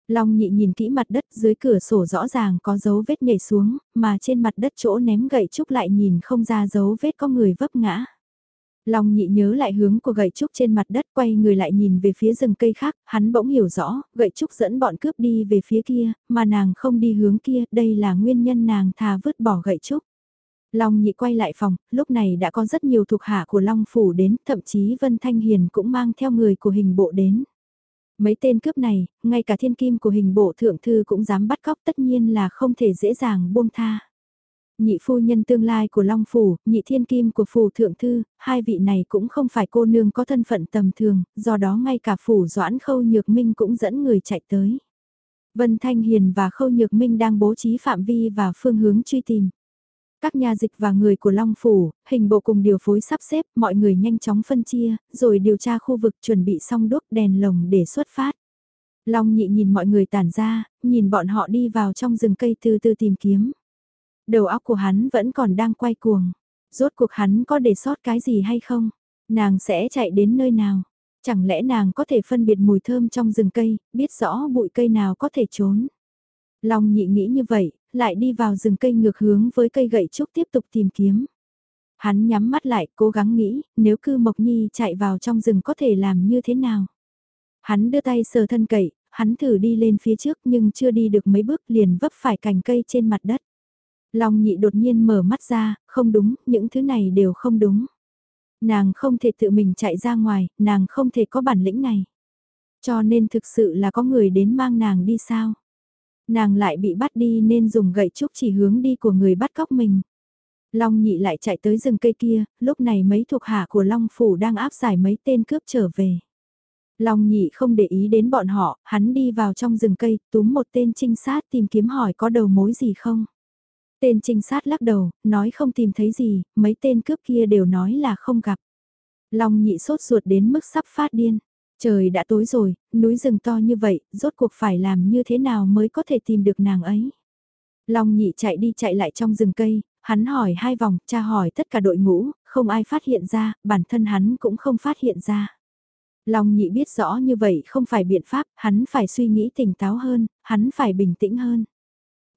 Long nhị nhìn kỹ mặt đất dưới cửa sổ rõ ràng có dấu vết nhảy xuống, mà trên mặt đất chỗ ném gậy trúc lại nhìn không ra dấu vết có người vấp ngã. Long nhị nhớ lại hướng của gậy trúc trên mặt đất quay người lại nhìn về phía rừng cây khác, hắn bỗng hiểu rõ, gậy trúc dẫn bọn cướp đi về phía kia, mà nàng không đi hướng kia, đây là nguyên nhân nàng thà vứt bỏ gậy trúc. Long nhị quay lại phòng, lúc này đã có rất nhiều thuộc hạ của Long Phủ đến, thậm chí Vân Thanh Hiền cũng mang theo người của hình bộ đến. Mấy tên cướp này, ngay cả thiên kim của hình bộ thượng thư cũng dám bắt cóc tất nhiên là không thể dễ dàng buông tha. Nhị phu nhân tương lai của Long Phủ, nhị thiên kim của Phủ thượng thư, hai vị này cũng không phải cô nương có thân phận tầm thường, do đó ngay cả Phủ Doãn Khâu Nhược Minh cũng dẫn người chạy tới. Vân Thanh Hiền và Khâu Nhược Minh đang bố trí phạm vi và phương hướng truy tìm. Các nhà dịch và người của Long Phủ, hình bộ cùng điều phối sắp xếp, mọi người nhanh chóng phân chia, rồi điều tra khu vực chuẩn bị xong đốt đèn lồng để xuất phát. Long nhị nhìn mọi người tản ra, nhìn bọn họ đi vào trong rừng cây từ từ tìm kiếm. Đầu óc của hắn vẫn còn đang quay cuồng. Rốt cuộc hắn có để sót cái gì hay không? Nàng sẽ chạy đến nơi nào? Chẳng lẽ nàng có thể phân biệt mùi thơm trong rừng cây, biết rõ bụi cây nào có thể trốn? Long nhị nghĩ như vậy, lại đi vào rừng cây ngược hướng với cây gậy trúc tiếp tục tìm kiếm. Hắn nhắm mắt lại cố gắng nghĩ, nếu cư Mộc Nhi chạy vào trong rừng có thể làm như thế nào. Hắn đưa tay sờ thân cậy, hắn thử đi lên phía trước nhưng chưa đi được mấy bước liền vấp phải cành cây trên mặt đất. Long nhị đột nhiên mở mắt ra, không đúng, những thứ này đều không đúng. Nàng không thể tự mình chạy ra ngoài, nàng không thể có bản lĩnh này. Cho nên thực sự là có người đến mang nàng đi sao? Nàng lại bị bắt đi nên dùng gậy trúc chỉ hướng đi của người bắt cóc mình. Long nhị lại chạy tới rừng cây kia, lúc này mấy thuộc hạ của Long Phủ đang áp giải mấy tên cướp trở về. Long nhị không để ý đến bọn họ, hắn đi vào trong rừng cây, túm một tên trinh sát tìm kiếm hỏi có đầu mối gì không. Tên trinh sát lắc đầu, nói không tìm thấy gì, mấy tên cướp kia đều nói là không gặp. Long nhị sốt ruột đến mức sắp phát điên. Trời đã tối rồi, núi rừng to như vậy, rốt cuộc phải làm như thế nào mới có thể tìm được nàng ấy. Long nhị chạy đi chạy lại trong rừng cây, hắn hỏi hai vòng, tra hỏi tất cả đội ngũ, không ai phát hiện ra, bản thân hắn cũng không phát hiện ra. Long nhị biết rõ như vậy không phải biện pháp, hắn phải suy nghĩ tỉnh táo hơn, hắn phải bình tĩnh hơn.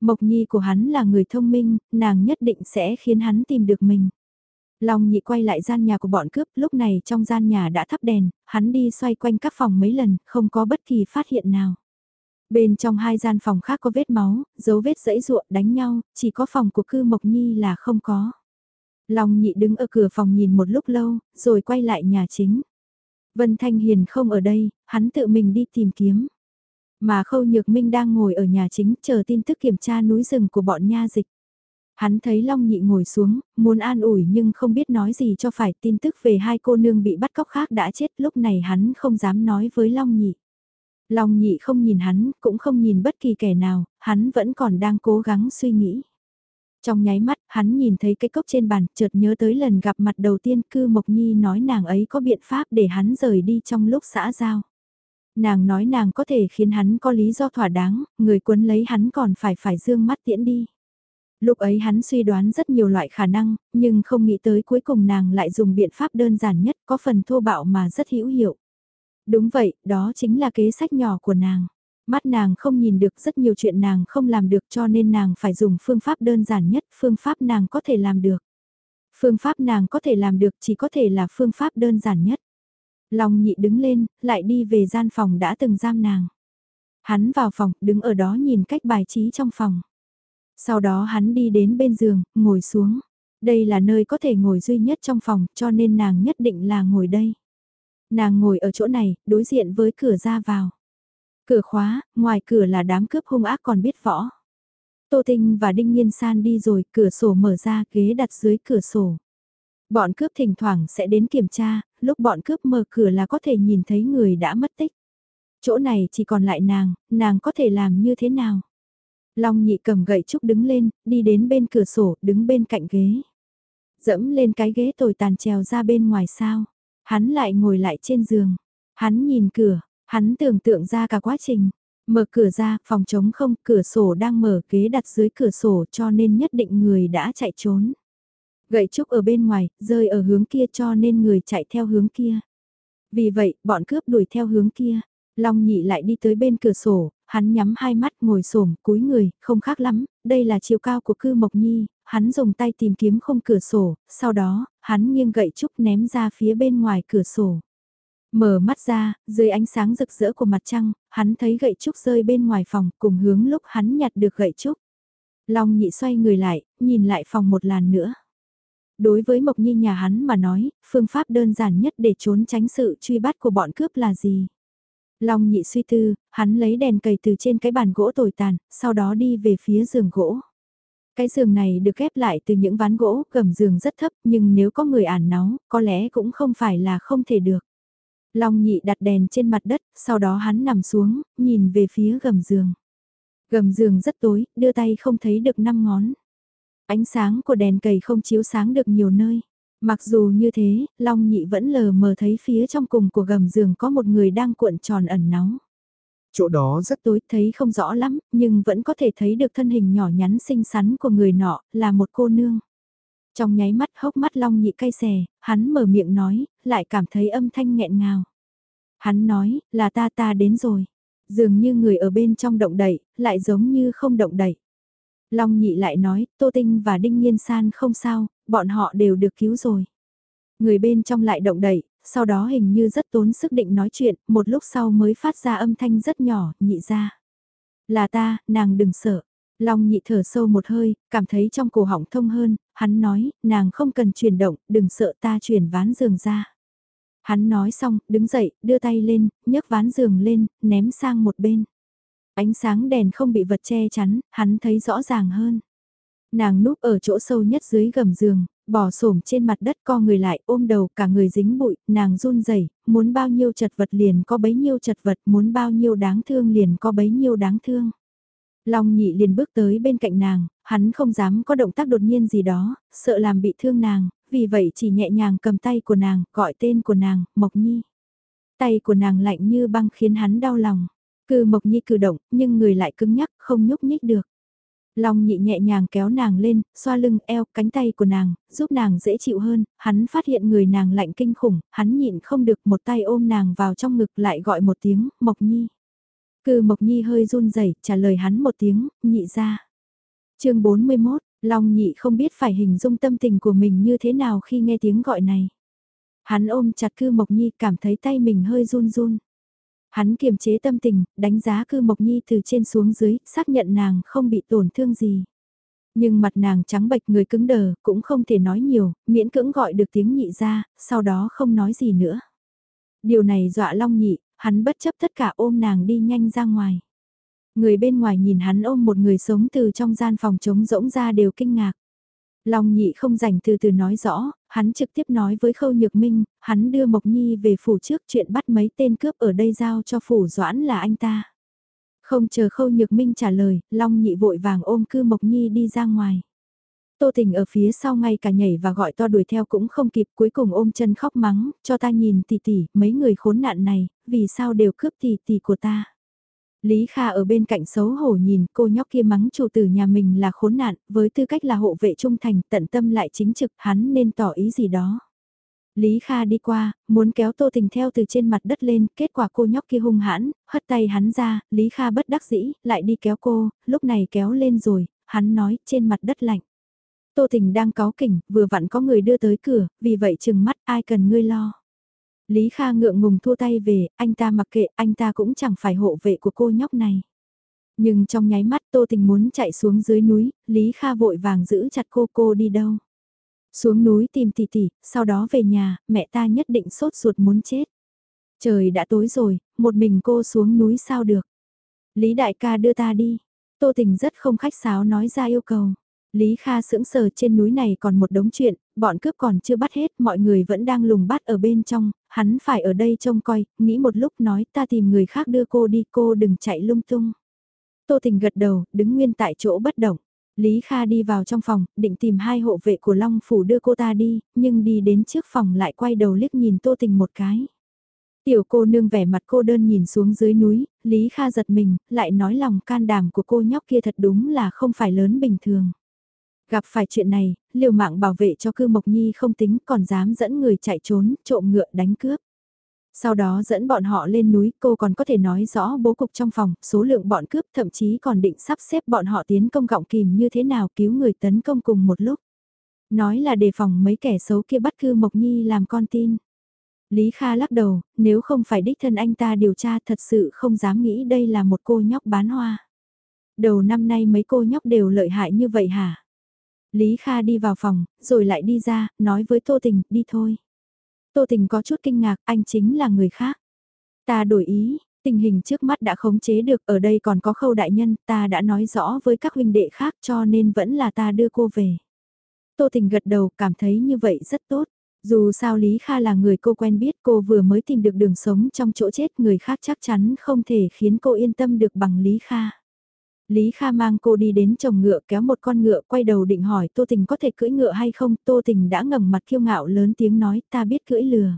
Mộc nhi của hắn là người thông minh, nàng nhất định sẽ khiến hắn tìm được mình. Long nhị quay lại gian nhà của bọn cướp, lúc này trong gian nhà đã thắp đèn, hắn đi xoay quanh các phòng mấy lần, không có bất kỳ phát hiện nào. Bên trong hai gian phòng khác có vết máu, dấu vết dẫy ruộng đánh nhau, chỉ có phòng của cư Mộc Nhi là không có. Long nhị đứng ở cửa phòng nhìn một lúc lâu, rồi quay lại nhà chính. Vân Thanh Hiền không ở đây, hắn tự mình đi tìm kiếm. Mà Khâu Nhược Minh đang ngồi ở nhà chính chờ tin tức kiểm tra núi rừng của bọn nha dịch. Hắn thấy Long Nhị ngồi xuống, muốn an ủi nhưng không biết nói gì cho phải tin tức về hai cô nương bị bắt cóc khác đã chết lúc này hắn không dám nói với Long Nhị. Long Nhị không nhìn hắn, cũng không nhìn bất kỳ kẻ nào, hắn vẫn còn đang cố gắng suy nghĩ. Trong nháy mắt, hắn nhìn thấy cái cốc trên bàn, chợt nhớ tới lần gặp mặt đầu tiên cư Mộc Nhi nói nàng ấy có biện pháp để hắn rời đi trong lúc xã giao. Nàng nói nàng có thể khiến hắn có lý do thỏa đáng, người quấn lấy hắn còn phải phải dương mắt tiễn đi. Lúc ấy hắn suy đoán rất nhiều loại khả năng, nhưng không nghĩ tới cuối cùng nàng lại dùng biện pháp đơn giản nhất có phần thô bạo mà rất hữu hiệu. Đúng vậy, đó chính là kế sách nhỏ của nàng. Mắt nàng không nhìn được rất nhiều chuyện nàng không làm được cho nên nàng phải dùng phương pháp đơn giản nhất, phương pháp nàng có thể làm được. Phương pháp nàng có thể làm được chỉ có thể là phương pháp đơn giản nhất. Long nhị đứng lên, lại đi về gian phòng đã từng giam nàng. Hắn vào phòng, đứng ở đó nhìn cách bài trí trong phòng. Sau đó hắn đi đến bên giường, ngồi xuống. Đây là nơi có thể ngồi duy nhất trong phòng, cho nên nàng nhất định là ngồi đây. Nàng ngồi ở chỗ này, đối diện với cửa ra vào. Cửa khóa, ngoài cửa là đám cướp hung ác còn biết võ. Tô Tinh và Đinh Nhiên San đi rồi, cửa sổ mở ra, ghế đặt dưới cửa sổ. Bọn cướp thỉnh thoảng sẽ đến kiểm tra, lúc bọn cướp mở cửa là có thể nhìn thấy người đã mất tích. Chỗ này chỉ còn lại nàng, nàng có thể làm như thế nào? Long nhị cầm gậy trúc đứng lên, đi đến bên cửa sổ, đứng bên cạnh ghế. Dẫm lên cái ghế tồi tàn trèo ra bên ngoài sao. Hắn lại ngồi lại trên giường. Hắn nhìn cửa, hắn tưởng tượng ra cả quá trình. Mở cửa ra, phòng trống không, cửa sổ đang mở, ghế đặt dưới cửa sổ cho nên nhất định người đã chạy trốn. Gậy trúc ở bên ngoài, rơi ở hướng kia cho nên người chạy theo hướng kia. Vì vậy, bọn cướp đuổi theo hướng kia. Long nhị lại đi tới bên cửa sổ, hắn nhắm hai mắt ngồi xổm cúi người, không khác lắm, đây là chiều cao của cư Mộc Nhi, hắn dùng tay tìm kiếm không cửa sổ, sau đó, hắn nghiêng gậy trúc ném ra phía bên ngoài cửa sổ. Mở mắt ra, dưới ánh sáng rực rỡ của mặt trăng, hắn thấy gậy trúc rơi bên ngoài phòng cùng hướng lúc hắn nhặt được gậy trúc. Long nhị xoay người lại, nhìn lại phòng một làn nữa. Đối với Mộc Nhi nhà hắn mà nói, phương pháp đơn giản nhất để trốn tránh sự truy bắt của bọn cướp là gì? Long nhị suy tư, hắn lấy đèn cầy từ trên cái bàn gỗ tồi tàn, sau đó đi về phía giường gỗ. Cái giường này được ghép lại từ những ván gỗ, gầm giường rất thấp, nhưng nếu có người ản náu, có lẽ cũng không phải là không thể được. Long nhị đặt đèn trên mặt đất, sau đó hắn nằm xuống, nhìn về phía gầm giường. Gầm giường rất tối, đưa tay không thấy được năm ngón. Ánh sáng của đèn cầy không chiếu sáng được nhiều nơi. Mặc dù như thế, Long Nhị vẫn lờ mờ thấy phía trong cùng của gầm giường có một người đang cuộn tròn ẩn náu. Chỗ đó rất tối thấy không rõ lắm, nhưng vẫn có thể thấy được thân hình nhỏ nhắn xinh xắn của người nọ, là một cô nương. Trong nháy mắt hốc mắt Long Nhị cay xè, hắn mở miệng nói, lại cảm thấy âm thanh nghẹn ngào. Hắn nói, là ta ta đến rồi. Dường như người ở bên trong động đậy, lại giống như không động đậy. Long nhị lại nói, Tô Tinh và Đinh Nhiên San không sao, bọn họ đều được cứu rồi. Người bên trong lại động đậy, sau đó hình như rất tốn sức định nói chuyện, một lúc sau mới phát ra âm thanh rất nhỏ, nhị ra. Là ta, nàng đừng sợ. Long nhị thở sâu một hơi, cảm thấy trong cổ họng thông hơn, hắn nói, nàng không cần chuyển động, đừng sợ ta chuyển ván giường ra. Hắn nói xong, đứng dậy, đưa tay lên, nhấc ván giường lên, ném sang một bên. Ánh sáng đèn không bị vật che chắn, hắn thấy rõ ràng hơn. Nàng núp ở chỗ sâu nhất dưới gầm giường, bò xổm trên mặt đất co người lại ôm đầu cả người dính bụi, nàng run rẩy muốn bao nhiêu chật vật liền có bấy nhiêu chật vật, muốn bao nhiêu đáng thương liền có bấy nhiêu đáng thương. Long nhị liền bước tới bên cạnh nàng, hắn không dám có động tác đột nhiên gì đó, sợ làm bị thương nàng, vì vậy chỉ nhẹ nhàng cầm tay của nàng, gọi tên của nàng, Mộc Nhi. Tay của nàng lạnh như băng khiến hắn đau lòng. Cư Mộc Nhi cử động, nhưng người lại cứng nhắc, không nhúc nhích được. Long nhị nhẹ nhàng kéo nàng lên, xoa lưng, eo, cánh tay của nàng, giúp nàng dễ chịu hơn, hắn phát hiện người nàng lạnh kinh khủng, hắn nhịn không được một tay ôm nàng vào trong ngực lại gọi một tiếng, Mộc Nhi. Cư Mộc Nhi hơi run rẩy trả lời hắn một tiếng, nhị ra. chương 41, Long nhị không biết phải hình dung tâm tình của mình như thế nào khi nghe tiếng gọi này. Hắn ôm chặt cư Mộc Nhi cảm thấy tay mình hơi run run. Hắn kiềm chế tâm tình, đánh giá cư Mộc Nhi từ trên xuống dưới, xác nhận nàng không bị tổn thương gì. Nhưng mặt nàng trắng bệch người cứng đờ, cũng không thể nói nhiều, miễn cưỡng gọi được tiếng nhị ra, sau đó không nói gì nữa. Điều này dọa Long nhị, hắn bất chấp tất cả ôm nàng đi nhanh ra ngoài. Người bên ngoài nhìn hắn ôm một người sống từ trong gian phòng trống rỗng ra đều kinh ngạc. Long nhị không dành từ từ nói rõ, hắn trực tiếp nói với Khâu Nhược Minh, hắn đưa Mộc Nhi về phủ trước chuyện bắt mấy tên cướp ở đây giao cho phủ doãn là anh ta. Không chờ Khâu Nhược Minh trả lời, Long nhị vội vàng ôm cư Mộc Nhi đi ra ngoài. Tô Tình ở phía sau ngay cả nhảy và gọi to đuổi theo cũng không kịp cuối cùng ôm chân khóc mắng, cho ta nhìn tỷ tỷ, mấy người khốn nạn này, vì sao đều cướp tỷ tỷ của ta. Lý Kha ở bên cạnh xấu hổ nhìn cô nhóc kia mắng chủ tử nhà mình là khốn nạn, với tư cách là hộ vệ trung thành tận tâm lại chính trực hắn nên tỏ ý gì đó. Lý Kha đi qua, muốn kéo Tô Tình theo từ trên mặt đất lên, kết quả cô nhóc kia hung hãn, hất tay hắn ra, Lý Kha bất đắc dĩ, lại đi kéo cô, lúc này kéo lên rồi, hắn nói, trên mặt đất lạnh. Tô Tình đang cáu kỉnh, vừa vặn có người đưa tới cửa, vì vậy chừng mắt ai cần ngươi lo. Lý Kha ngượng ngùng thua tay về, anh ta mặc kệ, anh ta cũng chẳng phải hộ vệ của cô nhóc này. Nhưng trong nháy mắt Tô Tình muốn chạy xuống dưới núi, Lý Kha vội vàng giữ chặt cô cô đi đâu. Xuống núi tìm tỷ tỷ, sau đó về nhà, mẹ ta nhất định sốt ruột muốn chết. Trời đã tối rồi, một mình cô xuống núi sao được. Lý đại ca đưa ta đi. Tô Tình rất không khách sáo nói ra yêu cầu. Lý Kha sững sờ trên núi này còn một đống chuyện, bọn cướp còn chưa bắt hết, mọi người vẫn đang lùng bắt ở bên trong, hắn phải ở đây trông coi, nghĩ một lúc nói ta tìm người khác đưa cô đi, cô đừng chạy lung tung. Tô Tình gật đầu, đứng nguyên tại chỗ bất động. Lý Kha đi vào trong phòng, định tìm hai hộ vệ của Long Phủ đưa cô ta đi, nhưng đi đến trước phòng lại quay đầu liếc nhìn Tô Tình một cái. Tiểu cô nương vẻ mặt cô đơn nhìn xuống dưới núi, Lý Kha giật mình, lại nói lòng can đảm của cô nhóc kia thật đúng là không phải lớn bình thường. Gặp phải chuyện này, liều mạng bảo vệ cho cư Mộc Nhi không tính còn dám dẫn người chạy trốn, trộm ngựa đánh cướp. Sau đó dẫn bọn họ lên núi, cô còn có thể nói rõ bố cục trong phòng, số lượng bọn cướp thậm chí còn định sắp xếp bọn họ tiến công gọng kìm như thế nào cứu người tấn công cùng một lúc. Nói là đề phòng mấy kẻ xấu kia bắt cư Mộc Nhi làm con tin. Lý Kha lắc đầu, nếu không phải đích thân anh ta điều tra thật sự không dám nghĩ đây là một cô nhóc bán hoa. Đầu năm nay mấy cô nhóc đều lợi hại như vậy hả? Lý Kha đi vào phòng, rồi lại đi ra, nói với Tô Tình, đi thôi. Tô Tình có chút kinh ngạc, anh chính là người khác. Ta đổi ý, tình hình trước mắt đã khống chế được, ở đây còn có khâu đại nhân, ta đã nói rõ với các huynh đệ khác cho nên vẫn là ta đưa cô về. Tô Tình gật đầu, cảm thấy như vậy rất tốt. Dù sao Lý Kha là người cô quen biết cô vừa mới tìm được đường sống trong chỗ chết người khác chắc chắn không thể khiến cô yên tâm được bằng Lý Kha. Lý Kha mang cô đi đến chồng ngựa kéo một con ngựa quay đầu định hỏi Tô Tình có thể cưỡi ngựa hay không, Tô Tình đã ngẩng mặt kiêu ngạo lớn tiếng nói ta biết cưỡi lừa.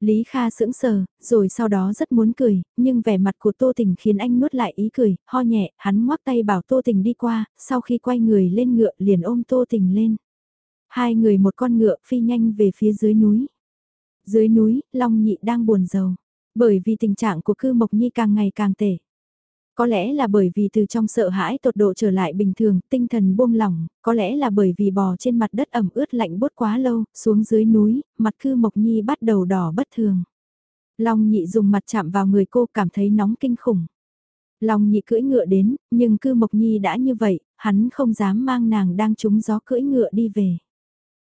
Lý Kha sững sờ, rồi sau đó rất muốn cười, nhưng vẻ mặt của Tô Tình khiến anh nuốt lại ý cười, ho nhẹ, hắn ngoắc tay bảo Tô Tình đi qua, sau khi quay người lên ngựa liền ôm Tô Tình lên. Hai người một con ngựa phi nhanh về phía dưới núi. Dưới núi, Long Nhị đang buồn rầu, bởi vì tình trạng của cư Mộc Nhi càng ngày càng tệ. Có lẽ là bởi vì từ trong sợ hãi tột độ trở lại bình thường, tinh thần buông lỏng, có lẽ là bởi vì bò trên mặt đất ẩm ướt lạnh bốt quá lâu, xuống dưới núi, mặt cư Mộc Nhi bắt đầu đỏ bất thường. Long nhị dùng mặt chạm vào người cô cảm thấy nóng kinh khủng. Long nhị cưỡi ngựa đến, nhưng cư Mộc Nhi đã như vậy, hắn không dám mang nàng đang trúng gió cưỡi ngựa đi về.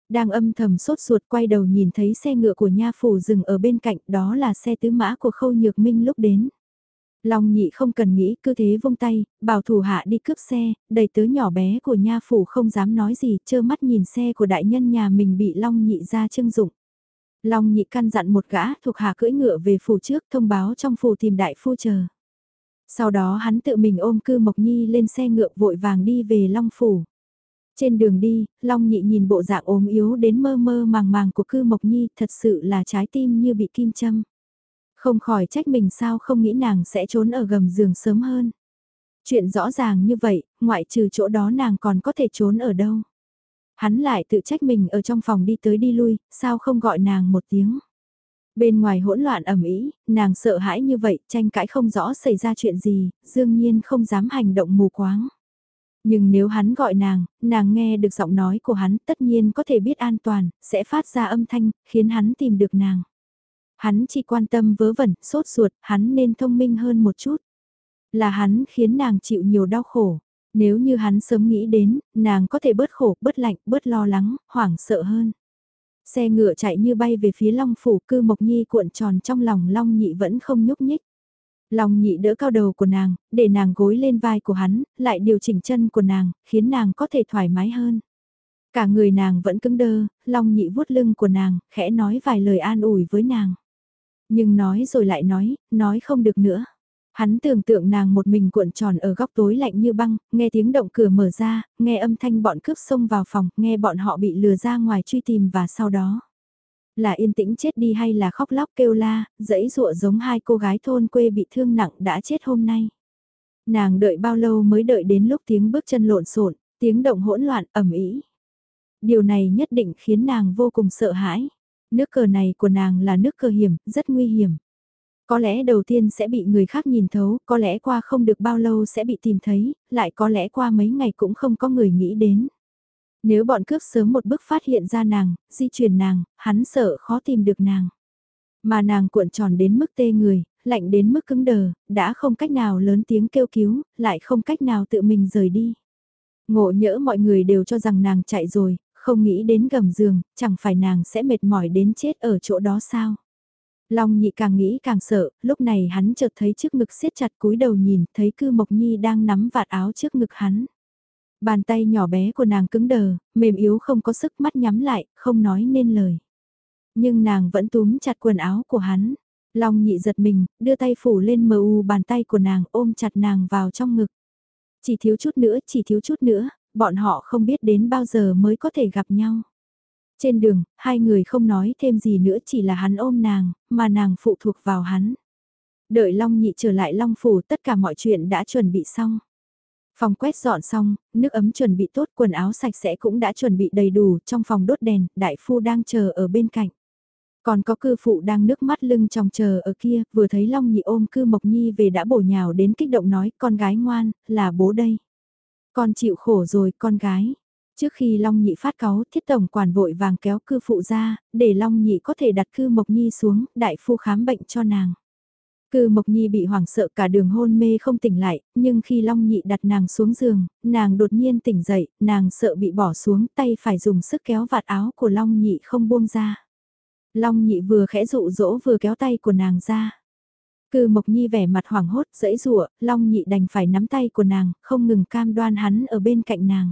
Đang âm thầm sốt ruột quay đầu nhìn thấy xe ngựa của nha phủ dừng ở bên cạnh đó là xe tứ mã của khâu nhược minh lúc đến. Long nhị không cần nghĩ, cứ thế vung tay, bảo thủ hạ đi cướp xe, đầy tớ nhỏ bé của nha phủ không dám nói gì, trơ mắt nhìn xe của đại nhân nhà mình bị Long nhị ra trưng dụng. Long nhị căn dặn một gã thuộc hạ cưỡi ngựa về phủ trước thông báo trong phủ tìm đại phu chờ. Sau đó hắn tự mình ôm cư Mộc Nhi lên xe ngựa vội vàng đi về Long phủ. Trên đường đi, Long nhị nhìn bộ dạng ốm yếu đến mơ mơ màng màng của cư Mộc Nhi thật sự là trái tim như bị kim châm. Không khỏi trách mình sao không nghĩ nàng sẽ trốn ở gầm giường sớm hơn. Chuyện rõ ràng như vậy, ngoại trừ chỗ đó nàng còn có thể trốn ở đâu. Hắn lại tự trách mình ở trong phòng đi tới đi lui, sao không gọi nàng một tiếng. Bên ngoài hỗn loạn ẩm ý, nàng sợ hãi như vậy, tranh cãi không rõ xảy ra chuyện gì, dương nhiên không dám hành động mù quáng. Nhưng nếu hắn gọi nàng, nàng nghe được giọng nói của hắn tất nhiên có thể biết an toàn, sẽ phát ra âm thanh, khiến hắn tìm được nàng. Hắn chỉ quan tâm vớ vẩn, sốt ruột, hắn nên thông minh hơn một chút. Là hắn khiến nàng chịu nhiều đau khổ. Nếu như hắn sớm nghĩ đến, nàng có thể bớt khổ, bớt lạnh, bớt lo lắng, hoảng sợ hơn. Xe ngựa chạy như bay về phía Long Phủ cư Mộc Nhi cuộn tròn trong lòng Long Nhị vẫn không nhúc nhích. Long Nhị đỡ cao đầu của nàng, để nàng gối lên vai của hắn, lại điều chỉnh chân của nàng, khiến nàng có thể thoải mái hơn. Cả người nàng vẫn cứng đơ, Long Nhị vuốt lưng của nàng, khẽ nói vài lời an ủi với nàng. Nhưng nói rồi lại nói, nói không được nữa. Hắn tưởng tượng nàng một mình cuộn tròn ở góc tối lạnh như băng, nghe tiếng động cửa mở ra, nghe âm thanh bọn cướp xông vào phòng, nghe bọn họ bị lừa ra ngoài truy tìm và sau đó. Là yên tĩnh chết đi hay là khóc lóc kêu la, dẫy dụa giống hai cô gái thôn quê bị thương nặng đã chết hôm nay. Nàng đợi bao lâu mới đợi đến lúc tiếng bước chân lộn xộn, tiếng động hỗn loạn ẩm ý. Điều này nhất định khiến nàng vô cùng sợ hãi. Nước cờ này của nàng là nước cờ hiểm, rất nguy hiểm. Có lẽ đầu tiên sẽ bị người khác nhìn thấu, có lẽ qua không được bao lâu sẽ bị tìm thấy, lại có lẽ qua mấy ngày cũng không có người nghĩ đến. Nếu bọn cướp sớm một bước phát hiện ra nàng, di chuyển nàng, hắn sợ khó tìm được nàng. Mà nàng cuộn tròn đến mức tê người, lạnh đến mức cứng đờ, đã không cách nào lớn tiếng kêu cứu, lại không cách nào tự mình rời đi. Ngộ nhỡ mọi người đều cho rằng nàng chạy rồi, không nghĩ đến gầm giường, chẳng phải nàng sẽ mệt mỏi đến chết ở chỗ đó sao? Long nhị càng nghĩ càng sợ, lúc này hắn chợt thấy trước ngực siết chặt cúi đầu nhìn, thấy cư mộc nhi đang nắm vạt áo trước ngực hắn. Bàn tay nhỏ bé của nàng cứng đờ, mềm yếu không có sức mắt nhắm lại, không nói nên lời. Nhưng nàng vẫn túm chặt quần áo của hắn. Long nhị giật mình, đưa tay phủ lên mờ u bàn tay của nàng ôm chặt nàng vào trong ngực. Chỉ thiếu chút nữa, chỉ thiếu chút nữa, bọn họ không biết đến bao giờ mới có thể gặp nhau. Trên đường, hai người không nói thêm gì nữa chỉ là hắn ôm nàng, mà nàng phụ thuộc vào hắn. Đợi Long nhị trở lại Long phủ tất cả mọi chuyện đã chuẩn bị xong. Phòng quét dọn xong, nước ấm chuẩn bị tốt, quần áo sạch sẽ cũng đã chuẩn bị đầy đủ, trong phòng đốt đèn, đại phu đang chờ ở bên cạnh. Còn có cư phụ đang nước mắt lưng trong chờ ở kia, vừa thấy Long Nhị ôm cư Mộc Nhi về đã bổ nhào đến kích động nói, con gái ngoan, là bố đây. Con chịu khổ rồi, con gái. Trước khi Long Nhị phát cáu, thiết tổng quản vội vàng kéo cư phụ ra, để Long Nhị có thể đặt cư Mộc Nhi xuống, đại phu khám bệnh cho nàng. Cư Mộc Nhi bị hoảng sợ cả đường hôn mê không tỉnh lại, nhưng khi Long Nhị đặt nàng xuống giường, nàng đột nhiên tỉnh dậy, nàng sợ bị bỏ xuống tay phải dùng sức kéo vạt áo của Long Nhị không buông ra. Long Nhị vừa khẽ dụ dỗ vừa kéo tay của nàng ra. Cư Mộc Nhi vẻ mặt hoảng hốt dẫy rụa, Long Nhị đành phải nắm tay của nàng, không ngừng cam đoan hắn ở bên cạnh nàng.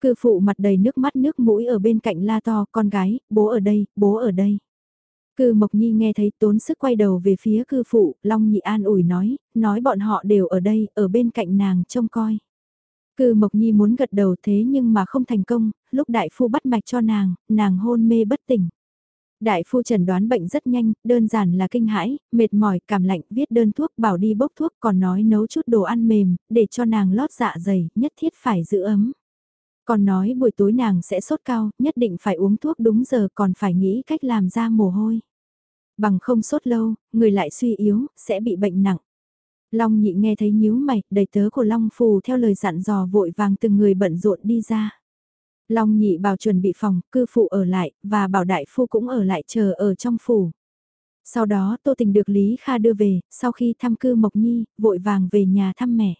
Cư phụ mặt đầy nước mắt nước mũi ở bên cạnh la to, con gái, bố ở đây, bố ở đây. Cư Mộc Nhi nghe thấy tốn sức quay đầu về phía cư phụ, Long Nhị an ủi nói, nói bọn họ đều ở đây, ở bên cạnh nàng trông coi. Cư Mộc Nhi muốn gật đầu thế nhưng mà không thành công, lúc đại phu bắt mạch cho nàng, nàng hôn mê bất tỉnh. Đại phu trần đoán bệnh rất nhanh, đơn giản là kinh hãi, mệt mỏi, cảm lạnh, viết đơn thuốc bảo đi bốc thuốc còn nói nấu chút đồ ăn mềm, để cho nàng lót dạ dày, nhất thiết phải giữ ấm. Còn nói buổi tối nàng sẽ sốt cao, nhất định phải uống thuốc đúng giờ còn phải nghĩ cách làm ra mồ hôi. Bằng không sốt lâu, người lại suy yếu, sẽ bị bệnh nặng. Long nhị nghe thấy nhíu mày, đầy tớ của Long Phù theo lời dặn dò vội vàng từng người bận rộn đi ra. Long nhị bảo chuẩn bị phòng, cư phụ ở lại, và bảo đại phu cũng ở lại chờ ở trong phủ. Sau đó Tô Tình được Lý Kha đưa về, sau khi thăm cư Mộc Nhi, vội vàng về nhà thăm mẹ.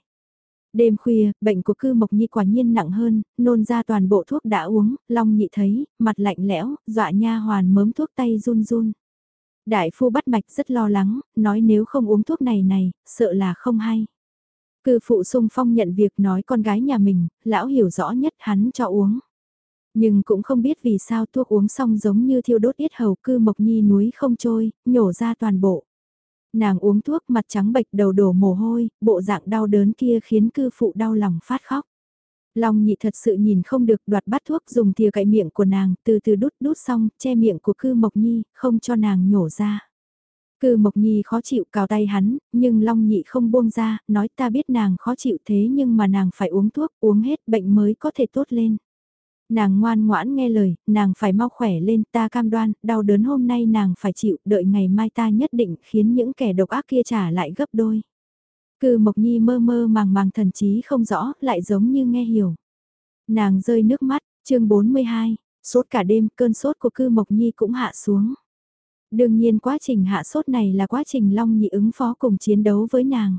Đêm khuya, bệnh của cư Mộc Nhi quả nhiên nặng hơn, nôn ra toàn bộ thuốc đã uống, Long nhị thấy, mặt lạnh lẽo, dọa nha hoàn mớm thuốc tay run run. Đại phu bắt mạch rất lo lắng, nói nếu không uống thuốc này này, sợ là không hay. Cư phụ sung phong nhận việc nói con gái nhà mình, lão hiểu rõ nhất hắn cho uống. Nhưng cũng không biết vì sao thuốc uống xong giống như thiêu đốt yết hầu cư mộc nhi núi không trôi, nhổ ra toàn bộ. Nàng uống thuốc mặt trắng bệch đầu đổ mồ hôi, bộ dạng đau đớn kia khiến cư phụ đau lòng phát khóc. Long nhị thật sự nhìn không được đoạt bắt thuốc dùng thìa cậy miệng của nàng từ từ đút đút xong che miệng của cư mộc nhi không cho nàng nhổ ra. Cư Mộc Nhi khó chịu cào tay hắn, nhưng Long Nhị không buông ra, nói ta biết nàng khó chịu thế nhưng mà nàng phải uống thuốc, uống hết bệnh mới có thể tốt lên. Nàng ngoan ngoãn nghe lời, nàng phải mau khỏe lên ta cam đoan, đau đớn hôm nay nàng phải chịu, đợi ngày mai ta nhất định khiến những kẻ độc ác kia trả lại gấp đôi. Cư Mộc Nhi mơ mơ màng màng thần trí không rõ, lại giống như nghe hiểu. Nàng rơi nước mắt, chương 42, sốt cả đêm, cơn sốt của cư Mộc Nhi cũng hạ xuống. Đương nhiên quá trình hạ sốt này là quá trình Long Nhị ứng phó cùng chiến đấu với nàng.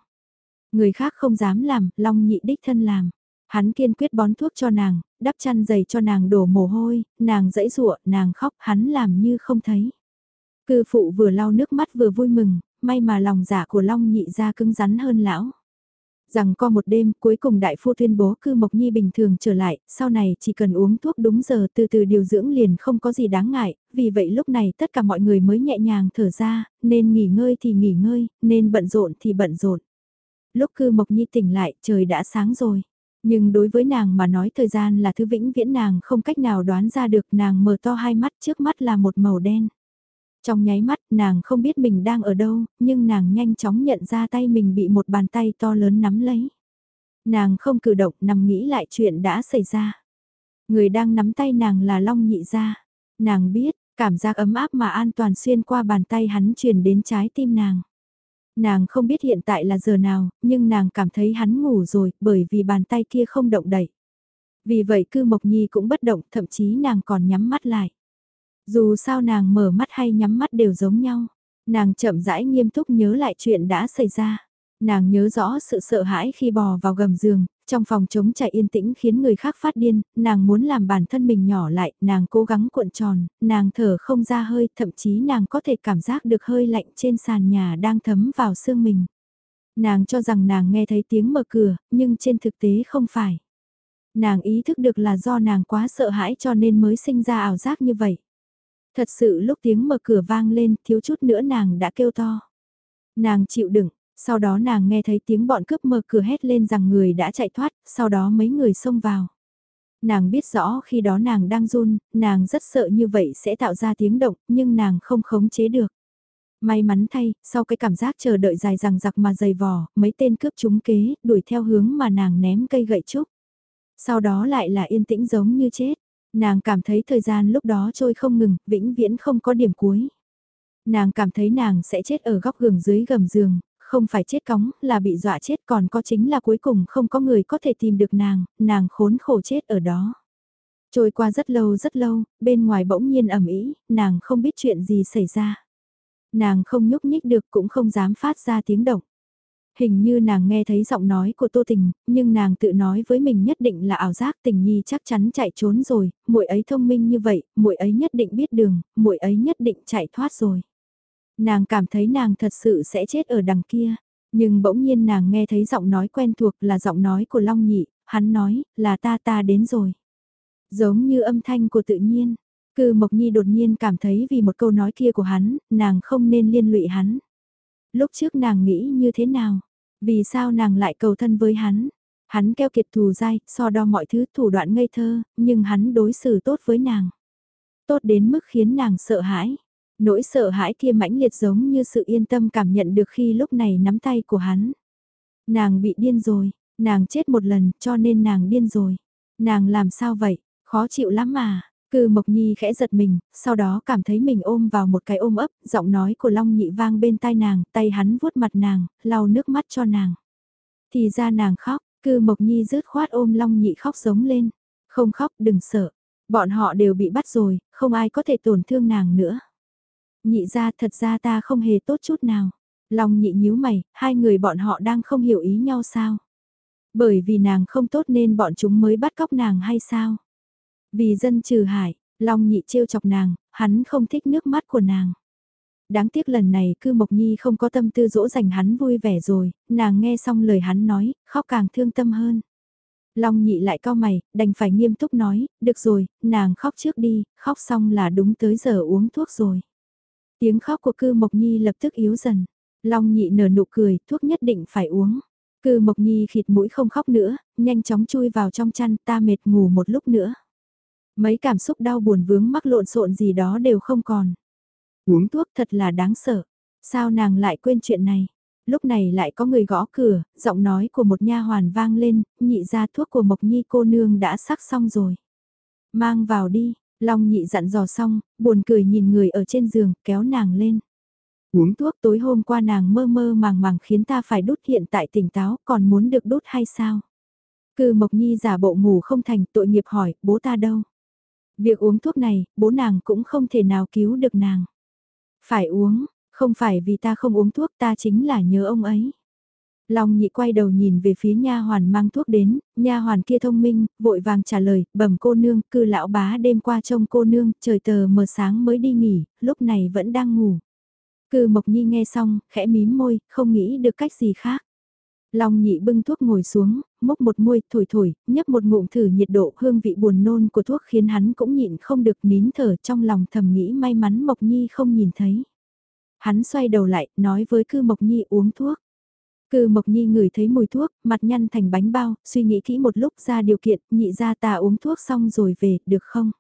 Người khác không dám làm, Long Nhị đích thân làm. Hắn kiên quyết bón thuốc cho nàng, đắp chăn dày cho nàng đổ mồ hôi, nàng dãy rụa, nàng khóc, hắn làm như không thấy. Cư phụ vừa lau nước mắt vừa vui mừng, may mà lòng giả của Long nhị ra cứng rắn hơn lão. Rằng co một đêm cuối cùng đại phu tuyên bố cư Mộc Nhi bình thường trở lại, sau này chỉ cần uống thuốc đúng giờ từ từ điều dưỡng liền không có gì đáng ngại, vì vậy lúc này tất cả mọi người mới nhẹ nhàng thở ra, nên nghỉ ngơi thì nghỉ ngơi, nên bận rộn thì bận rộn. Lúc cư Mộc Nhi tỉnh lại trời đã sáng rồi. Nhưng đối với nàng mà nói thời gian là thứ vĩnh viễn nàng không cách nào đoán ra được nàng mở to hai mắt trước mắt là một màu đen. Trong nháy mắt nàng không biết mình đang ở đâu, nhưng nàng nhanh chóng nhận ra tay mình bị một bàn tay to lớn nắm lấy. Nàng không cử động nằm nghĩ lại chuyện đã xảy ra. Người đang nắm tay nàng là Long Nhị Gia. Nàng biết, cảm giác ấm áp mà an toàn xuyên qua bàn tay hắn truyền đến trái tim nàng. Nàng không biết hiện tại là giờ nào, nhưng nàng cảm thấy hắn ngủ rồi, bởi vì bàn tay kia không động đậy. Vì vậy cư Mộc Nhi cũng bất động, thậm chí nàng còn nhắm mắt lại. Dù sao nàng mở mắt hay nhắm mắt đều giống nhau. Nàng chậm rãi nghiêm túc nhớ lại chuyện đã xảy ra. Nàng nhớ rõ sự sợ hãi khi bò vào gầm giường, trong phòng chống chạy yên tĩnh khiến người khác phát điên, nàng muốn làm bản thân mình nhỏ lại, nàng cố gắng cuộn tròn, nàng thở không ra hơi, thậm chí nàng có thể cảm giác được hơi lạnh trên sàn nhà đang thấm vào xương mình. Nàng cho rằng nàng nghe thấy tiếng mở cửa, nhưng trên thực tế không phải. Nàng ý thức được là do nàng quá sợ hãi cho nên mới sinh ra ảo giác như vậy. Thật sự lúc tiếng mở cửa vang lên, thiếu chút nữa nàng đã kêu to. Nàng chịu đựng, sau đó nàng nghe thấy tiếng bọn cướp mở cửa hét lên rằng người đã chạy thoát, sau đó mấy người xông vào. Nàng biết rõ khi đó nàng đang run, nàng rất sợ như vậy sẽ tạo ra tiếng động, nhưng nàng không khống chế được. May mắn thay, sau cái cảm giác chờ đợi dài rằng giặc mà dày vò, mấy tên cướp trúng kế, đuổi theo hướng mà nàng ném cây gậy trúc. Sau đó lại là yên tĩnh giống như chết. Nàng cảm thấy thời gian lúc đó trôi không ngừng, vĩnh viễn không có điểm cuối. Nàng cảm thấy nàng sẽ chết ở góc gường dưới gầm giường, không phải chết cóng, là bị dọa chết còn có chính là cuối cùng không có người có thể tìm được nàng, nàng khốn khổ chết ở đó. Trôi qua rất lâu rất lâu, bên ngoài bỗng nhiên ẩm ý, nàng không biết chuyện gì xảy ra. Nàng không nhúc nhích được cũng không dám phát ra tiếng động. Hình như nàng nghe thấy giọng nói của Tô Tình, nhưng nàng tự nói với mình nhất định là ảo giác Tình Nhi chắc chắn chạy trốn rồi, muội ấy thông minh như vậy, muội ấy nhất định biết đường, muội ấy nhất định chạy thoát rồi. Nàng cảm thấy nàng thật sự sẽ chết ở đằng kia, nhưng bỗng nhiên nàng nghe thấy giọng nói quen thuộc là giọng nói của Long Nhị, hắn nói, là ta ta đến rồi. Giống như âm thanh của tự nhiên, cư Mộc Nhi đột nhiên cảm thấy vì một câu nói kia của hắn, nàng không nên liên lụy hắn. Lúc trước nàng nghĩ như thế nào? Vì sao nàng lại cầu thân với hắn? Hắn keo kiệt thù dai, so đo mọi thứ thủ đoạn ngây thơ, nhưng hắn đối xử tốt với nàng. Tốt đến mức khiến nàng sợ hãi. Nỗi sợ hãi kia mãnh liệt giống như sự yên tâm cảm nhận được khi lúc này nắm tay của hắn. Nàng bị điên rồi, nàng chết một lần cho nên nàng điên rồi. Nàng làm sao vậy, khó chịu lắm mà. Cư Mộc Nhi khẽ giật mình, sau đó cảm thấy mình ôm vào một cái ôm ấp, giọng nói của Long Nhị vang bên tai nàng, tay hắn vuốt mặt nàng, lau nước mắt cho nàng. Thì ra nàng khóc, Cư Mộc Nhi rứt khoát ôm Long Nhị khóc giống lên. Không khóc, đừng sợ. Bọn họ đều bị bắt rồi, không ai có thể tổn thương nàng nữa. Nhị ra thật ra ta không hề tốt chút nào. Long nhị nhíu mày, hai người bọn họ đang không hiểu ý nhau sao? Bởi vì nàng không tốt nên bọn chúng mới bắt cóc nàng hay sao? Vì dân trừ hải, Long nhị trêu chọc nàng, hắn không thích nước mắt của nàng. Đáng tiếc lần này cư Mộc Nhi không có tâm tư dỗ dành hắn vui vẻ rồi, nàng nghe xong lời hắn nói, khóc càng thương tâm hơn. Long nhị lại cao mày, đành phải nghiêm túc nói, được rồi, nàng khóc trước đi, khóc xong là đúng tới giờ uống thuốc rồi. Tiếng khóc của cư Mộc Nhi lập tức yếu dần. Long nhị nở nụ cười, thuốc nhất định phải uống. Cư Mộc Nhi khịt mũi không khóc nữa, nhanh chóng chui vào trong chăn ta mệt ngủ một lúc nữa. Mấy cảm xúc đau buồn vướng mắc lộn xộn gì đó đều không còn. Uống thuốc thật là đáng sợ. Sao nàng lại quên chuyện này? Lúc này lại có người gõ cửa, giọng nói của một nha hoàn vang lên, nhị ra thuốc của Mộc Nhi cô nương đã sắc xong rồi. Mang vào đi, Long nhị dặn dò xong, buồn cười nhìn người ở trên giường, kéo nàng lên. Uống thuốc tối hôm qua nàng mơ mơ màng màng khiến ta phải đút hiện tại tỉnh táo, còn muốn được đút hay sao? Cư Mộc Nhi giả bộ ngủ không thành tội nghiệp hỏi, bố ta đâu? Việc uống thuốc này, bố nàng cũng không thể nào cứu được nàng. Phải uống, không phải vì ta không uống thuốc ta chính là nhớ ông ấy. Long nhị quay đầu nhìn về phía nha hoàn mang thuốc đến, nha hoàn kia thông minh, vội vàng trả lời, bẩm cô nương, cư lão bá đêm qua trông cô nương, trời tờ mờ sáng mới đi nghỉ, lúc này vẫn đang ngủ. Cư Mộc Nhi nghe xong, khẽ mím môi, không nghĩ được cách gì khác. Long nhị bưng thuốc ngồi xuống, mốc một môi, thổi thổi, nhấp một ngụm thử nhiệt độ hương vị buồn nôn của thuốc khiến hắn cũng nhịn không được nín thở trong lòng thầm nghĩ may mắn Mộc Nhi không nhìn thấy. Hắn xoay đầu lại, nói với cư Mộc Nhi uống thuốc. Cư Mộc Nhi ngửi thấy mùi thuốc, mặt nhăn thành bánh bao, suy nghĩ kỹ một lúc ra điều kiện, nhị ra ta uống thuốc xong rồi về, được không?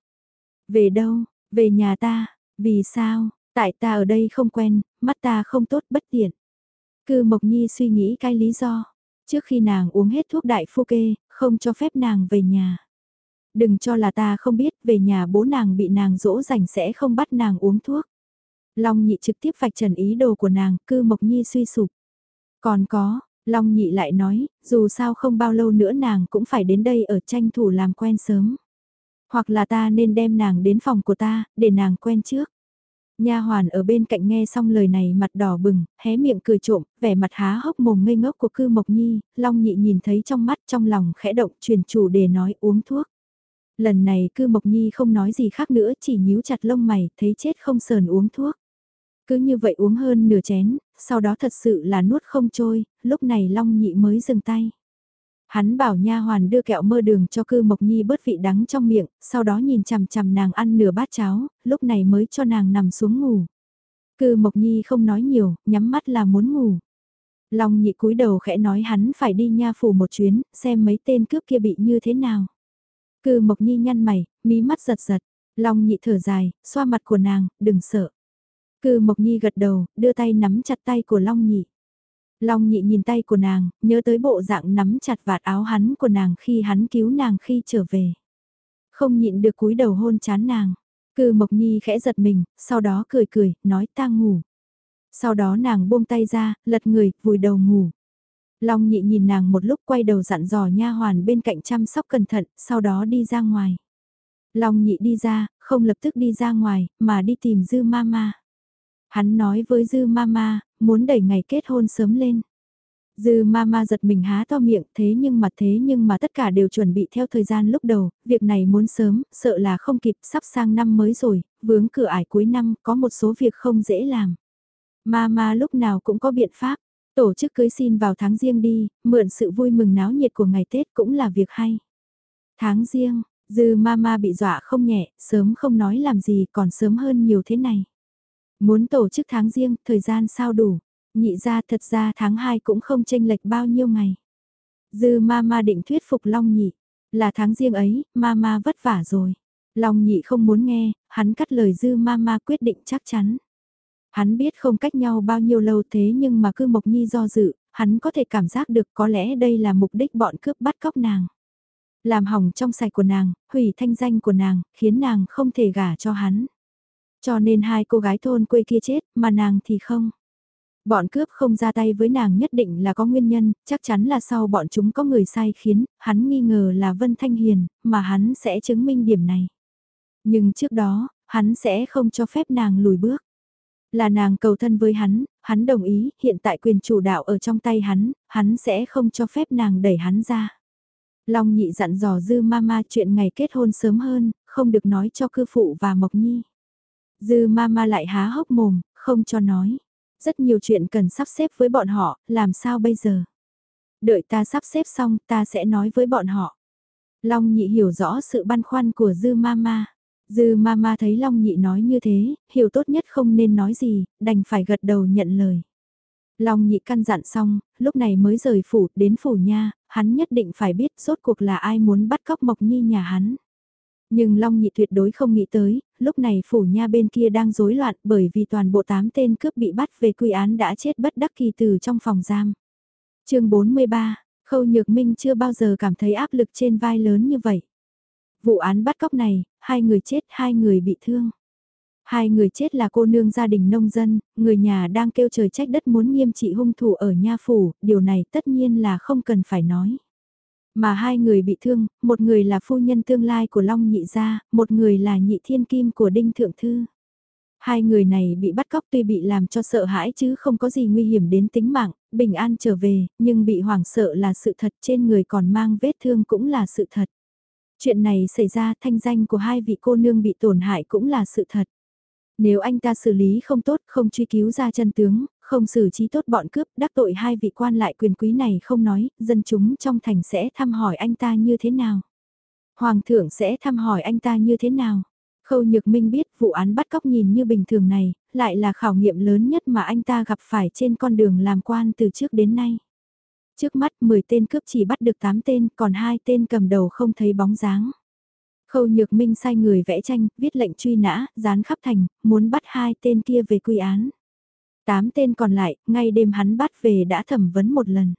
Về đâu? Về nhà ta? Vì sao? Tại ta ở đây không quen, mắt ta không tốt bất tiện. Cư Mộc Nhi suy nghĩ cái lý do. Trước khi nàng uống hết thuốc đại phu kê, không cho phép nàng về nhà. Đừng cho là ta không biết về nhà bố nàng bị nàng dỗ dành sẽ không bắt nàng uống thuốc. Long nhị trực tiếp vạch trần ý đồ của nàng, cư Mộc Nhi suy sụp. Còn có, Long nhị lại nói, dù sao không bao lâu nữa nàng cũng phải đến đây ở tranh thủ làm quen sớm. Hoặc là ta nên đem nàng đến phòng của ta, để nàng quen trước. Nha hoàn ở bên cạnh nghe xong lời này mặt đỏ bừng, hé miệng cười trộm, vẻ mặt há hốc mồm ngây ngốc của cư mộc nhi, long nhị nhìn thấy trong mắt trong lòng khẽ động truyền chủ để nói uống thuốc. Lần này cư mộc nhi không nói gì khác nữa chỉ nhíu chặt lông mày, thấy chết không sờn uống thuốc. Cứ như vậy uống hơn nửa chén, sau đó thật sự là nuốt không trôi, lúc này long nhị mới dừng tay. Hắn bảo nha hoàn đưa kẹo mơ đường cho cư mộc nhi bớt vị đắng trong miệng, sau đó nhìn chằm chằm nàng ăn nửa bát cháo, lúc này mới cho nàng nằm xuống ngủ. Cư mộc nhi không nói nhiều, nhắm mắt là muốn ngủ. Long nhị cúi đầu khẽ nói hắn phải đi nha phủ một chuyến, xem mấy tên cướp kia bị như thế nào. Cư mộc nhi nhăn mày, mí mắt giật giật, Long nhị thở dài, xoa mặt của nàng, đừng sợ. Cư mộc nhi gật đầu, đưa tay nắm chặt tay của Long nhị. Long nhị nhìn tay của nàng, nhớ tới bộ dạng nắm chặt vạt áo hắn của nàng khi hắn cứu nàng khi trở về. Không nhịn được cúi đầu hôn chán nàng. Cư Mộc Nhi khẽ giật mình, sau đó cười cười, nói ta ngủ. Sau đó nàng buông tay ra, lật người, vùi đầu ngủ. Long nhị nhìn nàng một lúc quay đầu dặn dò nha hoàn bên cạnh chăm sóc cẩn thận, sau đó đi ra ngoài. Long nhị đi ra, không lập tức đi ra ngoài, mà đi tìm dư mama. Hắn nói với dư mama, muốn đẩy ngày kết hôn sớm lên. Dư mama giật mình há to miệng thế nhưng mà thế nhưng mà tất cả đều chuẩn bị theo thời gian lúc đầu, việc này muốn sớm, sợ là không kịp, sắp sang năm mới rồi, vướng cửa ải cuối năm, có một số việc không dễ làm. Mama lúc nào cũng có biện pháp, tổ chức cưới xin vào tháng riêng đi, mượn sự vui mừng náo nhiệt của ngày Tết cũng là việc hay. Tháng riêng, dư mama bị dọa không nhẹ, sớm không nói làm gì còn sớm hơn nhiều thế này. Muốn tổ chức tháng riêng, thời gian sao đủ. Nhị ra thật ra tháng 2 cũng không tranh lệch bao nhiêu ngày. Dư mama định thuyết phục Long nhị. Là tháng riêng ấy, mama vất vả rồi. Long nhị không muốn nghe, hắn cắt lời dư mama quyết định chắc chắn. Hắn biết không cách nhau bao nhiêu lâu thế nhưng mà cứ Mộc Nhi do dự, hắn có thể cảm giác được có lẽ đây là mục đích bọn cướp bắt cóc nàng. Làm hỏng trong sạch của nàng, hủy thanh danh của nàng, khiến nàng không thể gả cho hắn. Cho nên hai cô gái thôn quê kia chết, mà nàng thì không. Bọn cướp không ra tay với nàng nhất định là có nguyên nhân, chắc chắn là sau bọn chúng có người sai khiến, hắn nghi ngờ là Vân Thanh Hiền, mà hắn sẽ chứng minh điểm này. Nhưng trước đó, hắn sẽ không cho phép nàng lùi bước. Là nàng cầu thân với hắn, hắn đồng ý, hiện tại quyền chủ đạo ở trong tay hắn, hắn sẽ không cho phép nàng đẩy hắn ra. Long nhị dặn dò dư mama chuyện ngày kết hôn sớm hơn, không được nói cho cư phụ và Mộc Nhi. Dư mama lại há hốc mồm, không cho nói. Rất nhiều chuyện cần sắp xếp với bọn họ, làm sao bây giờ? Đợi ta sắp xếp xong, ta sẽ nói với bọn họ. Long nhị hiểu rõ sự băn khoăn của dư mama. Dư mama thấy Long nhị nói như thế, hiểu tốt nhất không nên nói gì, đành phải gật đầu nhận lời. Long nhị căn dặn xong, lúc này mới rời phủ, đến phủ nha, hắn nhất định phải biết rốt cuộc là ai muốn bắt cóc Mộc Nhi nhà hắn. Nhưng Long Nhị tuyệt đối không nghĩ tới, lúc này phủ nha bên kia đang rối loạn bởi vì toàn bộ 8 tên cướp bị bắt về quy án đã chết bất đắc kỳ từ trong phòng giam. chương 43, Khâu Nhược Minh chưa bao giờ cảm thấy áp lực trên vai lớn như vậy. Vụ án bắt cóc này, hai người chết, hai người bị thương. Hai người chết là cô nương gia đình nông dân, người nhà đang kêu trời trách đất muốn nghiêm trị hung thủ ở nha phủ, điều này tất nhiên là không cần phải nói. Mà hai người bị thương, một người là phu nhân tương lai của Long Nhị Gia, một người là nhị thiên kim của Đinh Thượng Thư. Hai người này bị bắt cóc tuy bị làm cho sợ hãi chứ không có gì nguy hiểm đến tính mạng, bình an trở về, nhưng bị hoảng sợ là sự thật trên người còn mang vết thương cũng là sự thật. Chuyện này xảy ra thanh danh của hai vị cô nương bị tổn hại cũng là sự thật. Nếu anh ta xử lý không tốt, không truy cứu ra chân tướng, không xử trí tốt bọn cướp, đắc tội hai vị quan lại quyền quý này không nói, dân chúng trong thành sẽ thăm hỏi anh ta như thế nào. Hoàng thượng sẽ thăm hỏi anh ta như thế nào. Khâu Nhược Minh biết vụ án bắt cóc nhìn như bình thường này, lại là khảo nghiệm lớn nhất mà anh ta gặp phải trên con đường làm quan từ trước đến nay. Trước mắt 10 tên cướp chỉ bắt được 8 tên, còn hai tên cầm đầu không thấy bóng dáng. Khâu Nhược Minh sai người vẽ tranh, viết lệnh truy nã, dán khắp thành, muốn bắt hai tên kia về quy án. Tám tên còn lại, ngay đêm hắn bắt về đã thẩm vấn một lần.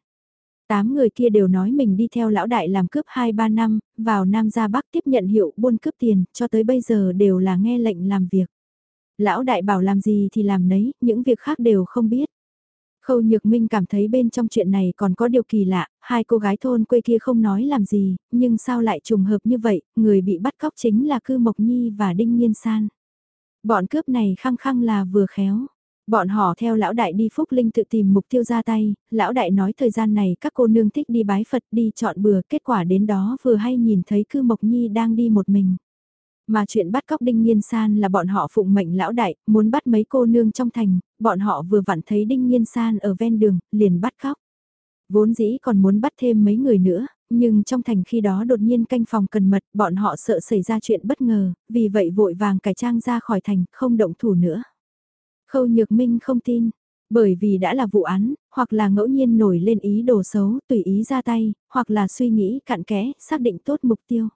Tám người kia đều nói mình đi theo lão đại làm cướp 2-3 năm, vào Nam ra Bắc tiếp nhận hiệu buôn cướp tiền, cho tới bây giờ đều là nghe lệnh làm việc. Lão đại bảo làm gì thì làm nấy, những việc khác đều không biết. Khâu Nhược Minh cảm thấy bên trong chuyện này còn có điều kỳ lạ, hai cô gái thôn quê kia không nói làm gì, nhưng sao lại trùng hợp như vậy, người bị bắt cóc chính là Cư Mộc Nhi và Đinh Nhiên San. Bọn cướp này khăng khăng là vừa khéo. Bọn họ theo lão đại đi Phúc Linh tự tìm mục tiêu ra tay, lão đại nói thời gian này các cô nương thích đi bái Phật đi chọn bừa, kết quả đến đó vừa hay nhìn thấy cư Mộc Nhi đang đi một mình. Mà chuyện bắt cóc Đinh Nhiên San là bọn họ phụng mệnh lão đại, muốn bắt mấy cô nương trong thành, bọn họ vừa vặn thấy Đinh Nhiên San ở ven đường, liền bắt cóc. Vốn dĩ còn muốn bắt thêm mấy người nữa, nhưng trong thành khi đó đột nhiên canh phòng cần mật, bọn họ sợ xảy ra chuyện bất ngờ, vì vậy vội vàng cải trang ra khỏi thành, không động thủ nữa. Khâu Nhược Minh không tin, bởi vì đã là vụ án, hoặc là ngẫu nhiên nổi lên ý đồ xấu, tùy ý ra tay, hoặc là suy nghĩ cặn kẽ, xác định tốt mục tiêu.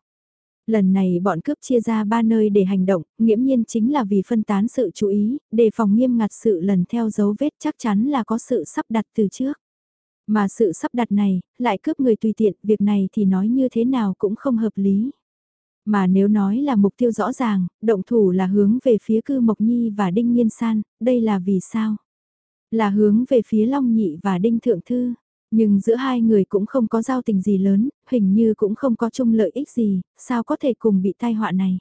Lần này bọn cướp chia ra ba nơi để hành động, nghiễm nhiên chính là vì phân tán sự chú ý, đề phòng nghiêm ngặt sự lần theo dấu vết chắc chắn là có sự sắp đặt từ trước. Mà sự sắp đặt này, lại cướp người tùy tiện, việc này thì nói như thế nào cũng không hợp lý. Mà nếu nói là mục tiêu rõ ràng, động thủ là hướng về phía cư Mộc Nhi và Đinh Nhiên San, đây là vì sao? Là hướng về phía Long Nhị và Đinh Thượng Thư. Nhưng giữa hai người cũng không có giao tình gì lớn, hình như cũng không có chung lợi ích gì, sao có thể cùng bị tai họa này.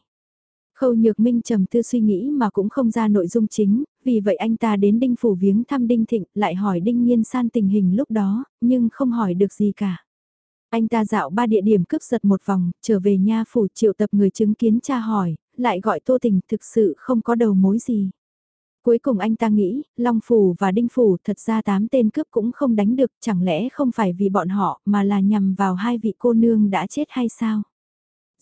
Khâu Nhược Minh trầm tư suy nghĩ mà cũng không ra nội dung chính, vì vậy anh ta đến Đinh Phủ viếng thăm Đinh Thịnh, lại hỏi Đinh Nhiên San tình hình lúc đó, nhưng không hỏi được gì cả. Anh ta dạo ba địa điểm cướp giật một vòng, trở về nha phủ triệu tập người chứng kiến tra hỏi, lại gọi Tô Tình thực sự không có đầu mối gì. Cuối cùng anh ta nghĩ, Long Phủ và Đinh Phủ thật ra tám tên cướp cũng không đánh được, chẳng lẽ không phải vì bọn họ mà là nhằm vào hai vị cô nương đã chết hay sao?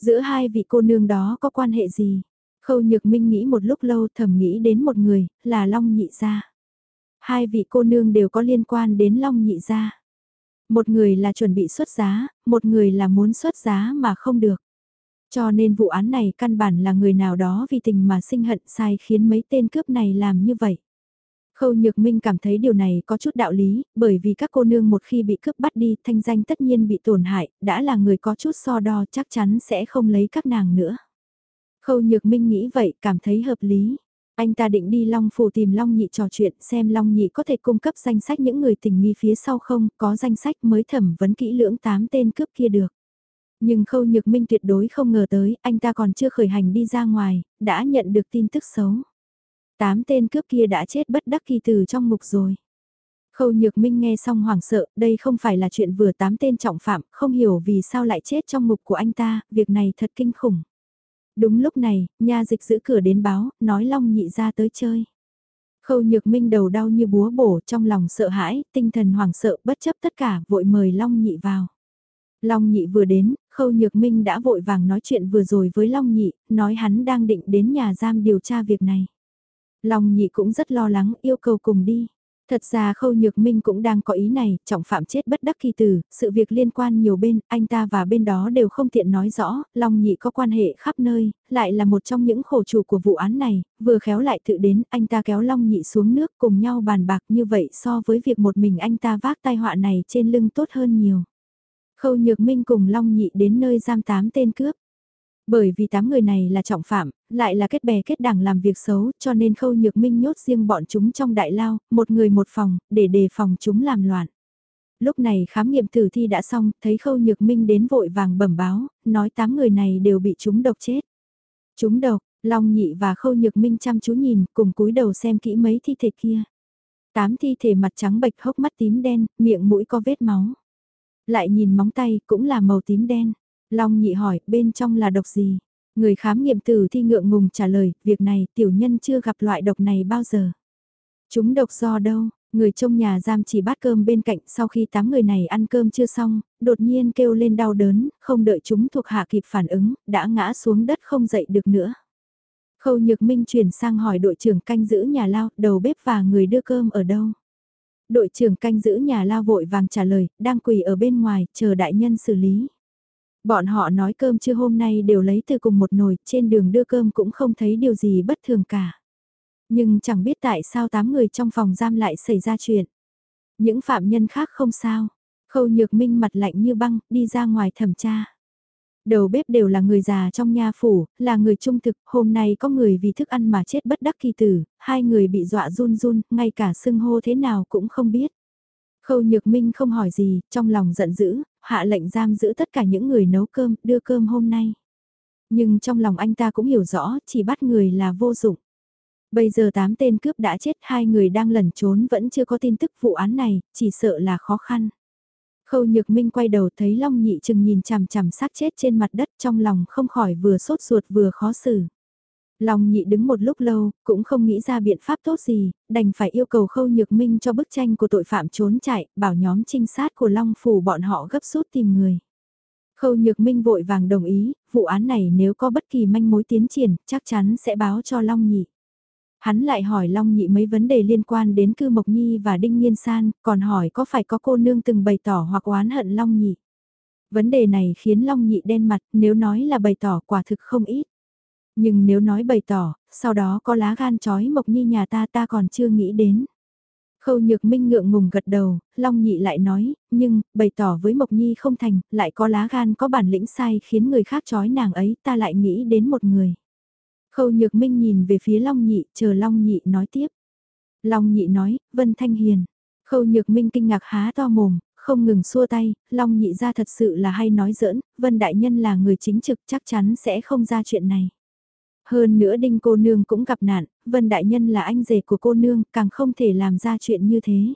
Giữa hai vị cô nương đó có quan hệ gì? Khâu Nhược Minh nghĩ một lúc lâu thầm nghĩ đến một người, là Long Nhị Gia. Hai vị cô nương đều có liên quan đến Long Nhị Gia. Một người là chuẩn bị xuất giá, một người là muốn xuất giá mà không được. Cho nên vụ án này căn bản là người nào đó vì tình mà sinh hận sai khiến mấy tên cướp này làm như vậy. Khâu Nhược Minh cảm thấy điều này có chút đạo lý, bởi vì các cô nương một khi bị cướp bắt đi thanh danh tất nhiên bị tổn hại, đã là người có chút so đo chắc chắn sẽ không lấy các nàng nữa. Khâu Nhược Minh nghĩ vậy cảm thấy hợp lý. Anh ta định đi Long Phủ tìm Long Nhị trò chuyện xem Long Nhị có thể cung cấp danh sách những người tình nghi phía sau không, có danh sách mới thẩm vấn kỹ lưỡng 8 tên cướp kia được. Nhưng Khâu Nhược Minh tuyệt đối không ngờ tới, anh ta còn chưa khởi hành đi ra ngoài, đã nhận được tin tức xấu. Tám tên cướp kia đã chết bất đắc kỳ từ trong ngục rồi. Khâu Nhược Minh nghe xong hoảng sợ, đây không phải là chuyện vừa tám tên trọng phạm, không hiểu vì sao lại chết trong ngục của anh ta, việc này thật kinh khủng. Đúng lúc này, nha dịch giữ cửa đến báo, nói Long nhị ra tới chơi. Khâu Nhược Minh đầu đau như búa bổ trong lòng sợ hãi, tinh thần hoảng sợ bất chấp tất cả, vội mời Long nhị vào. Long nhị vừa đến, Khâu Nhược Minh đã vội vàng nói chuyện vừa rồi với Long nhị, nói hắn đang định đến nhà giam điều tra việc này. Long nhị cũng rất lo lắng, yêu cầu cùng đi. Thật ra Khâu Nhược Minh cũng đang có ý này, trọng phạm chết bất đắc kỳ tử, sự việc liên quan nhiều bên, anh ta và bên đó đều không tiện nói rõ, Long Nhị có quan hệ khắp nơi, lại là một trong những khổ chủ của vụ án này, vừa khéo lại tự đến, anh ta kéo Long Nhị xuống nước cùng nhau bàn bạc như vậy so với việc một mình anh ta vác tai họa này trên lưng tốt hơn nhiều. Khâu Nhược Minh cùng Long Nhị đến nơi giam tám tên cướp. Bởi vì tám người này là trọng phạm, lại là kết bè kết đảng làm việc xấu, cho nên khâu nhược minh nhốt riêng bọn chúng trong đại lao, một người một phòng, để đề phòng chúng làm loạn. Lúc này khám nghiệm tử thi đã xong, thấy khâu nhược minh đến vội vàng bẩm báo, nói tám người này đều bị chúng độc chết. Chúng độc, Long Nhị và khâu nhược minh chăm chú nhìn, cùng cúi đầu xem kỹ mấy thi thể kia. Tám thi thể mặt trắng bệch hốc mắt tím đen, miệng mũi có vết máu. Lại nhìn móng tay, cũng là màu tím đen. Long nhị hỏi, bên trong là độc gì? Người khám nghiệm tử thi ngượng ngùng trả lời, việc này tiểu nhân chưa gặp loại độc này bao giờ. Chúng độc do đâu? Người trong nhà giam chỉ bát cơm bên cạnh sau khi tám người này ăn cơm chưa xong, đột nhiên kêu lên đau đớn, không đợi chúng thuộc hạ kịp phản ứng, đã ngã xuống đất không dậy được nữa. Khâu Nhược Minh chuyển sang hỏi đội trưởng canh giữ nhà lao, đầu bếp và người đưa cơm ở đâu. Đội trưởng canh giữ nhà lao vội vàng trả lời, đang quỳ ở bên ngoài, chờ đại nhân xử lý. Bọn họ nói cơm trưa hôm nay đều lấy từ cùng một nồi, trên đường đưa cơm cũng không thấy điều gì bất thường cả. Nhưng chẳng biết tại sao tám người trong phòng giam lại xảy ra chuyện. Những phạm nhân khác không sao. Khâu nhược minh mặt lạnh như băng, đi ra ngoài thẩm tra. Đầu bếp đều là người già trong nhà phủ, là người trung thực, hôm nay có người vì thức ăn mà chết bất đắc kỳ tử, hai người bị dọa run run, ngay cả xưng hô thế nào cũng không biết. Khâu Nhược Minh không hỏi gì, trong lòng giận dữ, hạ lệnh giam giữ tất cả những người nấu cơm, đưa cơm hôm nay. Nhưng trong lòng anh ta cũng hiểu rõ, chỉ bắt người là vô dụng. Bây giờ tám tên cướp đã chết, hai người đang lẩn trốn vẫn chưa có tin tức vụ án này, chỉ sợ là khó khăn. Khâu Nhược Minh quay đầu thấy Long Nhị trừng nhìn chằm chằm xác chết trên mặt đất trong lòng không khỏi vừa sốt ruột vừa khó xử. Long Nhị đứng một lúc lâu, cũng không nghĩ ra biện pháp tốt gì, đành phải yêu cầu Khâu Nhược Minh cho bức tranh của tội phạm trốn chạy, bảo nhóm trinh sát của Long Phủ bọn họ gấp rút tìm người. Khâu Nhược Minh vội vàng đồng ý, vụ án này nếu có bất kỳ manh mối tiến triển, chắc chắn sẽ báo cho Long Nhị. Hắn lại hỏi Long Nhị mấy vấn đề liên quan đến Cư Mộc Nhi và Đinh Nhiên San, còn hỏi có phải có cô nương từng bày tỏ hoặc oán hận Long Nhị. Vấn đề này khiến Long Nhị đen mặt, nếu nói là bày tỏ quả thực không ít. Nhưng nếu nói bày tỏ, sau đó có lá gan chói Mộc Nhi nhà ta ta còn chưa nghĩ đến. Khâu Nhược Minh ngượng ngùng gật đầu, Long Nhị lại nói, nhưng, bày tỏ với Mộc Nhi không thành, lại có lá gan có bản lĩnh sai khiến người khác chói nàng ấy, ta lại nghĩ đến một người. Khâu Nhược Minh nhìn về phía Long Nhị, chờ Long Nhị nói tiếp. Long Nhị nói, Vân Thanh Hiền. Khâu Nhược Minh kinh ngạc há to mồm, không ngừng xua tay, Long Nhị ra thật sự là hay nói giỡn, Vân Đại Nhân là người chính trực chắc chắn sẽ không ra chuyện này. Hơn nữa Đinh cô nương cũng gặp nạn, Vân Đại Nhân là anh rể của cô nương, càng không thể làm ra chuyện như thế.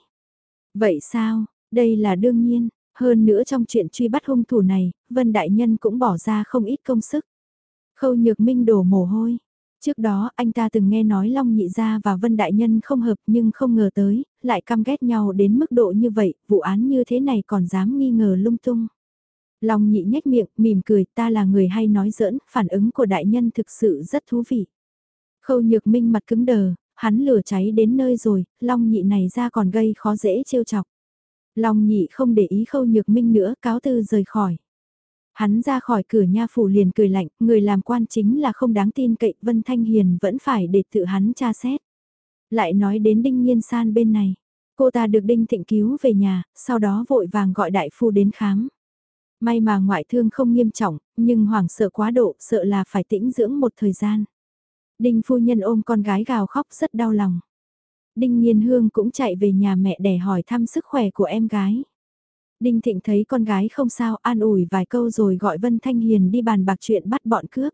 Vậy sao, đây là đương nhiên, hơn nữa trong chuyện truy bắt hung thủ này, Vân Đại Nhân cũng bỏ ra không ít công sức. Khâu Nhược Minh đổ mồ hôi, Trước đó anh ta từng nghe nói Long Nhị Gia và Vân Đại Nhân không hợp nhưng không ngờ tới, lại căm ghét nhau đến mức độ như vậy, vụ án như thế này còn dám nghi ngờ lung tung. Long Nhị nhếch miệng, mỉm cười, ta là người hay nói giỡn, phản ứng của đại nhân thực sự rất thú vị. Khâu Nhược Minh mặt cứng đờ, hắn lửa cháy đến nơi rồi, Long Nhị này ra còn gây khó dễ trêu chọc. Long Nhị không để ý Khâu Nhược Minh nữa, cáo từ rời khỏi. Hắn ra khỏi cửa nha phủ liền cười lạnh, người làm quan chính là không đáng tin cậy, Vân Thanh Hiền vẫn phải để tự hắn tra xét. Lại nói đến Đinh Nhiên San bên này, cô ta được Đinh Thịnh cứu về nhà, sau đó vội vàng gọi đại phu đến khám. May mà ngoại thương không nghiêm trọng, nhưng hoảng sợ quá độ, sợ là phải tĩnh dưỡng một thời gian. Đinh phu nhân ôm con gái gào khóc rất đau lòng. Đinh Nhiên Hương cũng chạy về nhà mẹ để hỏi thăm sức khỏe của em gái. Đinh Thịnh thấy con gái không sao an ủi vài câu rồi gọi Vân Thanh Hiền đi bàn bạc chuyện bắt bọn cướp.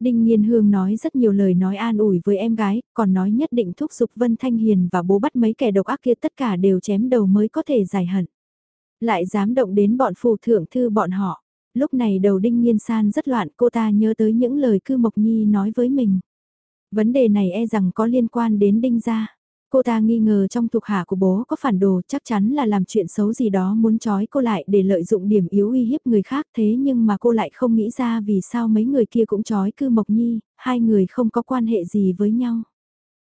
Đinh Nhiên Hương nói rất nhiều lời nói an ủi với em gái, còn nói nhất định thúc giục Vân Thanh Hiền và bố bắt mấy kẻ độc ác kia tất cả đều chém đầu mới có thể giải hận. Lại dám động đến bọn phù thượng thư bọn họ. Lúc này đầu Đinh nghiên San rất loạn cô ta nhớ tới những lời cư Mộc Nhi nói với mình. Vấn đề này e rằng có liên quan đến Đinh gia. Cô ta nghi ngờ trong thuộc hạ của bố có phản đồ chắc chắn là làm chuyện xấu gì đó muốn trói cô lại để lợi dụng điểm yếu uy hiếp người khác thế nhưng mà cô lại không nghĩ ra vì sao mấy người kia cũng trói cư Mộc Nhi, hai người không có quan hệ gì với nhau.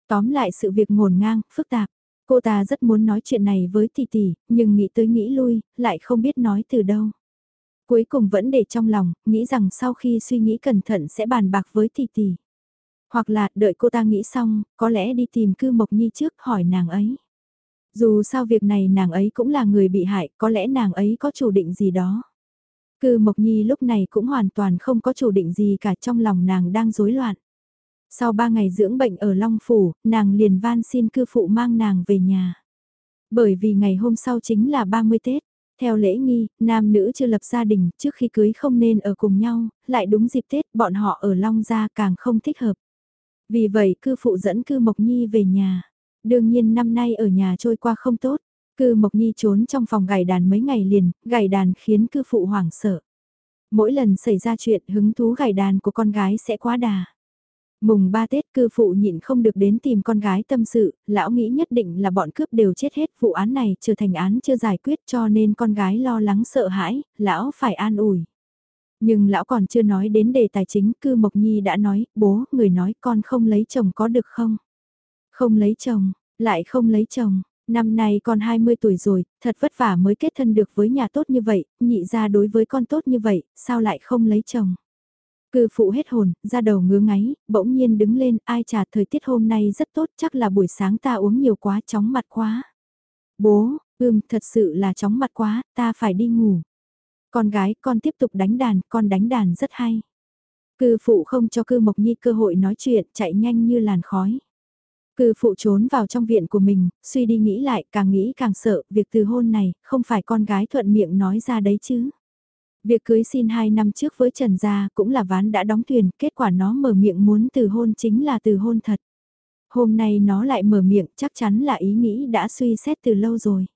Tóm lại sự việc ngổn ngang, phức tạp. Cô ta rất muốn nói chuyện này với tỷ tỷ, nhưng nghĩ tới nghĩ lui, lại không biết nói từ đâu. Cuối cùng vẫn để trong lòng, nghĩ rằng sau khi suy nghĩ cẩn thận sẽ bàn bạc với tỷ tỷ. Hoặc là đợi cô ta nghĩ xong, có lẽ đi tìm cư Mộc Nhi trước hỏi nàng ấy. Dù sao việc này nàng ấy cũng là người bị hại, có lẽ nàng ấy có chủ định gì đó. Cư Mộc Nhi lúc này cũng hoàn toàn không có chủ định gì cả trong lòng nàng đang rối loạn. Sau ba ngày dưỡng bệnh ở Long Phủ, nàng liền van xin cư phụ mang nàng về nhà. Bởi vì ngày hôm sau chính là 30 Tết. Theo lễ nghi, nam nữ chưa lập gia đình, trước khi cưới không nên ở cùng nhau, lại đúng dịp Tết bọn họ ở Long Gia càng không thích hợp. Vì vậy cư phụ dẫn cư Mộc Nhi về nhà. Đương nhiên năm nay ở nhà trôi qua không tốt. Cư Mộc Nhi trốn trong phòng gảy đàn mấy ngày liền, gảy đàn khiến cư phụ hoảng sợ. Mỗi lần xảy ra chuyện hứng thú gảy đàn của con gái sẽ quá đà. Mùng ba Tết cư phụ nhịn không được đến tìm con gái tâm sự, lão nghĩ nhất định là bọn cướp đều chết hết vụ án này trở thành án chưa giải quyết cho nên con gái lo lắng sợ hãi, lão phải an ủi. Nhưng lão còn chưa nói đến đề tài chính, cư Mộc Nhi đã nói, bố, người nói con không lấy chồng có được không? Không lấy chồng, lại không lấy chồng, năm nay con 20 tuổi rồi, thật vất vả mới kết thân được với nhà tốt như vậy, nhị ra đối với con tốt như vậy, sao lại không lấy chồng? Cư phụ hết hồn, ra đầu ngứa ngáy, bỗng nhiên đứng lên, ai trả thời tiết hôm nay rất tốt, chắc là buổi sáng ta uống nhiều quá, chóng mặt quá. Bố, ưm, thật sự là chóng mặt quá, ta phải đi ngủ. Con gái, con tiếp tục đánh đàn, con đánh đàn rất hay. Cư phụ không cho cư Mộc Nhi cơ hội nói chuyện, chạy nhanh như làn khói. Cư phụ trốn vào trong viện của mình, suy đi nghĩ lại, càng nghĩ càng sợ, việc từ hôn này, không phải con gái thuận miệng nói ra đấy chứ. Việc cưới xin hai năm trước với Trần Gia cũng là ván đã đóng thuyền, kết quả nó mở miệng muốn từ hôn chính là từ hôn thật. Hôm nay nó lại mở miệng chắc chắn là ý nghĩ đã suy xét từ lâu rồi.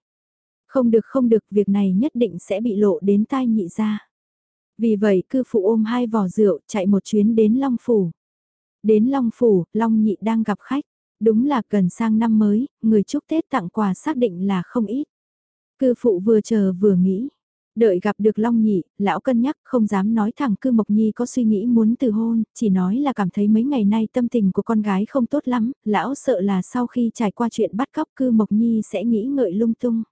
Không được không được việc này nhất định sẽ bị lộ đến tai nhị gia Vì vậy cư phụ ôm hai vò rượu chạy một chuyến đến Long Phủ. Đến Long Phủ, Long nhị đang gặp khách. Đúng là gần sang năm mới, người chúc Tết tặng quà xác định là không ít. Cư phụ vừa chờ vừa nghĩ. Đợi gặp được Long Nhị, lão cân nhắc không dám nói thẳng cư Mộc Nhi có suy nghĩ muốn từ hôn, chỉ nói là cảm thấy mấy ngày nay tâm tình của con gái không tốt lắm, lão sợ là sau khi trải qua chuyện bắt cóc cư Mộc Nhi sẽ nghĩ ngợi lung tung.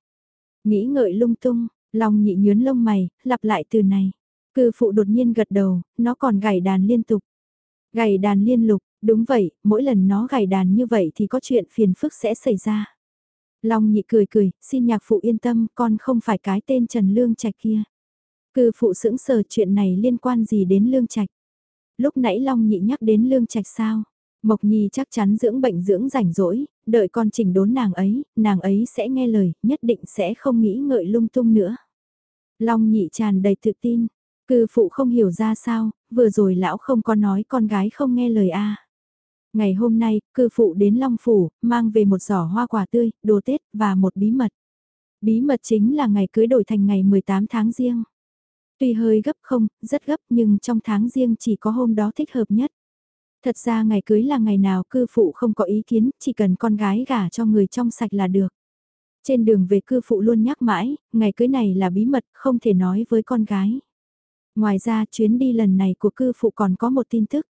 Nghĩ ngợi lung tung, Long Nhị nhướn lông mày, lặp lại từ này. Cư phụ đột nhiên gật đầu, nó còn gảy đàn liên tục. Gảy đàn liên lục, đúng vậy, mỗi lần nó gảy đàn như vậy thì có chuyện phiền phức sẽ xảy ra. Long nhị cười cười, xin nhạc phụ yên tâm, con không phải cái tên Trần Lương Trạch kia. Cư phụ sững sờ chuyện này liên quan gì đến Lương Trạch. Lúc nãy Long nhị nhắc đến Lương Trạch sao? Mộc Nhi chắc chắn dưỡng bệnh dưỡng rảnh rỗi, đợi con chỉnh đốn nàng ấy, nàng ấy sẽ nghe lời, nhất định sẽ không nghĩ ngợi lung tung nữa. Long nhị tràn đầy tự tin, cư phụ không hiểu ra sao, vừa rồi lão không có nói con gái không nghe lời a. Ngày hôm nay, cư phụ đến Long Phủ, mang về một giỏ hoa quả tươi, đồ Tết và một bí mật. Bí mật chính là ngày cưới đổi thành ngày 18 tháng riêng. Tuy hơi gấp không, rất gấp nhưng trong tháng riêng chỉ có hôm đó thích hợp nhất. Thật ra ngày cưới là ngày nào cư phụ không có ý kiến, chỉ cần con gái gả cho người trong sạch là được. Trên đường về cư phụ luôn nhắc mãi, ngày cưới này là bí mật, không thể nói với con gái. Ngoài ra chuyến đi lần này của cư phụ còn có một tin tức.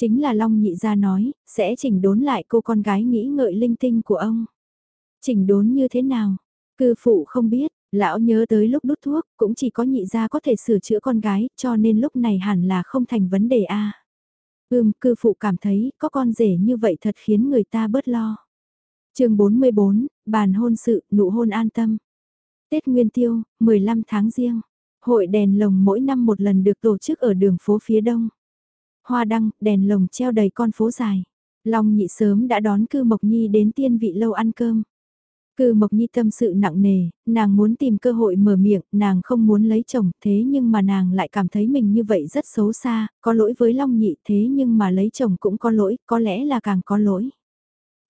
Chính là Long nhị gia nói, sẽ chỉnh đốn lại cô con gái nghĩ ngợi linh tinh của ông. Chỉnh đốn như thế nào? Cư phụ không biết, lão nhớ tới lúc đút thuốc, cũng chỉ có nhị gia có thể sửa chữa con gái, cho nên lúc này hẳn là không thành vấn đề a. Ưm, cư phụ cảm thấy, có con rể như vậy thật khiến người ta bớt lo. chương 44, bàn hôn sự, nụ hôn an tâm. Tết Nguyên Tiêu, 15 tháng riêng. Hội đèn lồng mỗi năm một lần được tổ chức ở đường phố phía đông hoa đăng, đèn lồng treo đầy con phố dài. Long nhị sớm đã đón cư Mộc Nhi đến tiên vị lâu ăn cơm. Cư Mộc Nhi tâm sự nặng nề, nàng muốn tìm cơ hội mở miệng, nàng không muốn lấy chồng, thế nhưng mà nàng lại cảm thấy mình như vậy rất xấu xa, có lỗi với Long Nhị thế nhưng mà lấy chồng cũng có lỗi, có lẽ là càng có lỗi.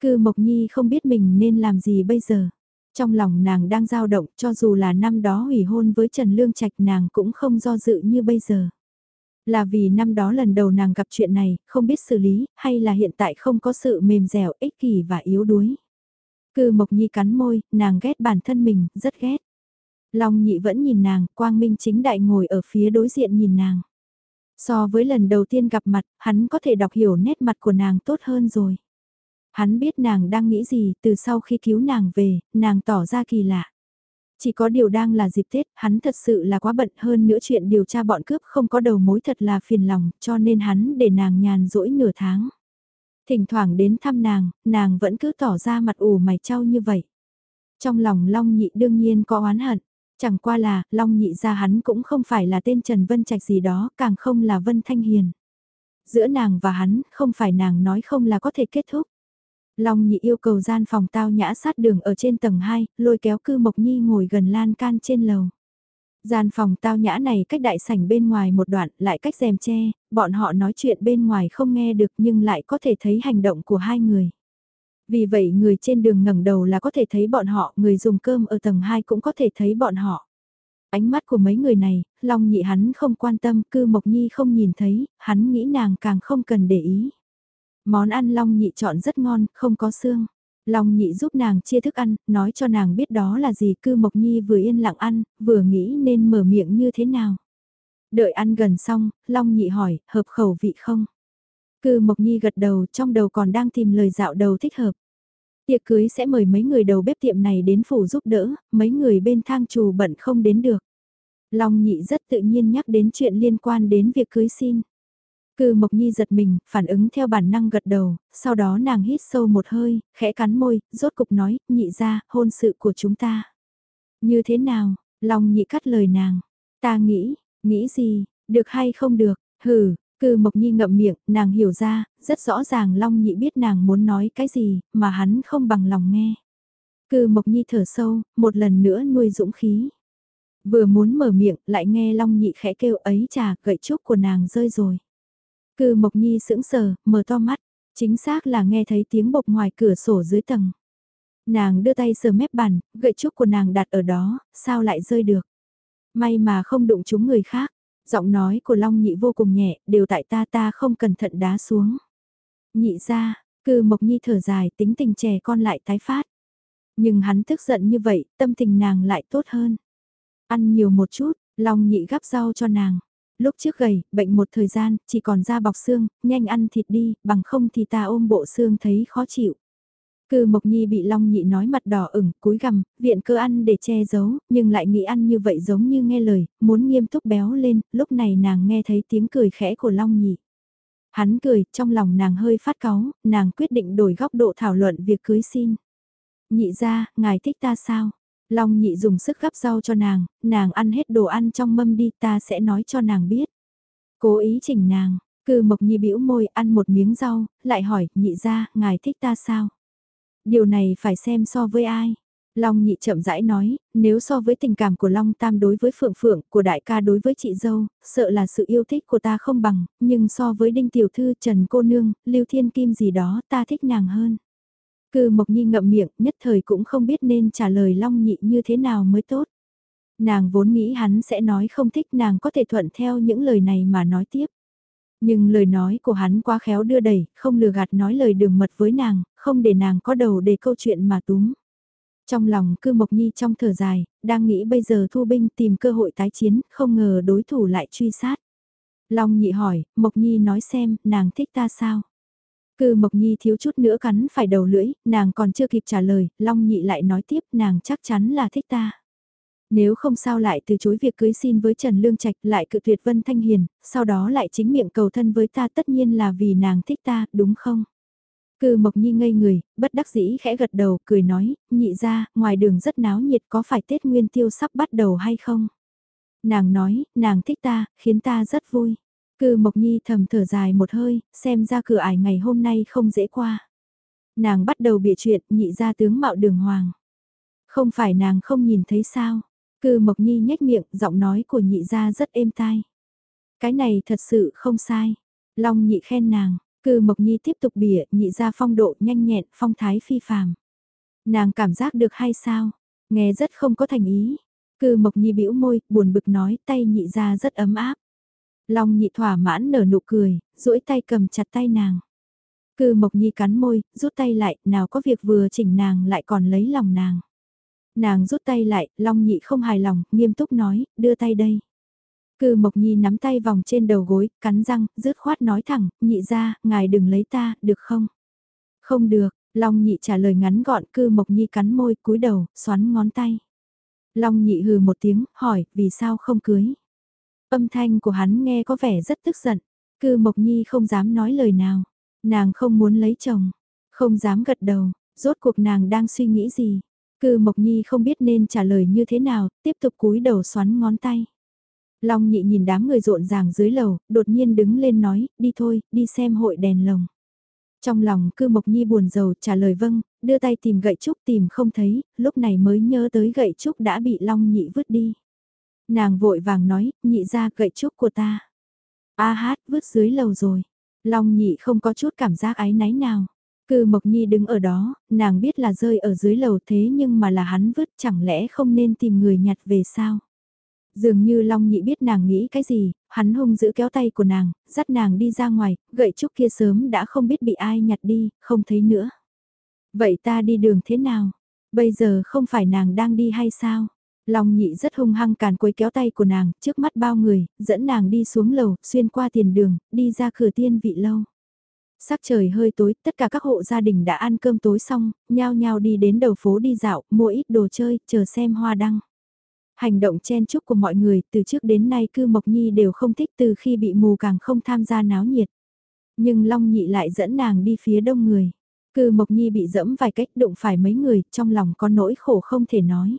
Cư Mộc Nhi không biết mình nên làm gì bây giờ. Trong lòng nàng đang dao động cho dù là năm đó hủy hôn với Trần Lương Trạch nàng cũng không do dự như bây giờ. Là vì năm đó lần đầu nàng gặp chuyện này, không biết xử lý, hay là hiện tại không có sự mềm dẻo, ích kỷ và yếu đuối. Cư Mộc Nhi cắn môi, nàng ghét bản thân mình, rất ghét. Long nhị vẫn nhìn nàng, Quang Minh chính đại ngồi ở phía đối diện nhìn nàng. So với lần đầu tiên gặp mặt, hắn có thể đọc hiểu nét mặt của nàng tốt hơn rồi. Hắn biết nàng đang nghĩ gì, từ sau khi cứu nàng về, nàng tỏ ra kỳ lạ. Chỉ có điều đang là dịp Tết, hắn thật sự là quá bận hơn nữa chuyện điều tra bọn cướp không có đầu mối thật là phiền lòng, cho nên hắn để nàng nhàn rỗi nửa tháng. Thỉnh thoảng đến thăm nàng, nàng vẫn cứ tỏ ra mặt ủ mày trao như vậy. Trong lòng Long Nhị đương nhiên có oán hận, chẳng qua là, Long Nhị ra hắn cũng không phải là tên Trần Vân Trạch gì đó, càng không là Vân Thanh Hiền. Giữa nàng và hắn, không phải nàng nói không là có thể kết thúc. Long nhị yêu cầu gian phòng tao nhã sát đường ở trên tầng 2, lôi kéo cư Mộc Nhi ngồi gần lan can trên lầu. Gian phòng tao nhã này cách đại sảnh bên ngoài một đoạn lại cách rèm che, bọn họ nói chuyện bên ngoài không nghe được nhưng lại có thể thấy hành động của hai người. Vì vậy người trên đường ngẩng đầu là có thể thấy bọn họ, người dùng cơm ở tầng 2 cũng có thể thấy bọn họ. Ánh mắt của mấy người này, Long nhị hắn không quan tâm, cư Mộc Nhi không nhìn thấy, hắn nghĩ nàng càng không cần để ý. Món ăn Long Nhị chọn rất ngon, không có xương. Long Nhị giúp nàng chia thức ăn, nói cho nàng biết đó là gì cư Mộc Nhi vừa yên lặng ăn, vừa nghĩ nên mở miệng như thế nào. Đợi ăn gần xong, Long Nhị hỏi, hợp khẩu vị không? Cư Mộc Nhi gật đầu trong đầu còn đang tìm lời dạo đầu thích hợp. Tiệc cưới sẽ mời mấy người đầu bếp tiệm này đến phủ giúp đỡ, mấy người bên thang trù bận không đến được. Long Nhị rất tự nhiên nhắc đến chuyện liên quan đến việc cưới xin. Cư Mộc Nhi giật mình, phản ứng theo bản năng gật đầu, sau đó nàng hít sâu một hơi, khẽ cắn môi, rốt cục nói, nhị ra, hôn sự của chúng ta. Như thế nào, lòng nhị cắt lời nàng, ta nghĩ, nghĩ gì, được hay không được, hừ, cư Mộc Nhi ngậm miệng, nàng hiểu ra, rất rõ ràng Long Nhị biết nàng muốn nói cái gì, mà hắn không bằng lòng nghe. Cư Mộc Nhi thở sâu, một lần nữa nuôi dũng khí. Vừa muốn mở miệng, lại nghe Long Nhị khẽ kêu ấy trà, gậy trúc của nàng rơi rồi. Cư Mộc Nhi sững sờ, mở to mắt. Chính xác là nghe thấy tiếng bộc ngoài cửa sổ dưới tầng. Nàng đưa tay sờ mép bàn, gậy trúc của nàng đặt ở đó, sao lại rơi được. May mà không đụng chúng người khác, giọng nói của Long Nhị vô cùng nhẹ, đều tại ta ta không cẩn thận đá xuống. Nhị ra, cư mộc nhi thở dài tính tình trẻ con lại tái phát. Nhưng hắn tức giận như vậy, tâm tình nàng lại tốt hơn. Ăn nhiều một chút, Long Nhị gắp rau cho nàng. Lúc trước gầy, bệnh một thời gian, chỉ còn da bọc xương, nhanh ăn thịt đi, bằng không thì ta ôm bộ xương thấy khó chịu. Cư Mộc Nhi bị Long Nhị nói mặt đỏ ửng, cúi gằm, viện cơ ăn để che giấu, nhưng lại nghĩ ăn như vậy giống như nghe lời, muốn nghiêm túc béo lên, lúc này nàng nghe thấy tiếng cười khẽ của Long Nhị. Hắn cười, trong lòng nàng hơi phát cáu, nàng quyết định đổi góc độ thảo luận việc cưới xin. Nhị ra, ngài thích ta sao? Long nhị dùng sức gắp rau cho nàng, nàng ăn hết đồ ăn trong mâm đi ta sẽ nói cho nàng biết. Cố ý chỉnh nàng, cư mộc nhi bĩu môi ăn một miếng rau, lại hỏi, nhị ra, ngài thích ta sao? Điều này phải xem so với ai? Long nhị chậm rãi nói, nếu so với tình cảm của Long Tam đối với Phượng Phượng, của đại ca đối với chị dâu, sợ là sự yêu thích của ta không bằng, nhưng so với Đinh Tiểu Thư, Trần Cô Nương, Lưu Thiên Kim gì đó, ta thích nàng hơn. Cư Mộc Nhi ngậm miệng, nhất thời cũng không biết nên trả lời Long nhị như thế nào mới tốt. Nàng vốn nghĩ hắn sẽ nói không thích nàng có thể thuận theo những lời này mà nói tiếp. Nhưng lời nói của hắn quá khéo đưa đẩy, không lừa gạt nói lời đường mật với nàng, không để nàng có đầu để câu chuyện mà túm. Trong lòng cư Mộc Nhi trong thở dài, đang nghĩ bây giờ thu binh tìm cơ hội tái chiến, không ngờ đối thủ lại truy sát. Long nhị hỏi, Mộc Nhi nói xem, nàng thích ta sao? Cư Mộc Nhi thiếu chút nữa cắn phải đầu lưỡi, nàng còn chưa kịp trả lời, Long nhị lại nói tiếp nàng chắc chắn là thích ta. Nếu không sao lại từ chối việc cưới xin với Trần Lương Trạch lại cự tuyệt Vân Thanh Hiền, sau đó lại chính miệng cầu thân với ta tất nhiên là vì nàng thích ta, đúng không? Cư Mộc Nhi ngây người, bất đắc dĩ khẽ gật đầu, cười nói, nhị ra, ngoài đường rất náo nhiệt có phải Tết Nguyên Tiêu sắp bắt đầu hay không? Nàng nói, nàng thích ta, khiến ta rất vui. Cư Mộc Nhi thầm thở dài một hơi, xem ra cửa ải ngày hôm nay không dễ qua. Nàng bắt đầu bịa chuyện, nhị ra tướng mạo đường hoàng. Không phải nàng không nhìn thấy sao? Cư Mộc Nhi nhếch miệng, giọng nói của nhị ra rất êm tai. Cái này thật sự không sai. Long nhị khen nàng, Cư Mộc Nhi tiếp tục bịa, nhị ra phong độ nhanh nhẹn, phong thái phi phàm. Nàng cảm giác được hay sao? Nghe rất không có thành ý. Cư Mộc Nhi bĩu môi, buồn bực nói, tay nhị ra rất ấm áp. Long nhị thỏa mãn nở nụ cười, duỗi tay cầm chặt tay nàng. Cư Mộc Nhi cắn môi, rút tay lại, nào có việc vừa chỉnh nàng lại còn lấy lòng nàng. Nàng rút tay lại, Long nhị không hài lòng, nghiêm túc nói, đưa tay đây. Cư Mộc Nhi nắm tay vòng trên đầu gối, cắn răng, rứt khoát nói thẳng, nhị ra, ngài đừng lấy ta, được không? Không được, Long Nhị trả lời ngắn gọn, Cư Mộc Nhi cắn môi, cúi đầu, xoắn ngón tay. Long Nhị hừ một tiếng, hỏi, vì sao không cưới? Âm thanh của hắn nghe có vẻ rất tức giận. Cư Mộc Nhi không dám nói lời nào. Nàng không muốn lấy chồng. Không dám gật đầu. Rốt cuộc nàng đang suy nghĩ gì? Cư Mộc Nhi không biết nên trả lời như thế nào, tiếp tục cúi đầu xoắn ngón tay. Long nhị nhìn đám người rộn ràng dưới lầu, đột nhiên đứng lên nói, đi thôi, đi xem hội đèn lồng. Trong lòng cư Mộc Nhi buồn rầu trả lời vâng, đưa tay tìm gậy trúc tìm không thấy, lúc này mới nhớ tới gậy trúc đã bị Long nhị vứt đi. Nàng vội vàng nói, nhị ra gậy trúc của ta. A hát vứt dưới lầu rồi. Long nhị không có chút cảm giác ái náy nào. Cư Mộc Nhi đứng ở đó, nàng biết là rơi ở dưới lầu thế nhưng mà là hắn vứt chẳng lẽ không nên tìm người nhặt về sao? Dường như Long Nhị biết nàng nghĩ cái gì, hắn hung giữ kéo tay của nàng, dắt nàng đi ra ngoài, gậy trúc kia sớm đã không biết bị ai nhặt đi, không thấy nữa. Vậy ta đi đường thế nào? Bây giờ không phải nàng đang đi hay sao? Long nhị rất hung hăng càn quấy kéo tay của nàng, trước mắt bao người, dẫn nàng đi xuống lầu, xuyên qua tiền đường, đi ra cửa tiên vị lâu. Sắc trời hơi tối, tất cả các hộ gia đình đã ăn cơm tối xong, nhao nhao đi đến đầu phố đi dạo, mua ít đồ chơi, chờ xem hoa đăng. Hành động chen chúc của mọi người từ trước đến nay cư Mộc Nhi đều không thích từ khi bị mù càng không tham gia náo nhiệt. Nhưng Long Nhị lại dẫn nàng đi phía đông người. Cư Mộc Nhi bị dẫm vài cách đụng phải mấy người, trong lòng có nỗi khổ không thể nói.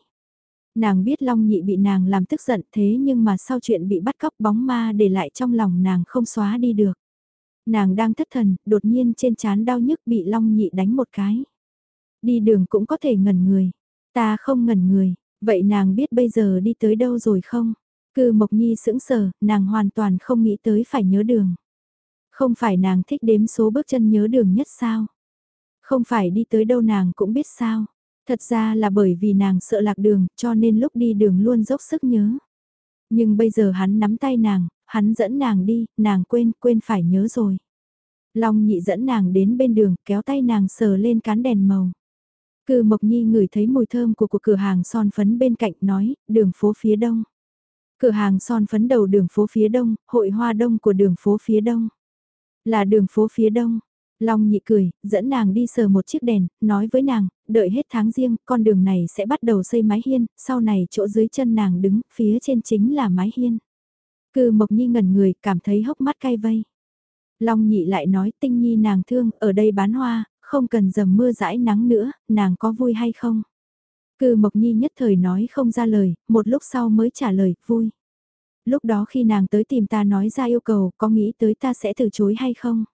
Nàng biết Long Nhị bị nàng làm tức giận thế nhưng mà sau chuyện bị bắt cóc bóng ma để lại trong lòng nàng không xóa đi được. Nàng đang thất thần, đột nhiên trên chán đau nhức bị Long Nhị đánh một cái. Đi đường cũng có thể ngẩn người. Ta không ngẩn người, Vậy nàng biết bây giờ đi tới đâu rồi không? Cư Mộc Nhi sững sờ, nàng hoàn toàn không nghĩ tới phải nhớ đường. Không phải nàng thích đếm số bước chân nhớ đường nhất sao? Không phải đi tới đâu nàng cũng biết sao? Thật ra là bởi vì nàng sợ lạc đường cho nên lúc đi đường luôn dốc sức nhớ. Nhưng bây giờ hắn nắm tay nàng, hắn dẫn nàng đi, nàng quên, quên phải nhớ rồi. Long nhị dẫn nàng đến bên đường, kéo tay nàng sờ lên cán đèn màu. Cư Mộc Nhi ngửi thấy mùi thơm của của cửa hàng son phấn bên cạnh nói, đường phố phía đông. Cửa hàng son phấn đầu đường phố phía đông, hội hoa đông của đường phố phía đông. Là đường phố phía đông. Long nhị cười, dẫn nàng đi sờ một chiếc đèn, nói với nàng, đợi hết tháng riêng, con đường này sẽ bắt đầu xây mái hiên, sau này chỗ dưới chân nàng đứng, phía trên chính là mái hiên. Cư Mộc Nhi ngẩn người, cảm thấy hốc mắt cay vây. Long nhị lại nói tinh nhi nàng thương, ở đây bán hoa, không cần dầm mưa rãi nắng nữa, nàng có vui hay không? Cư Mộc Nhi nhất thời nói không ra lời, một lúc sau mới trả lời, vui. Lúc đó khi nàng tới tìm ta nói ra yêu cầu, có nghĩ tới ta sẽ từ chối hay không?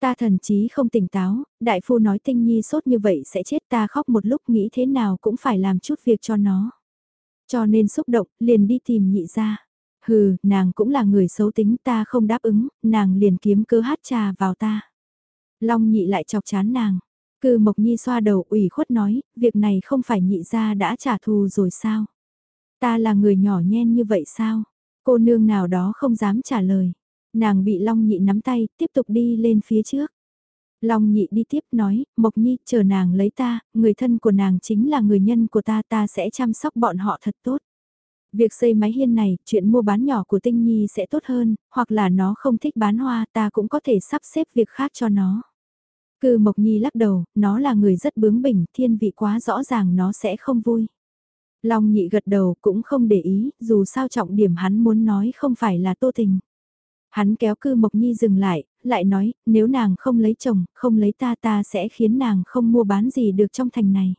Ta thần chí không tỉnh táo, đại phu nói tinh nhi sốt như vậy sẽ chết ta khóc một lúc nghĩ thế nào cũng phải làm chút việc cho nó. Cho nên xúc động, liền đi tìm nhị ra. Hừ, nàng cũng là người xấu tính ta không đáp ứng, nàng liền kiếm cơ hát trà vào ta. Long nhị lại chọc chán nàng. Cư Mộc Nhi xoa đầu ủy khuất nói, việc này không phải nhị ra đã trả thù rồi sao? Ta là người nhỏ nhen như vậy sao? Cô nương nào đó không dám trả lời. Nàng bị Long nhị nắm tay, tiếp tục đi lên phía trước. Long nhị đi tiếp nói, Mộc Nhi chờ nàng lấy ta, người thân của nàng chính là người nhân của ta, ta sẽ chăm sóc bọn họ thật tốt. Việc xây máy hiên này, chuyện mua bán nhỏ của Tinh Nhi sẽ tốt hơn, hoặc là nó không thích bán hoa ta cũng có thể sắp xếp việc khác cho nó. Cư Mộc Nhi lắc đầu, nó là người rất bướng bỉnh, thiên vị quá rõ ràng nó sẽ không vui. Long nhị gật đầu cũng không để ý, dù sao trọng điểm hắn muốn nói không phải là tô tình. Hắn kéo cư Mộc Nhi dừng lại, lại nói, nếu nàng không lấy chồng, không lấy ta ta sẽ khiến nàng không mua bán gì được trong thành này.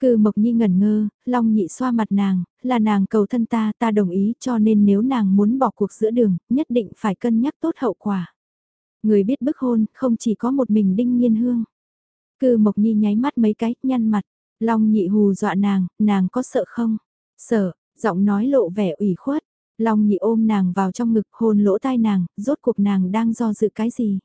Cư Mộc Nhi ngẩn ngơ, Long nhị xoa mặt nàng, là nàng cầu thân ta, ta đồng ý cho nên nếu nàng muốn bỏ cuộc giữa đường, nhất định phải cân nhắc tốt hậu quả. Người biết bức hôn, không chỉ có một mình đinh nhiên hương. Cư Mộc Nhi nháy mắt mấy cái, nhăn mặt, Long nhị hù dọa nàng, nàng có sợ không? Sợ, giọng nói lộ vẻ ủy khuất. Long nhị ôm nàng vào trong ngực hôn lỗ tai nàng, rốt cuộc nàng đang do dự cái gì?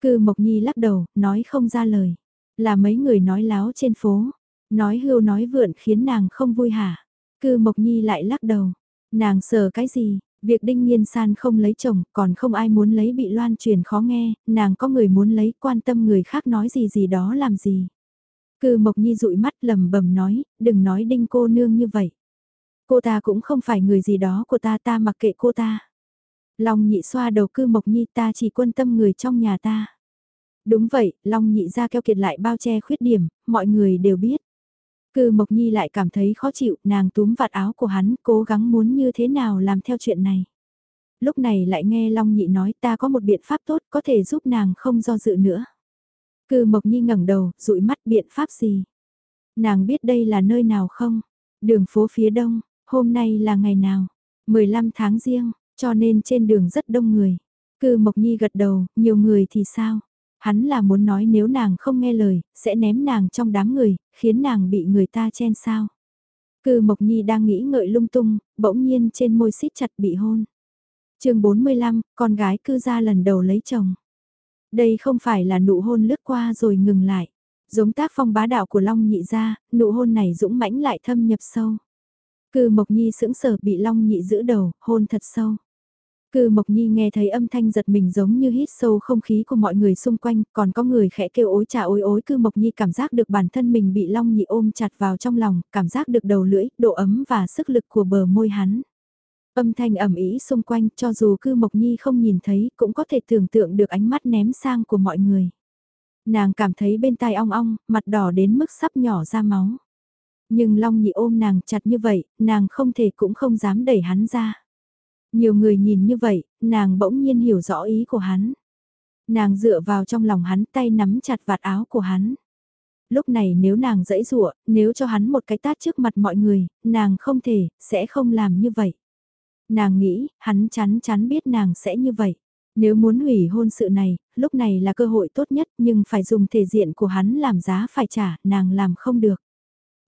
Cư Mộc Nhi lắc đầu, nói không ra lời. Là mấy người nói láo trên phố. Nói hưu nói vượn khiến nàng không vui hả? Cư Mộc Nhi lại lắc đầu. Nàng sợ cái gì? Việc Đinh Nhiên San không lấy chồng, còn không ai muốn lấy bị loan truyền khó nghe, nàng có người muốn lấy quan tâm người khác nói gì gì đó làm gì. Cư Mộc Nhi dụi mắt lầm bầm nói, đừng nói Đinh cô nương như vậy. Cô ta cũng không phải người gì đó của ta ta mặc kệ cô ta. Long nhị xoa đầu cư Mộc Nhi ta chỉ quan tâm người trong nhà ta. Đúng vậy, Long nhị ra keo kiệt lại bao che khuyết điểm, mọi người đều biết. Cư Mộc Nhi lại cảm thấy khó chịu, nàng túm vạt áo của hắn, cố gắng muốn như thế nào làm theo chuyện này. Lúc này lại nghe Long Nhị nói ta có một biện pháp tốt có thể giúp nàng không do dự nữa. Cư Mộc Nhi ngẩng đầu, dụi mắt biện pháp gì? Nàng biết đây là nơi nào không? Đường phố phía đông, hôm nay là ngày nào? 15 tháng riêng, cho nên trên đường rất đông người. Cư Mộc Nhi gật đầu, nhiều người thì sao? Hắn là muốn nói nếu nàng không nghe lời, sẽ ném nàng trong đám người, khiến nàng bị người ta chen sao. Cư Mộc Nhi đang nghĩ ngợi lung tung, bỗng nhiên trên môi xít chặt bị hôn. chương 45, con gái cư ra lần đầu lấy chồng. Đây không phải là nụ hôn lướt qua rồi ngừng lại. Giống tác phong bá đạo của Long Nhị ra, nụ hôn này dũng mãnh lại thâm nhập sâu. Cư Mộc Nhi sững sờ bị Long Nhị giữ đầu, hôn thật sâu. Cư Mộc Nhi nghe thấy âm thanh giật mình giống như hít sâu không khí của mọi người xung quanh, còn có người khẽ kêu ối trà ối ối. Cư Mộc Nhi cảm giác được bản thân mình bị Long Nhị ôm chặt vào trong lòng, cảm giác được đầu lưỡi, độ ấm và sức lực của bờ môi hắn. Âm thanh ẩm ý xung quanh cho dù Cư Mộc Nhi không nhìn thấy cũng có thể tưởng tượng được ánh mắt ném sang của mọi người. Nàng cảm thấy bên tai ong ong, mặt đỏ đến mức sắp nhỏ ra máu. Nhưng Long Nhị ôm nàng chặt như vậy, nàng không thể cũng không dám đẩy hắn ra. Nhiều người nhìn như vậy, nàng bỗng nhiên hiểu rõ ý của hắn. Nàng dựa vào trong lòng hắn tay nắm chặt vạt áo của hắn. Lúc này nếu nàng dẫy dụa, nếu cho hắn một cái tát trước mặt mọi người, nàng không thể, sẽ không làm như vậy. Nàng nghĩ, hắn chắn chắn biết nàng sẽ như vậy. Nếu muốn hủy hôn sự này, lúc này là cơ hội tốt nhất nhưng phải dùng thể diện của hắn làm giá phải trả, nàng làm không được.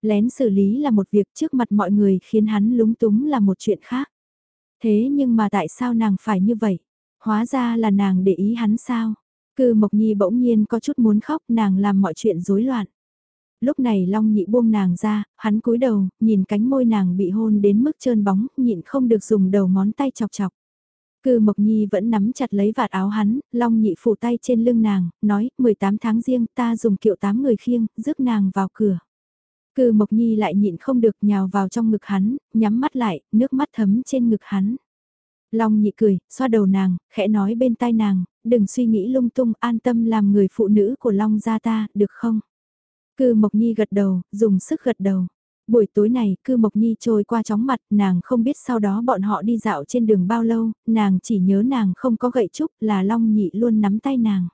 Lén xử lý là một việc trước mặt mọi người khiến hắn lúng túng là một chuyện khác. Thế nhưng mà tại sao nàng phải như vậy? Hóa ra là nàng để ý hắn sao? Cư Mộc Nhi bỗng nhiên có chút muốn khóc, nàng làm mọi chuyện rối loạn. Lúc này Long Nhị buông nàng ra, hắn cúi đầu, nhìn cánh môi nàng bị hôn đến mức trơn bóng, nhịn không được dùng đầu ngón tay chọc chọc. Cư Mộc Nhi vẫn nắm chặt lấy vạt áo hắn, Long Nhị phủ tay trên lưng nàng, nói, 18 tháng riêng ta dùng kiệu tám người khiêng, rước nàng vào cửa. Cư Mộc Nhi lại nhịn không được nhào vào trong ngực hắn, nhắm mắt lại, nước mắt thấm trên ngực hắn. Long nhị cười, xoa đầu nàng, khẽ nói bên tai nàng, đừng suy nghĩ lung tung, an tâm làm người phụ nữ của Long gia ta, được không? Cư Mộc Nhi gật đầu, dùng sức gật đầu. Buổi tối này, cư Mộc Nhi trôi qua chóng mặt, nàng không biết sau đó bọn họ đi dạo trên đường bao lâu, nàng chỉ nhớ nàng không có gậy trúc là Long nhị luôn nắm tay nàng.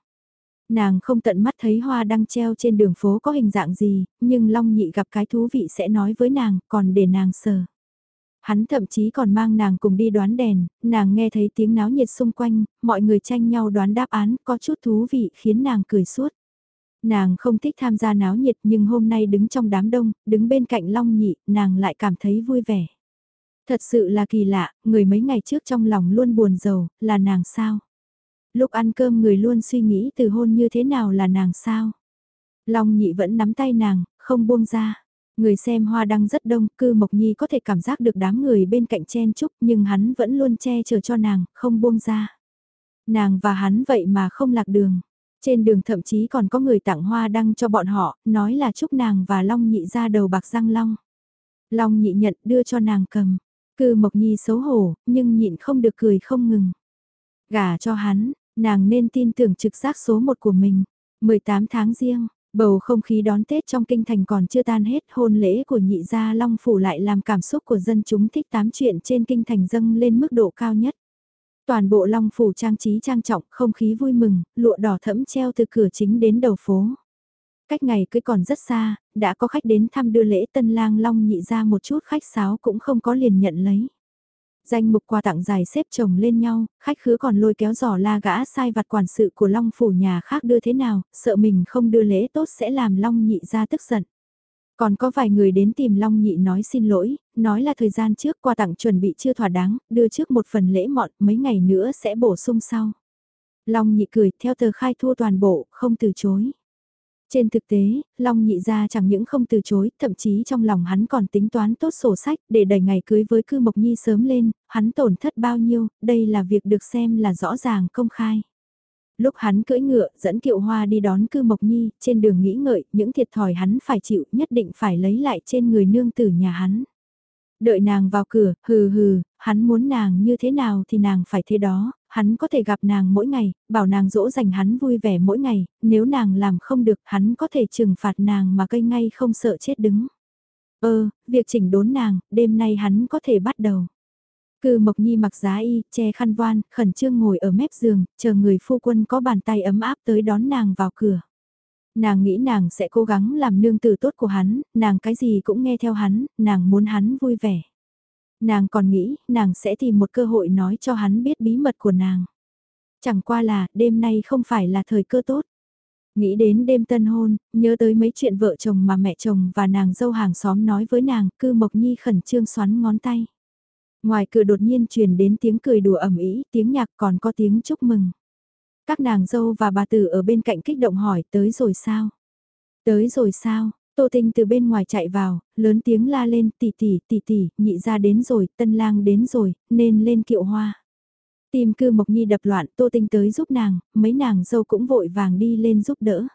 Nàng không tận mắt thấy hoa đăng treo trên đường phố có hình dạng gì, nhưng Long nhị gặp cái thú vị sẽ nói với nàng, còn để nàng sờ. Hắn thậm chí còn mang nàng cùng đi đoán đèn, nàng nghe thấy tiếng náo nhiệt xung quanh, mọi người tranh nhau đoán đáp án, có chút thú vị khiến nàng cười suốt. Nàng không thích tham gia náo nhiệt nhưng hôm nay đứng trong đám đông, đứng bên cạnh Long Nhị, nàng lại cảm thấy vui vẻ. Thật sự là kỳ lạ, người mấy ngày trước trong lòng luôn buồn rầu, là nàng sao? Lúc ăn cơm người luôn suy nghĩ từ hôn như thế nào là nàng sao? Long Nhị vẫn nắm tay nàng, không buông ra. Người xem hoa đăng rất đông, cư Mộc Nhi có thể cảm giác được đám người bên cạnh chen chúc nhưng hắn vẫn luôn che chở cho nàng, không buông ra. Nàng và hắn vậy mà không lạc đường. Trên đường thậm chí còn có người tặng hoa đăng cho bọn họ, nói là chúc nàng và Long nhị ra đầu bạc răng long. Long nhị nhận đưa cho nàng cầm. Cư Mộc Nhi xấu hổ, nhưng nhịn không được cười không ngừng. Gả cho hắn, nàng nên tin tưởng trực giác số một của mình. 18 tháng riêng, bầu không khí đón Tết trong kinh thành còn chưa tan hết hôn lễ của nhị gia Long Phủ lại làm cảm xúc của dân chúng thích tám chuyện trên kinh thành dâng lên mức độ cao nhất. Toàn bộ long phủ trang trí trang trọng, không khí vui mừng, lụa đỏ thẫm treo từ cửa chính đến đầu phố. Cách ngày cưới còn rất xa, đã có khách đến thăm đưa lễ tân lang long nhị ra một chút khách sáo cũng không có liền nhận lấy. Danh mục quà tặng dài xếp chồng lên nhau, khách khứa còn lôi kéo giỏ la gã sai vặt quản sự của Long phủ nhà khác đưa thế nào, sợ mình không đưa lễ tốt sẽ làm Long nhị ra tức giận. Còn có vài người đến tìm Long Nhị nói xin lỗi, nói là thời gian trước quà tặng chuẩn bị chưa thỏa đáng, đưa trước một phần lễ mọn, mấy ngày nữa sẽ bổ sung sau. Long Nhị cười theo tờ khai thua toàn bộ, không từ chối. Trên thực tế, Long Nhị ra chẳng những không từ chối, thậm chí trong lòng hắn còn tính toán tốt sổ sách để đẩy ngày cưới với cư Mộc Nhi sớm lên, hắn tổn thất bao nhiêu, đây là việc được xem là rõ ràng công khai. Lúc hắn cưỡi ngựa, dẫn kiệu hoa đi đón cư Mộc Nhi, trên đường nghĩ ngợi, những thiệt thòi hắn phải chịu nhất định phải lấy lại trên người nương tử nhà hắn. Đợi nàng vào cửa, hừ hừ, hắn muốn nàng như thế nào thì nàng phải thế đó, hắn có thể gặp nàng mỗi ngày, bảo nàng dỗ dành hắn vui vẻ mỗi ngày, nếu nàng làm không được hắn có thể trừng phạt nàng mà cây ngay không sợ chết đứng. Ơ, việc chỉnh đốn nàng, đêm nay hắn có thể bắt đầu. Cư Mộc Nhi mặc giá y, che khăn voan, khẩn trương ngồi ở mép giường, chờ người phu quân có bàn tay ấm áp tới đón nàng vào cửa. Nàng nghĩ nàng sẽ cố gắng làm nương tử tốt của hắn, nàng cái gì cũng nghe theo hắn, nàng muốn hắn vui vẻ. Nàng còn nghĩ, nàng sẽ tìm một cơ hội nói cho hắn biết bí mật của nàng. Chẳng qua là, đêm nay không phải là thời cơ tốt. Nghĩ đến đêm tân hôn, nhớ tới mấy chuyện vợ chồng mà mẹ chồng và nàng dâu hàng xóm nói với nàng, cư Mộc Nhi khẩn trương xoắn ngón tay. Ngoài cửa đột nhiên truyền đến tiếng cười đùa ẩm ý, tiếng nhạc còn có tiếng chúc mừng. Các nàng dâu và bà tử ở bên cạnh kích động hỏi tới rồi sao? Tới rồi sao? Tô Tinh từ bên ngoài chạy vào, lớn tiếng la lên tỷ tỷ tỷ tỷ, nhị ra đến rồi, tân lang đến rồi, nên lên kiệu hoa. Tìm cư Mộc Nhi đập loạn, Tô Tinh tới giúp nàng, mấy nàng dâu cũng vội vàng đi lên giúp đỡ.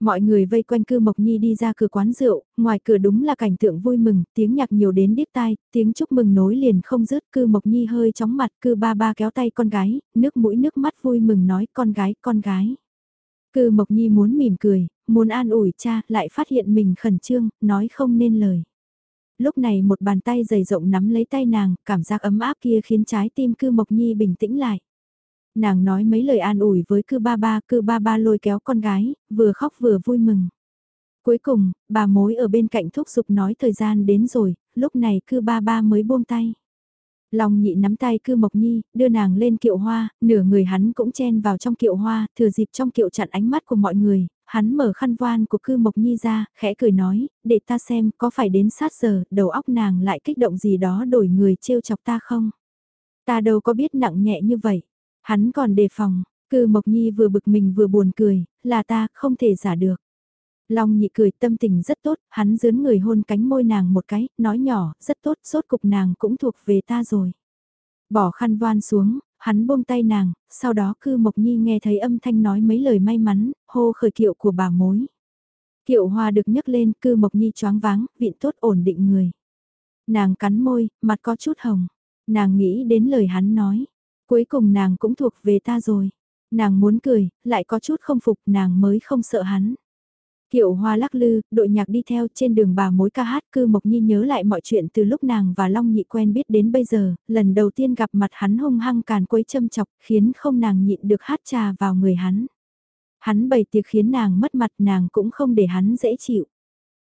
Mọi người vây quanh cư Mộc Nhi đi ra cửa quán rượu, ngoài cửa đúng là cảnh tượng vui mừng, tiếng nhạc nhiều đến điếc tai, tiếng chúc mừng nối liền không dứt cư Mộc Nhi hơi chóng mặt cư ba ba kéo tay con gái, nước mũi nước mắt vui mừng nói con gái, con gái. Cư Mộc Nhi muốn mỉm cười, muốn an ủi cha, lại phát hiện mình khẩn trương, nói không nên lời. Lúc này một bàn tay dày rộng nắm lấy tay nàng, cảm giác ấm áp kia khiến trái tim cư Mộc Nhi bình tĩnh lại nàng nói mấy lời an ủi với cư ba ba, cư ba ba lôi kéo con gái, vừa khóc vừa vui mừng. Cuối cùng, bà mối ở bên cạnh thúc giục nói thời gian đến rồi, lúc này cư ba ba mới buông tay. Long nhị nắm tay cư mộc nhi, đưa nàng lên kiệu hoa, nửa người hắn cũng chen vào trong kiệu hoa, thừa dịp trong kiệu chặn ánh mắt của mọi người, hắn mở khăn voan của cư mộc nhi ra, khẽ cười nói, để ta xem có phải đến sát giờ, đầu óc nàng lại kích động gì đó đổi người trêu chọc ta không? Ta đâu có biết nặng nhẹ như vậy. Hắn còn đề phòng, cư Mộc Nhi vừa bực mình vừa buồn cười, là ta, không thể giả được. Long nhị cười tâm tình rất tốt, hắn dướn người hôn cánh môi nàng một cái, nói nhỏ, rất tốt, sốt cục nàng cũng thuộc về ta rồi. Bỏ khăn voan xuống, hắn buông tay nàng, sau đó cư Mộc Nhi nghe thấy âm thanh nói mấy lời may mắn, hô khởi kiệu của bà mối. Kiệu hoa được nhấc lên, cư Mộc Nhi choáng váng, vịn tốt ổn định người. Nàng cắn môi, mặt có chút hồng. Nàng nghĩ đến lời hắn nói. Cuối cùng nàng cũng thuộc về ta rồi. Nàng muốn cười, lại có chút không phục nàng mới không sợ hắn. Kiệu hoa lắc lư, đội nhạc đi theo trên đường bà mối ca hát cư Mộc Nhi nhớ lại mọi chuyện từ lúc nàng và Long Nhị quen biết đến bây giờ, lần đầu tiên gặp mặt hắn hung hăng càn quấy châm chọc khiến không nàng nhịn được hát trà vào người hắn. Hắn bày tiệc khiến nàng mất mặt nàng cũng không để hắn dễ chịu.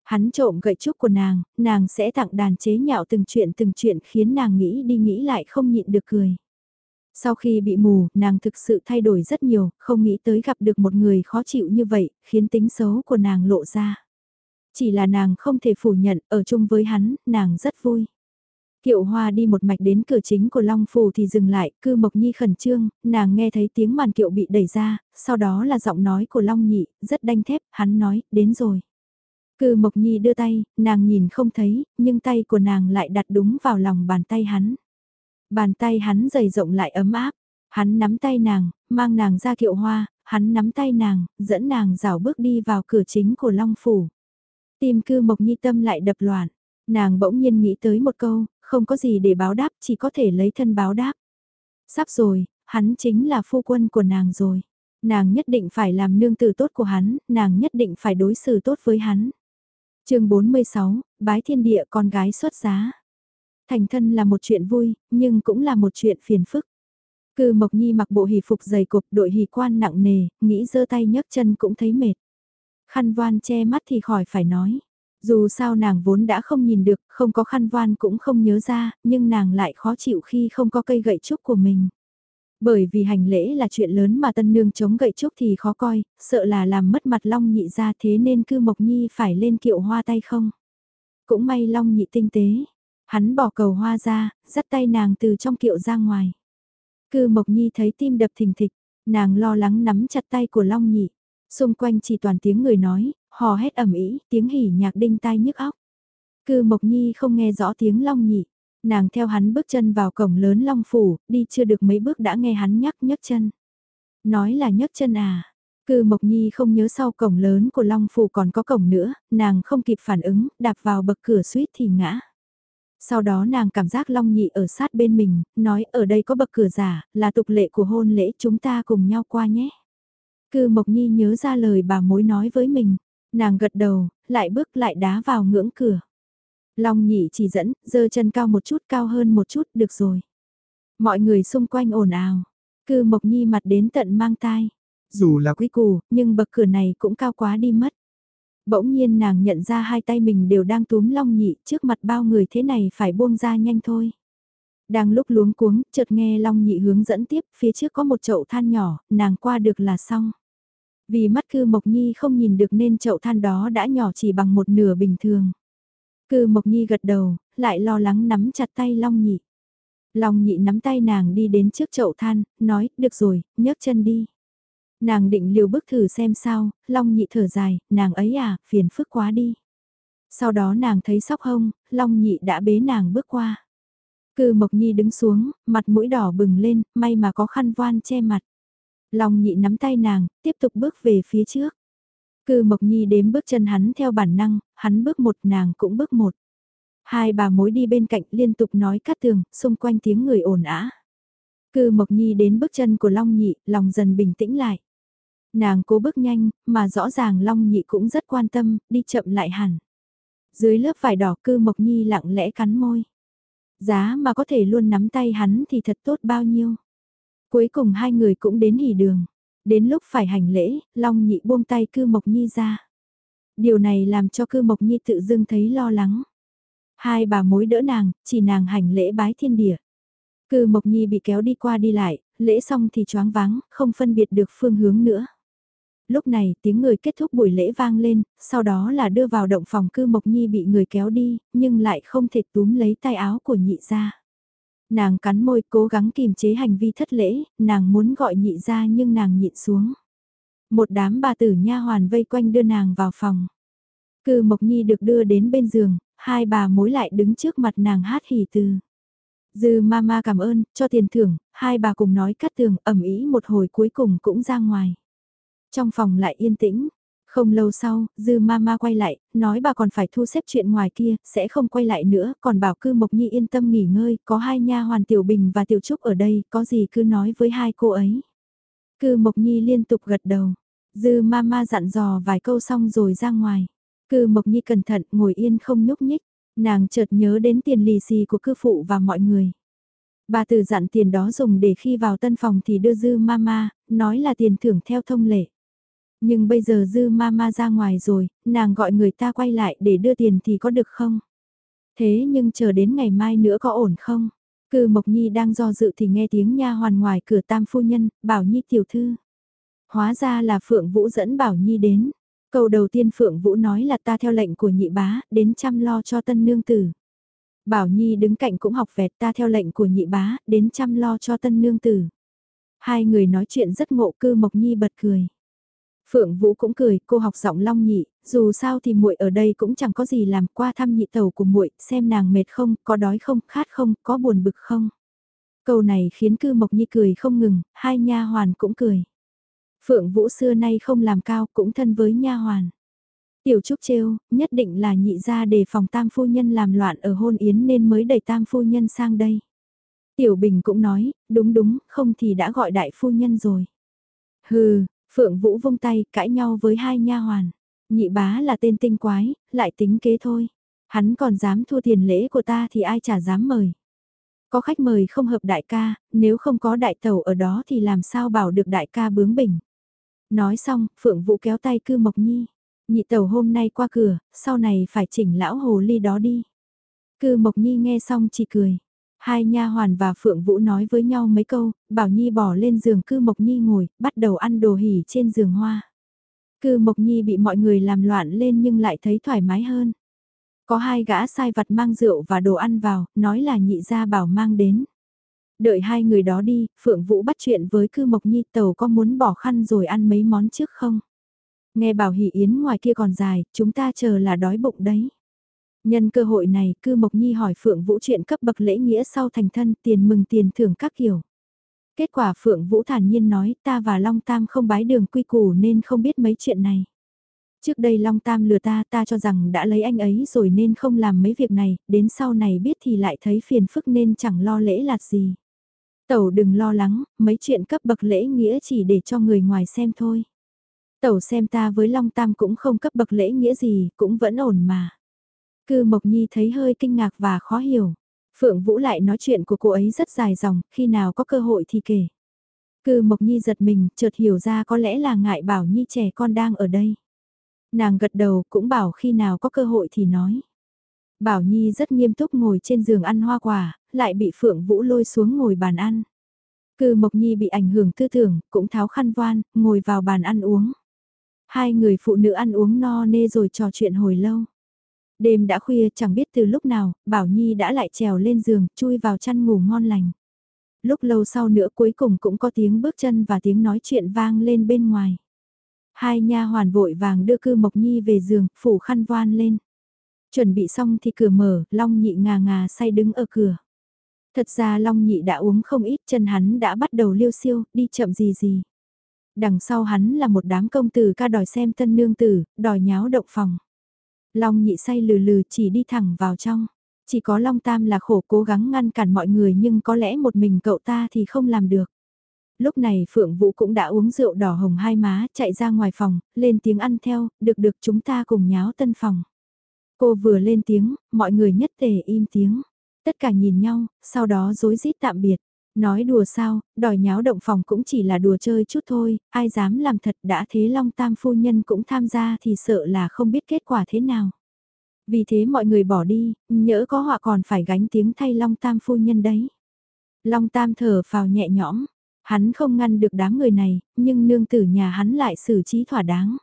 Hắn trộm gậy trúc của nàng, nàng sẽ tặng đàn chế nhạo từng chuyện từng chuyện khiến nàng nghĩ đi nghĩ lại không nhịn được cười. Sau khi bị mù, nàng thực sự thay đổi rất nhiều, không nghĩ tới gặp được một người khó chịu như vậy, khiến tính xấu của nàng lộ ra. Chỉ là nàng không thể phủ nhận, ở chung với hắn, nàng rất vui. Kiệu hoa đi một mạch đến cửa chính của Long Phủ thì dừng lại, cư Mộc Nhi khẩn trương, nàng nghe thấy tiếng màn kiệu bị đẩy ra, sau đó là giọng nói của Long Nhị, rất đanh thép, hắn nói, đến rồi. Cư Mộc Nhi đưa tay, nàng nhìn không thấy, nhưng tay của nàng lại đặt đúng vào lòng bàn tay hắn. Bàn tay hắn dày rộng lại ấm áp, hắn nắm tay nàng, mang nàng ra kiệu hoa, hắn nắm tay nàng, dẫn nàng rảo bước đi vào cửa chính của Long Phủ. Tim cư Mộc Nhi tâm lại đập loạn, nàng bỗng nhiên nghĩ tới một câu, không có gì để báo đáp, chỉ có thể lấy thân báo đáp. Sắp rồi, hắn chính là phu quân của nàng rồi. Nàng nhất định phải làm nương tử tốt của hắn, nàng nhất định phải đối xử tốt với hắn. chương 46, Bái Thiên Địa con gái xuất giá. Thành thân là một chuyện vui, nhưng cũng là một chuyện phiền phức. Cư Mộc Nhi mặc bộ hỷ phục dày cộp đội hỷ quan nặng nề, nghĩ giơ tay nhấc chân cũng thấy mệt. Khăn voan che mắt thì khỏi phải nói. Dù sao nàng vốn đã không nhìn được, không có khăn voan cũng không nhớ ra, nhưng nàng lại khó chịu khi không có cây gậy trúc của mình. Bởi vì hành lễ là chuyện lớn mà tân nương chống gậy trúc thì khó coi, sợ là làm mất mặt Long Nhị ra thế nên cư Mộc Nhi phải lên kiệu hoa tay không. Cũng may Long Nhị tinh tế, hắn bỏ cầu hoa ra, dắt tay nàng từ trong kiệu ra ngoài. Cư Mộc Nhi thấy tim đập thình thịch, nàng lo lắng nắm chặt tay của Long Nhị. Xung quanh chỉ toàn tiếng người nói, hò hét ầm ĩ, tiếng hỉ nhạc đinh tai nhức óc. Cư Mộc Nhi không nghe rõ tiếng Long Nhị, nàng theo hắn bước chân vào cổng lớn Long phủ, đi chưa được mấy bước đã nghe hắn nhắc nhấc chân. Nói là nhấc chân à? Cư Mộc Nhi không nhớ sau cổng lớn của Long phủ còn có cổng nữa, nàng không kịp phản ứng, đạp vào bậc cửa suýt thì ngã. Sau đó nàng cảm giác Long Nhị ở sát bên mình, nói ở đây có bậc cửa giả, là tục lệ của hôn lễ chúng ta cùng nhau qua nhé. Cư Mộc Nhi nhớ ra lời bà mối nói với mình, nàng gật đầu, lại bước lại đá vào ngưỡng cửa. Long Nhị chỉ dẫn, giơ chân cao một chút cao hơn một chút, được rồi. Mọi người xung quanh ồn ào, Cư Mộc Nhi mặt đến tận mang tai. Dù là quý củ, nhưng bậc cửa này cũng cao quá đi mất. Bỗng nhiên nàng nhận ra hai tay mình đều đang túm long nhị trước mặt bao người thế này phải buông ra nhanh thôi. Đang lúc luống cuống, chợt nghe long nhị hướng dẫn tiếp, phía trước có một chậu than nhỏ, nàng qua được là xong. Vì mắt cư Mộc Nhi không nhìn được nên chậu than đó đã nhỏ chỉ bằng một nửa bình thường. Cư Mộc Nhi gật đầu, lại lo lắng nắm chặt tay Long Nhị. Long Nhị nắm tay nàng đi đến trước chậu than, nói, được rồi, nhấc chân đi. Nàng định liều bước thử xem sao, Long nhị thở dài, nàng ấy à, phiền phức quá đi. Sau đó nàng thấy sóc hông, Long nhị đã bế nàng bước qua. Cư Mộc Nhi đứng xuống, mặt mũi đỏ bừng lên, may mà có khăn voan che mặt. Long nhị nắm tay nàng, tiếp tục bước về phía trước. Cư Mộc Nhi đếm bước chân hắn theo bản năng, hắn bước một nàng cũng bước một. Hai bà mối đi bên cạnh liên tục nói cắt tường, xung quanh tiếng người ồn ả. Cư Mộc Nhi đến bước chân của Long Nhị, lòng dần bình tĩnh lại. Nàng cố bước nhanh, mà rõ ràng Long Nhị cũng rất quan tâm, đi chậm lại hẳn. Dưới lớp vải đỏ cư Mộc Nhi lặng lẽ cắn môi. Giá mà có thể luôn nắm tay hắn thì thật tốt bao nhiêu. Cuối cùng hai người cũng đến hỉ đường. Đến lúc phải hành lễ, Long Nhị buông tay cư Mộc Nhi ra. Điều này làm cho cư Mộc Nhi tự dưng thấy lo lắng. Hai bà mối đỡ nàng, chỉ nàng hành lễ bái thiên địa. Cư Mộc Nhi bị kéo đi qua đi lại, lễ xong thì choáng váng, không phân biệt được phương hướng nữa. Lúc này tiếng người kết thúc buổi lễ vang lên, sau đó là đưa vào động phòng cư Mộc Nhi bị người kéo đi, nhưng lại không thể túm lấy tay áo của nhị ra. Nàng cắn môi cố gắng kìm chế hành vi thất lễ, nàng muốn gọi nhị ra nhưng nàng nhịn xuống. Một đám bà tử nha hoàn vây quanh đưa nàng vào phòng. Cư Mộc Nhi được đưa đến bên giường, hai bà mối lại đứng trước mặt nàng hát hỉ từ. Dư mama cảm ơn, cho tiền thưởng, hai bà cùng nói cắt tường ẩm ý một hồi cuối cùng cũng ra ngoài. Trong phòng lại yên tĩnh, không lâu sau, dư mama quay lại, nói bà còn phải thu xếp chuyện ngoài kia, sẽ không quay lại nữa, còn bảo cư Mộc Nhi yên tâm nghỉ ngơi, có hai nha hoàn Tiểu Bình và Tiểu Trúc ở đây, có gì cứ nói với hai cô ấy. Cư Mộc Nhi liên tục gật đầu, dư mama dặn dò vài câu xong rồi ra ngoài. Cư Mộc Nhi cẩn thận ngồi yên không nhúc nhích, nàng chợt nhớ đến tiền lì xì của cư phụ và mọi người. Bà từ dặn tiền đó dùng để khi vào tân phòng thì đưa dư mama, nói là tiền thưởng theo thông lệ. Nhưng bây giờ dư mama ra ngoài rồi, nàng gọi người ta quay lại để đưa tiền thì có được không? Thế nhưng chờ đến ngày mai nữa có ổn không? Cư Mộc Nhi đang do dự thì nghe tiếng nha hoàn ngoài cửa tam phu nhân, Bảo Nhi tiểu thư. Hóa ra là Phượng Vũ dẫn Bảo Nhi đến. Câu đầu tiên Phượng Vũ nói là ta theo lệnh của nhị bá, đến chăm lo cho tân nương tử. Bảo Nhi đứng cạnh cũng học vẹt ta theo lệnh của nhị bá, đến chăm lo cho tân nương tử. Hai người nói chuyện rất ngộ cư Mộc Nhi bật cười. Phượng Vũ cũng cười, cô học giọng long nhị, dù sao thì muội ở đây cũng chẳng có gì làm qua thăm nhị tàu của muội, xem nàng mệt không, có đói không, khát không, có buồn bực không. Câu này khiến cư Mộc Nhi cười không ngừng, hai nha hoàn cũng cười. Phượng Vũ xưa nay không làm cao cũng thân với nha hoàn. Tiểu Trúc trêu, nhất định là nhị gia đề phòng tam phu nhân làm loạn ở hôn yến nên mới đẩy tam phu nhân sang đây. Tiểu Bình cũng nói, đúng đúng, không thì đã gọi đại phu nhân rồi. Hừ, Phượng Vũ vung tay, cãi nhau với hai nha hoàn. Nhị bá là tên tinh quái, lại tính kế thôi. Hắn còn dám thua tiền lễ của ta thì ai chả dám mời. Có khách mời không hợp đại ca, nếu không có đại tàu ở đó thì làm sao bảo được đại ca bướng bỉnh. Nói xong, Phượng Vũ kéo tay cư Mộc Nhi. Nhị tàu hôm nay qua cửa, sau này phải chỉnh lão hồ ly đó đi. Cư Mộc Nhi nghe xong chỉ cười. Hai nha hoàn và Phượng Vũ nói với nhau mấy câu, Bảo Nhi bỏ lên giường cư Mộc Nhi ngồi, bắt đầu ăn đồ hỉ trên giường hoa. Cư Mộc Nhi bị mọi người làm loạn lên nhưng lại thấy thoải mái hơn. Có hai gã sai vặt mang rượu và đồ ăn vào, nói là nhị gia bảo mang đến. Đợi hai người đó đi, Phượng Vũ bắt chuyện với cư Mộc Nhi tàu có muốn bỏ khăn rồi ăn mấy món trước không? Nghe bảo hỷ yến ngoài kia còn dài, chúng ta chờ là đói bụng đấy. Nhân cơ hội này, cư Mộc Nhi hỏi Phượng Vũ chuyện cấp bậc lễ nghĩa sau thành thân tiền mừng tiền thưởng các kiểu. Kết quả Phượng Vũ thản nhiên nói ta và Long Tam không bái đường quy củ nên không biết mấy chuyện này. Trước đây Long Tam lừa ta ta cho rằng đã lấy anh ấy rồi nên không làm mấy việc này, đến sau này biết thì lại thấy phiền phức nên chẳng lo lễ lạt gì. Tẩu đừng lo lắng, mấy chuyện cấp bậc lễ nghĩa chỉ để cho người ngoài xem thôi. Tẩu xem ta với Long Tam cũng không cấp bậc lễ nghĩa gì, cũng vẫn ổn mà. Cư Mộc Nhi thấy hơi kinh ngạc và khó hiểu. Phượng Vũ lại nói chuyện của cô ấy rất dài dòng, khi nào có cơ hội thì kể. Cư Mộc Nhi giật mình, chợt hiểu ra có lẽ là ngại bảo Nhi trẻ con đang ở đây. Nàng gật đầu cũng bảo khi nào có cơ hội thì nói. Bảo Nhi rất nghiêm túc ngồi trên giường ăn hoa quả, lại bị Phượng Vũ lôi xuống ngồi bàn ăn. Cư Mộc Nhi bị ảnh hưởng tư tưởng, cũng tháo khăn voan, ngồi vào bàn ăn uống. Hai người phụ nữ ăn uống no nê rồi trò chuyện hồi lâu. Đêm đã khuya chẳng biết từ lúc nào, Bảo Nhi đã lại trèo lên giường, chui vào chăn ngủ ngon lành. Lúc lâu sau nữa cuối cùng cũng có tiếng bước chân và tiếng nói chuyện vang lên bên ngoài. Hai nha hoàn vội vàng đưa cư Mộc Nhi về giường, phủ khăn voan lên. Chuẩn bị xong thì cửa mở, Long nhị ngà ngà say đứng ở cửa. Thật ra Long nhị đã uống không ít chân hắn đã bắt đầu liêu siêu, đi chậm gì gì. Đằng sau hắn là một đám công tử ca đòi xem tân nương tử, đòi nháo động phòng. Long nhị say lừ lừ chỉ đi thẳng vào trong. Chỉ có Long Tam là khổ cố gắng ngăn cản mọi người nhưng có lẽ một mình cậu ta thì không làm được. Lúc này Phượng Vũ cũng đã uống rượu đỏ hồng hai má, chạy ra ngoài phòng, lên tiếng ăn theo, được được chúng ta cùng nháo tân phòng. Cô vừa lên tiếng, mọi người nhất tề im tiếng. Tất cả nhìn nhau, sau đó dối rít tạm biệt. Nói đùa sao, đòi nháo động phòng cũng chỉ là đùa chơi chút thôi, ai dám làm thật đã thế Long Tam phu nhân cũng tham gia thì sợ là không biết kết quả thế nào. Vì thế mọi người bỏ đi, nhỡ có họa còn phải gánh tiếng thay Long Tam phu nhân đấy. Long Tam thở vào nhẹ nhõm, hắn không ngăn được đám người này, nhưng nương tử nhà hắn lại xử trí thỏa đáng.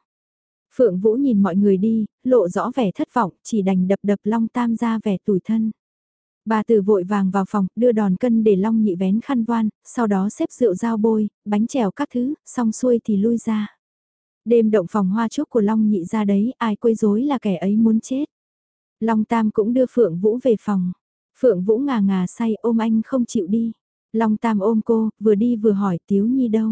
Phượng Vũ nhìn mọi người đi, lộ rõ vẻ thất vọng, chỉ đành đập đập Long Tam ra vẻ tủi thân. Bà tử vội vàng vào phòng, đưa đòn cân để Long Nhị vén khăn voan, sau đó xếp rượu dao bôi, bánh chèo các thứ, xong xuôi thì lui ra. Đêm động phòng hoa chúc của Long Nhị ra đấy, ai quấy rối là kẻ ấy muốn chết. Long Tam cũng đưa Phượng Vũ về phòng. Phượng Vũ ngà ngà say ôm anh không chịu đi. Long Tam ôm cô, vừa đi vừa hỏi Tiếu Nhi đâu.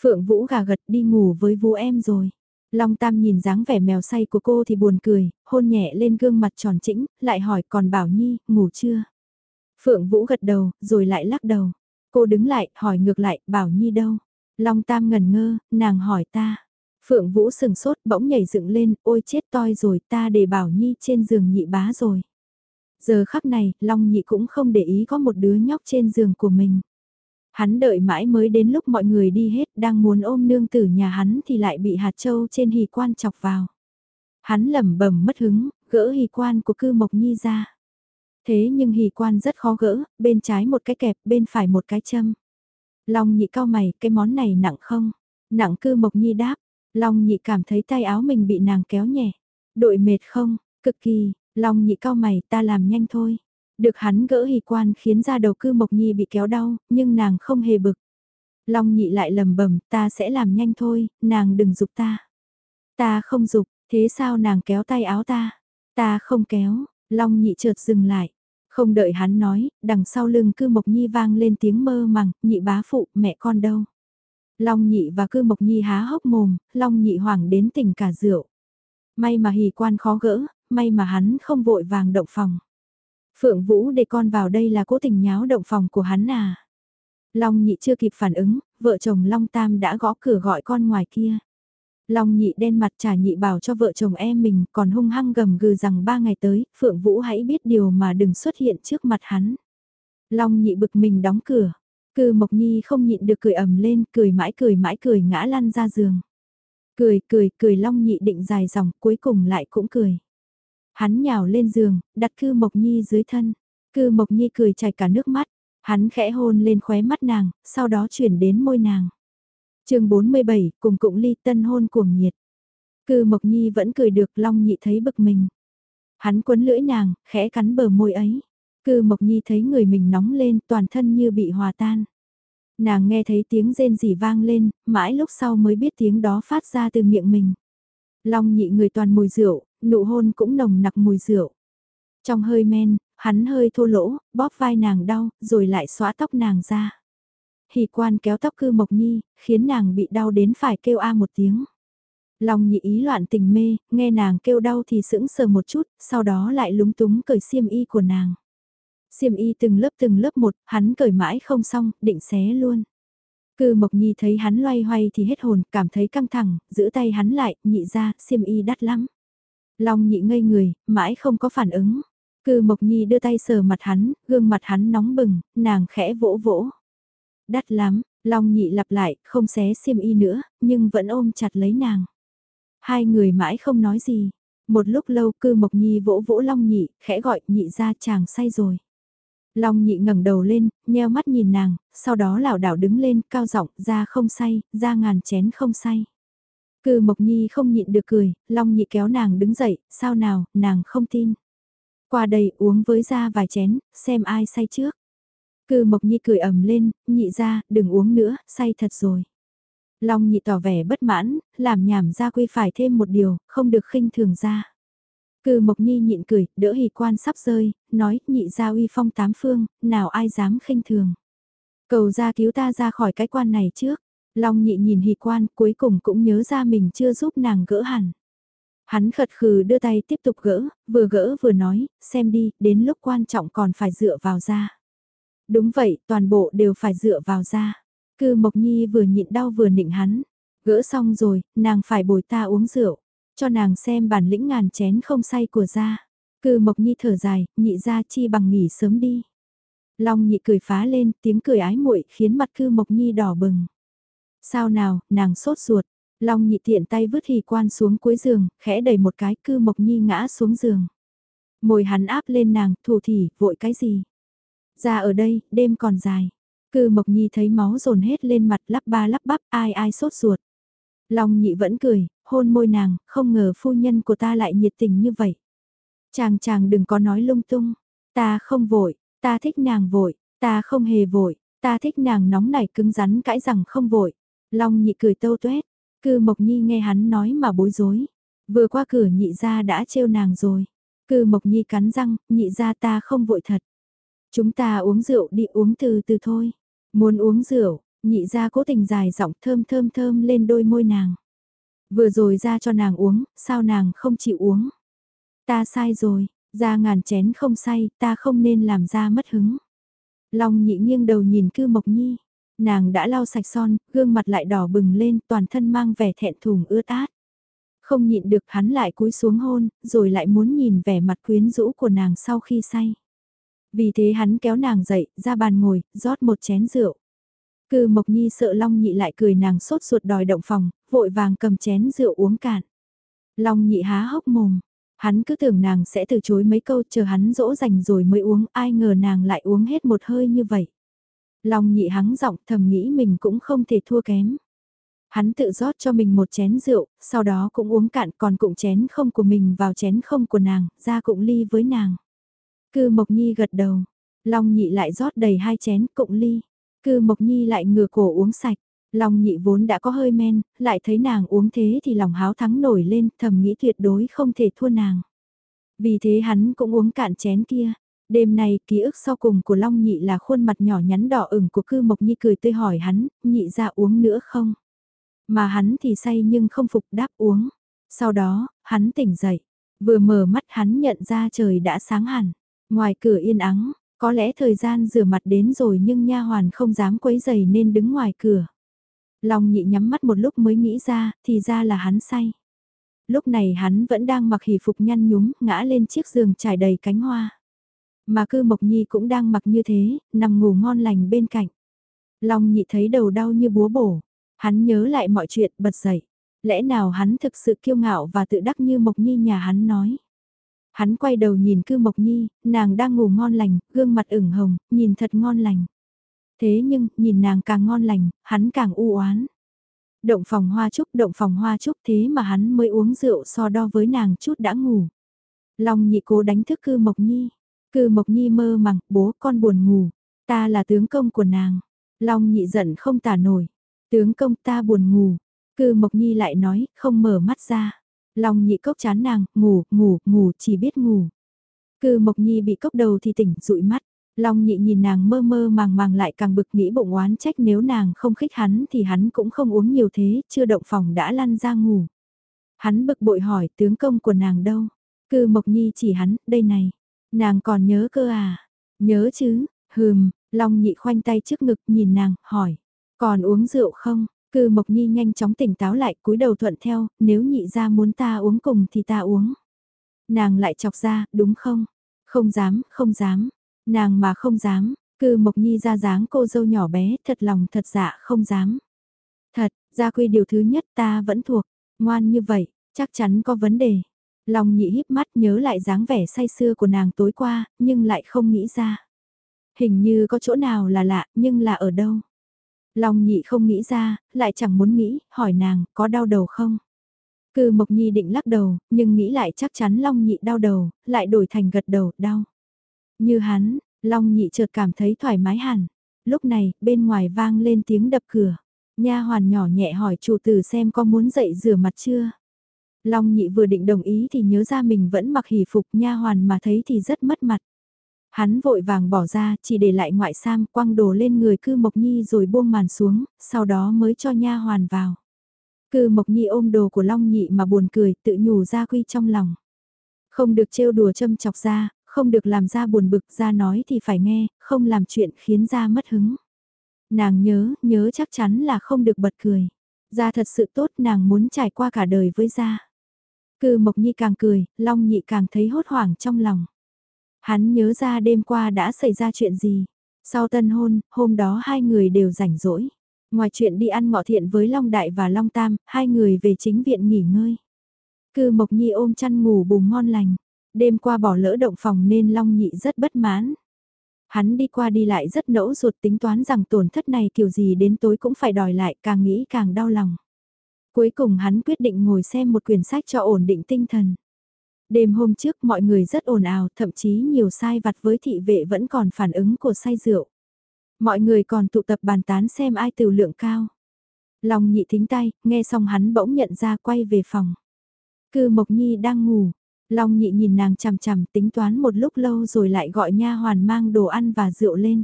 Phượng Vũ gà gật đi ngủ với Vũ em rồi. Long Tam nhìn dáng vẻ mèo say của cô thì buồn cười, hôn nhẹ lên gương mặt tròn trĩnh, lại hỏi còn Bảo Nhi, ngủ chưa? Phượng Vũ gật đầu, rồi lại lắc đầu. Cô đứng lại, hỏi ngược lại, Bảo Nhi đâu? Long Tam ngần ngơ, nàng hỏi ta. Phượng Vũ sừng sốt, bỗng nhảy dựng lên, ôi chết toi rồi, ta để Bảo Nhi trên giường nhị bá rồi. Giờ khắc này, Long nhị cũng không để ý có một đứa nhóc trên giường của mình. Hắn đợi mãi mới đến lúc mọi người đi hết đang muốn ôm nương tử nhà hắn thì lại bị hạt châu trên hì quan chọc vào. Hắn lẩm bẩm mất hứng, gỡ hì quan của cư mộc nhi ra. Thế nhưng hì quan rất khó gỡ, bên trái một cái kẹp, bên phải một cái châm. Long nhị cao mày, cái món này nặng không? Nặng cư mộc nhi đáp. Long nhị cảm thấy tay áo mình bị nàng kéo nhẹ. Đội mệt không? Cực kỳ, Long nhị cao mày, ta làm nhanh thôi. Được hắn gỡ hì quan khiến ra đầu cư Mộc Nhi bị kéo đau, nhưng nàng không hề bực. Long nhị lại lầm bẩm ta sẽ làm nhanh thôi, nàng đừng dục ta. Ta không dục, thế sao nàng kéo tay áo ta? Ta không kéo, Long nhị chợt dừng lại. Không đợi hắn nói, đằng sau lưng cư Mộc Nhi vang lên tiếng mơ màng, nhị bá phụ, mẹ con đâu? Long nhị và cư Mộc Nhi há hốc mồm, Long nhị hoảng đến tỉnh cả rượu. May mà hì quan khó gỡ, may mà hắn không vội vàng động phòng. Phượng Vũ để con vào đây là cố tình nháo động phòng của hắn à. Long nhị chưa kịp phản ứng, vợ chồng Long Tam đã gõ cửa gọi con ngoài kia. Long nhị đen mặt trả nhị bảo cho vợ chồng em mình còn hung hăng gầm gừ rằng ba ngày tới, Phượng Vũ hãy biết điều mà đừng xuất hiện trước mặt hắn. Long nhị bực mình đóng cửa, cư Mộc Nhi không nhịn được cười ầm lên, cười mãi cười mãi cười ngã lăn ra giường. Cười cười cười Long nhị định dài dòng cuối cùng lại cũng cười. Hắn nhào lên giường, đặt cư Mộc Nhi dưới thân. Cư Mộc Nhi cười chảy cả nước mắt. Hắn khẽ hôn lên khóe mắt nàng, sau đó chuyển đến môi nàng. chương 47, cùng cụng ly tân hôn cuồng nhiệt. Cư Mộc Nhi vẫn cười được Long Nhị thấy bực mình. Hắn quấn lưỡi nàng, khẽ cắn bờ môi ấy. Cư Mộc Nhi thấy người mình nóng lên toàn thân như bị hòa tan. Nàng nghe thấy tiếng rên rỉ vang lên, mãi lúc sau mới biết tiếng đó phát ra từ miệng mình. Long nhị người toàn mùi rượu, nụ hôn cũng nồng nặc mùi rượu. Trong hơi men, hắn hơi thô lỗ, bóp vai nàng đau, rồi lại xóa tóc nàng ra. Hỷ quan kéo tóc cư mộc nhi, khiến nàng bị đau đến phải kêu a một tiếng. Long nhị ý loạn tình mê, nghe nàng kêu đau thì sững sờ một chút, sau đó lại lúng túng cởi xiêm y của nàng. Xiêm y từng lớp từng lớp một, hắn cởi mãi không xong, định xé luôn. Cư Mộc Nhi thấy hắn loay hoay thì hết hồn, cảm thấy căng thẳng, giữ tay hắn lại, nhị ra, xiêm y đắt lắm. Long nhị ngây người, mãi không có phản ứng. Cư Mộc Nhi đưa tay sờ mặt hắn, gương mặt hắn nóng bừng, nàng khẽ vỗ vỗ. Đắt lắm, Long nhị lặp lại, không xé xiêm y nữa, nhưng vẫn ôm chặt lấy nàng. Hai người mãi không nói gì. Một lúc lâu cư Mộc Nhi vỗ vỗ Long nhị, khẽ gọi nhị ra chàng say rồi. Long nhị ngẩng đầu lên, nheo mắt nhìn nàng, sau đó lảo đảo đứng lên, cao giọng, ra không say, ra ngàn chén không say. Cư Mộc Nhi không nhịn được cười, Long nhị kéo nàng đứng dậy, sao nào, nàng không tin. Qua đây uống với ra vài chén, xem ai say trước. Cư Mộc Nhi cười ầm lên, nhị ra, đừng uống nữa, say thật rồi. Long nhị tỏ vẻ bất mãn, làm nhảm ra quy phải thêm một điều, không được khinh thường ra. Cư Mộc Nhi nhịn cười, đỡ hỷ quan sắp rơi, nói nhị gia uy phong tám phương, nào ai dám khinh thường. Cầu ra cứu ta ra khỏi cái quan này trước. Long nhị nhìn hỷ quan cuối cùng cũng nhớ ra mình chưa giúp nàng gỡ hẳn. Hắn khật khừ đưa tay tiếp tục gỡ, vừa gỡ vừa nói, xem đi, đến lúc quan trọng còn phải dựa vào ra. Đúng vậy, toàn bộ đều phải dựa vào ra. Cư Mộc Nhi vừa nhịn đau vừa nịnh hắn. Gỡ xong rồi, nàng phải bồi ta uống rượu. Cho nàng xem bản lĩnh ngàn chén không say của gia. Cư Mộc Nhi thở dài, nhị gia chi bằng nghỉ sớm đi. Long nhị cười phá lên, tiếng cười ái muội khiến mặt cư Mộc Nhi đỏ bừng. Sao nào, nàng sốt ruột. Long nhị tiện tay vứt hì quan xuống cuối giường, khẽ đẩy một cái cư Mộc Nhi ngã xuống giường. Mồi hắn áp lên nàng, thủ thỉ, vội cái gì? Ra ở đây, đêm còn dài. Cư Mộc Nhi thấy máu dồn hết lên mặt lắp ba lắp bắp ai ai sốt ruột. Long nhị vẫn cười, hôn môi nàng, không ngờ phu nhân của ta lại nhiệt tình như vậy. Chàng chàng đừng có nói lung tung. Ta không vội, ta thích nàng vội, ta không hề vội, ta thích nàng nóng nảy cứng rắn cãi rằng không vội. Long nhị cười tâu tuét, cư Mộc Nhi nghe hắn nói mà bối rối. Vừa qua cửa nhị ra đã trêu nàng rồi. Cư Mộc Nhi cắn răng, nhị ra ta không vội thật. Chúng ta uống rượu đi uống từ từ thôi. Muốn uống rượu, nhị ra cố tình dài giọng thơm thơm thơm lên đôi môi nàng. Vừa rồi ra cho nàng uống, sao nàng không chịu uống? Ta sai rồi, ra ngàn chén không say, ta không nên làm ra mất hứng. Long nhị nghiêng đầu nhìn cư mộc nhi, nàng đã lau sạch son, gương mặt lại đỏ bừng lên, toàn thân mang vẻ thẹn thùng ướt át. Không nhịn được hắn lại cúi xuống hôn, rồi lại muốn nhìn vẻ mặt quyến rũ của nàng sau khi say. Vì thế hắn kéo nàng dậy, ra bàn ngồi, rót một chén rượu. Cư Mộc Nhi sợ Long Nhị lại cười nàng sốt ruột đòi động phòng, vội vàng cầm chén rượu uống cạn. Long Nhị há hốc mồm, hắn cứ tưởng nàng sẽ từ chối mấy câu chờ hắn dỗ dành rồi mới uống, ai ngờ nàng lại uống hết một hơi như vậy. Long Nhị hắng giọng thầm nghĩ mình cũng không thể thua kém. Hắn tự rót cho mình một chén rượu, sau đó cũng uống cạn còn cụng chén không của mình vào chén không của nàng, ra cụng ly với nàng. Cư Mộc Nhi gật đầu, Long Nhị lại rót đầy hai chén cụng ly. Cư Mộc Nhi lại ngửa cổ uống sạch. Long nhị vốn đã có hơi men, lại thấy nàng uống thế thì lòng háo thắng nổi lên, thầm nghĩ tuyệt đối không thể thua nàng. Vì thế hắn cũng uống cạn chén kia. Đêm nay, ký ức sau cùng của Long nhị là khuôn mặt nhỏ nhắn đỏ ửng của cư Mộc Nhi cười tươi hỏi hắn, nhị ra uống nữa không? Mà hắn thì say nhưng không phục đáp uống. Sau đó, hắn tỉnh dậy. Vừa mở mắt hắn nhận ra trời đã sáng hẳn. Ngoài cửa yên ắng, có lẽ thời gian rửa mặt đến rồi nhưng nha hoàn không dám quấy giày nên đứng ngoài cửa. Long nhị nhắm mắt một lúc mới nghĩ ra, thì ra là hắn say. Lúc này hắn vẫn đang mặc hỷ phục nhăn nhúm, ngã lên chiếc giường trải đầy cánh hoa. Mà cư Mộc Nhi cũng đang mặc như thế, nằm ngủ ngon lành bên cạnh. Long nhị thấy đầu đau như búa bổ. Hắn nhớ lại mọi chuyện bật dậy. Lẽ nào hắn thực sự kiêu ngạo và tự đắc như Mộc Nhi nhà hắn nói. Hắn quay đầu nhìn cư Mộc Nhi, nàng đang ngủ ngon lành, gương mặt ửng hồng, nhìn thật ngon lành. Thế nhưng, nhìn nàng càng ngon lành, hắn càng u oán. Động phòng hoa trúc, động phòng hoa trúc thế mà hắn mới uống rượu so đo với nàng chút đã ngủ. Long nhị cố đánh thức cư Mộc Nhi. Cư Mộc Nhi mơ màng, bố con buồn ngủ. Ta là tướng công của nàng. Long nhị giận không tả nổi. Tướng công ta buồn ngủ. Cư Mộc Nhi lại nói, không mở mắt ra. Long nhị cốc chán nàng, ngủ, ngủ, ngủ, chỉ biết ngủ. Cư Mộc Nhi bị cốc đầu thì tỉnh, dụi mắt. Long nhị nhìn nàng mơ mơ màng màng lại càng bực nghĩ bụng oán trách nếu nàng không khích hắn thì hắn cũng không uống nhiều thế, chưa động phòng đã lăn ra ngủ. Hắn bực bội hỏi tướng công của nàng đâu? Cư Mộc Nhi chỉ hắn, đây này. Nàng còn nhớ cơ à? Nhớ chứ, hừm, Long nhị khoanh tay trước ngực nhìn nàng, hỏi. Còn uống rượu không? Cư Mộc Nhi nhanh chóng tỉnh táo lại cúi đầu thuận theo, nếu nhị ra muốn ta uống cùng thì ta uống. Nàng lại chọc ra, đúng không? Không dám, không dám. Nàng mà không dám, cư Mộc Nhi ra dáng cô dâu nhỏ bé, thật lòng thật dạ không dám. Thật, gia quy điều thứ nhất ta vẫn thuộc, ngoan như vậy, chắc chắn có vấn đề. Lòng nhị híp mắt nhớ lại dáng vẻ say xưa của nàng tối qua, nhưng lại không nghĩ ra. Hình như có chỗ nào là lạ, nhưng là ở đâu? Long nhị không nghĩ ra, lại chẳng muốn nghĩ, hỏi nàng, có đau đầu không? Cư Mộc Nhi định lắc đầu, nhưng nghĩ lại chắc chắn Long nhị đau đầu, lại đổi thành gật đầu, đau. Như hắn, Long nhị chợt cảm thấy thoải mái hẳn. Lúc này, bên ngoài vang lên tiếng đập cửa. Nha hoàn nhỏ nhẹ hỏi chủ tử xem có muốn dậy rửa mặt chưa. Long nhị vừa định đồng ý thì nhớ ra mình vẫn mặc hỷ phục nha hoàn mà thấy thì rất mất mặt. Hắn vội vàng bỏ ra, chỉ để lại ngoại sam quăng đồ lên người cư Mộc Nhi rồi buông màn xuống, sau đó mới cho nha hoàn vào. Cư Mộc Nhi ôm đồ của Long Nhị mà buồn cười, tự nhủ ra quy trong lòng. Không được trêu đùa châm chọc ra, không được làm ra buồn bực ra nói thì phải nghe, không làm chuyện khiến ra mất hứng. Nàng nhớ, nhớ chắc chắn là không được bật cười. Ra thật sự tốt nàng muốn trải qua cả đời với ra. Cư Mộc Nhi càng cười, Long Nhị càng thấy hốt hoảng trong lòng. Hắn nhớ ra đêm qua đã xảy ra chuyện gì. Sau tân hôn, hôm đó hai người đều rảnh rỗi. Ngoài chuyện đi ăn ngọ thiện với Long Đại và Long Tam, hai người về chính viện nghỉ ngơi. Cư Mộc Nhi ôm chăn ngủ bùng ngon lành. Đêm qua bỏ lỡ động phòng nên Long Nhị rất bất mãn. Hắn đi qua đi lại rất nẫu ruột tính toán rằng tổn thất này kiểu gì đến tối cũng phải đòi lại càng nghĩ càng đau lòng. Cuối cùng hắn quyết định ngồi xem một quyển sách cho ổn định tinh thần. Đêm hôm trước mọi người rất ồn ào, thậm chí nhiều sai vặt với thị vệ vẫn còn phản ứng của say rượu. Mọi người còn tụ tập bàn tán xem ai từ lượng cao. Long nhị thính tay, nghe xong hắn bỗng nhận ra quay về phòng. Cư Mộc Nhi đang ngủ. Long nhị nhìn nàng chằm chằm tính toán một lúc lâu rồi lại gọi nha hoàn mang đồ ăn và rượu lên.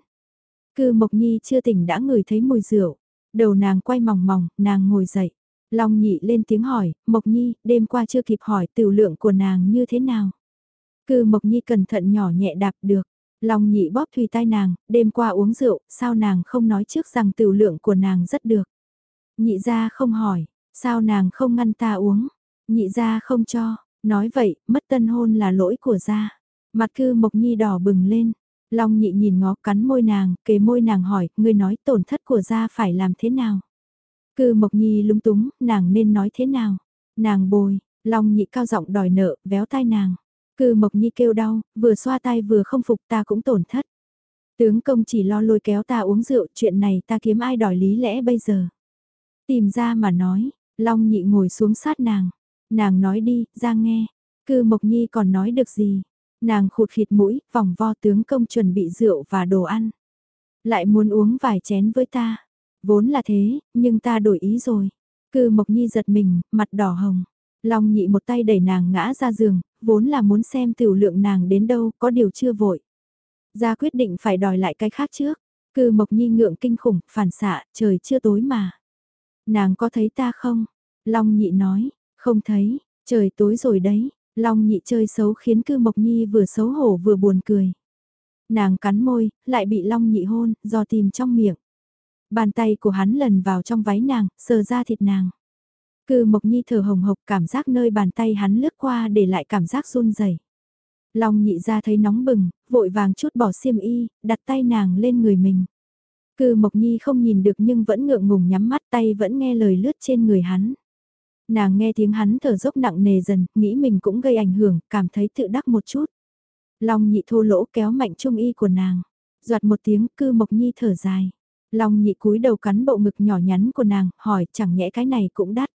Cư Mộc Nhi chưa tỉnh đã ngửi thấy mùi rượu. Đầu nàng quay mỏng mỏng, nàng ngồi dậy. Long nhị lên tiếng hỏi, Mộc Nhi, đêm qua chưa kịp hỏi tiểu lượng của nàng như thế nào. Cư Mộc Nhi cẩn thận nhỏ nhẹ đạp được. Long nhị bóp thùy tai nàng, đêm qua uống rượu, sao nàng không nói trước rằng tiểu lượng của nàng rất được. Nhị ra không hỏi, sao nàng không ngăn ta uống, nhị ra không cho, nói vậy, mất tân hôn là lỗi của gia. Mặt cư Mộc Nhi đỏ bừng lên, Long nhị nhìn ngó cắn môi nàng, kề môi nàng hỏi, ngươi nói tổn thất của gia phải làm thế nào? Cư Mộc Nhi lúng túng, nàng nên nói thế nào? Nàng bồi, Long nhị cao giọng đòi nợ, véo tai nàng. Cư Mộc Nhi kêu đau, vừa xoa tay vừa không phục ta cũng tổn thất. Tướng công chỉ lo lôi kéo ta uống rượu, chuyện này ta kiếm ai đòi lý lẽ bây giờ. Tìm ra mà nói, Long nhị ngồi xuống sát nàng. Nàng nói đi, ra nghe. Cư Mộc Nhi còn nói được gì? Nàng khụt khịt mũi, vòng vo tướng công chuẩn bị rượu và đồ ăn. Lại muốn uống vài chén với ta. Vốn là thế, nhưng ta đổi ý rồi. Cư Mộc Nhi giật mình, mặt đỏ hồng. Long nhị một tay đẩy nàng ngã ra giường, vốn là muốn xem tiểu lượng nàng đến đâu, có điều chưa vội. Ra quyết định phải đòi lại cái khác trước. Cư Mộc Nhi ngượng kinh khủng, phản xạ, trời chưa tối mà. Nàng có thấy ta không? Long nhị nói, không thấy, trời tối rồi đấy. Long nhị chơi xấu khiến cư Mộc Nhi vừa xấu hổ vừa buồn cười. Nàng cắn môi, lại bị Long nhị hôn, do tìm trong miệng. Bàn tay của hắn lần vào trong váy nàng, sờ ra thịt nàng. Cư Mộc Nhi thở hồng hộc cảm giác nơi bàn tay hắn lướt qua để lại cảm giác run rẩy. Long nhị ra thấy nóng bừng, vội vàng chút bỏ xiêm y, đặt tay nàng lên người mình. Cư Mộc Nhi không nhìn được nhưng vẫn ngượng ngùng nhắm mắt tay vẫn nghe lời lướt trên người hắn. Nàng nghe tiếng hắn thở dốc nặng nề dần, nghĩ mình cũng gây ảnh hưởng, cảm thấy tự đắc một chút. Long nhị thô lỗ kéo mạnh trung y của nàng. Giọt một tiếng cư Mộc Nhi thở dài. Long nhị cúi đầu cắn bộ ngực nhỏ nhắn của nàng, hỏi chẳng nhẽ cái này cũng đắt.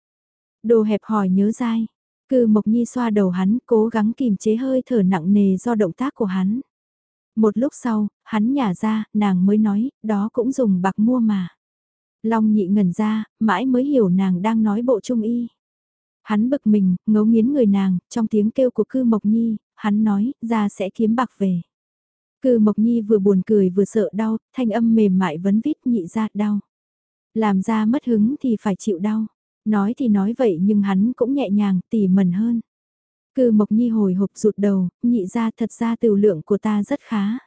Đồ hẹp hỏi nhớ dai. Cư Mộc Nhi xoa đầu hắn, cố gắng kìm chế hơi thở nặng nề do động tác của hắn. Một lúc sau, hắn nhả ra, nàng mới nói, đó cũng dùng bạc mua mà. Long nhị ngẩn ra, mãi mới hiểu nàng đang nói bộ trung y. Hắn bực mình, ngấu nghiến người nàng, trong tiếng kêu của cư Mộc Nhi, hắn nói, ra sẽ kiếm bạc về. Cư Mộc Nhi vừa buồn cười vừa sợ đau, thanh âm mềm mại vấn vít nhị ra đau. Làm ra mất hứng thì phải chịu đau. Nói thì nói vậy nhưng hắn cũng nhẹ nhàng, tỉ mẩn hơn. Cư Mộc Nhi hồi hộp rụt đầu, nhị ra thật ra tiểu lượng của ta rất khá.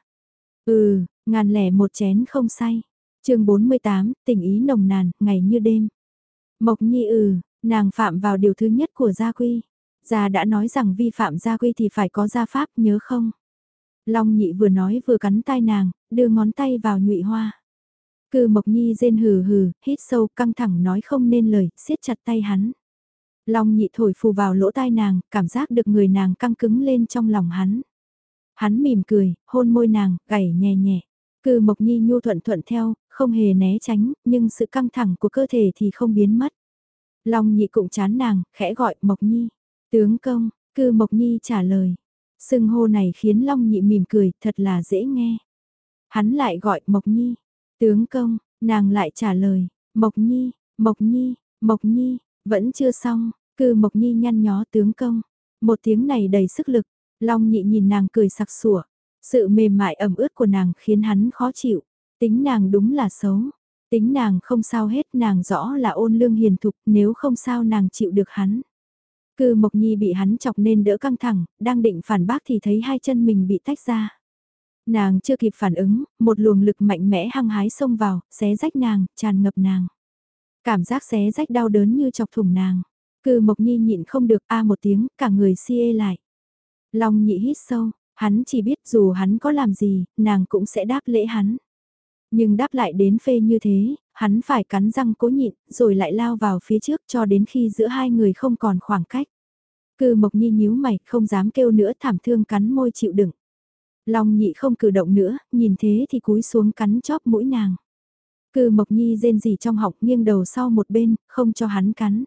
Ừ, ngàn lẻ một chén không say. chương 48, tình ý nồng nàn, ngày như đêm. Mộc Nhi ừ, nàng phạm vào điều thứ nhất của gia quy. Gia đã nói rằng vi phạm gia quy thì phải có gia pháp nhớ không? Long nhị vừa nói vừa cắn tai nàng, đưa ngón tay vào nhụy hoa. Cư Mộc Nhi rên hừ hừ, hít sâu căng thẳng nói không nên lời, siết chặt tay hắn. Long nhị thổi phù vào lỗ tai nàng, cảm giác được người nàng căng cứng lên trong lòng hắn. Hắn mỉm cười, hôn môi nàng, gảy nhẹ nhẹ. Cư Mộc Nhi nhu thuận thuận theo, không hề né tránh, nhưng sự căng thẳng của cơ thể thì không biến mất. Long nhị cũng chán nàng, khẽ gọi Mộc Nhi. Tướng công, cư Mộc Nhi trả lời. Sưng hô này khiến Long nhị mỉm cười, thật là dễ nghe. Hắn lại gọi Mộc Nhi. Tướng công, nàng lại trả lời. Mộc Nhi, Mộc Nhi, Mộc Nhi, vẫn chưa xong, cư Mộc Nhi nhăn nhó tướng công. Một tiếng này đầy sức lực, Long nhị nhìn nàng cười sặc sủa. Sự mềm mại ẩm ướt của nàng khiến hắn khó chịu. Tính nàng đúng là xấu. Tính nàng không sao hết nàng rõ là ôn lương hiền thục nếu không sao nàng chịu được hắn. Cư Mộc Nhi bị hắn chọc nên đỡ căng thẳng, đang định phản bác thì thấy hai chân mình bị tách ra. Nàng chưa kịp phản ứng, một luồng lực mạnh mẽ hăng hái xông vào, xé rách nàng, tràn ngập nàng. Cảm giác xé rách đau đớn như chọc thủng nàng. Cư Mộc Nhi nhịn không được a một tiếng, cả người si ê lại. Long nhị hít sâu, hắn chỉ biết dù hắn có làm gì, nàng cũng sẽ đáp lễ hắn. Nhưng đáp lại đến phê như thế, hắn phải cắn răng cố nhịn, rồi lại lao vào phía trước cho đến khi giữa hai người không còn khoảng cách. Cư Mộc Nhi nhíu mày, không dám kêu nữa thảm thương cắn môi chịu đựng. Long nhị không cử động nữa, nhìn thế thì cúi xuống cắn chóp mũi nàng. Cư Mộc Nhi rên rỉ trong họng nghiêng đầu sau một bên, không cho hắn cắn.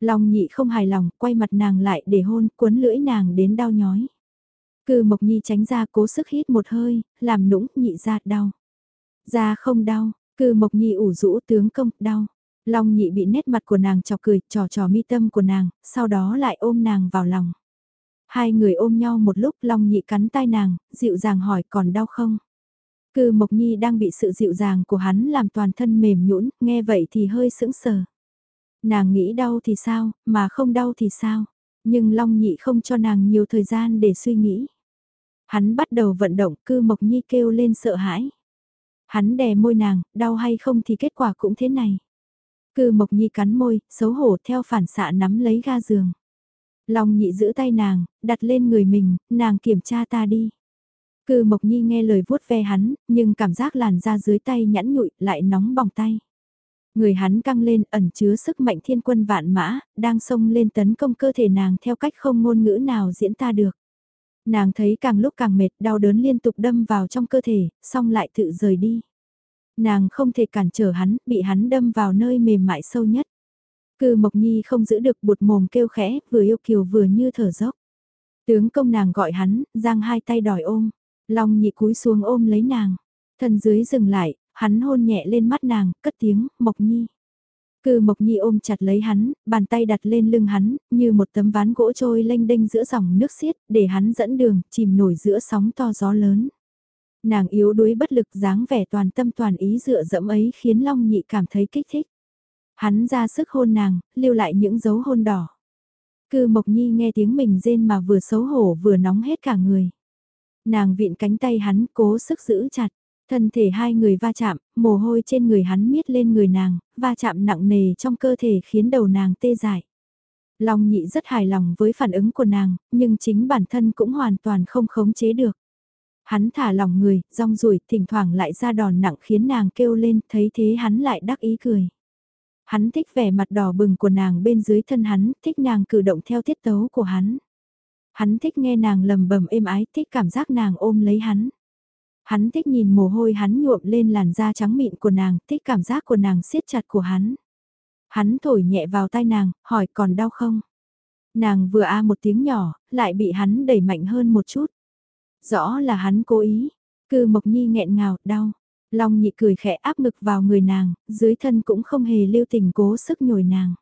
Long nhị không hài lòng, quay mặt nàng lại để hôn, cuốn lưỡi nàng đến đau nhói. Cư Mộc Nhi tránh ra cố sức hít một hơi, làm nũng, nhị ra, đau. Da không đau, cư Mộc Nhi ủ rũ tướng công, đau. Long nhị bị nét mặt của nàng chọc cười, trò trò mi tâm của nàng, sau đó lại ôm nàng vào lòng. Hai người ôm nhau một lúc Long nhị cắn tai nàng, dịu dàng hỏi còn đau không? Cư Mộc Nhi đang bị sự dịu dàng của hắn làm toàn thân mềm nhũn, nghe vậy thì hơi sững sờ. Nàng nghĩ đau thì sao, mà không đau thì sao? Nhưng Long nhị không cho nàng nhiều thời gian để suy nghĩ. Hắn bắt đầu vận động, cư Mộc Nhi kêu lên sợ hãi. Hắn đè môi nàng, đau hay không thì kết quả cũng thế này. Cư Mộc Nhi cắn môi, xấu hổ theo phản xạ nắm lấy ga giường. Long nhị giữ tay nàng, đặt lên người mình, nàng kiểm tra ta đi. Cư Mộc Nhi nghe lời vuốt ve hắn, nhưng cảm giác làn da dưới tay nhẵn nhụi lại nóng bỏng tay. Người hắn căng lên ẩn chứa sức mạnh thiên quân vạn mã, đang xông lên tấn công cơ thể nàng theo cách không ngôn ngữ nào diễn ta được. Nàng thấy càng lúc càng mệt đau đớn liên tục đâm vào trong cơ thể, xong lại tự rời đi. Nàng không thể cản trở hắn, bị hắn đâm vào nơi mềm mại sâu nhất. Cư Mộc Nhi không giữ được bụt mồm kêu khẽ, vừa yêu kiều vừa như thở dốc. Tướng công nàng gọi hắn, giang hai tay đòi ôm. Long nhị cúi xuống ôm lấy nàng. Thân dưới dừng lại, hắn hôn nhẹ lên mắt nàng, cất tiếng, Mộc Nhi. Cư Mộc Nhi ôm chặt lấy hắn, bàn tay đặt lên lưng hắn, như một tấm ván gỗ trôi lênh đênh giữa dòng nước xiết, để hắn dẫn đường, chìm nổi giữa sóng to gió lớn. Nàng yếu đuối bất lực dáng vẻ toàn tâm toàn ý dựa dẫm ấy khiến Long Nhị cảm thấy kích thích. Hắn ra sức hôn nàng, lưu lại những dấu hôn đỏ. Cư Mộc Nhi nghe tiếng mình rên mà vừa xấu hổ vừa nóng hết cả người. Nàng vịn cánh tay hắn cố sức giữ chặt. Thân thể hai người va chạm, mồ hôi trên người hắn miết lên người nàng, va chạm nặng nề trong cơ thể khiến đầu nàng tê dại. Long nhị rất hài lòng với phản ứng của nàng, nhưng chính bản thân cũng hoàn toàn không khống chế được. Hắn thả lòng người, rong rủi, thỉnh thoảng lại ra đòn nặng khiến nàng kêu lên, thấy thế hắn lại đắc ý cười. Hắn thích vẻ mặt đỏ bừng của nàng bên dưới thân hắn, thích nàng cử động theo tiết tấu của hắn. Hắn thích nghe nàng lầm bầm êm ái, thích cảm giác nàng ôm lấy hắn. Hắn thích nhìn mồ hôi hắn nhuộm lên làn da trắng mịn của nàng, thích cảm giác của nàng siết chặt của hắn. Hắn thổi nhẹ vào tai nàng, hỏi còn đau không? Nàng vừa a một tiếng nhỏ, lại bị hắn đẩy mạnh hơn một chút. Rõ là hắn cố ý. Cư Mộc Nhi nghẹn ngào, đau. Long nhị cười khẽ áp ngực vào người nàng, dưới thân cũng không hề lưu tình cố sức nhồi nàng.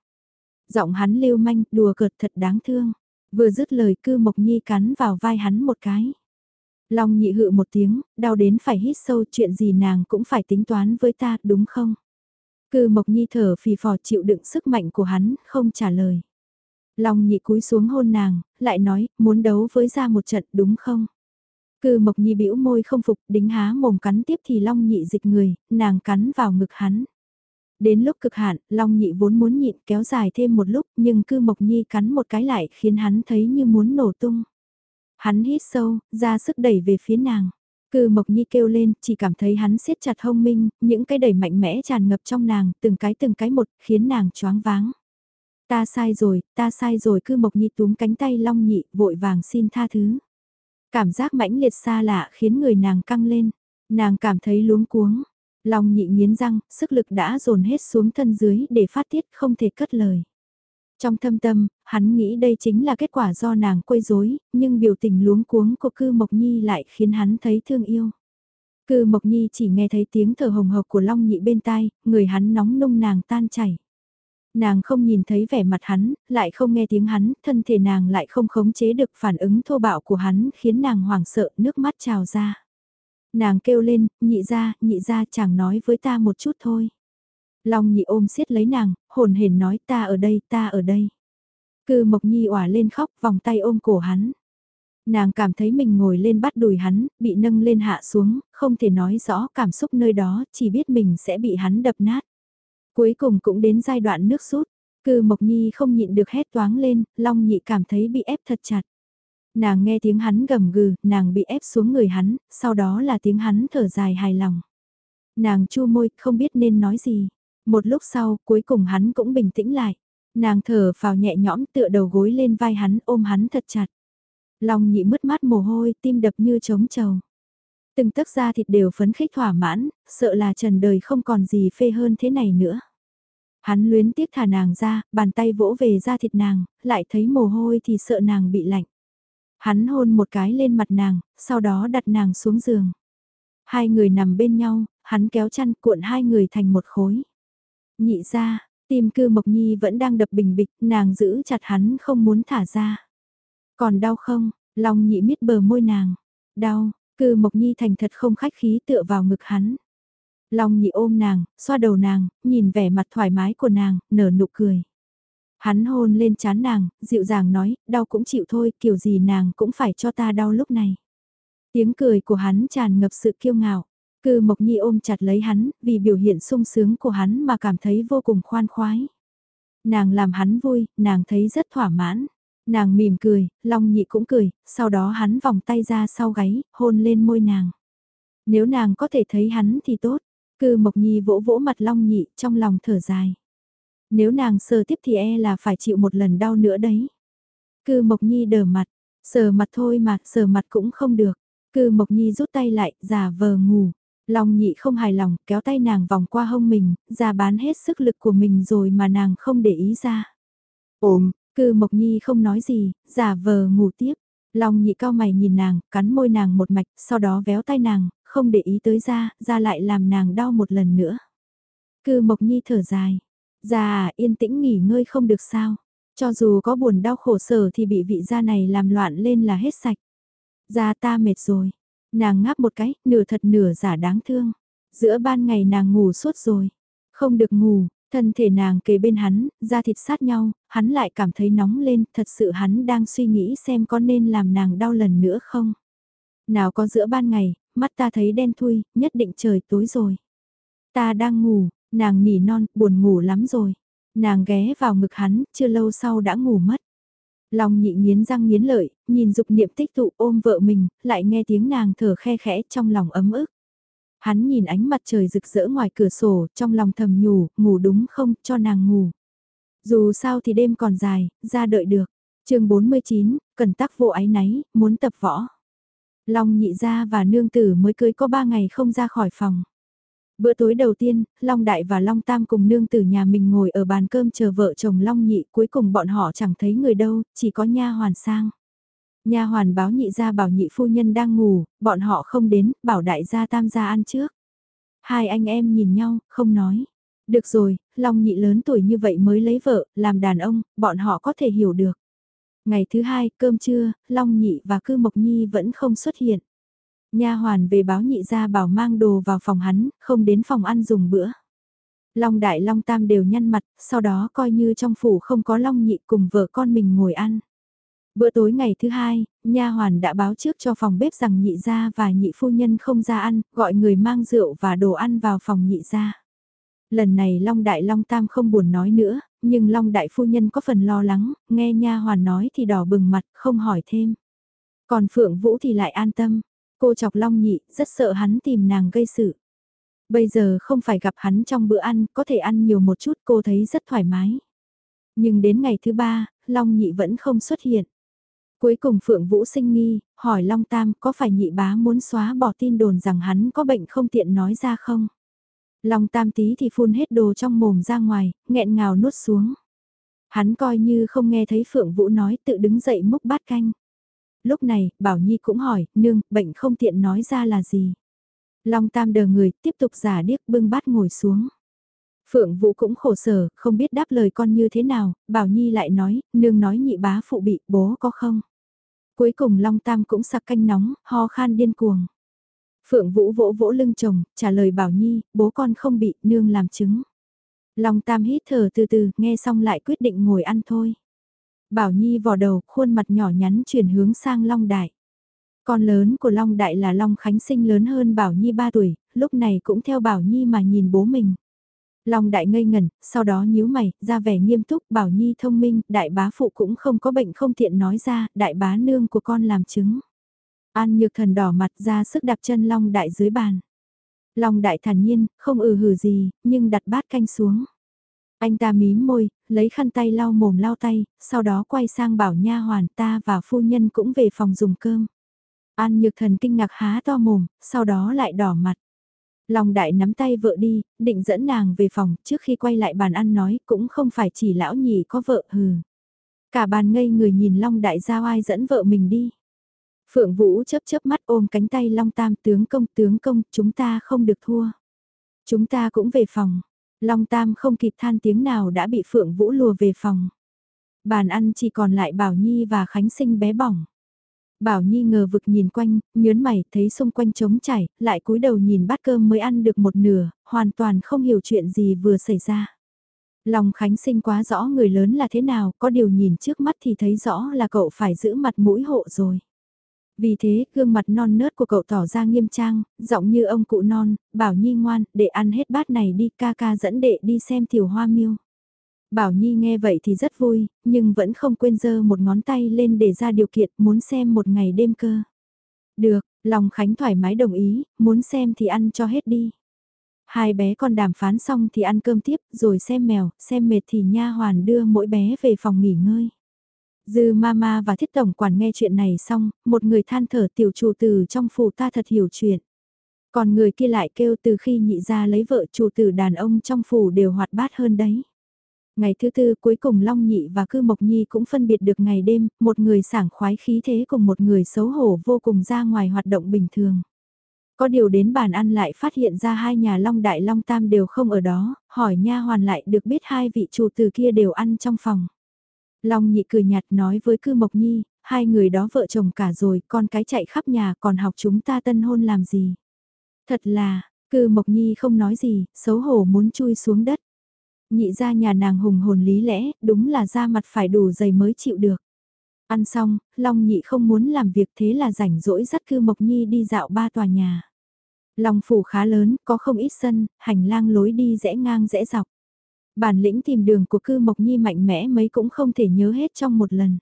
Giọng hắn lưu manh, đùa cợt thật đáng thương. Vừa dứt lời cư Mộc Nhi cắn vào vai hắn một cái. Long nhị hự một tiếng, đau đến phải hít sâu chuyện gì nàng cũng phải tính toán với ta, đúng không? Cư Mộc Nhi thở phì phò chịu đựng sức mạnh của hắn, không trả lời. Long nhị cúi xuống hôn nàng, lại nói, muốn đấu với ra một trận đúng không? Cư Mộc Nhi bĩu môi không phục, đính há mồm cắn tiếp thì Long nhị dịch người, nàng cắn vào ngực hắn. Đến lúc cực hạn, Long nhị vốn muốn nhịn kéo dài thêm một lúc nhưng cư Mộc Nhi cắn một cái lại khiến hắn thấy như muốn nổ tung. Hắn hít sâu, ra sức đẩy về phía nàng. Cư Mộc Nhi kêu lên, chỉ cảm thấy hắn siết chặt hông minh, những cái đẩy mạnh mẽ tràn ngập trong nàng, từng cái từng cái một, khiến nàng choáng váng. Ta sai rồi, ta sai rồi, Cư Mộc Nhi túm cánh tay Long Nhị, vội vàng xin tha thứ. Cảm giác mãnh liệt xa lạ khiến người nàng căng lên, nàng cảm thấy luống cuống. Long Nhị nghiến răng, sức lực đã dồn hết xuống thân dưới để phát tiết không thể cất lời. Trong thâm tâm, hắn nghĩ đây chính là kết quả do nàng quấy rối, nhưng biểu tình luống cuống của cư Mộc Nhi lại khiến hắn thấy thương yêu. Cư Mộc Nhi chỉ nghe thấy tiếng thở hồng hộc của Long Nhị bên tai, người hắn nóng nung nàng tan chảy. Nàng không nhìn thấy vẻ mặt hắn, lại không nghe tiếng hắn, thân thể nàng lại không khống chế được phản ứng thô bạo của hắn khiến nàng hoảng sợ nước mắt trào ra. Nàng kêu lên, nhị ra, nhị ra chẳng nói với ta một chút thôi. Long nhị ôm siết lấy nàng, hồn hển nói ta ở đây, ta ở đây. Cư Mộc Nhi òa lên khóc vòng tay ôm cổ hắn. Nàng cảm thấy mình ngồi lên bắt đùi hắn, bị nâng lên hạ xuống, không thể nói rõ cảm xúc nơi đó, chỉ biết mình sẽ bị hắn đập nát. Cuối cùng cũng đến giai đoạn nước rút, cư Mộc Nhi không nhịn được hét toáng lên, Long nhị cảm thấy bị ép thật chặt. Nàng nghe tiếng hắn gầm gừ, nàng bị ép xuống người hắn, sau đó là tiếng hắn thở dài hài lòng. Nàng chu môi, không biết nên nói gì. Một lúc sau, cuối cùng hắn cũng bình tĩnh lại. Nàng thở vào nhẹ nhõm tựa đầu gối lên vai hắn ôm hắn thật chặt. Lòng nhị mứt mắt mồ hôi, tim đập như trống trầu. Từng tấc da thịt đều phấn khích thỏa mãn, sợ là trần đời không còn gì phê hơn thế này nữa. Hắn luyến tiếc thả nàng ra, bàn tay vỗ về da thịt nàng, lại thấy mồ hôi thì sợ nàng bị lạnh. Hắn hôn một cái lên mặt nàng, sau đó đặt nàng xuống giường. Hai người nằm bên nhau, hắn kéo chăn cuộn hai người thành một khối. Nhị ra, tim cư Mộc Nhi vẫn đang đập bình bịch, nàng giữ chặt hắn không muốn thả ra. Còn đau không? lòng nhị miết bờ môi nàng. Đau, cư Mộc Nhi thành thật không khách khí tựa vào ngực hắn. Long nhị ôm nàng, xoa đầu nàng, nhìn vẻ mặt thoải mái của nàng, nở nụ cười. Hắn hôn lên chán nàng, dịu dàng nói, đau cũng chịu thôi, kiểu gì nàng cũng phải cho ta đau lúc này. Tiếng cười của hắn tràn ngập sự kiêu ngạo. Cư Mộc Nhi ôm chặt lấy hắn, vì biểu hiện sung sướng của hắn mà cảm thấy vô cùng khoan khoái. Nàng làm hắn vui, nàng thấy rất thỏa mãn. Nàng mỉm cười, Long Nhị cũng cười, sau đó hắn vòng tay ra sau gáy, hôn lên môi nàng. Nếu nàng có thể thấy hắn thì tốt. Cư Mộc Nhi vỗ vỗ mặt Long Nhị trong lòng thở dài. Nếu nàng sờ tiếp thì e là phải chịu một lần đau nữa đấy. Cư Mộc Nhi đờ mặt, sờ mặt thôi mà, sờ mặt cũng không được. Cư Mộc Nhi rút tay lại, giả vờ ngủ. Long nhị không hài lòng, kéo tay nàng vòng qua hông mình, ra bán hết sức lực của mình rồi mà nàng không để ý ra. Ồm, cư Mộc Nhi không nói gì, giả vờ ngủ tiếp. Long nhị cao mày nhìn nàng, cắn môi nàng một mạch, sau đó véo tay nàng, không để ý tới ra, ra lại làm nàng đau một lần nữa. Cư Mộc Nhi thở dài, già à, yên tĩnh nghỉ ngơi không được sao. Cho dù có buồn đau khổ sở thì bị vị gia này làm loạn lên là hết sạch. Già ta mệt rồi. Nàng ngáp một cái, nửa thật nửa giả đáng thương. Giữa ban ngày nàng ngủ suốt rồi. Không được ngủ, thân thể nàng kề bên hắn, da thịt sát nhau, hắn lại cảm thấy nóng lên, thật sự hắn đang suy nghĩ xem có nên làm nàng đau lần nữa không. Nào có giữa ban ngày, mắt ta thấy đen thui, nhất định trời tối rồi. Ta đang ngủ, nàng nỉ non, buồn ngủ lắm rồi. Nàng ghé vào ngực hắn, chưa lâu sau đã ngủ mất. Long nhị nghiến răng nghiến lợi, nhìn dục niệm tích tụ ôm vợ mình, lại nghe tiếng nàng thở khe khẽ trong lòng ấm ức. Hắn nhìn ánh mặt trời rực rỡ ngoài cửa sổ, trong lòng thầm nhủ, ngủ đúng không, cho nàng ngủ. Dù sao thì đêm còn dài, ra đợi được. chương 49, cần tắc vô ái náy, muốn tập võ. Long nhị ra và nương tử mới cưới có ba ngày không ra khỏi phòng. Bữa tối đầu tiên, Long Đại và Long Tam cùng nương từ nhà mình ngồi ở bàn cơm chờ vợ chồng Long Nhị, cuối cùng bọn họ chẳng thấy người đâu, chỉ có nha hoàn sang. Nha hoàn báo nhị gia bảo nhị phu nhân đang ngủ, bọn họ không đến, bảo đại gia tam gia ăn trước. Hai anh em nhìn nhau, không nói. Được rồi, Long Nhị lớn tuổi như vậy mới lấy vợ, làm đàn ông, bọn họ có thể hiểu được. Ngày thứ hai, cơm trưa, Long Nhị và Cư Mộc Nhi vẫn không xuất hiện. Nha hoàn về báo nhị ra bảo mang đồ vào phòng hắn, không đến phòng ăn dùng bữa. Long đại long tam đều nhăn mặt, sau đó coi như trong phủ không có long nhị cùng vợ con mình ngồi ăn. Bữa tối ngày thứ hai, nha hoàn đã báo trước cho phòng bếp rằng nhị gia và nhị phu nhân không ra ăn, gọi người mang rượu và đồ ăn vào phòng nhị gia. Lần này Long Đại Long Tam không buồn nói nữa, nhưng Long Đại phu nhân có phần lo lắng, nghe nha hoàn nói thì đỏ bừng mặt, không hỏi thêm. Còn Phượng Vũ thì lại an tâm, Cô chọc Long Nhị, rất sợ hắn tìm nàng gây sự. Bây giờ không phải gặp hắn trong bữa ăn, có thể ăn nhiều một chút cô thấy rất thoải mái. Nhưng đến ngày thứ ba, Long Nhị vẫn không xuất hiện. Cuối cùng Phượng Vũ sinh nghi, hỏi Long Tam có phải nhị bá muốn xóa bỏ tin đồn rằng hắn có bệnh không tiện nói ra không? Long Tam tí thì phun hết đồ trong mồm ra ngoài, nghẹn ngào nuốt xuống. Hắn coi như không nghe thấy Phượng Vũ nói tự đứng dậy múc bát canh lúc này, Bảo Nhi cũng hỏi, nương, bệnh không tiện nói ra là gì. Long Tam đờ người, tiếp tục giả điếc bưng bát ngồi xuống. Phượng Vũ cũng khổ sở, không biết đáp lời con như thế nào, Bảo Nhi lại nói, nương nói nhị bá phụ bị, bố có không? Cuối cùng Long Tam cũng sặc canh nóng, ho khan điên cuồng. Phượng Vũ vỗ vỗ lưng chồng, trả lời Bảo Nhi, bố con không bị, nương làm chứng. Long Tam hít thở từ từ, nghe xong lại quyết định ngồi ăn thôi. Bảo Nhi vò đầu, khuôn mặt nhỏ nhắn chuyển hướng sang Long Đại. Con lớn của Long Đại là Long Khánh sinh lớn hơn Bảo Nhi 3 tuổi, lúc này cũng theo Bảo Nhi mà nhìn bố mình. Long Đại ngây ngẩn, sau đó nhíu mày, ra vẻ nghiêm túc Bảo Nhi thông minh, đại bá phụ cũng không có bệnh không tiện nói ra, đại bá nương của con làm chứng. An nhược thần đỏ mặt ra sức đạp chân Long Đại dưới bàn. Long Đại thản nhiên, không ừ hử gì, nhưng đặt bát canh xuống. Anh ta mím môi, lấy khăn tay lau mồm lau tay, sau đó quay sang bảo nha hoàn ta và phu nhân cũng về phòng dùng cơm. An nhược thần kinh ngạc há to mồm, sau đó lại đỏ mặt. Long đại nắm tay vợ đi, định dẫn nàng về phòng, trước khi quay lại bàn ăn nói cũng không phải chỉ lão nhị có vợ hừ. Cả bàn ngây người nhìn Long đại giao ai dẫn vợ mình đi. Phượng Vũ chớp chớp mắt ôm cánh tay Long Tam tướng công tướng công chúng ta không được thua. Chúng ta cũng về phòng. Long Tam không kịp than tiếng nào đã bị Phượng Vũ lùa về phòng. Bàn ăn chỉ còn lại Bảo Nhi và Khánh Sinh bé bỏng. Bảo Nhi ngờ vực nhìn quanh, nhớn mày, thấy xung quanh trống chảy, lại cúi đầu nhìn bát cơm mới ăn được một nửa, hoàn toàn không hiểu chuyện gì vừa xảy ra. Lòng Khánh sinh quá rõ người lớn là thế nào, có điều nhìn trước mắt thì thấy rõ là cậu phải giữ mặt mũi hộ rồi. Vì thế, gương mặt non nớt của cậu tỏ ra nghiêm trang, giọng như ông cụ non, bảo Nhi ngoan, để ăn hết bát này đi, ca ca dẫn đệ đi xem tiểu hoa miêu. Bảo Nhi nghe vậy thì rất vui, nhưng vẫn không quên dơ một ngón tay lên để ra điều kiện muốn xem một ngày đêm cơ. Được, lòng Khánh thoải mái đồng ý, muốn xem thì ăn cho hết đi. Hai bé con đàm phán xong thì ăn cơm tiếp, rồi xem mèo, xem mệt thì nha hoàn đưa mỗi bé về phòng nghỉ ngơi. Dư mama và thiết tổng quản nghe chuyện này xong, một người than thở tiểu chủ tử trong phủ ta thật hiểu chuyện. Còn người kia lại kêu từ khi nhị ra lấy vợ chủ tử đàn ông trong phủ đều hoạt bát hơn đấy. Ngày thứ tư cuối cùng Long Nhị và Cư Mộc Nhi cũng phân biệt được ngày đêm, một người sảng khoái khí thế cùng một người xấu hổ vô cùng ra ngoài hoạt động bình thường. Có điều đến bàn ăn lại phát hiện ra hai nhà Long Đại Long Tam đều không ở đó, hỏi nha hoàn lại được biết hai vị chủ tử kia đều ăn trong phòng. Long Nhị cười nhạt nói với Cư Mộc Nhi, hai người đó vợ chồng cả rồi, con cái chạy khắp nhà còn học chúng ta tân hôn làm gì. Thật là, Cư Mộc Nhi không nói gì, xấu hổ muốn chui xuống đất. Nhị ra nhà nàng hùng hồn lý lẽ, đúng là da mặt phải đủ dày mới chịu được. Ăn xong, Long nhị không muốn làm việc thế là rảnh rỗi dắt cư Mộc Nhi đi dạo ba tòa nhà. Long phủ khá lớn, có không ít sân, hành lang lối đi rẽ ngang rẽ dọc. Bản lĩnh tìm đường của cư Mộc Nhi mạnh mẽ mấy cũng không thể nhớ hết trong một lần.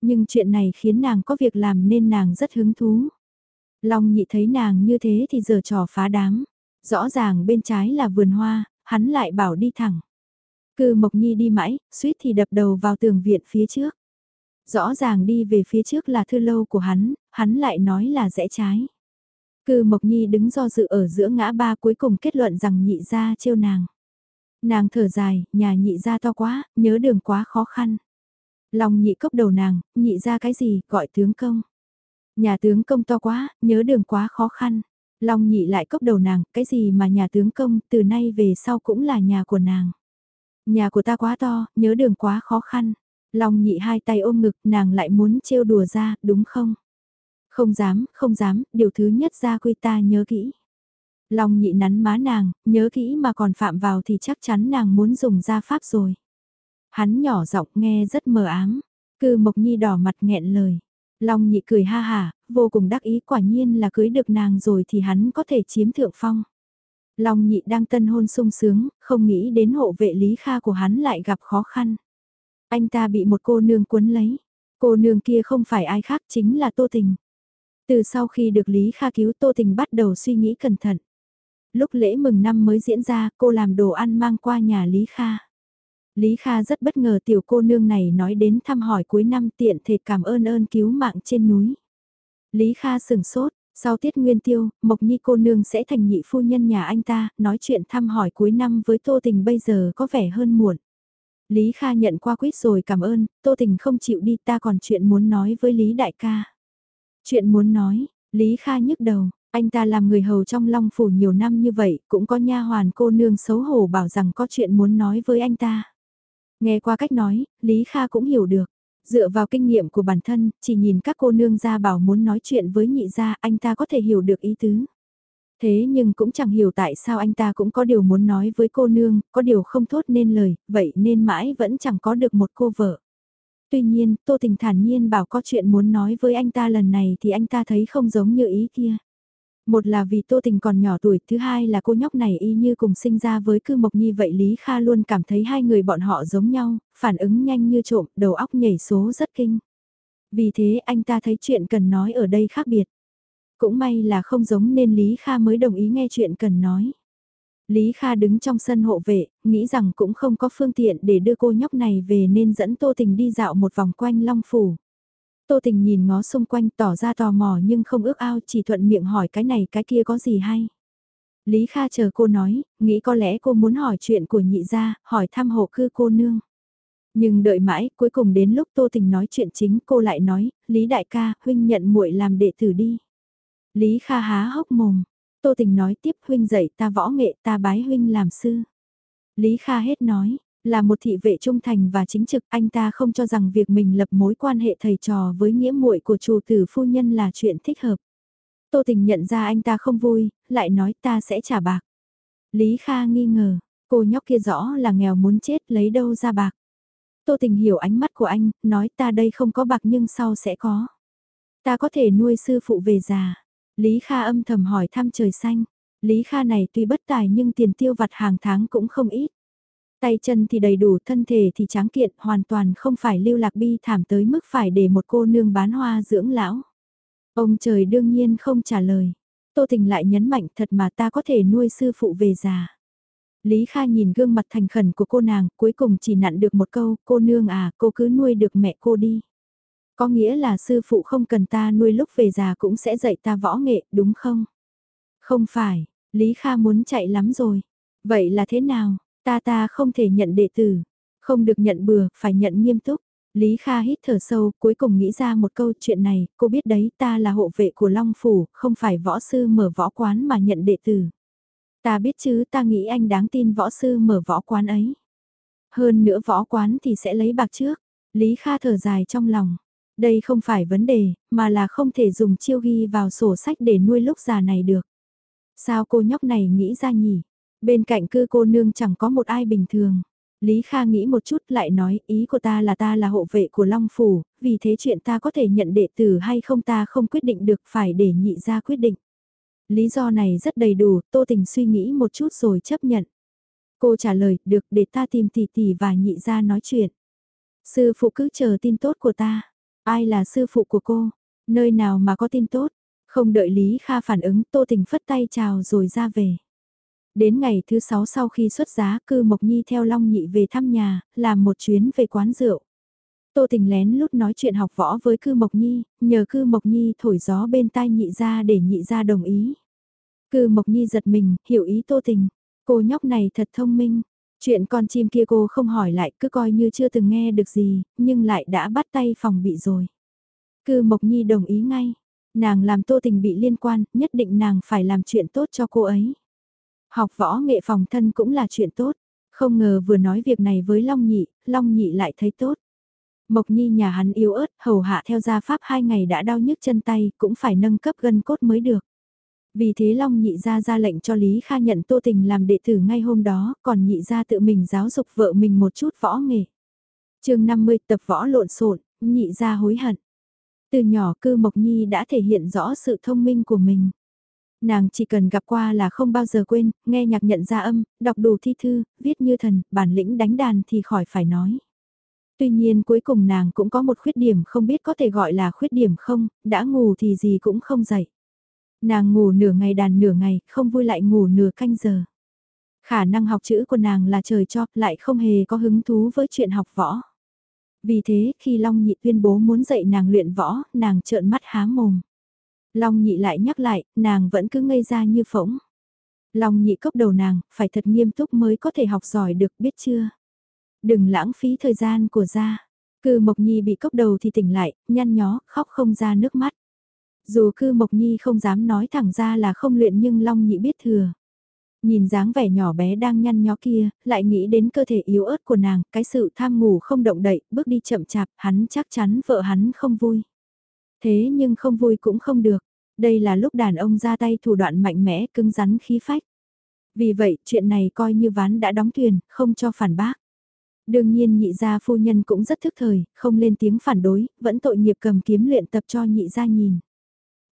Nhưng chuyện này khiến nàng có việc làm nên nàng rất hứng thú. Long nhị thấy nàng như thế thì giờ trò phá đám. Rõ ràng bên trái là vườn hoa, hắn lại bảo đi thẳng. Cư Mộc Nhi đi mãi, suýt thì đập đầu vào tường viện phía trước. Rõ ràng đi về phía trước là thư lâu của hắn, hắn lại nói là rẽ trái. Cư Mộc Nhi đứng do dự ở giữa ngã ba cuối cùng kết luận rằng nhị ra trêu nàng. Nàng thở dài, nhà nhị ra to quá, nhớ đường quá khó khăn. Lòng nhị cốc đầu nàng, nhị ra cái gì, gọi tướng công. Nhà tướng công to quá, nhớ đường quá khó khăn. Long nhị lại cốc đầu nàng, cái gì mà nhà tướng công, từ nay về sau cũng là nhà của nàng. Nhà của ta quá to, nhớ đường quá khó khăn. Long nhị hai tay ôm ngực, nàng lại muốn trêu đùa ra, đúng không? Không dám, không dám, điều thứ nhất ra quy ta nhớ kỹ. Long nhị nắn má nàng, nhớ kỹ mà còn phạm vào thì chắc chắn nàng muốn dùng ra pháp rồi. Hắn nhỏ giọng nghe rất mờ ám, cư mộc nhi đỏ mặt nghẹn lời. Long nhị cười ha hà, vô cùng đắc ý quả nhiên là cưới được nàng rồi thì hắn có thể chiếm thượng phong. Long nhị đang tân hôn sung sướng, không nghĩ đến hộ vệ Lý Kha của hắn lại gặp khó khăn. Anh ta bị một cô nương cuốn lấy. Cô nương kia không phải ai khác chính là Tô Tình. Từ sau khi được Lý Kha cứu Tô Tình bắt đầu suy nghĩ cẩn thận. Lúc lễ mừng năm mới diễn ra cô làm đồ ăn mang qua nhà Lý Kha. Lý Kha rất bất ngờ tiểu cô nương này nói đến thăm hỏi cuối năm tiện thể cảm ơn ơn cứu mạng trên núi. Lý Kha sừng sốt, sau tiết nguyên tiêu, Mộc Nhi cô nương sẽ thành nhị phu nhân nhà anh ta, nói chuyện thăm hỏi cuối năm với Tô Tình bây giờ có vẻ hơn muộn. Lý Kha nhận qua quýt rồi cảm ơn, Tô Tình không chịu đi ta còn chuyện muốn nói với Lý Đại ca. Chuyện muốn nói, Lý Kha nhức đầu, anh ta làm người hầu trong Long Phủ nhiều năm như vậy, cũng có nha hoàn cô nương xấu hổ bảo rằng có chuyện muốn nói với anh ta. Nghe qua cách nói, Lý Kha cũng hiểu được. Dựa vào kinh nghiệm của bản thân, chỉ nhìn các cô nương ra bảo muốn nói chuyện với nhị gia, anh ta có thể hiểu được ý tứ. Thế nhưng cũng chẳng hiểu tại sao anh ta cũng có điều muốn nói với cô nương, có điều không thốt nên lời, vậy nên mãi vẫn chẳng có được một cô vợ. Tuy nhiên, Tô Tình thản nhiên bảo có chuyện muốn nói với anh ta lần này thì anh ta thấy không giống như ý kia. Một là vì Tô Tình còn nhỏ tuổi, thứ hai là cô nhóc này y như cùng sinh ra với cư mộc nhi vậy Lý Kha luôn cảm thấy hai người bọn họ giống nhau, phản ứng nhanh như trộm, đầu óc nhảy số rất kinh. Vì thế anh ta thấy chuyện cần nói ở đây khác biệt. Cũng may là không giống nên Lý Kha mới đồng ý nghe chuyện cần nói. Lý Kha đứng trong sân hộ vệ, nghĩ rằng cũng không có phương tiện để đưa cô nhóc này về nên dẫn Tô Tình đi dạo một vòng quanh Long Phủ. Tô Tình nhìn ngó xung quanh tỏ ra tò mò nhưng không ước ao chỉ thuận miệng hỏi cái này cái kia có gì hay. Lý Kha chờ cô nói, nghĩ có lẽ cô muốn hỏi chuyện của nhị gia, hỏi thăm hộ cư cô nương. Nhưng đợi mãi, cuối cùng đến lúc Tô Tình nói chuyện chính cô lại nói, Lý đại ca, huynh nhận muội làm đệ tử đi. Lý Kha há hốc mồm, Tô Tình nói tiếp huynh dạy ta võ nghệ ta bái huynh làm sư. Lý Kha hết nói, là một thị vệ trung thành và chính trực anh ta không cho rằng việc mình lập mối quan hệ thầy trò với nghĩa muội của chủ tử phu nhân là chuyện thích hợp. Tô Tình nhận ra anh ta không vui, lại nói ta sẽ trả bạc. Lý Kha nghi ngờ, cô nhóc kia rõ là nghèo muốn chết lấy đâu ra bạc. Tô Tình hiểu ánh mắt của anh, nói ta đây không có bạc nhưng sau sẽ có. Ta có thể nuôi sư phụ về già. Lý Kha âm thầm hỏi thăm trời xanh. Lý Kha này tuy bất tài nhưng tiền tiêu vặt hàng tháng cũng không ít. Tay chân thì đầy đủ, thân thể thì tráng kiện, hoàn toàn không phải lưu lạc bi thảm tới mức phải để một cô nương bán hoa dưỡng lão. Ông trời đương nhiên không trả lời. Tô Tình lại nhấn mạnh thật mà ta có thể nuôi sư phụ về già. Lý Kha nhìn gương mặt thành khẩn của cô nàng, cuối cùng chỉ nặn được một câu, cô nương à, cô cứ nuôi được mẹ cô đi. Có nghĩa là sư phụ không cần ta nuôi lúc về già cũng sẽ dạy ta võ nghệ, đúng không? Không phải, Lý Kha muốn chạy lắm rồi. Vậy là thế nào? Ta ta không thể nhận đệ tử. Không được nhận bừa, phải nhận nghiêm túc. Lý Kha hít thở sâu, cuối cùng nghĩ ra một câu chuyện này, cô biết đấy ta là hộ vệ của Long Phủ, không phải võ sư mở võ quán mà nhận đệ tử. Ta biết chứ, ta nghĩ anh đáng tin võ sư mở võ quán ấy. Hơn nữa võ quán thì sẽ lấy bạc trước. Lý Kha thở dài trong lòng. Đây không phải vấn đề, mà là không thể dùng chiêu ghi vào sổ sách để nuôi lúc già này được. Sao cô nhóc này nghĩ ra nhỉ? Bên cạnh cư cô nương chẳng có một ai bình thường. Lý Kha nghĩ một chút lại nói ý của ta là ta là hộ vệ của Long Phủ, vì thế chuyện ta có thể nhận đệ tử hay không ta không quyết định được phải để nhị ra quyết định. Lý do này rất đầy đủ, Tô Tình suy nghĩ một chút rồi chấp nhận. Cô trả lời, được để ta tìm tỷ tỷ và nhị ra nói chuyện. Sư phụ cứ chờ tin tốt của ta. Ai là sư phụ của cô? Nơi nào mà có tin tốt? Không đợi Lý Kha phản ứng, Tô Tình phất tay chào rồi ra về. Đến ngày thứ sáu sau khi xuất giá, cư Mộc Nhi theo Long Nhị về thăm nhà, làm một chuyến về quán rượu. Tô Tình lén lút nói chuyện học võ với cư Mộc Nhi, nhờ cư Mộc Nhi thổi gió bên tai nhị ra để nhị ra đồng ý. Cư Mộc Nhi giật mình, hiểu ý Tô Tình. Cô nhóc này thật thông minh. Chuyện con chim kia cô không hỏi lại cứ coi như chưa từng nghe được gì, nhưng lại đã bắt tay phòng bị rồi. Cư Mộc Nhi đồng ý ngay. Nàng làm Tô Tình bị liên quan, nhất định nàng phải làm chuyện tốt cho cô ấy. Học võ nghệ phòng thân cũng là chuyện tốt. Không ngờ vừa nói việc này với Long Nhị, Long Nhị lại thấy tốt. Mộc Nhi nhà hắn yếu ớt, hầu hạ theo gia pháp hai ngày đã đau nhức chân tay, cũng phải nâng cấp gân cốt mới được. Vì thế Long nhị ra ra lệnh cho Lý Kha nhận Tô Tình làm đệ tử ngay hôm đó, còn nhị ra tự mình giáo dục vợ mình một chút võ nghề. chương 50 tập võ lộn xộn nhị ra hối hận. Từ nhỏ cư Mộc Nhi đã thể hiện rõ sự thông minh của mình. Nàng chỉ cần gặp qua là không bao giờ quên, nghe nhạc nhận ra âm, đọc đủ thi thư, viết như thần, bản lĩnh đánh đàn thì khỏi phải nói. Tuy nhiên cuối cùng nàng cũng có một khuyết điểm không biết có thể gọi là khuyết điểm không, đã ngủ thì gì cũng không dậy. Nàng ngủ nửa ngày đàn nửa ngày, không vui lại ngủ nửa canh giờ. Khả năng học chữ của nàng là trời cho, lại không hề có hứng thú với chuyện học võ. Vì thế, khi Long Nhị tuyên bố muốn dạy nàng luyện võ, nàng trợn mắt há mồm. Long Nhị lại nhắc lại, nàng vẫn cứ ngây ra như phỗng. Long Nhị cốc đầu nàng, phải thật nghiêm túc mới có thể học giỏi được biết chưa? Đừng lãng phí thời gian của gia. Cư Mộc Nhi bị cốc đầu thì tỉnh lại, nhăn nhó, khóc không ra nước mắt. Dù cư Mộc Nhi không dám nói thẳng ra là không luyện nhưng Long Nhị biết thừa. Nhìn dáng vẻ nhỏ bé đang nhăn nhó kia, lại nghĩ đến cơ thể yếu ớt của nàng, cái sự tham ngủ không động đậy, bước đi chậm chạp, hắn chắc chắn vợ hắn không vui. Thế nhưng không vui cũng không được, đây là lúc đàn ông ra tay thủ đoạn mạnh mẽ, cứng rắn khí phách. Vì vậy, chuyện này coi như ván đã đóng thuyền, không cho phản bác. Đương nhiên nhị gia phu nhân cũng rất thức thời, không lên tiếng phản đối, vẫn tội nghiệp cầm kiếm luyện tập cho nhị gia nhìn.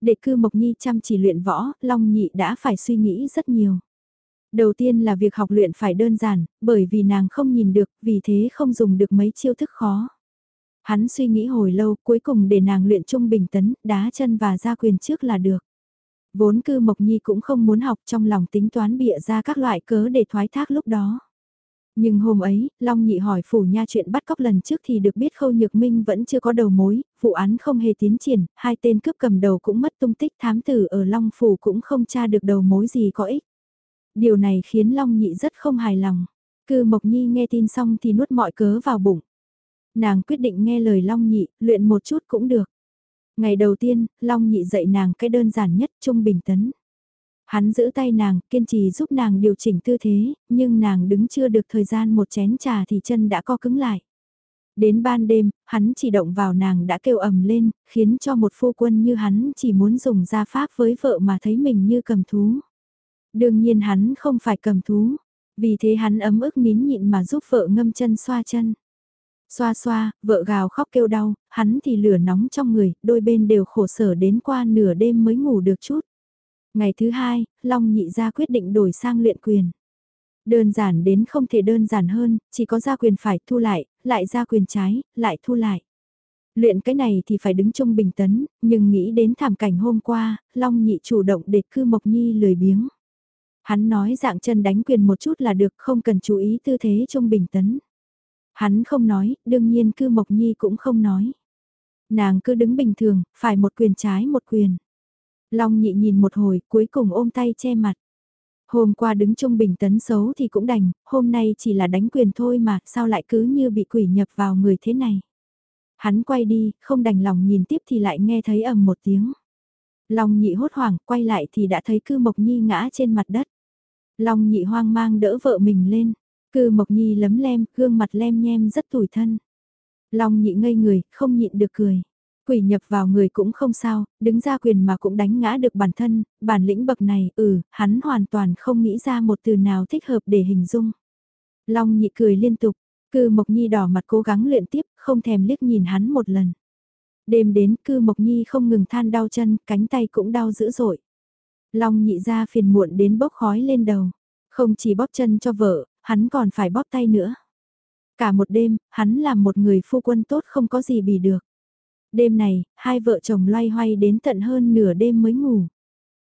Để cư Mộc Nhi chăm chỉ luyện võ, Long nhị đã phải suy nghĩ rất nhiều. Đầu tiên là việc học luyện phải đơn giản, bởi vì nàng không nhìn được, vì thế không dùng được mấy chiêu thức khó. Hắn suy nghĩ hồi lâu, cuối cùng để nàng luyện trung bình tấn, đá chân và ra quyền trước là được. Vốn cư Mộc Nhi cũng không muốn học trong lòng tính toán bịa ra các loại cớ để thoái thác lúc đó. Nhưng hôm ấy, Long Nhị hỏi phủ nha chuyện bắt cóc lần trước thì được biết Khâu Nhược Minh vẫn chưa có đầu mối, vụ án không hề tiến triển, hai tên cướp cầm đầu cũng mất tung tích thám tử ở Long Phủ cũng không tra được đầu mối gì có ích. Điều này khiến Long Nhị rất không hài lòng. Cư Mộc Nhi nghe tin xong thì nuốt mọi cớ vào bụng. Nàng quyết định nghe lời Long Nhị, luyện một chút cũng được. Ngày đầu tiên, Long Nhị dạy nàng cái đơn giản nhất trung bình tấn. Hắn giữ tay nàng, kiên trì giúp nàng điều chỉnh tư thế, nhưng nàng đứng chưa được thời gian một chén trà thì chân đã co cứng lại. Đến ban đêm, hắn chỉ động vào nàng đã kêu ầm lên, khiến cho một phu quân như hắn chỉ muốn dùng gia pháp với vợ mà thấy mình như cầm thú. Đương nhiên hắn không phải cầm thú, vì thế hắn ấm ức nín nhịn mà giúp vợ ngâm chân xoa chân. Xoa xoa, vợ gào khóc kêu đau, hắn thì lửa nóng trong người, đôi bên đều khổ sở đến qua nửa đêm mới ngủ được chút. Ngày thứ hai, Long nhị ra quyết định đổi sang luyện quyền. Đơn giản đến không thể đơn giản hơn, chỉ có ra quyền phải thu lại, lại ra quyền trái, lại thu lại. Luyện cái này thì phải đứng chung bình tấn, nhưng nghĩ đến thảm cảnh hôm qua, Long nhị chủ động để cư Mộc Nhi lười biếng. Hắn nói dạng chân đánh quyền một chút là được không cần chú ý tư thế trung bình tấn. Hắn không nói, đương nhiên cư Mộc Nhi cũng không nói. Nàng cứ đứng bình thường, phải một quyền trái một quyền. Long nhị nhìn một hồi, cuối cùng ôm tay che mặt. Hôm qua đứng trung bình tấn xấu thì cũng đành, hôm nay chỉ là đánh quyền thôi mà, sao lại cứ như bị quỷ nhập vào người thế này. Hắn quay đi, không đành lòng nhìn tiếp thì lại nghe thấy ầm một tiếng. Long nhị hốt hoảng, quay lại thì đã thấy cư Mộc Nhi ngã trên mặt đất. Long nhị hoang mang đỡ vợ mình lên, cư Mộc Nhi lấm lem, gương mặt lem nhem rất tủi thân. Long nhị ngây người, không nhịn được cười. Quỷ nhập vào người cũng không sao, đứng ra quyền mà cũng đánh ngã được bản thân, bản lĩnh bậc này, ừ, hắn hoàn toàn không nghĩ ra một từ nào thích hợp để hình dung. Long nhị cười liên tục, cư Mộc Nhi đỏ mặt cố gắng luyện tiếp, không thèm liếc nhìn hắn một lần. Đêm đến cư Mộc Nhi không ngừng than đau chân, cánh tay cũng đau dữ dội. Long nhị ra phiền muộn đến bốc khói lên đầu. Không chỉ bóp chân cho vợ, hắn còn phải bóp tay nữa. Cả một đêm, hắn làm một người phu quân tốt không có gì bì được. Đêm này, hai vợ chồng loay hoay đến tận hơn nửa đêm mới ngủ.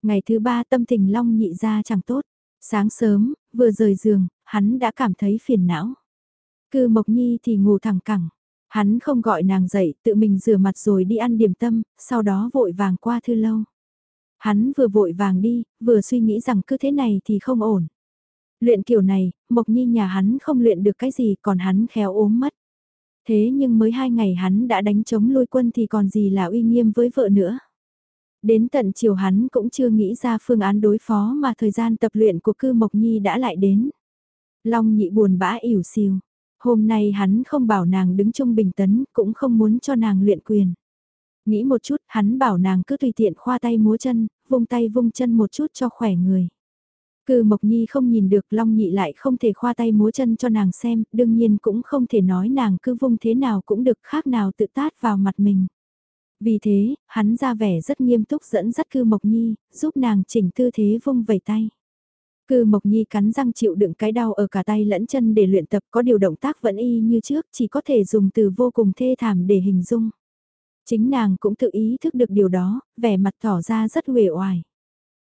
Ngày thứ ba tâm tình Long nhị ra chẳng tốt. Sáng sớm, vừa rời giường, hắn đã cảm thấy phiền não. Cư Mộc Nhi thì ngủ thẳng cẳng. Hắn không gọi nàng dậy, tự mình rửa mặt rồi đi ăn điểm tâm, sau đó vội vàng qua thư lâu. Hắn vừa vội vàng đi, vừa suy nghĩ rằng cứ thế này thì không ổn. Luyện kiểu này, Mộc Nhi nhà hắn không luyện được cái gì còn hắn khéo ốm mất. Thế nhưng mới hai ngày hắn đã đánh chống lôi quân thì còn gì là uy nghiêm với vợ nữa. Đến tận chiều hắn cũng chưa nghĩ ra phương án đối phó mà thời gian tập luyện của cư Mộc Nhi đã lại đến. Long nhị buồn bã ỉu xìu. Hôm nay hắn không bảo nàng đứng chung bình tấn, cũng không muốn cho nàng luyện quyền. Nghĩ một chút, hắn bảo nàng cứ tùy tiện khoa tay múa chân, vung tay vung chân một chút cho khỏe người. Cư Mộc Nhi không nhìn được Long Nhị lại không thể khoa tay múa chân cho nàng xem, đương nhiên cũng không thể nói nàng cứ vung thế nào cũng được khác nào tự tát vào mặt mình. Vì thế, hắn ra vẻ rất nghiêm túc dẫn dắt Cư Mộc Nhi, giúp nàng chỉnh tư thế vung vẩy tay. Cư Mộc Nhi cắn răng chịu đựng cái đau ở cả tay lẫn chân để luyện tập có điều động tác vẫn y như trước chỉ có thể dùng từ vô cùng thê thảm để hình dung. Chính nàng cũng tự ý thức được điều đó, vẻ mặt tỏ ra rất uể oải.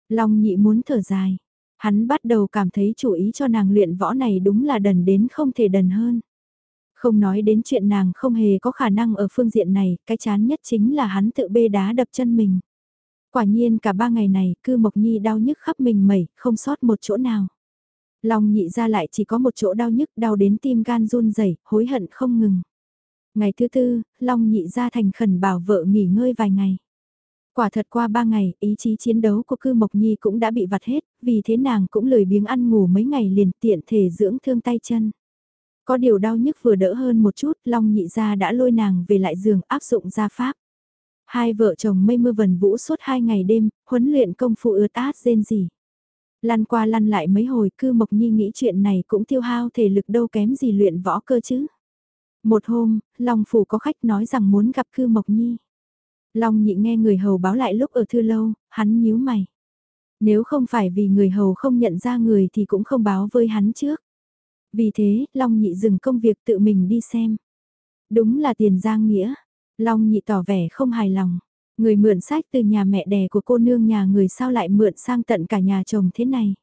Long nhị muốn thở dài. Hắn bắt đầu cảm thấy chủ ý cho nàng luyện võ này đúng là đần đến không thể đần hơn. Không nói đến chuyện nàng không hề có khả năng ở phương diện này, cái chán nhất chính là hắn tự bê đá đập chân mình. Quả nhiên cả ba ngày này, cư Mộc Nhi đau nhức khắp mình mẩy, không sót một chỗ nào. Lòng nhị ra lại chỉ có một chỗ đau nhức, đau đến tim gan run rẩy, hối hận không ngừng. Ngày thứ tư, Long nhị ra thành khẩn bảo vợ nghỉ ngơi vài ngày. Quả thật qua ba ngày, ý chí chiến đấu của cư Mộc Nhi cũng đã bị vặt hết, vì thế nàng cũng lười biếng ăn ngủ mấy ngày liền tiện thể dưỡng thương tay chân. Có điều đau nhức vừa đỡ hơn một chút, Long nhị ra đã lôi nàng về lại giường áp dụng gia pháp. Hai vợ chồng mây mưa vần vũ suốt hai ngày đêm, huấn luyện công phu ướt át rên gì. Lăn qua lăn lại mấy hồi cư Mộc Nhi nghĩ chuyện này cũng tiêu hao thể lực đâu kém gì luyện võ cơ chứ. Một hôm, Long Phủ có khách nói rằng muốn gặp cư Mộc Nhi. Long nhị nghe người hầu báo lại lúc ở thư lâu, hắn nhíu mày. Nếu không phải vì người hầu không nhận ra người thì cũng không báo với hắn trước. Vì thế, Long nhị dừng công việc tự mình đi xem. Đúng là tiền giang nghĩa. Long nhị tỏ vẻ không hài lòng. Người mượn sách từ nhà mẹ đẻ của cô nương nhà người sao lại mượn sang tận cả nhà chồng thế này.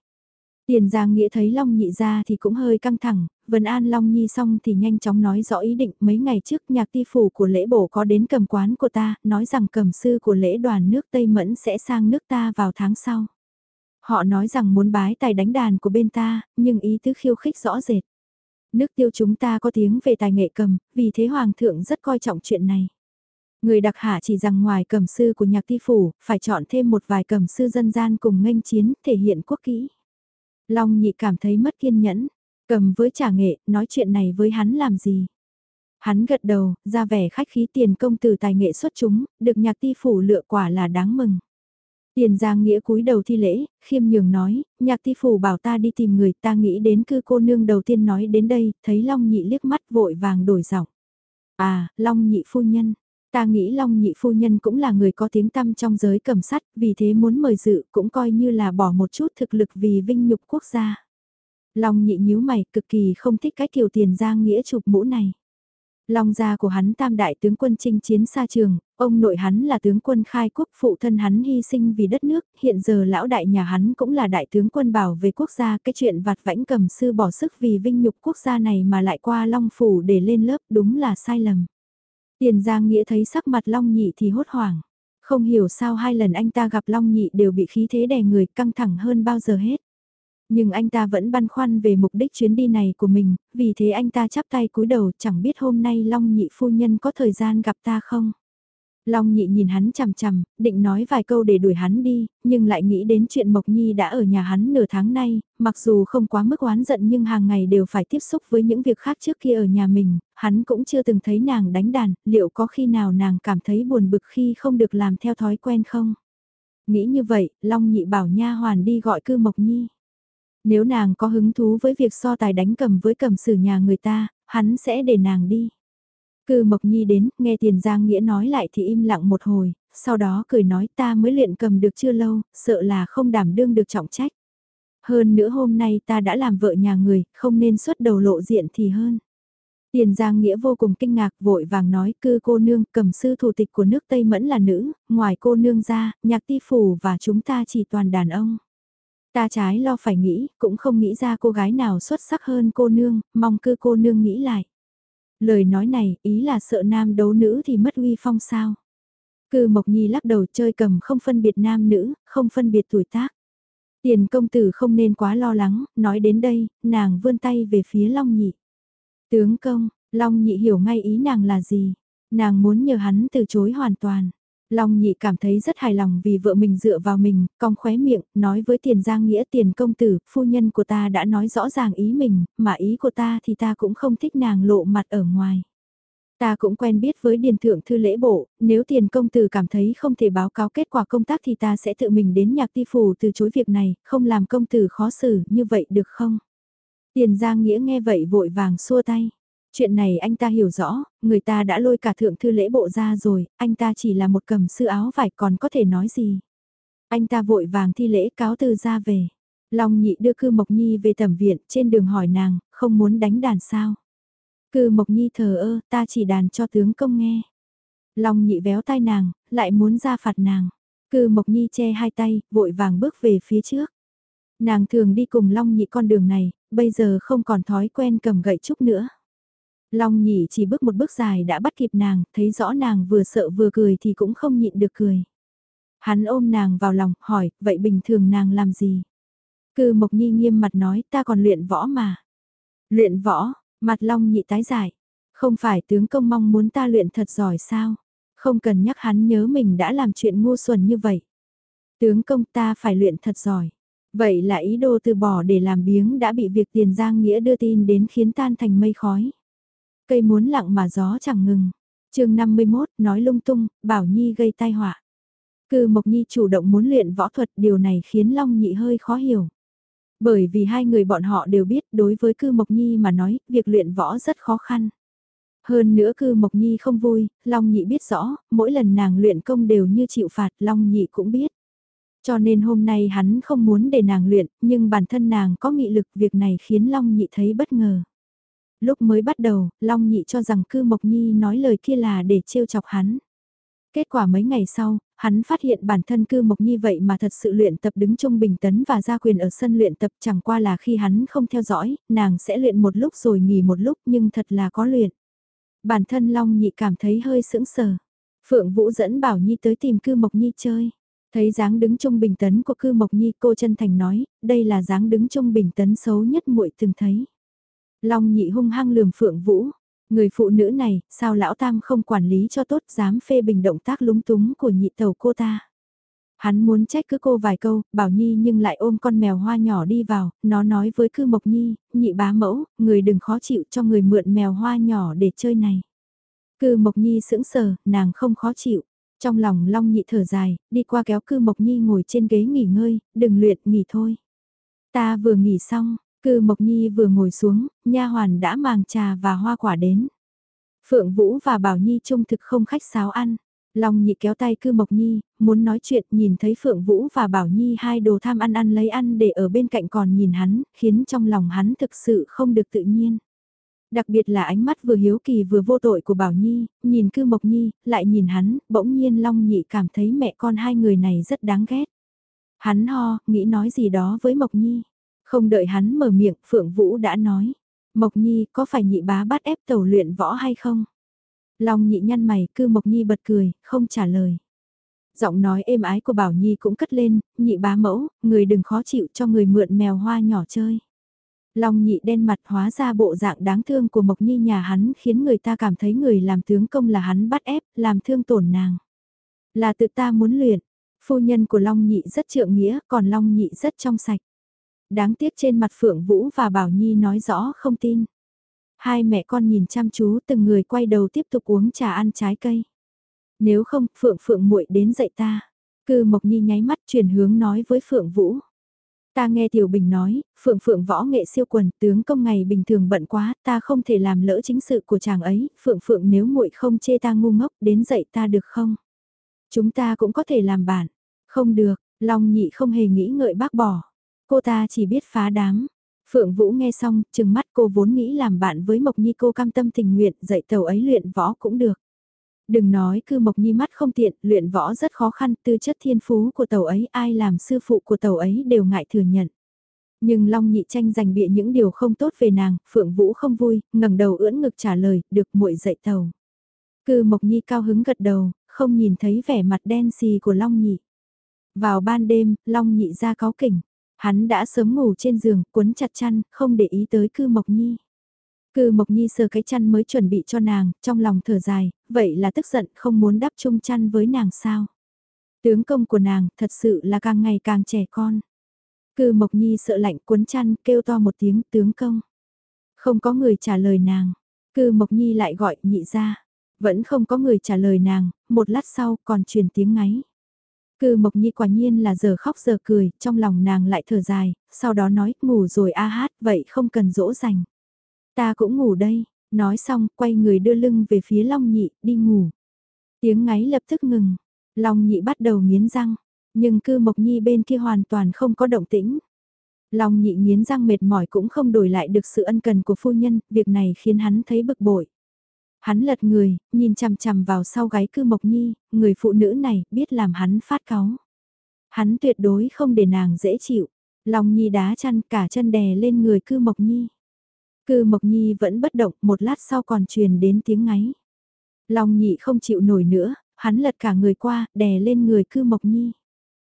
Tiền Giang Nghĩa thấy Long Nhị ra thì cũng hơi căng thẳng, Vân An Long Nhi xong thì nhanh chóng nói rõ ý định mấy ngày trước nhạc ti phủ của lễ bổ có đến cầm quán của ta, nói rằng cầm sư của lễ đoàn nước Tây Mẫn sẽ sang nước ta vào tháng sau. Họ nói rằng muốn bái tài đánh đàn của bên ta, nhưng ý tứ khiêu khích rõ rệt. Nước tiêu chúng ta có tiếng về tài nghệ cầm, vì thế Hoàng thượng rất coi trọng chuyện này. Người đặc hạ chỉ rằng ngoài cầm sư của nhạc ti phủ, phải chọn thêm một vài cầm sư dân gian cùng nghênh chiến, thể hiện quốc kỹ. Long nhị cảm thấy mất kiên nhẫn, cầm với trả nghệ, nói chuyện này với hắn làm gì. Hắn gật đầu, ra vẻ khách khí tiền công từ tài nghệ xuất chúng, được nhạc ti phủ lựa quả là đáng mừng. Tiền Giang Nghĩa cúi đầu thi lễ, khiêm nhường nói, nhạc ti phủ bảo ta đi tìm người ta nghĩ đến cư cô nương đầu tiên nói đến đây, thấy Long Nhị liếc mắt vội vàng đổi giọng. À, Long Nhị phu nhân, ta nghĩ Long Nhị phu nhân cũng là người có tiếng tăm trong giới cầm sắt, vì thế muốn mời dự cũng coi như là bỏ một chút thực lực vì vinh nhục quốc gia. Long Nhị nhíu mày cực kỳ không thích cái kiểu Tiền Giang Nghĩa chụp mũ này. Long gia của hắn tam đại tướng quân chinh chiến xa trường, ông nội hắn là tướng quân khai quốc phụ thân hắn hy sinh vì đất nước, hiện giờ lão đại nhà hắn cũng là đại tướng quân bảo vệ quốc gia, cái chuyện vặt vãnh cầm sư bỏ sức vì vinh nhục quốc gia này mà lại qua Long phủ để lên lớp đúng là sai lầm. Tiền Giang Nghĩa thấy sắc mặt Long nhị thì hốt hoảng, không hiểu sao hai lần anh ta gặp Long nhị đều bị khí thế đè người căng thẳng hơn bao giờ hết. Nhưng anh ta vẫn băn khoăn về mục đích chuyến đi này của mình, vì thế anh ta chắp tay cúi đầu chẳng biết hôm nay Long nhị phu nhân có thời gian gặp ta không. Long nhị nhìn hắn chằm chằm, định nói vài câu để đuổi hắn đi, nhưng lại nghĩ đến chuyện Mộc Nhi đã ở nhà hắn nửa tháng nay, mặc dù không quá mức oán giận nhưng hàng ngày đều phải tiếp xúc với những việc khác trước kia ở nhà mình, hắn cũng chưa từng thấy nàng đánh đàn, liệu có khi nào nàng cảm thấy buồn bực khi không được làm theo thói quen không? Nghĩ như vậy, Long nhị bảo nha hoàn đi gọi cư Mộc Nhi. Nếu nàng có hứng thú với việc so tài đánh cầm với cầm sử nhà người ta, hắn sẽ để nàng đi. Cư Mộc Nhi đến, nghe Tiền Giang Nghĩa nói lại thì im lặng một hồi, sau đó cười nói ta mới luyện cầm được chưa lâu, sợ là không đảm đương được trọng trách. Hơn nữa hôm nay ta đã làm vợ nhà người, không nên xuất đầu lộ diện thì hơn. Tiền Giang Nghĩa vô cùng kinh ngạc vội vàng nói cư cô nương cầm sư thủ tịch của nước Tây Mẫn là nữ, ngoài cô nương ra, nhạc ti phủ và chúng ta chỉ toàn đàn ông. Ta trái lo phải nghĩ, cũng không nghĩ ra cô gái nào xuất sắc hơn cô nương, mong cư cô nương nghĩ lại. Lời nói này, ý là sợ nam đấu nữ thì mất uy phong sao. Cư Mộc Nhi lắc đầu chơi cầm không phân biệt nam nữ, không phân biệt tuổi tác. Tiền công tử không nên quá lo lắng, nói đến đây, nàng vươn tay về phía Long Nhị. Tướng công, Long Nhị hiểu ngay ý nàng là gì. Nàng muốn nhờ hắn từ chối hoàn toàn. Long nhị cảm thấy rất hài lòng vì vợ mình dựa vào mình, cong khóe miệng, nói với tiền giang nghĩa tiền công tử, phu nhân của ta đã nói rõ ràng ý mình, mà ý của ta thì ta cũng không thích nàng lộ mặt ở ngoài. Ta cũng quen biết với điền thượng thư lễ bộ, nếu tiền công tử cảm thấy không thể báo cáo kết quả công tác thì ta sẽ tự mình đến nhạc ti phủ từ chối việc này, không làm công tử khó xử như vậy được không? Tiền giang nghĩa nghe vậy vội vàng xua tay. Chuyện này anh ta hiểu rõ, người ta đã lôi cả thượng thư lễ bộ ra rồi, anh ta chỉ là một cầm sư áo vải còn có thể nói gì. Anh ta vội vàng thi lễ cáo từ ra về. Long nhị đưa cư Mộc Nhi về tẩm viện, trên đường hỏi nàng, không muốn đánh đàn sao. Cư Mộc Nhi thờ ơ, ta chỉ đàn cho tướng công nghe. Long nhị véo tai nàng, lại muốn ra phạt nàng. Cư Mộc Nhi che hai tay, vội vàng bước về phía trước. Nàng thường đi cùng Long nhị con đường này, bây giờ không còn thói quen cầm gậy trúc nữa. Long nhị chỉ bước một bước dài đã bắt kịp nàng, thấy rõ nàng vừa sợ vừa cười thì cũng không nhịn được cười. Hắn ôm nàng vào lòng, hỏi, vậy bình thường nàng làm gì? Cư Mộc Nhi nghiêm mặt nói, ta còn luyện võ mà. Luyện võ, mặt Long nhị tái giải. Không phải tướng công mong muốn ta luyện thật giỏi sao? Không cần nhắc hắn nhớ mình đã làm chuyện ngu xuẩn như vậy. Tướng công ta phải luyện thật giỏi. Vậy là ý đồ từ bỏ để làm biếng đã bị việc tiền giang nghĩa đưa tin đến khiến tan thành mây khói. Cây muốn lặng mà gió chẳng ngừng. chương 51 nói lung tung, Bảo Nhi gây tai họa. Cư Mộc Nhi chủ động muốn luyện võ thuật điều này khiến Long Nhị hơi khó hiểu. Bởi vì hai người bọn họ đều biết đối với Cư Mộc Nhi mà nói, việc luyện võ rất khó khăn. Hơn nữa Cư Mộc Nhi không vui, Long Nhị biết rõ, mỗi lần nàng luyện công đều như chịu phạt, Long Nhị cũng biết. Cho nên hôm nay hắn không muốn để nàng luyện, nhưng bản thân nàng có nghị lực việc này khiến Long Nhị thấy bất ngờ. Lúc mới bắt đầu, Long Nhị cho rằng cư Mộc Nhi nói lời kia là để trêu chọc hắn. Kết quả mấy ngày sau, hắn phát hiện bản thân cư Mộc Nhi vậy mà thật sự luyện tập đứng trung bình tấn và gia quyền ở sân luyện tập chẳng qua là khi hắn không theo dõi, nàng sẽ luyện một lúc rồi nghỉ một lúc nhưng thật là có luyện. Bản thân Long Nhị cảm thấy hơi sững sờ. Phượng Vũ dẫn Bảo Nhi tới tìm cư Mộc Nhi chơi. Thấy dáng đứng trung bình tấn của cư Mộc Nhi cô chân thành nói, đây là dáng đứng trung bình tấn xấu nhất muội từng thấy. Long nhị hung hăng lườm phượng vũ, người phụ nữ này, sao lão tam không quản lý cho tốt dám phê bình động tác lúng túng của nhị tàu cô ta. Hắn muốn trách cứ cô vài câu, bảo Nhi nhưng lại ôm con mèo hoa nhỏ đi vào, nó nói với cư Mộc Nhi, nhị bá mẫu, người đừng khó chịu cho người mượn mèo hoa nhỏ để chơi này. Cư Mộc Nhi sững sờ, nàng không khó chịu. Trong lòng Long nhị thở dài, đi qua kéo cư Mộc Nhi ngồi trên ghế nghỉ ngơi, đừng luyện, nghỉ thôi. Ta vừa nghỉ xong, cư Mộc Nhi vừa ngồi xuống, nha hoàn đã mang trà và hoa quả đến. Phượng Vũ và Bảo Nhi trông thực không khách sáo ăn. Long nhị kéo tay cư Mộc Nhi, muốn nói chuyện nhìn thấy Phượng Vũ và Bảo Nhi hai đồ tham ăn ăn lấy ăn để ở bên cạnh còn nhìn hắn, khiến trong lòng hắn thực sự không được tự nhiên. Đặc biệt là ánh mắt vừa hiếu kỳ vừa vô tội của Bảo Nhi, nhìn cư Mộc Nhi, lại nhìn hắn, bỗng nhiên Long nhị cảm thấy mẹ con hai người này rất đáng ghét. Hắn ho, nghĩ nói gì đó với Mộc Nhi. Không đợi hắn mở miệng, Phượng Vũ đã nói. Mộc Nhi, có phải nhị bá bắt ép tàu luyện võ hay không? Long nhị nhăn mày, cư Mộc Nhi bật cười, không trả lời. Giọng nói êm ái của Bảo Nhi cũng cất lên, nhị bá mẫu, người đừng khó chịu cho người mượn mèo hoa nhỏ chơi. Long nhị đen mặt hóa ra bộ dạng đáng thương của Mộc Nhi nhà hắn khiến người ta cảm thấy người làm tướng công là hắn bắt ép, làm thương tổn nàng. Là tự ta muốn luyện, phu nhân của Long nhị rất trượng nghĩa, còn Long nhị rất trong sạch. Đáng tiếc trên mặt Phượng Vũ và Bảo Nhi nói rõ không tin. Hai mẹ con nhìn chăm chú từng người quay đầu tiếp tục uống trà ăn trái cây. Nếu không, Phượng Phượng muội đến dạy ta. Cư Mộc Nhi nháy mắt chuyển hướng nói với Phượng Vũ. Ta nghe Tiểu Bình nói, Phượng Phượng võ nghệ siêu quần, tướng công ngày bình thường bận quá, ta không thể làm lỡ chính sự của chàng ấy, Phượng Phượng nếu muội không chê ta ngu ngốc, đến dạy ta được không? Chúng ta cũng có thể làm bạn. Không được, Long Nhị không hề nghĩ ngợi bác bỏ. Cô ta chỉ biết phá đám. Phượng Vũ nghe xong, chừng mắt cô vốn nghĩ làm bạn với Mộc Nhi cô cam tâm tình nguyện, dạy tàu ấy luyện võ cũng được. Đừng nói cư Mộc Nhi mắt không tiện, luyện võ rất khó khăn, tư chất thiên phú của tàu ấy ai làm sư phụ của tàu ấy đều ngại thừa nhận. Nhưng Long Nhị tranh giành bịa những điều không tốt về nàng, Phượng Vũ không vui, ngẩng đầu ưỡn ngực trả lời, được muội dạy tàu. Cư Mộc Nhi cao hứng gật đầu, không nhìn thấy vẻ mặt đen xì của Long Nhị. Vào ban đêm, Long Nhị ra cáo kỉnh. Hắn đã sớm ngủ trên giường, cuốn chặt chăn, không để ý tới cư Mộc Nhi. Cư Mộc Nhi sờ cái chăn mới chuẩn bị cho nàng, trong lòng thở dài, vậy là tức giận không muốn đắp chung chăn với nàng sao. Tướng công của nàng thật sự là càng ngày càng trẻ con. Cư Mộc Nhi sợ lạnh cuốn chăn kêu to một tiếng tướng công. Không có người trả lời nàng. Cư Mộc Nhi lại gọi nhị ra. Vẫn không có người trả lời nàng, một lát sau còn truyền tiếng ngáy. Cư Mộc Nhi quả nhiên là giờ khóc giờ cười, trong lòng nàng lại thở dài, sau đó nói, ngủ rồi a hát, vậy không cần dỗ dành. Ta cũng ngủ đây, nói xong, quay người đưa lưng về phía Long Nhị, đi ngủ. Tiếng ngáy lập tức ngừng, Long Nhị bắt đầu nghiến răng, nhưng cư Mộc Nhi bên kia hoàn toàn không có động tĩnh. Long Nhị nghiến răng mệt mỏi cũng không đổi lại được sự ân cần của phu nhân, việc này khiến hắn thấy bực bội. Hắn lật người, nhìn chằm chằm vào sau gáy cư Mộc Nhi, người phụ nữ này biết làm hắn phát cáu. Hắn tuyệt đối không để nàng dễ chịu. Long Nhi đá chăn cả chân đè lên người cư Mộc Nhi. Cư Mộc Nhi vẫn bất động, một lát sau còn truyền đến tiếng ngáy. Long Nhị không chịu nổi nữa, hắn lật cả người qua, đè lên người cư Mộc Nhi.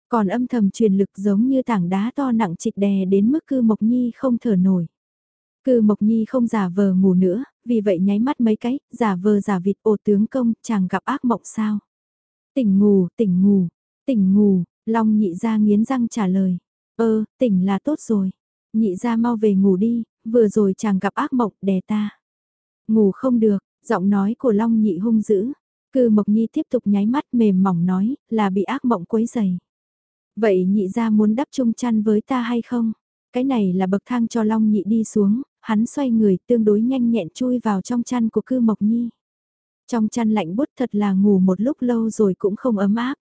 Còn âm thầm truyền lực giống như tảng đá to nặng trịch đè đến mức cư Mộc Nhi không thở nổi. Cư Mộc Nhi không giả vờ ngủ nữa, vì vậy nháy mắt mấy cái, giả vờ giả vịt ồ tướng công, chàng gặp ác mộng sao. Tỉnh ngủ, tỉnh ngủ, tỉnh ngủ, Long nhị ra nghiến răng trả lời. Ơ, tỉnh là tốt rồi. Nhị ra mau về ngủ đi, vừa rồi chàng gặp ác mộng đè ta. Ngủ không được, giọng nói của Long nhị hung dữ. Cư Mộc Nhi tiếp tục nháy mắt mềm mỏng nói, là bị ác mộng quấy dày. Vậy nhị ra muốn đắp chung chăn với ta hay không? Cái này là bậc thang cho Long nhị đi xuống, hắn xoay người tương đối nhanh nhẹn chui vào trong chăn của cư Mộc Nhi. Trong chăn lạnh bút thật là ngủ một lúc lâu rồi cũng không ấm áp.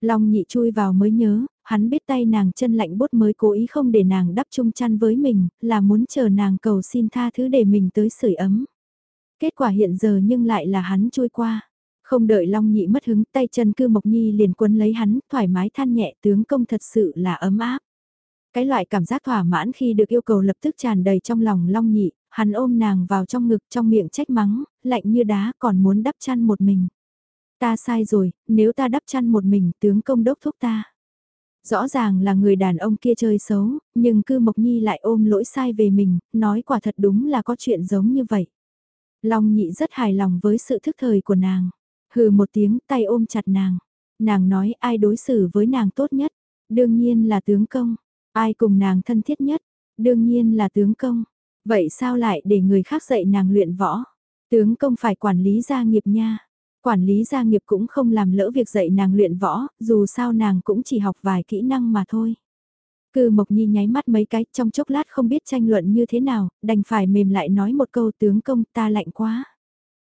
Long nhị chui vào mới nhớ, hắn biết tay nàng chân lạnh bút mới cố ý không để nàng đắp chung chăn với mình, là muốn chờ nàng cầu xin tha thứ để mình tới sưởi ấm. Kết quả hiện giờ nhưng lại là hắn chui qua. Không đợi Long nhị mất hứng tay chân cư Mộc Nhi liền quấn lấy hắn, thoải mái than nhẹ tướng công thật sự là ấm áp. Cái loại cảm giác thỏa mãn khi được yêu cầu lập tức tràn đầy trong lòng Long nhị, hắn ôm nàng vào trong ngực trong miệng trách mắng, lạnh như đá còn muốn đắp chăn một mình. Ta sai rồi, nếu ta đắp chăn một mình tướng công đốc thúc ta. Rõ ràng là người đàn ông kia chơi xấu, nhưng cư Mộc Nhi lại ôm lỗi sai về mình, nói quả thật đúng là có chuyện giống như vậy. Long nhị rất hài lòng với sự thức thời của nàng. Hừ một tiếng tay ôm chặt nàng. Nàng nói ai đối xử với nàng tốt nhất. Đương nhiên là tướng công. Ai cùng nàng thân thiết nhất. Đương nhiên là tướng công. Vậy sao lại để người khác dạy nàng luyện võ? Tướng công phải quản lý gia nghiệp nha. Quản lý gia nghiệp cũng không làm lỡ việc dạy nàng luyện võ, dù sao nàng cũng chỉ học vài kỹ năng mà thôi. Cư Mộc Nhi nháy mắt mấy cái trong chốc lát không biết tranh luận như thế nào, đành phải mềm lại nói một câu tướng công ta lạnh quá.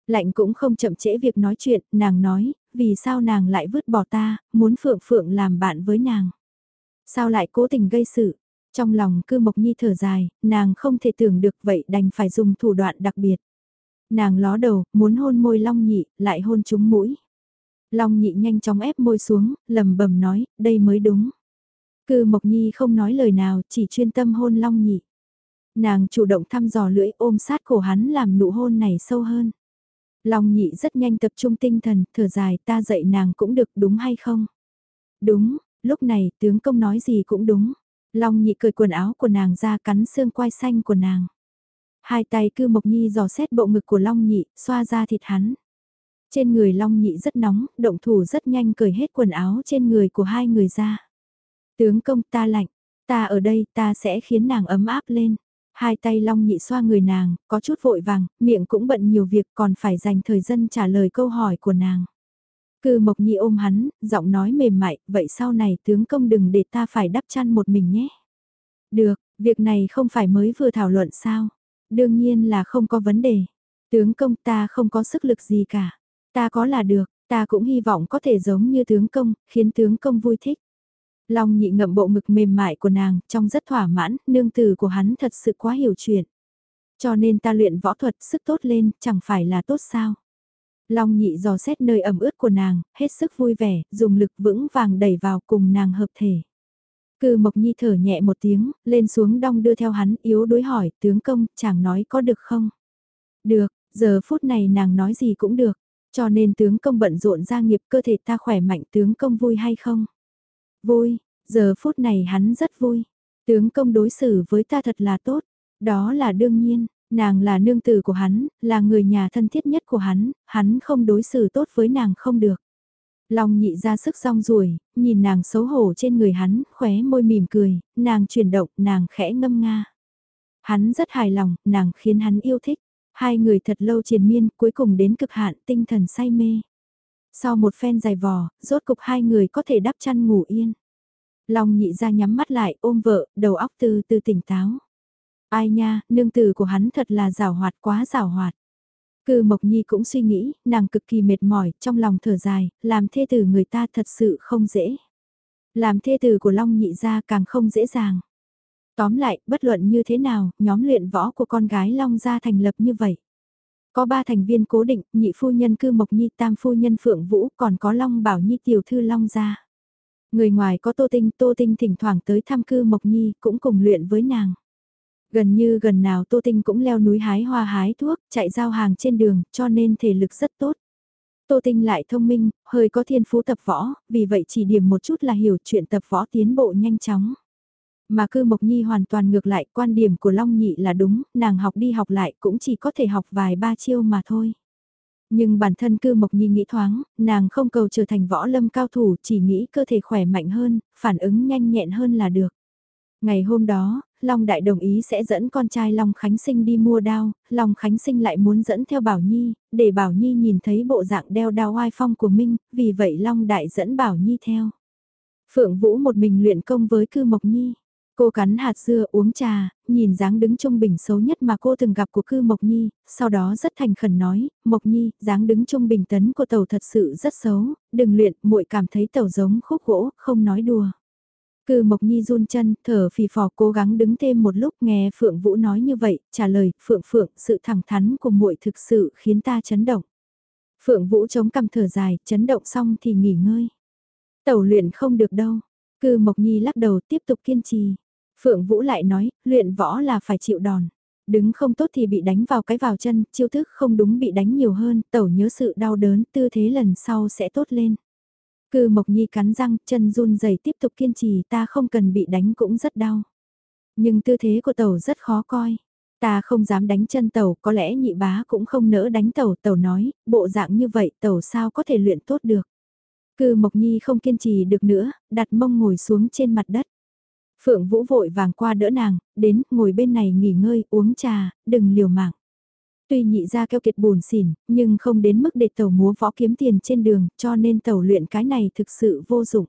Lạnh cũng không chậm trễ việc nói chuyện, nàng nói, vì sao nàng lại vứt bỏ ta, muốn Phượng Phượng làm bạn với nàng. Sao lại cố tình gây sự, trong lòng cư Mộc Nhi thở dài, nàng không thể tưởng được vậy đành phải dùng thủ đoạn đặc biệt. Nàng ló đầu, muốn hôn môi Long Nhị, lại hôn trúng mũi. Long Nhị nhanh chóng ép môi xuống, lầm bầm nói, đây mới đúng. Cư Mộc Nhi không nói lời nào, chỉ chuyên tâm hôn Long Nhị. Nàng chủ động thăm dò lưỡi ôm sát cổ hắn làm nụ hôn này sâu hơn. Long Nhị rất nhanh tập trung tinh thần, thở dài ta dạy nàng cũng được đúng hay không? Đúng, lúc này tướng công nói gì cũng đúng. Long Nhị cởi quần áo của nàng ra cắn xương quai xanh của nàng. Hai tay cư Mộc Nhi dò xét bộ ngực của Long Nhị, xoa ra thịt hắn. Trên người Long Nhị rất nóng, động thủ rất nhanh cởi hết quần áo trên người của hai người ra. Tướng công ta lạnh, ta ở đây ta sẽ khiến nàng ấm áp lên. Hai tay Long Nhị xoa người nàng, có chút vội vàng, miệng cũng bận nhiều việc còn phải dành thời gian trả lời câu hỏi của nàng. Cư Mộc Nhi ôm hắn, giọng nói mềm mại, vậy sau này tướng công đừng để ta phải đắp chăn một mình nhé. Được, việc này không phải mới vừa thảo luận sao? Đương nhiên là không có vấn đề. Tướng công ta không có sức lực gì cả. Ta có là được, ta cũng hy vọng có thể giống như tướng công, khiến tướng công vui thích. Long nhị ngậm bộ ngực mềm mại của nàng, trong rất thỏa mãn, nương tử của hắn thật sự quá hiểu chuyện. Cho nên ta luyện võ thuật sức tốt lên, chẳng phải là tốt sao. Long nhị dò xét nơi ẩm ướt của nàng, hết sức vui vẻ, dùng lực vững vàng đẩy vào cùng nàng hợp thể. Cư Mộc Nhi thở nhẹ một tiếng, lên xuống đong đưa theo hắn, yếu đuối hỏi, tướng công, chàng nói có được không? Được, giờ phút này nàng nói gì cũng được, cho nên tướng công bận rộn ra nghiệp cơ thể ta khỏe mạnh tướng công vui hay không? Vui, giờ phút này hắn rất vui. Tướng công đối xử với ta thật là tốt, đó là đương nhiên, nàng là nương tử của hắn, là người nhà thân thiết nhất của hắn, hắn không đối xử tốt với nàng không được. Long nhị ra sức rong ruổi, nhìn nàng xấu hổ trên người hắn, khóe môi mỉm cười, nàng chuyển động, nàng khẽ ngâm nga. Hắn rất hài lòng, nàng khiến hắn yêu thích. Hai người thật lâu triền miên, cuối cùng đến cực hạn, tinh thần say mê. Sau một phen dài vò, rốt cục hai người có thể đắp chăn ngủ yên. Long nhị ra nhắm mắt lại, ôm vợ, đầu óc từ từ tỉnh táo. Ai nha, nương tử của hắn thật là rào hoạt quá rào hoạt. Cư Mộc Nhi cũng suy nghĩ, nàng cực kỳ mệt mỏi, trong lòng thở dài, làm thê tử người ta thật sự không dễ. Làm thê tử của Long Nhị gia càng không dễ dàng. Tóm lại, bất luận như thế nào, nhóm luyện võ của con gái Long gia thành lập như vậy. Có ba thành viên cố định, nhị phu nhân cư Mộc Nhi tam phu nhân Phượng Vũ, còn có Long Bảo Nhi tiểu thư Long gia. Người ngoài có Tô Tinh, Tô Tinh thỉnh thoảng tới thăm cư Mộc Nhi, cũng cùng luyện với nàng. Gần như gần nào Tô Tinh cũng leo núi hái hoa hái thuốc, chạy giao hàng trên đường, cho nên thể lực rất tốt. Tô Tinh lại thông minh, hơi có thiên phú tập võ, vì vậy chỉ điểm một chút là hiểu chuyện tập võ tiến bộ nhanh chóng. Mà cư Mộc Nhi hoàn toàn ngược lại, quan điểm của Long Nhị là đúng, nàng học đi học lại cũng chỉ có thể học vài ba chiêu mà thôi. Nhưng bản thân cư Mộc Nhi nghĩ thoáng, nàng không cầu trở thành võ lâm cao thủ, chỉ nghĩ cơ thể khỏe mạnh hơn, phản ứng nhanh nhẹn hơn là được. Ngày hôm đó, Long Đại đồng ý sẽ dẫn con trai Long Khánh Sinh đi mua đao, Long Khánh Sinh lại muốn dẫn theo Bảo Nhi, để Bảo Nhi nhìn thấy bộ dạng đeo đao oai phong của Minh, vì vậy Long Đại dẫn Bảo Nhi theo. Phượng Vũ một mình luyện công với cư Mộc Nhi. Cô cắn hạt dưa uống trà, nhìn dáng đứng trung bình xấu nhất mà cô từng gặp của cư Mộc Nhi, sau đó rất thành khẩn nói, Mộc Nhi, dáng đứng trung bình tấn của tàu thật sự rất xấu, đừng luyện, muội cảm thấy tàu giống khúc gỗ, không nói đùa. Cư Mộc Nhi run chân, thở phì phò cố gắng đứng thêm một lúc nghe Phượng Vũ nói như vậy, trả lời, Phượng Phượng, sự thẳng thắn của muội thực sự khiến ta chấn động. Phượng Vũ chống cằm thở dài, chấn động xong thì nghỉ ngơi. Tẩu luyện không được đâu. Cư Mộc Nhi lắc đầu tiếp tục kiên trì. Phượng Vũ lại nói, luyện võ là phải chịu đòn. Đứng không tốt thì bị đánh vào cái vào chân, chiêu thức không đúng bị đánh nhiều hơn, tẩu nhớ sự đau đớn, tư thế lần sau sẽ tốt lên. Cư Mộc Nhi cắn răng, chân run rẩy tiếp tục kiên trì ta không cần bị đánh cũng rất đau. Nhưng tư thế của tẩu rất khó coi. Ta không dám đánh chân tẩu, có lẽ nhị bá cũng không nỡ đánh tẩu, tẩu nói, bộ dạng như vậy tẩu sao có thể luyện tốt được. Cư Mộc Nhi không kiên trì được nữa, đặt mông ngồi xuống trên mặt đất. Phượng Vũ vội vàng qua đỡ nàng, đến, ngồi bên này nghỉ ngơi, uống trà, đừng liều mạng. Tuy nhị ra keo kiệt buồn xỉn, nhưng không đến mức để tàu múa võ kiếm tiền trên đường, cho nên tàu luyện cái này thực sự vô dụng.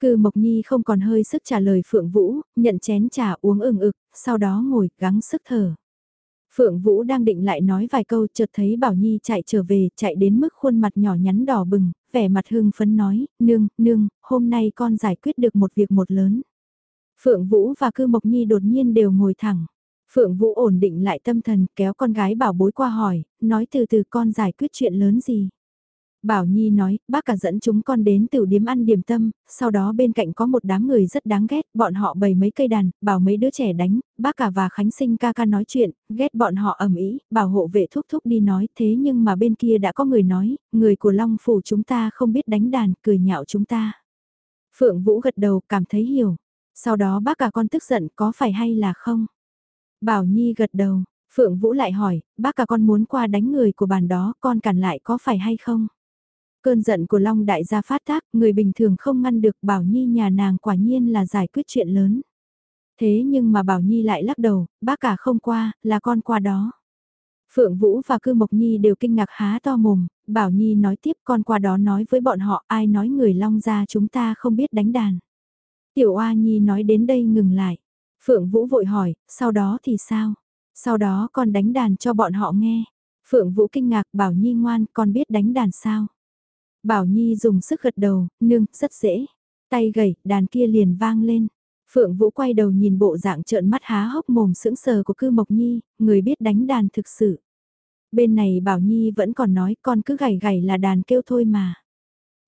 Cư Mộc Nhi không còn hơi sức trả lời Phượng Vũ, nhận chén trà uống ừng ực, sau đó ngồi gắng sức thở. Phượng Vũ đang định lại nói vài câu chợt thấy Bảo Nhi chạy trở về, chạy đến mức khuôn mặt nhỏ nhắn đỏ bừng, vẻ mặt hưng phấn nói, nương, nương, hôm nay con giải quyết được một việc một lớn. Phượng Vũ và Cư Mộc Nhi đột nhiên đều ngồi thẳng. Phượng Vũ ổn định lại tâm thần kéo con gái bảo bối qua hỏi, nói từ từ con giải quyết chuyện lớn gì. Bảo Nhi nói, bác cả dẫn chúng con đến tiểu điếm ăn điểm tâm, sau đó bên cạnh có một đám người rất đáng ghét, bọn họ bày mấy cây đàn, bảo mấy đứa trẻ đánh, bác cả và Khánh Sinh ca ca nói chuyện, ghét bọn họ ầm ĩ, bảo hộ vệ thúc thúc đi nói, thế nhưng mà bên kia đã có người nói, người của Long Phủ chúng ta không biết đánh đàn, cười nhạo chúng ta. Phượng Vũ gật đầu cảm thấy hiểu, sau đó bác cả con tức giận có phải hay là không? Bảo Nhi gật đầu, Phượng Vũ lại hỏi, bác cả con muốn qua đánh người của bàn đó, con cản lại có phải hay không? Cơn giận của Long đại gia phát tác, người bình thường không ngăn được Bảo Nhi nhà nàng quả nhiên là giải quyết chuyện lớn. Thế nhưng mà Bảo Nhi lại lắc đầu, bác cả không qua, là con qua đó. Phượng Vũ và Cư Mộc Nhi đều kinh ngạc há to mồm, Bảo Nhi nói tiếp con qua đó nói với bọn họ ai nói người Long gia chúng ta không biết đánh đàn. Tiểu Oa Nhi nói đến đây ngừng lại. Phượng Vũ vội hỏi, sau đó thì sao? Sau đó con đánh đàn cho bọn họ nghe. Phượng Vũ kinh ngạc bảo Nhi ngoan con biết đánh đàn sao? Bảo Nhi dùng sức gật đầu, nương, rất dễ. Tay gầy, đàn kia liền vang lên. Phượng Vũ quay đầu nhìn bộ dạng trợn mắt há hốc mồm sững sờ của cư Mộc Nhi, người biết đánh đàn thực sự. Bên này Bảo Nhi vẫn còn nói con cứ gảy gảy là đàn kêu thôi mà.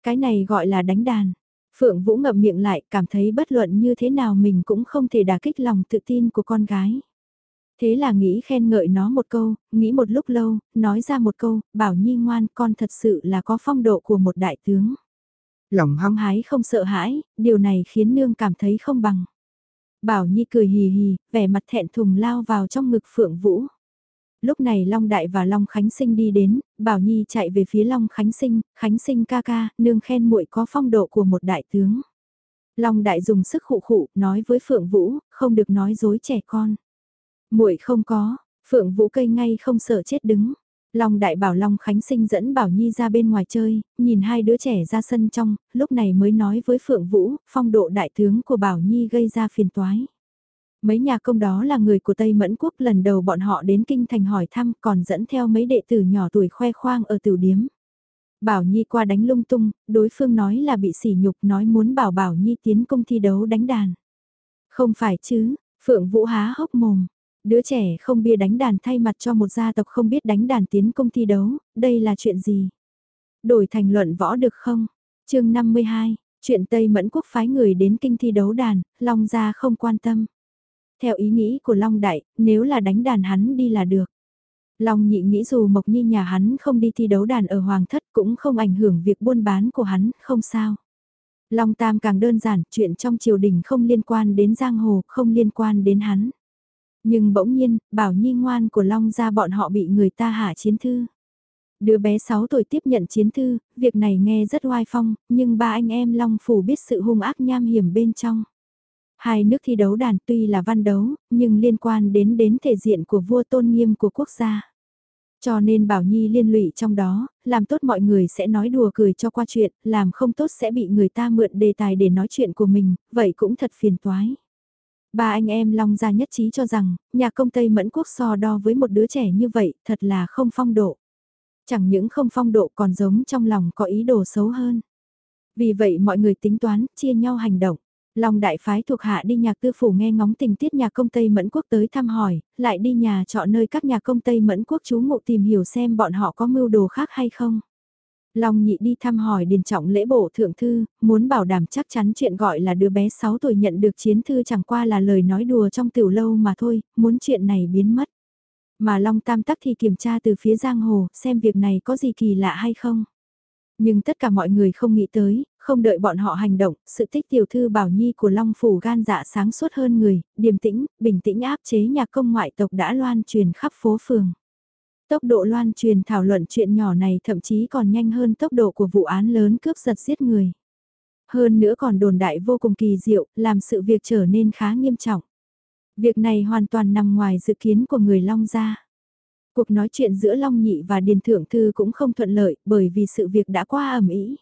Cái này gọi là đánh đàn. Phượng Vũ ngậm miệng lại cảm thấy bất luận như thế nào mình cũng không thể đả kích lòng tự tin của con gái. Thế là nghĩ khen ngợi nó một câu, nghĩ một lúc lâu, nói ra một câu, bảo nhi ngoan con thật sự là có phong độ của một đại tướng. Lòng hăng hái không sợ hãi, điều này khiến nương cảm thấy không bằng. Bảo Nhi cười hì hì, vẻ mặt thẹn thùng lao vào trong ngực Phượng Vũ. Lúc này Long Đại và Long Khánh Sinh đi đến, Bảo Nhi chạy về phía Long Khánh Sinh, Khánh Sinh ca ca, nương khen muội có phong độ của một đại tướng. Long Đại dùng sức khụ khụ, nói với Phượng Vũ, không được nói dối trẻ con. muội không có, Phượng Vũ cây ngay không sợ chết đứng. Long Đại bảo Long Khánh Sinh dẫn Bảo Nhi ra bên ngoài chơi, nhìn hai đứa trẻ ra sân trong, lúc này mới nói với Phượng Vũ, phong độ đại tướng của Bảo Nhi gây ra phiền toái. Mấy nhà công đó là người của Tây Mẫn Quốc lần đầu bọn họ đến Kinh Thành hỏi thăm còn dẫn theo mấy đệ tử nhỏ tuổi khoe khoang ở tiểu điếm. Bảo Nhi qua đánh lung tung, đối phương nói là bị sỉ nhục nói muốn bảo Bảo Nhi tiến công thi đấu đánh đàn. Không phải chứ, Phượng Vũ há hốc mồm. Đứa trẻ không bia đánh đàn thay mặt cho một gia tộc không biết đánh đàn tiến công thi đấu, đây là chuyện gì? Đổi thành luận võ được không? chương 52, chuyện Tây Mẫn Quốc phái người đến kinh thi đấu đàn, Long gia không quan tâm. Theo ý nghĩ của Long Đại, nếu là đánh đàn hắn đi là được. Long nhị nghĩ dù Mộc Nhi nhà hắn không đi thi đấu đàn ở Hoàng thất cũng không ảnh hưởng việc buôn bán của hắn, không sao. Long Tam càng đơn giản, chuyện trong triều đình không liên quan đến giang hồ, không liên quan đến hắn. Nhưng bỗng nhiên, bảo nhi ngoan của Long ra bọn họ bị người ta hạ chiến thư. Đứa bé 6 tuổi tiếp nhận chiến thư, việc này nghe rất oai phong, nhưng ba anh em Long Phủ biết sự hung ác nham hiểm bên trong. Hai nước thi đấu đàn tuy là văn đấu, nhưng liên quan đến đến thể diện của vua tôn nghiêm của quốc gia. Cho nên Bảo Nhi liên lụy trong đó, làm tốt mọi người sẽ nói đùa cười cho qua chuyện, làm không tốt sẽ bị người ta mượn đề tài để nói chuyện của mình, vậy cũng thật phiền toái. Ba anh em Long gia nhất trí cho rằng, nhà công Tây Mẫn Quốc so đo với một đứa trẻ như vậy, thật là không phong độ. Chẳng những không phong độ còn giống trong lòng có ý đồ xấu hơn. Vì vậy mọi người tính toán, chia nhau hành động. Long đại phái thuộc hạ đi nhạc tư phủ nghe ngóng tình tiết nhà công Tây Mẫn Quốc tới thăm hỏi, lại đi nhà trọ nơi các nhà công Tây Mẫn Quốc chú ngụ tìm hiểu xem bọn họ có mưu đồ khác hay không. Long nhị đi thăm hỏi điền trọng lễ bộ thượng thư, muốn bảo đảm chắc chắn chuyện gọi là đứa bé 6 tuổi nhận được chiến thư chẳng qua là lời nói đùa trong tiểu lâu mà thôi, muốn chuyện này biến mất. Mà Long Tam Tắc thì kiểm tra từ phía giang hồ xem việc này có gì kỳ lạ hay không. Nhưng tất cả mọi người không nghĩ tới, không đợi bọn họ hành động, sự tích tiểu thư bảo nhi của Long Phủ gan dạ sáng suốt hơn người, điềm tĩnh, bình tĩnh áp chế nhà công ngoại tộc đã loan truyền khắp phố phường. Tốc độ loan truyền thảo luận chuyện nhỏ này thậm chí còn nhanh hơn tốc độ của vụ án lớn cướp giật giết người. Hơn nữa còn đồn đại vô cùng kỳ diệu, làm sự việc trở nên khá nghiêm trọng. Việc này hoàn toàn nằm ngoài dự kiến của người Long gia. Cuộc nói chuyện giữa Long Nhị và Điền Thượng Thư cũng không thuận lợi bởi vì sự việc đã quá ẩm ý.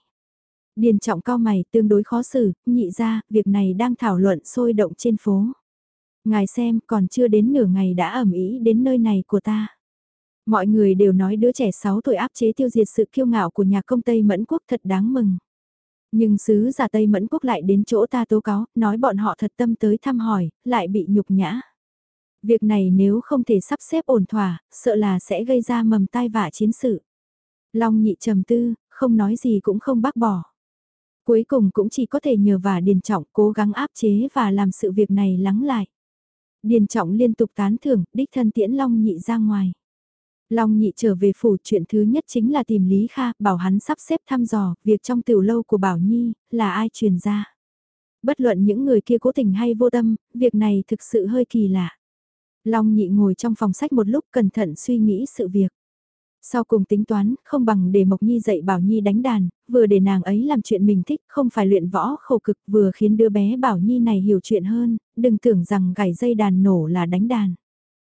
Điền trọng cao mày tương đối khó xử, nhị ra, việc này đang thảo luận sôi động trên phố. Ngài xem, còn chưa đến nửa ngày đã ẩm ý đến nơi này của ta. Mọi người đều nói đứa trẻ 6 tuổi áp chế tiêu diệt sự kiêu ngạo của nhà công Tây Mẫn Quốc thật đáng mừng. Nhưng sứ giả Tây Mẫn Quốc lại đến chỗ ta tố cáo, nói bọn họ thật tâm tới thăm hỏi, lại bị nhục nhã. Việc này nếu không thể sắp xếp ổn thỏa, sợ là sẽ gây ra mầm tai vạ chiến sự. Long nhị trầm tư, không nói gì cũng không bác bỏ. Cuối cùng cũng chỉ có thể nhờ và Điền Trọng cố gắng áp chế và làm sự việc này lắng lại. Điền Trọng liên tục tán thưởng, đích thân tiễn Long nhị ra ngoài. Long nhị trở về phủ chuyện thứ nhất chính là tìm Lý Kha, bảo hắn sắp xếp thăm dò, việc trong tiểu lâu của Bảo Nhi, là ai truyền ra. Bất luận những người kia cố tình hay vô tâm, việc này thực sự hơi kỳ lạ. Long nhị ngồi trong phòng sách một lúc cẩn thận suy nghĩ sự việc. Sau cùng tính toán, không bằng để Mộc Nhi dạy Bảo Nhi đánh đàn, vừa để nàng ấy làm chuyện mình thích, không phải luyện võ khổ cực, vừa khiến đứa bé Bảo Nhi này hiểu chuyện hơn, đừng tưởng rằng gảy dây đàn nổ là đánh đàn.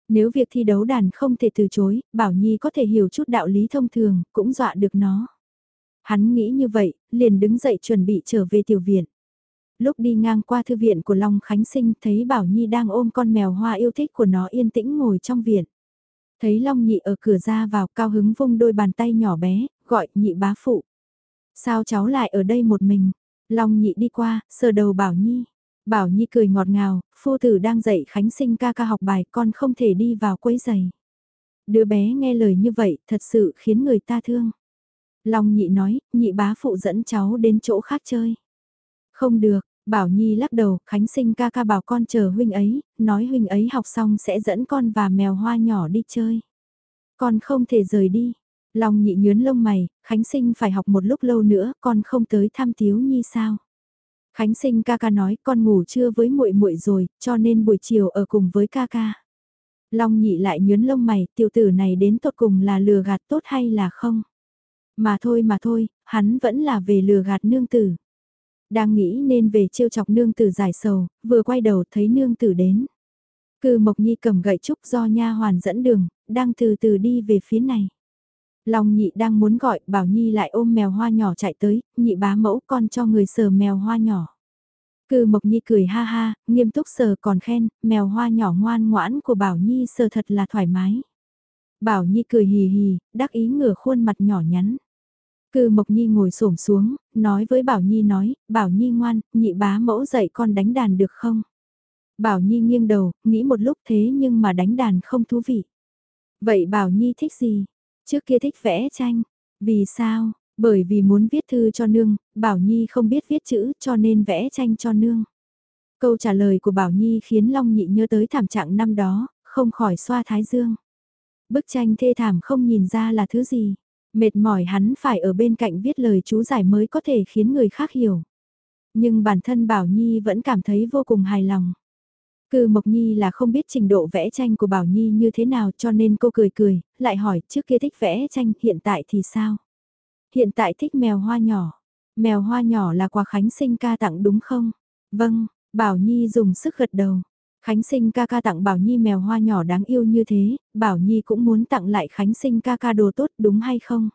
Nếu việc thi đấu đàn không thể từ chối, Bảo Nhi có thể hiểu chút đạo lý thông thường, cũng dọa được nó. Hắn nghĩ như vậy, liền đứng dậy chuẩn bị trở về tiểu viện. Lúc đi ngang qua thư viện của Long Khánh Sinh thấy Bảo Nhi đang ôm con mèo hoa yêu thích của nó yên tĩnh ngồi trong viện. Thấy Long Nhị ở cửa ra vào cao hứng vung đôi bàn tay nhỏ bé, gọi nhị bá phụ. Sao cháu lại ở đây một mình? Long Nhị đi qua, sờ đầu Bảo Nhi. Bảo Nhi cười ngọt ngào, phu tử đang dạy Khánh Sinh ca ca học bài con không thể đi vào quấy giày. Đứa bé nghe lời như vậy thật sự khiến người ta thương. Long nhị nói, nhị bá phụ dẫn cháu đến chỗ khác chơi. Không được, Bảo Nhi lắc đầu, Khánh Sinh ca ca bảo con chờ huynh ấy, nói huynh ấy học xong sẽ dẫn con và mèo hoa nhỏ đi chơi. Con không thể rời đi. Long nhị nhướn lông mày, Khánh Sinh phải học một lúc lâu nữa, con không tới thăm Tiếu Nhi sao? Khánh Sinh ca ca nói con ngủ trưa với muội muội rồi, cho nên buổi chiều ở cùng với ca ca. Long nhị lại nhớn lông mày, tiểu tử này đến tột cùng là lừa gạt tốt hay là không? Mà thôi mà thôi, hắn vẫn là về lừa gạt nương tử. Đang nghĩ nên về trêu chọc nương tử giải sầu, vừa quay đầu thấy nương tử đến. Cư Mộc Nhi cầm gậy trúc do nha hoàn dẫn đường, đang từ từ đi về phía này. Long nhị đang muốn gọi, Bảo Nhi lại ôm mèo hoa nhỏ chạy tới, nhị bá mẫu con cho người sờ mèo hoa nhỏ. Cư Mộc Nhi cười ha ha, nghiêm túc sờ còn khen, mèo hoa nhỏ ngoan ngoãn của Bảo Nhi sờ thật là thoải mái. Bảo Nhi cười hì hì, đắc ý ngửa khuôn mặt nhỏ nhắn. Cư Mộc Nhi ngồi xổm xuống, nói với Bảo Nhi nói, Bảo Nhi ngoan, nhị bá mẫu dạy con đánh đàn được không? Bảo Nhi nghiêng đầu, nghĩ một lúc thế nhưng mà đánh đàn không thú vị. Vậy Bảo Nhi thích gì? Trước kia thích vẽ tranh. Vì sao? Bởi vì muốn viết thư cho nương, Bảo Nhi không biết viết chữ cho nên vẽ tranh cho nương. Câu trả lời của Bảo Nhi khiến Long Nhị nhớ tới thảm trạng năm đó, không khỏi xoa thái dương. Bức tranh thê thảm không nhìn ra là thứ gì. Mệt mỏi hắn phải ở bên cạnh viết lời chú giải mới có thể khiến người khác hiểu. Nhưng bản thân Bảo Nhi vẫn cảm thấy vô cùng hài lòng. Cư Mộc Nhi là không biết trình độ vẽ tranh của Bảo Nhi như thế nào cho nên cô cười cười, lại hỏi trước kia thích vẽ tranh, hiện tại thì sao? Hiện tại thích mèo hoa nhỏ. Mèo hoa nhỏ là quà Khánh sinh ca tặng đúng không? Vâng, Bảo Nhi dùng sức gật đầu. Khánh sinh ca ca tặng Bảo Nhi mèo hoa nhỏ đáng yêu như thế, Bảo Nhi cũng muốn tặng lại Khánh sinh ca ca đồ tốt đúng hay không?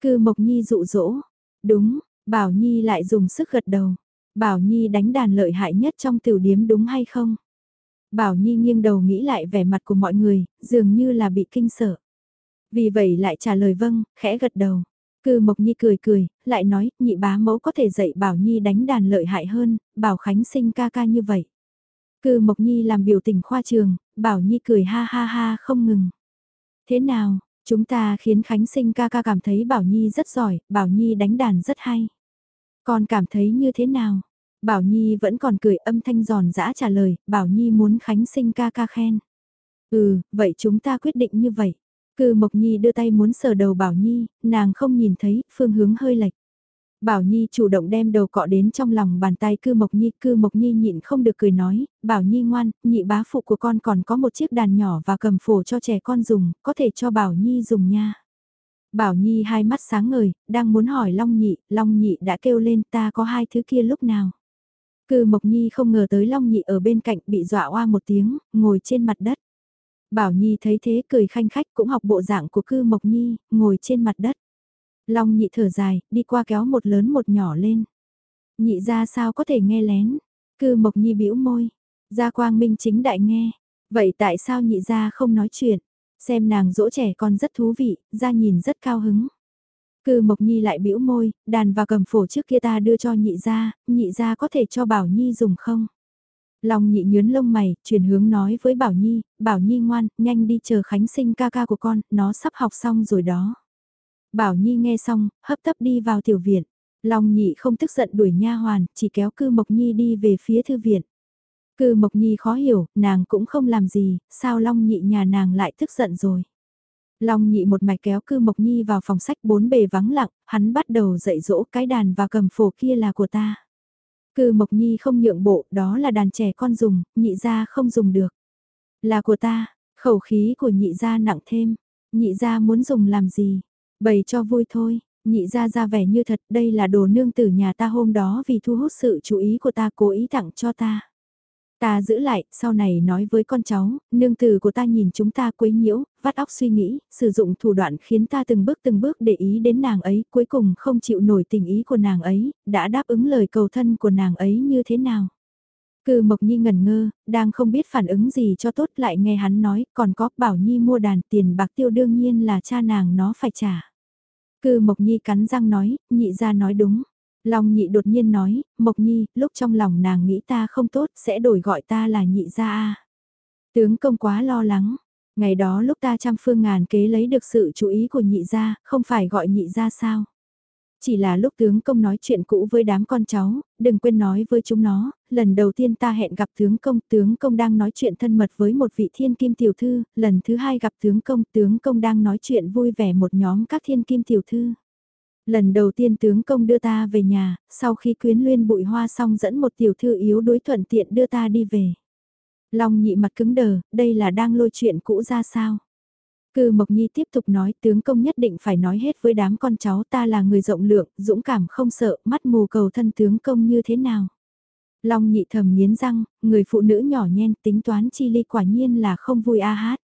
Cư Mộc Nhi dụ dỗ. Đúng, Bảo Nhi lại dùng sức gật đầu. Bảo Nhi đánh đàn lợi hại nhất trong tiểu điếm đúng hay không? Bảo Nhi nghiêng đầu nghĩ lại vẻ mặt của mọi người, dường như là bị kinh sợ. Vì vậy lại trả lời vâng, khẽ gật đầu. Cư Mộc Nhi cười cười, lại nói, nhị bá mẫu có thể dạy Bảo Nhi đánh đàn lợi hại hơn, Bảo Khánh sinh ca ca như vậy. Cư Mộc Nhi làm biểu tình khoa trường, Bảo Nhi cười ha ha ha không ngừng. Thế nào, chúng ta khiến Khánh sinh ca ca cảm thấy Bảo Nhi rất giỏi, Bảo Nhi đánh đàn rất hay. Còn cảm thấy như thế nào? Bảo Nhi vẫn còn cười âm thanh giòn giã trả lời, Bảo Nhi muốn Khánh sinh ca ca khen. Ừ, vậy chúng ta quyết định như vậy. Cư Mộc Nhi đưa tay muốn sờ đầu Bảo Nhi, nàng không nhìn thấy, phương hướng hơi lệch. Bảo Nhi chủ động đem đầu cọ đến trong lòng bàn tay cư Mộc Nhi, cư Mộc Nhi nhịn không được cười nói, Bảo Nhi ngoan, nhị bá phụ của con còn có một chiếc đàn nhỏ và cầm phổ cho trẻ con dùng, có thể cho Bảo Nhi dùng nha. Bảo Nhi hai mắt sáng ngời, đang muốn hỏi Long Nhị, Long Nhị đã kêu lên ta có hai thứ kia lúc nào. Cư Mộc Nhi không ngờ tới Long Nhị ở bên cạnh bị dọa oa một tiếng, ngồi trên mặt đất. Bảo Nhi thấy thế cười khanh khách cũng học bộ dạng của cư Mộc Nhi, ngồi trên mặt đất. Long nhị thở dài, đi qua kéo một lớn một nhỏ lên. Nhị ra sao có thể nghe lén. Cư Mộc Nhi bĩu môi. Gia Quang Minh chính đại nghe. Vậy tại sao nhị ra không nói chuyện? Xem nàng dỗ trẻ con rất thú vị, ra nhìn rất cao hứng. Cư Mộc Nhi lại bĩu môi, đàn và cầm phổ trước kia ta đưa cho nhị ra, nhị ra có thể cho Bảo Nhi dùng không? Long nhị nhớn lông mày, chuyển hướng nói với Bảo Nhi, Bảo Nhi ngoan, nhanh đi chờ Khánh sinh ca ca của con, nó sắp học xong rồi đó. Bảo Nhi nghe xong, hấp tấp đi vào tiểu viện. Long nhị không tức giận đuổi nha hoàn, chỉ kéo cư Mộc Nhi đi về phía thư viện. Cư Mộc Nhi khó hiểu, nàng cũng không làm gì, sao Long nhị nhà nàng lại tức giận rồi. Long nhị một mạch kéo cư Mộc Nhi vào phòng sách bốn bề vắng lặng, hắn bắt đầu dạy dỗ cái đàn và cầm phổ kia là của ta. Cư Mộc Nhi không nhượng bộ, đó là đàn trẻ con dùng, nhị gia không dùng được. Là của ta, khẩu khí của nhị gia nặng thêm, nhị gia muốn dùng làm gì, bày cho vui thôi. Nhị gia ra vẻ như thật, đây là đồ nương tử nhà ta hôm đó vì thu hút sự chú ý của ta cố ý tặng cho ta. Ta giữ lại, sau này nói với con cháu, nương tử của ta nhìn chúng ta quấy nhiễu, vắt óc suy nghĩ, sử dụng thủ đoạn khiến ta từng bước từng bước để ý đến nàng ấy, cuối cùng không chịu nổi tình ý của nàng ấy, đã đáp ứng lời cầu thân của nàng ấy như thế nào. Cư Mộc Nhi ngẩn ngơ, đang không biết phản ứng gì cho tốt lại nghe hắn nói, còn có bảo Nhi mua đàn tiền bạc tiêu đương nhiên là cha nàng nó phải trả. Cư Mộc Nhi cắn răng nói, nhị ra nói đúng. Long nhị đột nhiên nói, Mộc Nhi, lúc trong lòng nàng nghĩ ta không tốt sẽ đổi gọi ta là nhị gia a. Tướng công quá lo lắng, ngày đó lúc ta trăm phương ngàn kế lấy được sự chú ý của nhị gia, không phải gọi nhị gia sao. Chỉ là lúc tướng công nói chuyện cũ với đám con cháu, đừng quên nói với chúng nó, lần đầu tiên ta hẹn gặp tướng công, tướng công đang nói chuyện thân mật với một vị thiên kim tiểu thư, lần thứ hai gặp tướng công, tướng công đang nói chuyện vui vẻ một nhóm các thiên kim tiểu thư. Lần đầu tiên tướng công đưa ta về nhà, sau khi quyến luyên bụi hoa xong dẫn một tiểu thư yếu đối thuận tiện đưa ta đi về. Long nhị mặt cứng đờ, đây là đang lôi chuyện cũ ra sao? Cư Mộc Nhi tiếp tục nói tướng công nhất định phải nói hết với đám con cháu ta là người rộng lượng, dũng cảm không sợ, mắt mù cầu thân tướng công như thế nào. Long nhị thầm nghiến răng, người phụ nữ nhỏ nhen tính toán chi ly quả nhiên là không vui a hát.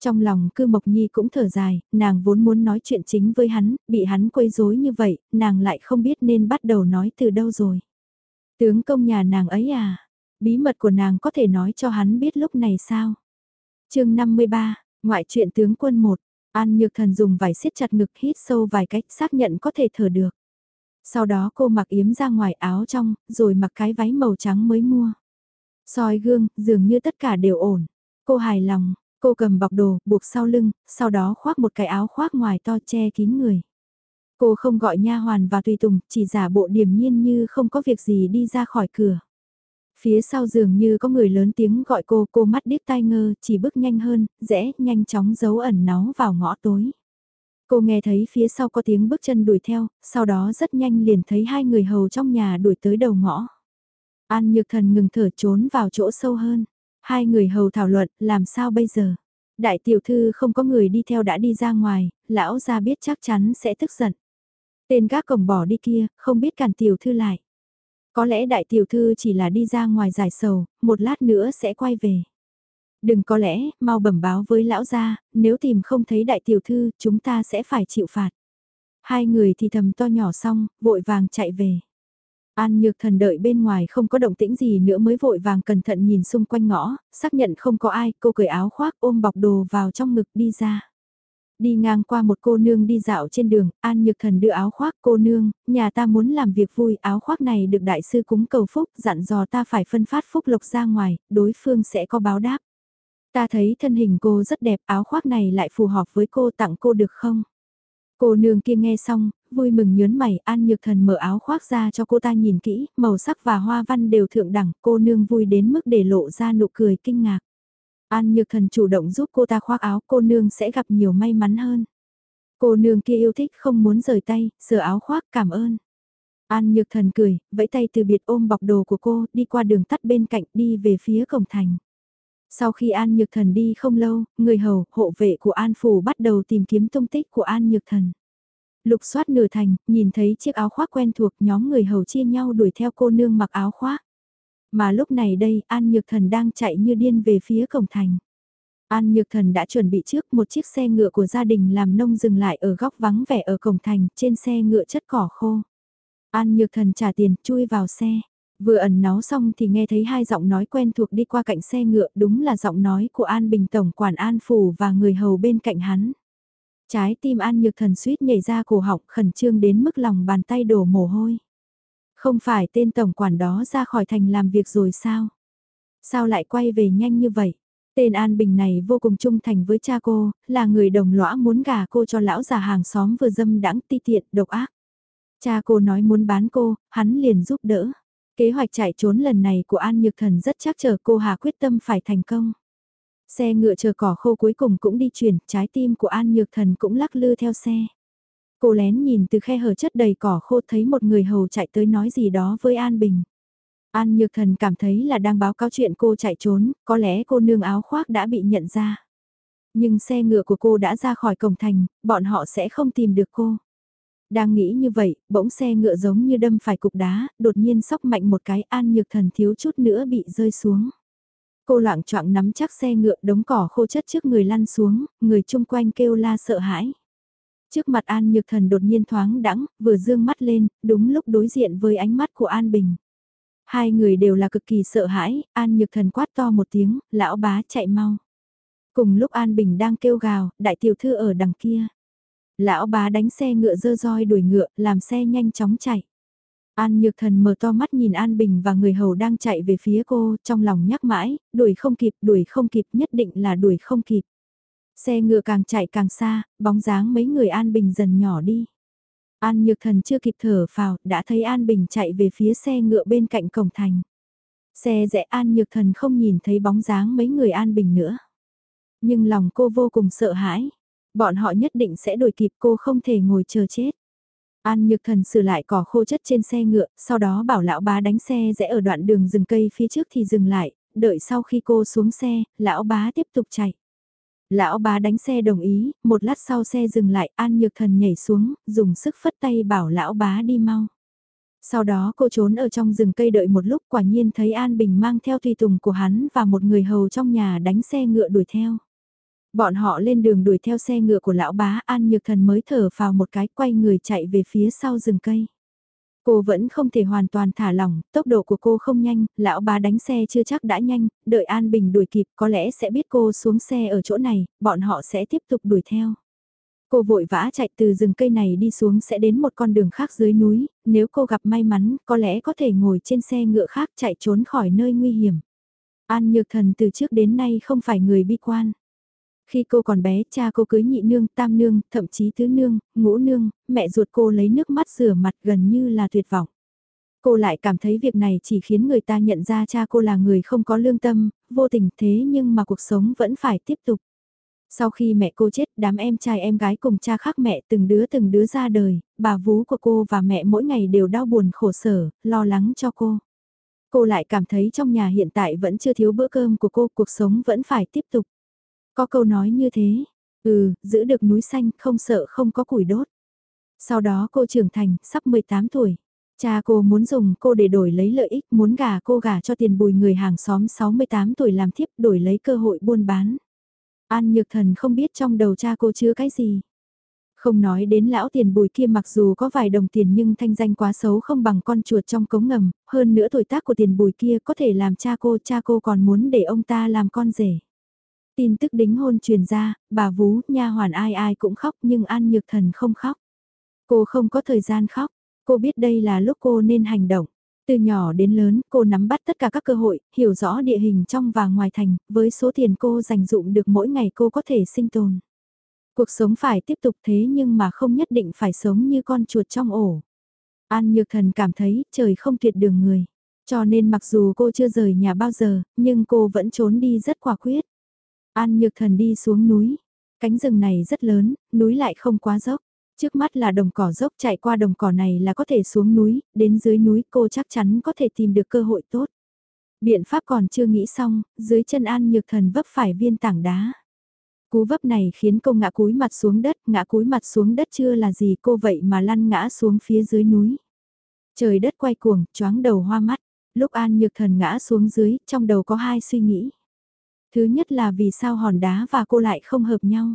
Trong lòng cư Mộc Nhi cũng thở dài, nàng vốn muốn nói chuyện chính với hắn, bị hắn quấy rối như vậy, nàng lại không biết nên bắt đầu nói từ đâu rồi. Tướng công nhà nàng ấy à, bí mật của nàng có thể nói cho hắn biết lúc này sao? chương 53, ngoại truyện tướng quân một An Nhược Thần dùng vải siết chặt ngực hít sâu vài cách xác nhận có thể thở được. Sau đó cô mặc yếm ra ngoài áo trong, rồi mặc cái váy màu trắng mới mua. soi gương, dường như tất cả đều ổn. Cô hài lòng, Cô cầm bọc đồ, buộc sau lưng, sau đó khoác một cái áo khoác ngoài to che kín người. Cô không gọi nha hoàn và tùy tùng, chỉ giả bộ điềm nhiên như không có việc gì đi ra khỏi cửa. Phía sau giường như có người lớn tiếng gọi cô, cô mắt điếc tai ngơ, chỉ bước nhanh hơn, rẽ, nhanh chóng giấu ẩn náu vào ngõ tối. Cô nghe thấy phía sau có tiếng bước chân đuổi theo, sau đó rất nhanh liền thấy hai người hầu trong nhà đuổi tới đầu ngõ. An Nhược Thần ngừng thở trốn vào chỗ sâu hơn. Hai người hầu thảo luận, làm sao bây giờ? Đại tiểu thư không có người đi theo đã đi ra ngoài, lão ra biết chắc chắn sẽ tức giận. Tên gác cổng bỏ đi kia, không biết cản tiểu thư lại. Có lẽ đại tiểu thư chỉ là đi ra ngoài giải sầu, một lát nữa sẽ quay về. Đừng có lẽ, mau bẩm báo với lão gia, nếu tìm không thấy đại tiểu thư, chúng ta sẽ phải chịu phạt. Hai người thì thầm to nhỏ xong, vội vàng chạy về. An Nhược Thần đợi bên ngoài không có động tĩnh gì nữa mới vội vàng cẩn thận nhìn xung quanh ngõ, xác nhận không có ai, cô cởi áo khoác ôm bọc đồ vào trong ngực đi ra. Đi ngang qua một cô nương đi dạo trên đường, An Nhược Thần đưa áo khoác cô nương, nhà ta muốn làm việc vui, áo khoác này được đại sư cúng cầu phúc, dặn dò ta phải phân phát phúc lộc ra ngoài, đối phương sẽ có báo đáp. Ta thấy thân hình cô rất đẹp, áo khoác này lại phù hợp với cô tặng cô được không? Cô nương kia nghe xong, vui mừng nhớn mày, An Nhược Thần mở áo khoác ra cho cô ta nhìn kỹ, màu sắc và hoa văn đều thượng đẳng, cô nương vui đến mức để lộ ra nụ cười kinh ngạc. An Nhược Thần chủ động giúp cô ta khoác áo cô nương sẽ gặp nhiều may mắn hơn. Cô nương kia yêu thích không muốn rời tay, sửa áo khoác cảm ơn. An Nhược Thần cười, vẫy tay từ biệt ôm bọc đồ của cô, đi qua đường tắt bên cạnh đi về phía cổng thành. Sau khi An Nhược Thần đi không lâu, người hầu, hộ vệ của An Phủ bắt đầu tìm kiếm tung tích của An Nhược Thần. Lục soát nửa thành, nhìn thấy chiếc áo khoác quen thuộc nhóm người hầu chia nhau đuổi theo cô nương mặc áo khoác. Mà lúc này đây An Nhược Thần đang chạy như điên về phía cổng thành. An Nhược Thần đã chuẩn bị trước một chiếc xe ngựa của gia đình làm nông dừng lại ở góc vắng vẻ ở cổng thành, trên xe ngựa chất cỏ khô. An Nhược Thần trả tiền, chui vào xe. Vừa ẩn náu xong thì nghe thấy hai giọng nói quen thuộc đi qua cạnh xe ngựa, đúng là giọng nói của An Bình Tổng quản An Phủ và người hầu bên cạnh hắn. Trái tim An Nhược Thần suýt nhảy ra cổ họng khẩn trương đến mức lòng bàn tay đổ mồ hôi. Không phải tên tổng quản đó ra khỏi thành làm việc rồi sao? Sao lại quay về nhanh như vậy? Tên An Bình này vô cùng trung thành với cha cô, là người đồng lõa muốn gả cô cho lão già hàng xóm vừa dâm đãng ti tiện, độc ác. Cha cô nói muốn bán cô, hắn liền giúp đỡ. Kế hoạch chạy trốn lần này của An Nhược Thần rất chắc chờ cô Hà quyết tâm phải thành công. Xe ngựa chờ cỏ khô cuối cùng cũng đi chuyển, trái tim của An Nhược Thần cũng lắc lư theo xe. Cô lén nhìn từ khe hở chất đầy cỏ khô thấy một người hầu chạy tới nói gì đó với An Bình. An Nhược Thần cảm thấy là đang báo cáo chuyện cô chạy trốn, có lẽ cô nương áo khoác đã bị nhận ra. Nhưng xe ngựa của cô đã ra khỏi cổng thành, bọn họ sẽ không tìm được cô. Đang nghĩ như vậy, bỗng xe ngựa giống như đâm phải cục đá, đột nhiên sóc mạnh một cái An Nhược Thần thiếu chút nữa bị rơi xuống. Cô loạn choạng nắm chắc xe ngựa đống cỏ khô chất trước người lăn xuống, người chung quanh kêu la sợ hãi. Trước mặt An Nhược Thần đột nhiên thoáng đãng, vừa dương mắt lên, đúng lúc đối diện với ánh mắt của An Bình. Hai người đều là cực kỳ sợ hãi, An Nhược Thần quát to một tiếng, lão bá chạy mau. Cùng lúc An Bình đang kêu gào, đại tiểu thư ở đằng kia. Lão bá đánh xe ngựa dơ roi đuổi ngựa, làm xe nhanh chóng chạy. An Nhược Thần mở to mắt nhìn An Bình và người hầu đang chạy về phía cô, trong lòng nhắc mãi, đuổi không kịp, đuổi không kịp, nhất định là đuổi không kịp. Xe ngựa càng chạy càng xa, bóng dáng mấy người An Bình dần nhỏ đi. An Nhược Thần chưa kịp thở phào, đã thấy An Bình chạy về phía xe ngựa bên cạnh cổng thành. Xe rẽ An Nhược Thần không nhìn thấy bóng dáng mấy người An Bình nữa. Nhưng lòng cô vô cùng sợ hãi. Bọn họ nhất định sẽ đuổi kịp cô không thể ngồi chờ chết. An Nhược Thần sửa lại cỏ khô chất trên xe ngựa, sau đó bảo lão bá đánh xe rẽ ở đoạn đường rừng cây phía trước thì dừng lại, đợi sau khi cô xuống xe, lão bá tiếp tục chạy. Lão bá đánh xe đồng ý, một lát sau xe dừng lại, An Nhược Thần nhảy xuống, dùng sức phất tay bảo lão bá đi mau. Sau đó cô trốn ở trong rừng cây đợi một lúc quả nhiên thấy An Bình mang theo tùy tùng của hắn và một người hầu trong nhà đánh xe ngựa đuổi theo. Bọn họ lên đường đuổi theo xe ngựa của lão bá An Nhược Thần mới thở vào một cái quay người chạy về phía sau rừng cây. Cô vẫn không thể hoàn toàn thả lỏng, tốc độ của cô không nhanh, lão bá đánh xe chưa chắc đã nhanh, đợi An Bình đuổi kịp có lẽ sẽ biết cô xuống xe ở chỗ này, bọn họ sẽ tiếp tục đuổi theo. Cô vội vã chạy từ rừng cây này đi xuống sẽ đến một con đường khác dưới núi, nếu cô gặp may mắn có lẽ có thể ngồi trên xe ngựa khác chạy trốn khỏi nơi nguy hiểm. An Nhược Thần từ trước đến nay không phải người bi quan. Khi cô còn bé, cha cô cưới nhị nương, tam nương, thậm chí tứ nương, ngũ nương, mẹ ruột cô lấy nước mắt rửa mặt gần như là tuyệt vọng. Cô lại cảm thấy việc này chỉ khiến người ta nhận ra cha cô là người không có lương tâm, vô tình thế nhưng mà cuộc sống vẫn phải tiếp tục. Sau khi mẹ cô chết, đám em trai em gái cùng cha khác mẹ từng đứa từng đứa ra đời, bà vú của cô và mẹ mỗi ngày đều đau buồn khổ sở, lo lắng cho cô. Cô lại cảm thấy trong nhà hiện tại vẫn chưa thiếu bữa cơm của cô, cuộc sống vẫn phải tiếp tục. Có câu nói như thế, ừ, giữ được núi xanh không sợ không có củi đốt. Sau đó cô trưởng thành, sắp 18 tuổi. Cha cô muốn dùng cô để đổi lấy lợi ích, muốn gả cô gả cho tiền bùi người hàng xóm 68 tuổi làm thiếp đổi lấy cơ hội buôn bán. An Nhược Thần không biết trong đầu cha cô chứa cái gì. Không nói đến lão tiền bùi kia mặc dù có vài đồng tiền nhưng thanh danh quá xấu không bằng con chuột trong cống ngầm, hơn nữa tuổi tác của tiền bùi kia có thể làm cha cô, cha cô còn muốn để ông ta làm con rể. Tin tức đính hôn truyền ra, bà vú, nha hoàn ai ai cũng khóc nhưng An Nhược Thần không khóc. Cô không có thời gian khóc, cô biết đây là lúc cô nên hành động. Từ nhỏ đến lớn, cô nắm bắt tất cả các cơ hội, hiểu rõ địa hình trong và ngoài thành, với số tiền cô dành dụng được mỗi ngày cô có thể sinh tồn. Cuộc sống phải tiếp tục thế nhưng mà không nhất định phải sống như con chuột trong ổ. An Nhược Thần cảm thấy trời không tuyệt đường người. Cho nên mặc dù cô chưa rời nhà bao giờ, nhưng cô vẫn trốn đi rất quả quyết. An Nhược Thần đi xuống núi. Cánh rừng này rất lớn, núi lại không quá dốc. Trước mắt là đồng cỏ dốc chạy qua đồng cỏ này là có thể xuống núi, đến dưới núi cô chắc chắn có thể tìm được cơ hội tốt. Biện pháp còn chưa nghĩ xong, dưới chân An Nhược Thần vấp phải viên tảng đá. Cú vấp này khiến cô ngã cúi mặt xuống đất, ngã cúi mặt xuống đất chưa là gì cô vậy mà lăn ngã xuống phía dưới núi. Trời đất quay cuồng, choáng đầu hoa mắt, lúc An Nhược Thần ngã xuống dưới, trong đầu có hai suy nghĩ. Thứ nhất là vì sao hòn đá và cô lại không hợp nhau.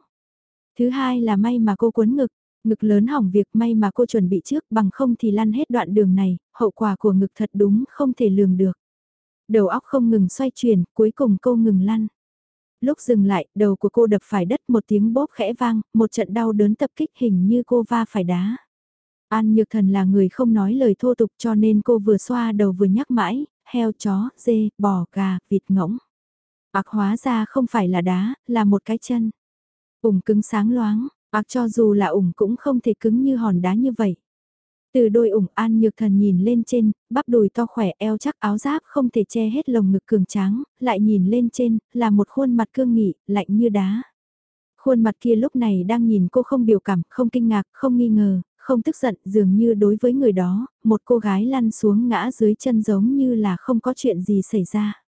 Thứ hai là may mà cô quấn ngực, ngực lớn hỏng việc may mà cô chuẩn bị trước bằng không thì lăn hết đoạn đường này, hậu quả của ngực thật đúng không thể lường được. Đầu óc không ngừng xoay chuyển, cuối cùng cô ngừng lăn. Lúc dừng lại, đầu của cô đập phải đất một tiếng bóp khẽ vang, một trận đau đớn tập kích hình như cô va phải đá. An Nhược Thần là người không nói lời thô tục cho nên cô vừa xoa đầu vừa nhắc mãi, heo chó, dê, bò, gà, vịt ngỗng. Ác hóa ra không phải là đá, là một cái chân. Ủng cứng sáng loáng, ác cho dù là ủng cũng không thể cứng như hòn đá như vậy. Từ đôi ủng an nhược thần nhìn lên trên, bắp đùi to khỏe eo chắc áo giáp không thể che hết lồng ngực cường tráng, lại nhìn lên trên, là một khuôn mặt cương nghị, lạnh như đá. Khuôn mặt kia lúc này đang nhìn cô không biểu cảm, không kinh ngạc, không nghi ngờ, không tức giận, dường như đối với người đó, một cô gái lăn xuống ngã dưới chân giống như là không có chuyện gì xảy ra.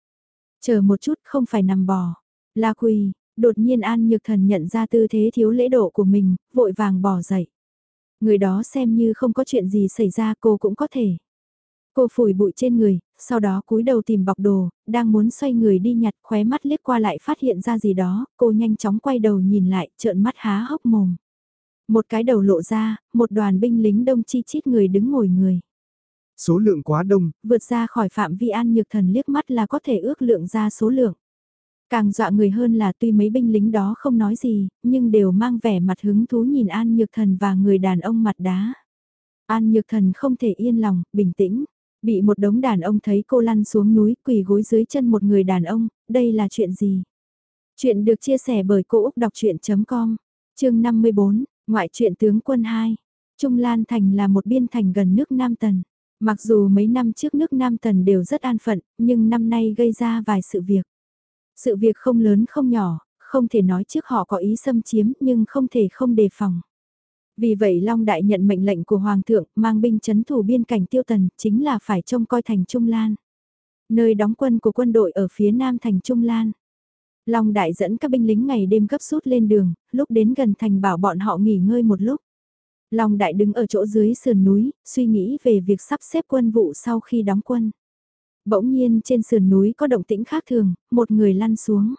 Chờ một chút không phải nằm bò. La quỳ, đột nhiên An Nhược Thần nhận ra tư thế thiếu lễ độ của mình, vội vàng bỏ dậy. Người đó xem như không có chuyện gì xảy ra cô cũng có thể. Cô phủi bụi trên người, sau đó cúi đầu tìm bọc đồ, đang muốn xoay người đi nhặt khóe mắt liếc qua lại phát hiện ra gì đó, cô nhanh chóng quay đầu nhìn lại, trợn mắt há hốc mồm. Một cái đầu lộ ra, một đoàn binh lính đông chi chít người đứng ngồi người. Số lượng quá đông. Vượt ra khỏi phạm vi an nhược thần liếc mắt là có thể ước lượng ra số lượng. Càng dọa người hơn là tuy mấy binh lính đó không nói gì, nhưng đều mang vẻ mặt hứng thú nhìn An Nhược Thần và người đàn ông mặt đá. An Nhược Thần không thể yên lòng, bình tĩnh. Bị một đống đàn ông thấy cô lăn xuống núi quỳ gối dưới chân một người đàn ông, đây là chuyện gì? Chuyện được chia sẻ bởi Cô Úc Đọc Chuyện.com, chương 54, Ngoại truyện tướng quân 2. Trung Lan Thành là một biên thành gần nước Nam Tần. Mặc dù mấy năm trước nước Nam Tần đều rất an phận, nhưng năm nay gây ra vài sự việc. Sự việc không lớn không nhỏ, không thể nói trước họ có ý xâm chiếm nhưng không thể không đề phòng. Vì vậy Long Đại nhận mệnh lệnh của Hoàng thượng mang binh chấn thủ biên cảnh tiêu tần chính là phải trông coi thành Trung Lan. Nơi đóng quân của quân đội ở phía nam thành Trung Lan. Long Đại dẫn các binh lính ngày đêm gấp rút lên đường, lúc đến gần thành bảo bọn họ nghỉ ngơi một lúc. Long Đại đứng ở chỗ dưới sườn núi, suy nghĩ về việc sắp xếp quân vụ sau khi đóng quân. Bỗng nhiên trên sườn núi có động tĩnh khác thường, một người lăn xuống.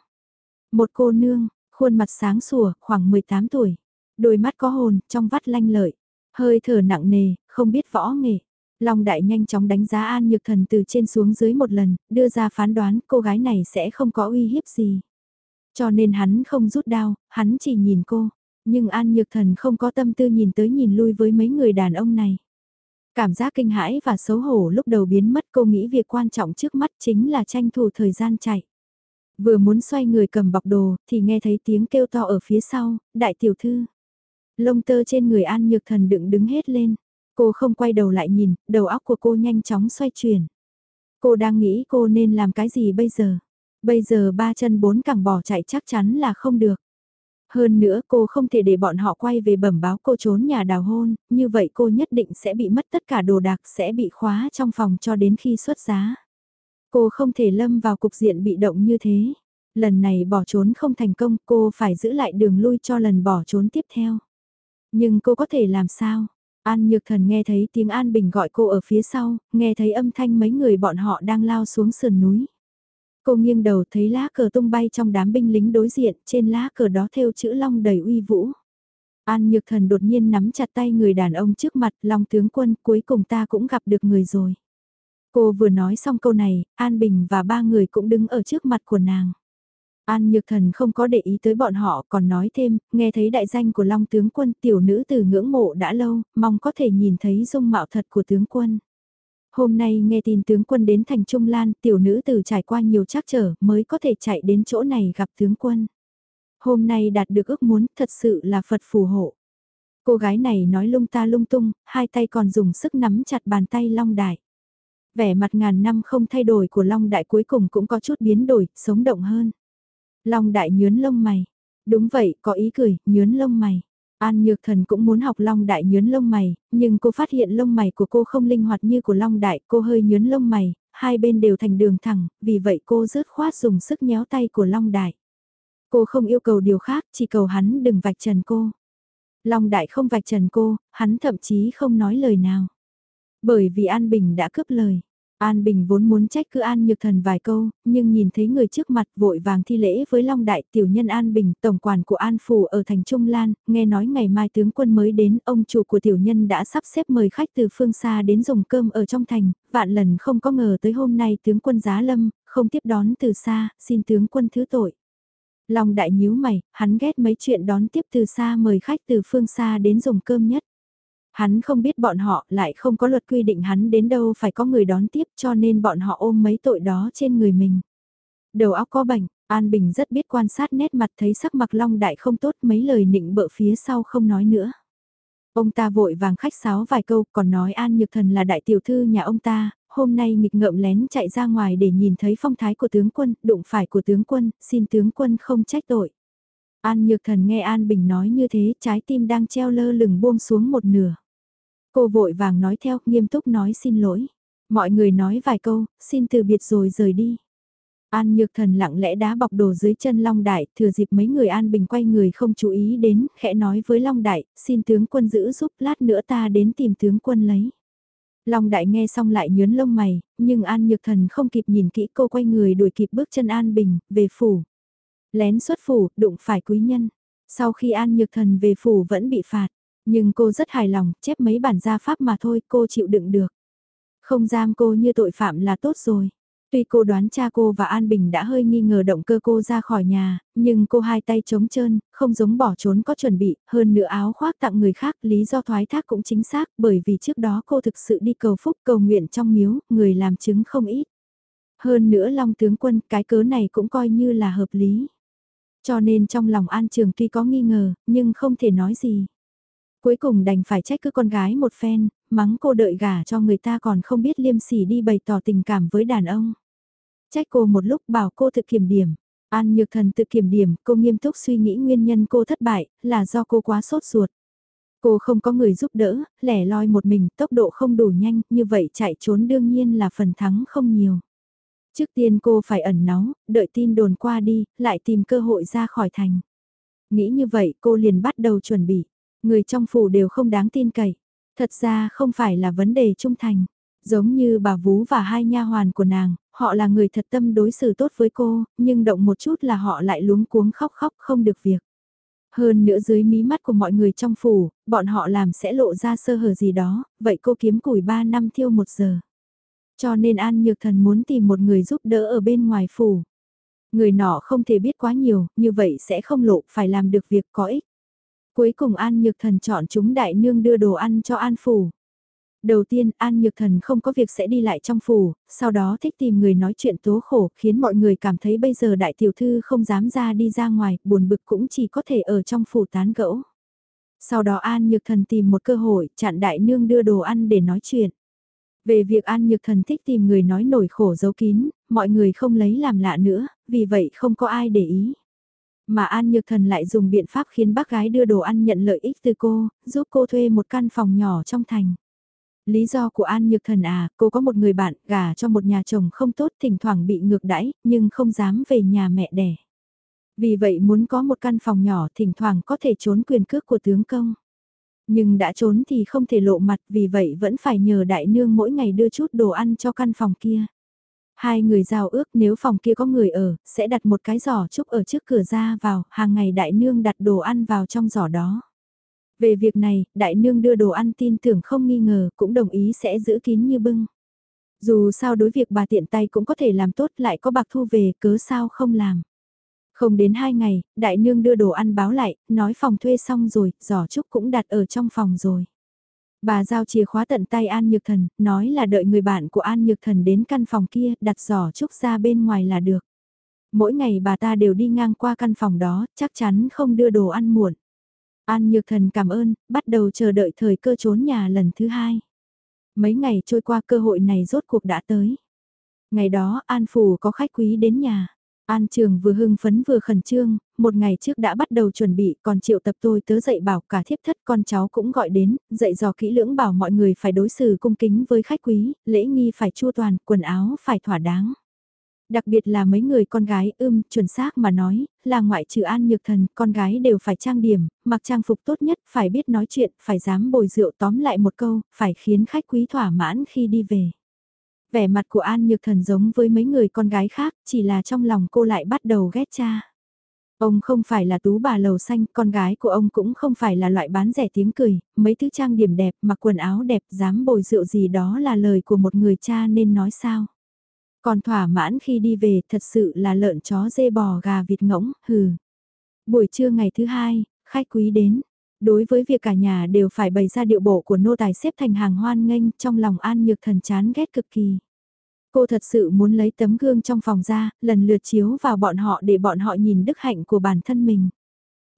Một cô nương, khuôn mặt sáng sủa, khoảng 18 tuổi. Đôi mắt có hồn, trong vắt lanh lợi. Hơi thở nặng nề, không biết võ nghề. Long Đại nhanh chóng đánh giá An Nhược Thần từ trên xuống dưới một lần, đưa ra phán đoán cô gái này sẽ không có uy hiếp gì. Cho nên hắn không rút đao, hắn chỉ nhìn cô. Nhưng An Nhược Thần không có tâm tư nhìn tới nhìn lui với mấy người đàn ông này. Cảm giác kinh hãi và xấu hổ lúc đầu biến mất cô nghĩ việc quan trọng trước mắt chính là tranh thủ thời gian chạy. Vừa muốn xoay người cầm bọc đồ thì nghe thấy tiếng kêu to ở phía sau, đại tiểu thư. Lông tơ trên người An Nhược Thần đựng đứng hết lên. Cô không quay đầu lại nhìn, đầu óc của cô nhanh chóng xoay chuyển. Cô đang nghĩ cô nên làm cái gì bây giờ? Bây giờ ba chân bốn cẳng bỏ chạy chắc chắn là không được. Hơn nữa cô không thể để bọn họ quay về bẩm báo cô trốn nhà đào hôn, như vậy cô nhất định sẽ bị mất tất cả đồ đạc sẽ bị khóa trong phòng cho đến khi xuất giá. Cô không thể lâm vào cục diện bị động như thế. Lần này bỏ trốn không thành công cô phải giữ lại đường lui cho lần bỏ trốn tiếp theo. Nhưng cô có thể làm sao? An Nhược Thần nghe thấy tiếng An Bình gọi cô ở phía sau, nghe thấy âm thanh mấy người bọn họ đang lao xuống sườn núi. Cô nghiêng đầu thấy lá cờ tung bay trong đám binh lính đối diện, trên lá cờ đó thêu chữ long đầy uy vũ. An Nhược Thần đột nhiên nắm chặt tay người đàn ông trước mặt, Long tướng quân, cuối cùng ta cũng gặp được người rồi. Cô vừa nói xong câu này, An Bình và ba người cũng đứng ở trước mặt của nàng. An Nhược Thần không có để ý tới bọn họ còn nói thêm, nghe thấy đại danh của Long tướng quân tiểu nữ từ ngưỡng mộ đã lâu, mong có thể nhìn thấy dung mạo thật của tướng quân. Hôm nay nghe tin tướng quân đến thành Trung Lan, tiểu nữ từ trải qua nhiều trắc trở mới có thể chạy đến chỗ này gặp tướng quân. Hôm nay đạt được ước muốn thật sự là Phật phù hộ. Cô gái này nói lung ta lung tung, hai tay còn dùng sức nắm chặt bàn tay Long Đại. Vẻ mặt ngàn năm không thay đổi của Long Đại cuối cùng cũng có chút biến đổi, sống động hơn. Long đại nhướn lông mày. Đúng vậy, có ý cười, nhướn lông mày. An Nhược Thần cũng muốn học Long Đại nhướn lông mày, nhưng cô phát hiện lông mày của cô không linh hoạt như của Long Đại, cô hơi nhướn lông mày, hai bên đều thành đường thẳng, vì vậy cô rớt khoát dùng sức nhéo tay của Long Đại. Cô không yêu cầu điều khác, chỉ cầu hắn đừng vạch trần cô. Long Đại không vạch trần cô, hắn thậm chí không nói lời nào. Bởi vì An Bình đã cướp lời. An Bình vốn muốn trách cứ An Nhược Thần vài câu, nhưng nhìn thấy người trước mặt vội vàng thi lễ với Long Đại tiểu nhân An Bình, tổng quản của An Phủ ở thành Trung Lan, nghe nói ngày mai tướng quân mới đến, ông chủ của tiểu nhân đã sắp xếp mời khách từ phương xa đến dùng cơm ở trong thành, vạn lần không có ngờ tới hôm nay tướng quân giá lâm, không tiếp đón từ xa, xin tướng quân thứ tội. Long Đại nhíu mày, hắn ghét mấy chuyện đón tiếp từ xa mời khách từ phương xa đến dùng cơm nhất. Hắn không biết bọn họ lại không có luật quy định hắn đến đâu phải có người đón tiếp cho nên bọn họ ôm mấy tội đó trên người mình. Đầu óc có bệnh, An Bình rất biết quan sát nét mặt thấy sắc mặt Long Đại không tốt mấy lời nịnh bợ phía sau không nói nữa. Ông ta vội vàng khách sáo vài câu còn nói An Nhược Thần là đại tiểu thư nhà ông ta, hôm nay nghịch ngợm lén chạy ra ngoài để nhìn thấy phong thái của tướng quân, đụng phải của tướng quân, xin tướng quân không trách tội. An Nhược Thần nghe An Bình nói như thế, trái tim đang treo lơ lửng buông xuống một nửa. Cô vội vàng nói theo, nghiêm túc nói xin lỗi. Mọi người nói vài câu, xin từ biệt rồi rời đi. An Nhược Thần lặng lẽ đá bọc đồ dưới chân Long Đại, thừa dịp mấy người An Bình quay người không chú ý đến, khẽ nói với Long Đại, xin tướng quân giữ giúp, lát nữa ta đến tìm tướng quân lấy. Long Đại nghe xong lại nhớn lông mày, nhưng An Nhược Thần không kịp nhìn kỹ cô quay người đuổi kịp bước chân An Bình, về phủ. Lén xuất phủ, đụng phải quý nhân. Sau khi An Nhược Thần về phủ vẫn bị phạt. Nhưng cô rất hài lòng, chép mấy bản gia pháp mà thôi, cô chịu đựng được. Không giam cô như tội phạm là tốt rồi. Tuy cô đoán cha cô và An Bình đã hơi nghi ngờ động cơ cô ra khỏi nhà, nhưng cô hai tay trống trơn, không giống bỏ trốn có chuẩn bị, hơn nữa áo khoác tặng người khác, lý do thoái thác cũng chính xác, bởi vì trước đó cô thực sự đi cầu phúc cầu nguyện trong miếu, người làm chứng không ít. Hơn nữa Long tướng quân, cái cớ này cũng coi như là hợp lý. Cho nên trong lòng An Trường tuy có nghi ngờ, nhưng không thể nói gì. Cuối cùng đành phải trách cứ con gái một phen, mắng cô đợi gả cho người ta còn không biết liêm sỉ đi bày tỏ tình cảm với đàn ông. Trách cô một lúc bảo cô tự kiểm điểm. An Nhược Thần tự kiểm điểm, cô nghiêm túc suy nghĩ nguyên nhân cô thất bại, là do cô quá sốt ruột. Cô không có người giúp đỡ, lẻ loi một mình, tốc độ không đủ nhanh, như vậy chạy trốn đương nhiên là phần thắng không nhiều. Trước tiên cô phải ẩn náu, đợi tin đồn qua đi, lại tìm cơ hội ra khỏi thành. Nghĩ như vậy cô liền bắt đầu chuẩn bị. Người trong phủ đều không đáng tin cậy. Thật ra không phải là vấn đề trung thành. Giống như bà Vú và hai nha hoàn của nàng, họ là người thật tâm đối xử tốt với cô, nhưng động một chút là họ lại luống cuống khóc khóc không được việc. Hơn nữa dưới mí mắt của mọi người trong phủ, bọn họ làm sẽ lộ ra sơ hở gì đó, vậy cô kiếm củi 3 năm thiêu 1 giờ. Cho nên An Nhược Thần muốn tìm một người giúp đỡ ở bên ngoài phủ. Người nọ không thể biết quá nhiều, như vậy sẽ không lộ, phải làm được việc có ích. Cuối cùng An Nhược Thần chọn chúng đại nương đưa đồ ăn cho An Phủ. Đầu tiên An Nhược Thần không có việc sẽ đi lại trong phủ, sau đó thích tìm người nói chuyện tố khổ khiến mọi người cảm thấy bây giờ đại tiểu thư không dám ra đi ra ngoài, buồn bực cũng chỉ có thể ở trong phủ tán gẫu. Sau đó An Nhược Thần tìm một cơ hội chặn đại nương đưa đồ ăn để nói chuyện. Về việc An Nhược Thần thích tìm người nói nổi khổ giấu kín, mọi người không lấy làm lạ nữa, vì vậy không có ai để ý. Mà An Nhược Thần lại dùng biện pháp khiến bác gái đưa đồ ăn nhận lợi ích từ cô, giúp cô thuê một căn phòng nhỏ trong thành. Lý do của An Nhược Thần à, cô có một người bạn gả cho một nhà chồng không tốt thỉnh thoảng bị ngược đãi, nhưng không dám về nhà mẹ đẻ. Vì vậy muốn có một căn phòng nhỏ thỉnh thoảng có thể trốn quyền cước của tướng công. Nhưng đã trốn thì không thể lộ mặt vì vậy vẫn phải nhờ đại nương mỗi ngày đưa chút đồ ăn cho căn phòng kia. Hai người giao ước nếu phòng kia có người ở, sẽ đặt một cái giỏ trúc ở trước cửa ra vào, hàng ngày đại nương đặt đồ ăn vào trong giỏ đó. Về việc này, đại nương đưa đồ ăn tin tưởng không nghi ngờ, cũng đồng ý sẽ giữ kín như bưng. Dù sao đối việc bà tiện tay cũng có thể làm tốt lại có bạc thu về, cớ sao không làm. Không đến hai ngày, đại nương đưa đồ ăn báo lại, nói phòng thuê xong rồi, giỏ trúc cũng đặt ở trong phòng rồi. Bà giao chìa khóa tận tay An Nhược Thần, nói là đợi người bạn của An Nhược Thần đến căn phòng kia, đặt giỏ trúc ra bên ngoài là được. Mỗi ngày bà ta đều đi ngang qua căn phòng đó, chắc chắn không đưa đồ ăn muộn. An Nhược Thần cảm ơn, bắt đầu chờ đợi thời cơ trốn nhà lần thứ hai. Mấy ngày trôi qua cơ hội này rốt cuộc đã tới. Ngày đó An Phủ có khách quý đến nhà. An Trường vừa hưng phấn vừa khẩn trương, một ngày trước đã bắt đầu chuẩn bị, còn triệu tập tôi tớ dậy bảo cả thiếp thất con cháu cũng gọi đến, dạy dò kỹ lưỡng bảo mọi người phải đối xử cung kính với khách quý, lễ nghi phải chua toàn, quần áo phải thỏa đáng. Đặc biệt là mấy người con gái ưm, chuẩn xác mà nói, là ngoại trừ an nhược thần, con gái đều phải trang điểm, mặc trang phục tốt nhất, phải biết nói chuyện, phải dám bồi rượu tóm lại một câu, phải khiến khách quý thỏa mãn khi đi về. Vẻ mặt của An Nhược Thần giống với mấy người con gái khác, chỉ là trong lòng cô lại bắt đầu ghét cha. Ông không phải là tú bà lầu xanh, con gái của ông cũng không phải là loại bán rẻ tiếng cười, mấy thứ trang điểm đẹp, mặc quần áo đẹp, dám bồi rượu gì đó là lời của một người cha nên nói sao. Còn thỏa mãn khi đi về thật sự là lợn chó dê bò gà vịt ngỗng, hừ. Buổi trưa ngày thứ hai, khách quý đến. Đối với việc cả nhà đều phải bày ra điệu bộ của nô tài xếp thành hàng hoan nghênh trong lòng an nhược thần chán ghét cực kỳ. Cô thật sự muốn lấy tấm gương trong phòng ra, lần lượt chiếu vào bọn họ để bọn họ nhìn đức hạnh của bản thân mình.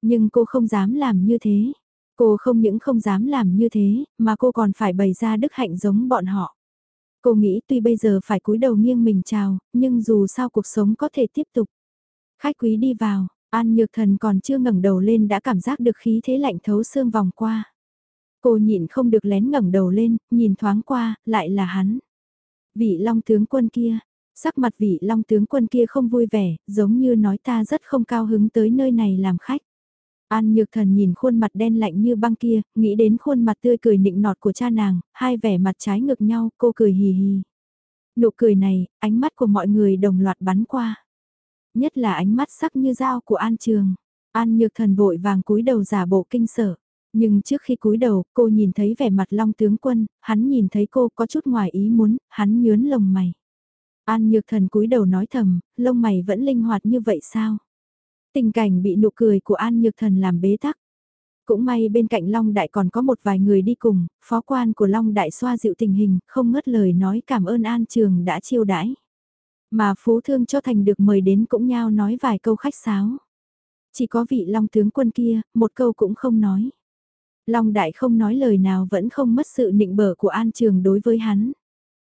Nhưng cô không dám làm như thế. Cô không những không dám làm như thế, mà cô còn phải bày ra đức hạnh giống bọn họ. Cô nghĩ tuy bây giờ phải cúi đầu nghiêng mình chào, nhưng dù sao cuộc sống có thể tiếp tục. Khách quý đi vào, An Nhược Thần còn chưa ngẩng đầu lên đã cảm giác được khí thế lạnh thấu xương vòng qua. Cô nhịn không được lén ngẩng đầu lên, nhìn thoáng qua, lại là hắn. Vị long tướng quân kia, sắc mặt vị long tướng quân kia không vui vẻ, giống như nói ta rất không cao hứng tới nơi này làm khách. An Nhược Thần nhìn khuôn mặt đen lạnh như băng kia, nghĩ đến khuôn mặt tươi cười nịnh nọt của cha nàng, hai vẻ mặt trái ngược nhau, cô cười hì hì. Nụ cười này, ánh mắt của mọi người đồng loạt bắn qua. Nhất là ánh mắt sắc như dao của An Trường. An Nhược Thần vội vàng cúi đầu giả bộ kinh sợ. Nhưng trước khi cúi đầu, cô nhìn thấy vẻ mặt Long tướng quân, hắn nhìn thấy cô có chút ngoài ý muốn, hắn nhớn lồng mày. An Nhược Thần cúi đầu nói thầm, lông mày vẫn linh hoạt như vậy sao? Tình cảnh bị nụ cười của An Nhược Thần làm bế tắc. Cũng may bên cạnh Long Đại còn có một vài người đi cùng, phó quan của Long Đại xoa dịu tình hình, không ngớt lời nói cảm ơn An Trường đã chiêu đãi. Mà Phú Thương cho Thành được mời đến cũng nhao nói vài câu khách sáo. Chỉ có vị Long tướng quân kia, một câu cũng không nói. Long Đại không nói lời nào vẫn không mất sự nịnh bở của An Trường đối với hắn.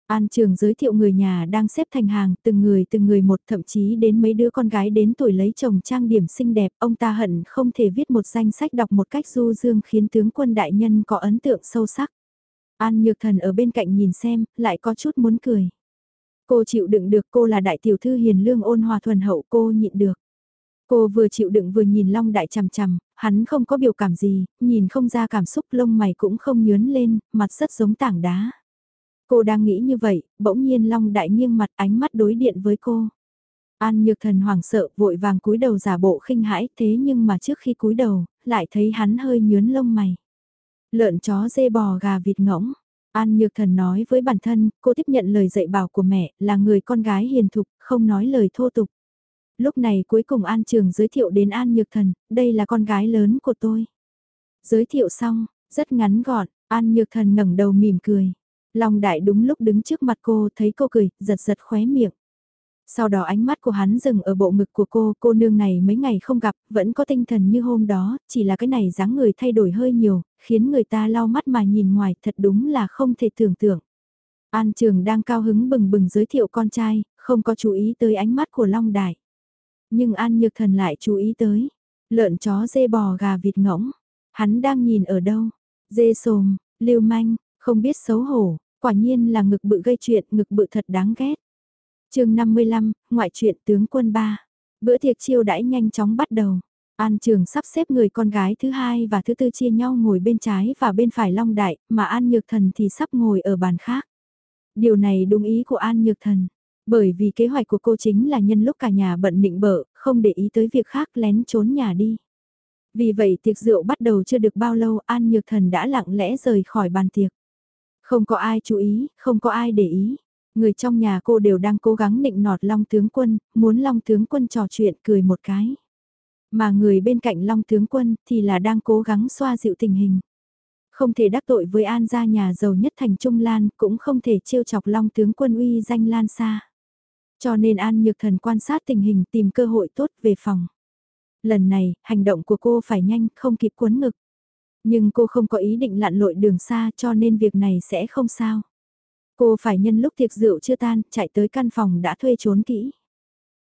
An Trường giới thiệu người nhà đang xếp thành hàng, từng người từng người một thậm chí đến mấy đứa con gái đến tuổi lấy chồng trang điểm xinh đẹp, ông ta hận không thể viết một danh sách đọc một cách du dương khiến tướng quân đại nhân có ấn tượng sâu sắc. An Nhược Thần ở bên cạnh nhìn xem, lại có chút muốn cười. Cô chịu đựng được cô là đại tiểu thư hiền lương ôn hòa thuần hậu cô nhịn được. Cô vừa chịu đựng vừa nhìn Long Đại chằm chằm, hắn không có biểu cảm gì, nhìn không ra cảm xúc lông mày cũng không nhướn lên, mặt rất giống tảng đá. Cô đang nghĩ như vậy, bỗng nhiên Long Đại nghiêng mặt ánh mắt đối điện với cô. An Nhược Thần hoảng sợ, vội vàng cúi đầu giả bộ khinh hãi, thế nhưng mà trước khi cúi đầu, lại thấy hắn hơi nhướn lông mày. Lợn chó dê bò gà vịt ngỗng. An Nhược Thần nói với bản thân, cô tiếp nhận lời dạy bảo của mẹ, là người con gái hiền thục, không nói lời thô tục. Lúc này cuối cùng An Trường giới thiệu đến An Nhược Thần, đây là con gái lớn của tôi. Giới thiệu xong, rất ngắn gọn, An Nhược Thần ngẩng đầu mỉm cười. Long Đại đúng lúc đứng trước mặt cô thấy cô cười, giật giật khóe miệng. Sau đó ánh mắt của hắn dừng ở bộ ngực của cô, cô nương này mấy ngày không gặp, vẫn có tinh thần như hôm đó, chỉ là cái này dáng người thay đổi hơi nhiều, khiến người ta lau mắt mà nhìn ngoài thật đúng là không thể tưởng tượng. An Trường đang cao hứng bừng bừng giới thiệu con trai, không có chú ý tới ánh mắt của Long Đại. Nhưng An Nhược Thần lại chú ý tới, lợn chó dê bò gà vịt ngỗng, hắn đang nhìn ở đâu, dê sồm, lưu manh, không biết xấu hổ, quả nhiên là ngực bự gây chuyện, ngực bự thật đáng ghét. chương 55, ngoại truyện tướng quân ba. Bữa tiệc chiêu đãi nhanh chóng bắt đầu. An Trường sắp xếp người con gái thứ hai và thứ tư chia nhau ngồi bên trái và bên phải Long Đại, mà An Nhược Thần thì sắp ngồi ở bàn khác. Điều này đúng ý của An Nhược Thần, bởi vì kế hoạch của cô chính là nhân lúc cả nhà bận nịnh bợ, không để ý tới việc khác lén trốn nhà đi. Vì vậy tiệc rượu bắt đầu chưa được bao lâu An Nhược Thần đã lặng lẽ rời khỏi bàn tiệc. Không có ai chú ý, không có ai để ý. Người trong nhà cô đều đang cố gắng nịnh nọt Long tướng quân, muốn Long tướng quân trò chuyện cười một cái. Mà người bên cạnh Long tướng quân thì là đang cố gắng xoa dịu tình hình. Không thể đắc tội với An gia nhà giàu nhất thành Trung Lan, cũng không thể trêu chọc Long tướng quân uy danh Lan xa. Cho nên An Nhược Thần quan sát tình hình tìm cơ hội tốt về phòng. Lần này, hành động của cô phải nhanh, không kịp cuốn ngực. Nhưng cô không có ý định lặn lội đường xa cho nên việc này sẽ không sao. Cô phải nhân lúc tiệc rượu chưa tan, chạy tới căn phòng đã thuê trốn kỹ.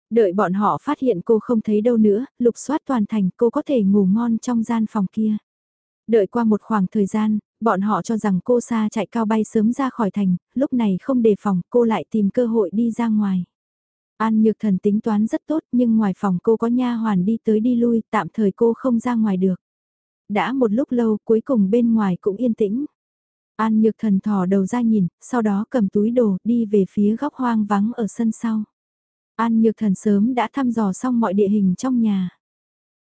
Đợi bọn họ phát hiện cô không thấy đâu nữa, lục soát toàn thành cô có thể ngủ ngon trong gian phòng kia. Đợi qua một khoảng thời gian, bọn họ cho rằng cô xa chạy cao bay sớm ra khỏi thành, lúc này không đề phòng cô lại tìm cơ hội đi ra ngoài. An Nhược Thần tính toán rất tốt nhưng ngoài phòng cô có nha hoàn đi tới đi lui, tạm thời cô không ra ngoài được. Đã một lúc lâu cuối cùng bên ngoài cũng yên tĩnh. An Nhược Thần thò đầu ra nhìn, sau đó cầm túi đồ đi về phía góc hoang vắng ở sân sau. An Nhược Thần sớm đã thăm dò xong mọi địa hình trong nhà.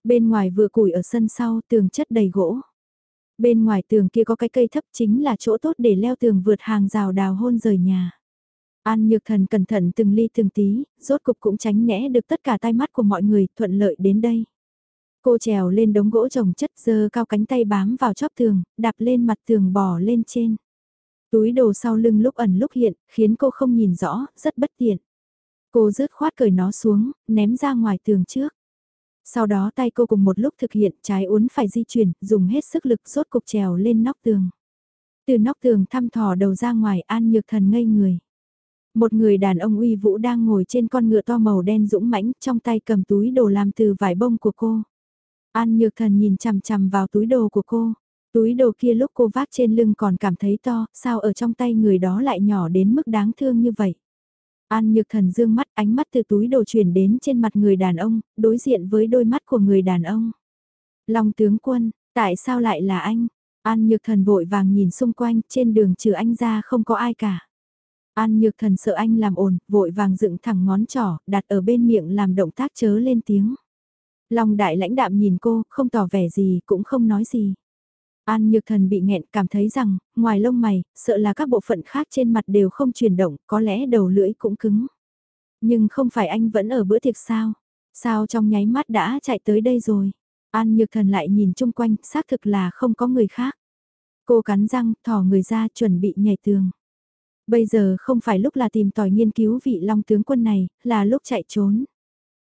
Bên ngoài vừa củi ở sân sau tường chất đầy gỗ. Bên ngoài tường kia có cái cây thấp chính là chỗ tốt để leo tường vượt hàng rào đào hôn rời nhà. An Nhược Thần cẩn thận từng ly từng tí, rốt cục cũng tránh né được tất cả tai mắt của mọi người, thuận lợi đến đây. Cô trèo lên đống gỗ trồng chất dơ cao cánh tay bám vào chóp tường, đạp lên mặt tường bò lên trên. Túi đồ sau lưng lúc ẩn lúc hiện, khiến cô không nhìn rõ, rất bất tiện. Cô rớt khoát cởi nó xuống, ném ra ngoài tường trước. Sau đó tay cô cùng một lúc thực hiện trái uốn phải di chuyển, dùng hết sức lực rốt cục trèo lên nóc tường. Từ nóc tường thăm thò đầu ra ngoài an nhược thần ngây người. Một người đàn ông uy vũ đang ngồi trên con ngựa to màu đen dũng mãnh trong tay cầm túi đồ làm từ vải bông của cô. An nhược thần nhìn chằm chằm vào túi đồ của cô. Túi đồ kia lúc cô vác trên lưng còn cảm thấy to, sao ở trong tay người đó lại nhỏ đến mức đáng thương như vậy. An nhược thần dương mắt ánh mắt từ túi đồ chuyển đến trên mặt người đàn ông, đối diện với đôi mắt của người đàn ông. Long tướng quân, tại sao lại là anh? An nhược thần vội vàng nhìn xung quanh, trên đường trừ anh ra không có ai cả. An nhược thần sợ anh làm ồn, vội vàng dựng thẳng ngón trỏ, đặt ở bên miệng làm động tác chớ lên tiếng. Long đại lãnh đạm nhìn cô, không tỏ vẻ gì, cũng không nói gì. An Nhược Thần bị nghẹn cảm thấy rằng, ngoài lông mày, sợ là các bộ phận khác trên mặt đều không chuyển động, có lẽ đầu lưỡi cũng cứng. Nhưng không phải anh vẫn ở bữa tiệc sao? Sao trong nháy mắt đã chạy tới đây rồi? An Nhược Thần lại nhìn chung quanh, xác thực là không có người khác. Cô cắn răng, thò người ra chuẩn bị nhảy tường. Bây giờ không phải lúc là tìm tòi nghiên cứu vị long tướng quân này, là lúc chạy trốn.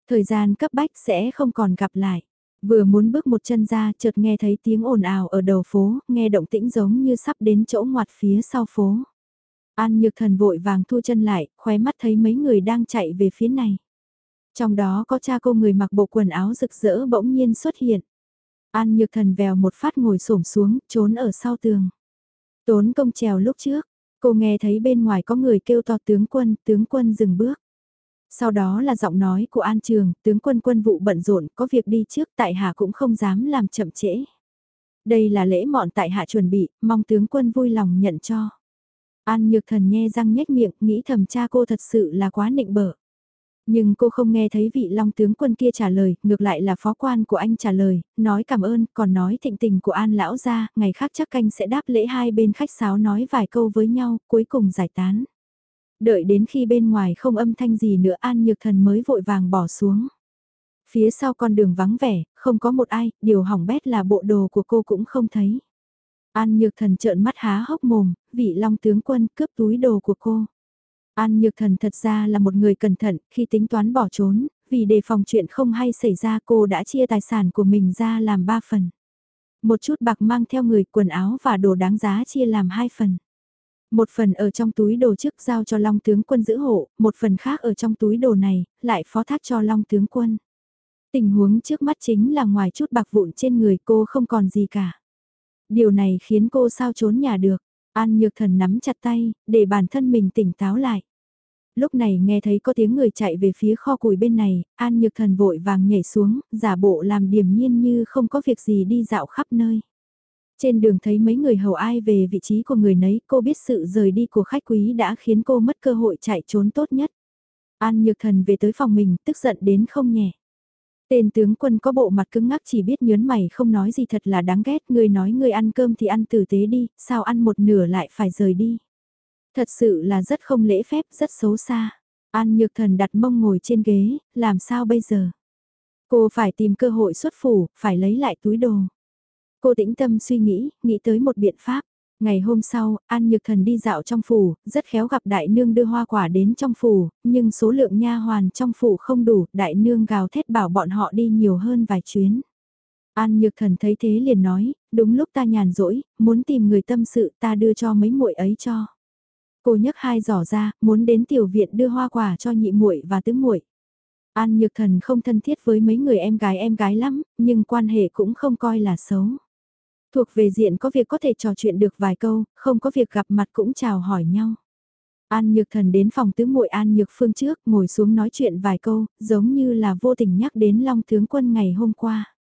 Thời gian cấp bách sẽ không còn gặp lại. Vừa muốn bước một chân ra chợt nghe thấy tiếng ồn ào ở đầu phố, nghe động tĩnh giống như sắp đến chỗ ngoặt phía sau phố. An nhược thần vội vàng thu chân lại, khóe mắt thấy mấy người đang chạy về phía này. Trong đó có cha cô người mặc bộ quần áo rực rỡ bỗng nhiên xuất hiện. An nhược thần vèo một phát ngồi xổm xuống, trốn ở sau tường. Tốn công trèo lúc trước, cô nghe thấy bên ngoài có người kêu to tướng quân, tướng quân dừng bước. Sau đó là giọng nói của An Trường, tướng quân quân vụ bận rộn, có việc đi trước tại hạ cũng không dám làm chậm trễ. Đây là lễ mọn tại hạ chuẩn bị, mong tướng quân vui lòng nhận cho. An Nhược Thần nghe răng nhếch miệng, nghĩ thầm cha cô thật sự là quá nịnh bợ. Nhưng cô không nghe thấy vị long tướng quân kia trả lời, ngược lại là phó quan của anh trả lời, nói cảm ơn, còn nói thịnh tình của An lão ra, ngày khác chắc canh sẽ đáp lễ hai bên khách sáo nói vài câu với nhau, cuối cùng giải tán. Đợi đến khi bên ngoài không âm thanh gì nữa An Nhược Thần mới vội vàng bỏ xuống. Phía sau con đường vắng vẻ, không có một ai, điều hỏng bét là bộ đồ của cô cũng không thấy. An Nhược Thần trợn mắt há hốc mồm, vị long tướng quân cướp túi đồ của cô. An Nhược Thần thật ra là một người cẩn thận, khi tính toán bỏ trốn, vì đề phòng chuyện không hay xảy ra cô đã chia tài sản của mình ra làm ba phần. Một chút bạc mang theo người quần áo và đồ đáng giá chia làm hai phần. Một phần ở trong túi đồ trước giao cho Long tướng quân giữ hộ, một phần khác ở trong túi đồ này, lại phó thác cho Long tướng quân. Tình huống trước mắt chính là ngoài chút bạc vụn trên người cô không còn gì cả. Điều này khiến cô sao trốn nhà được. An Nhược Thần nắm chặt tay, để bản thân mình tỉnh táo lại. Lúc này nghe thấy có tiếng người chạy về phía kho củi bên này, An Nhược Thần vội vàng nhảy xuống, giả bộ làm điềm nhiên như không có việc gì đi dạo khắp nơi. Trên đường thấy mấy người hầu ai về vị trí của người nấy, cô biết sự rời đi của khách quý đã khiến cô mất cơ hội chạy trốn tốt nhất. An Nhược Thần về tới phòng mình, tức giận đến không nhẹ. Tên tướng quân có bộ mặt cứng ngắc chỉ biết nhớn mày không nói gì thật là đáng ghét, người nói người ăn cơm thì ăn tử tế đi, sao ăn một nửa lại phải rời đi. Thật sự là rất không lễ phép, rất xấu xa. An Nhược Thần đặt mông ngồi trên ghế, làm sao bây giờ? Cô phải tìm cơ hội xuất phủ, phải lấy lại túi đồ. Cô tĩnh tâm suy nghĩ, nghĩ tới một biện pháp. Ngày hôm sau, An Nhược Thần đi dạo trong phủ, rất khéo gặp đại nương đưa hoa quả đến trong phủ, nhưng số lượng nha hoàn trong phủ không đủ, đại nương gào thét bảo bọn họ đi nhiều hơn vài chuyến. An Nhược Thần thấy thế liền nói, đúng lúc ta nhàn rỗi, muốn tìm người tâm sự ta đưa cho mấy muội ấy cho. Cô nhấc hai giỏ ra, muốn đến tiểu viện đưa hoa quả cho nhị muội và tứ muội. An Nhược Thần không thân thiết với mấy người em gái em gái lắm, nhưng quan hệ cũng không coi là xấu. Thuộc về diện có việc có thể trò chuyện được vài câu, không có việc gặp mặt cũng chào hỏi nhau. An Nhược Thần đến phòng tứ muội An Nhược Phương trước, ngồi xuống nói chuyện vài câu, giống như là vô tình nhắc đến Long tướng quân ngày hôm qua.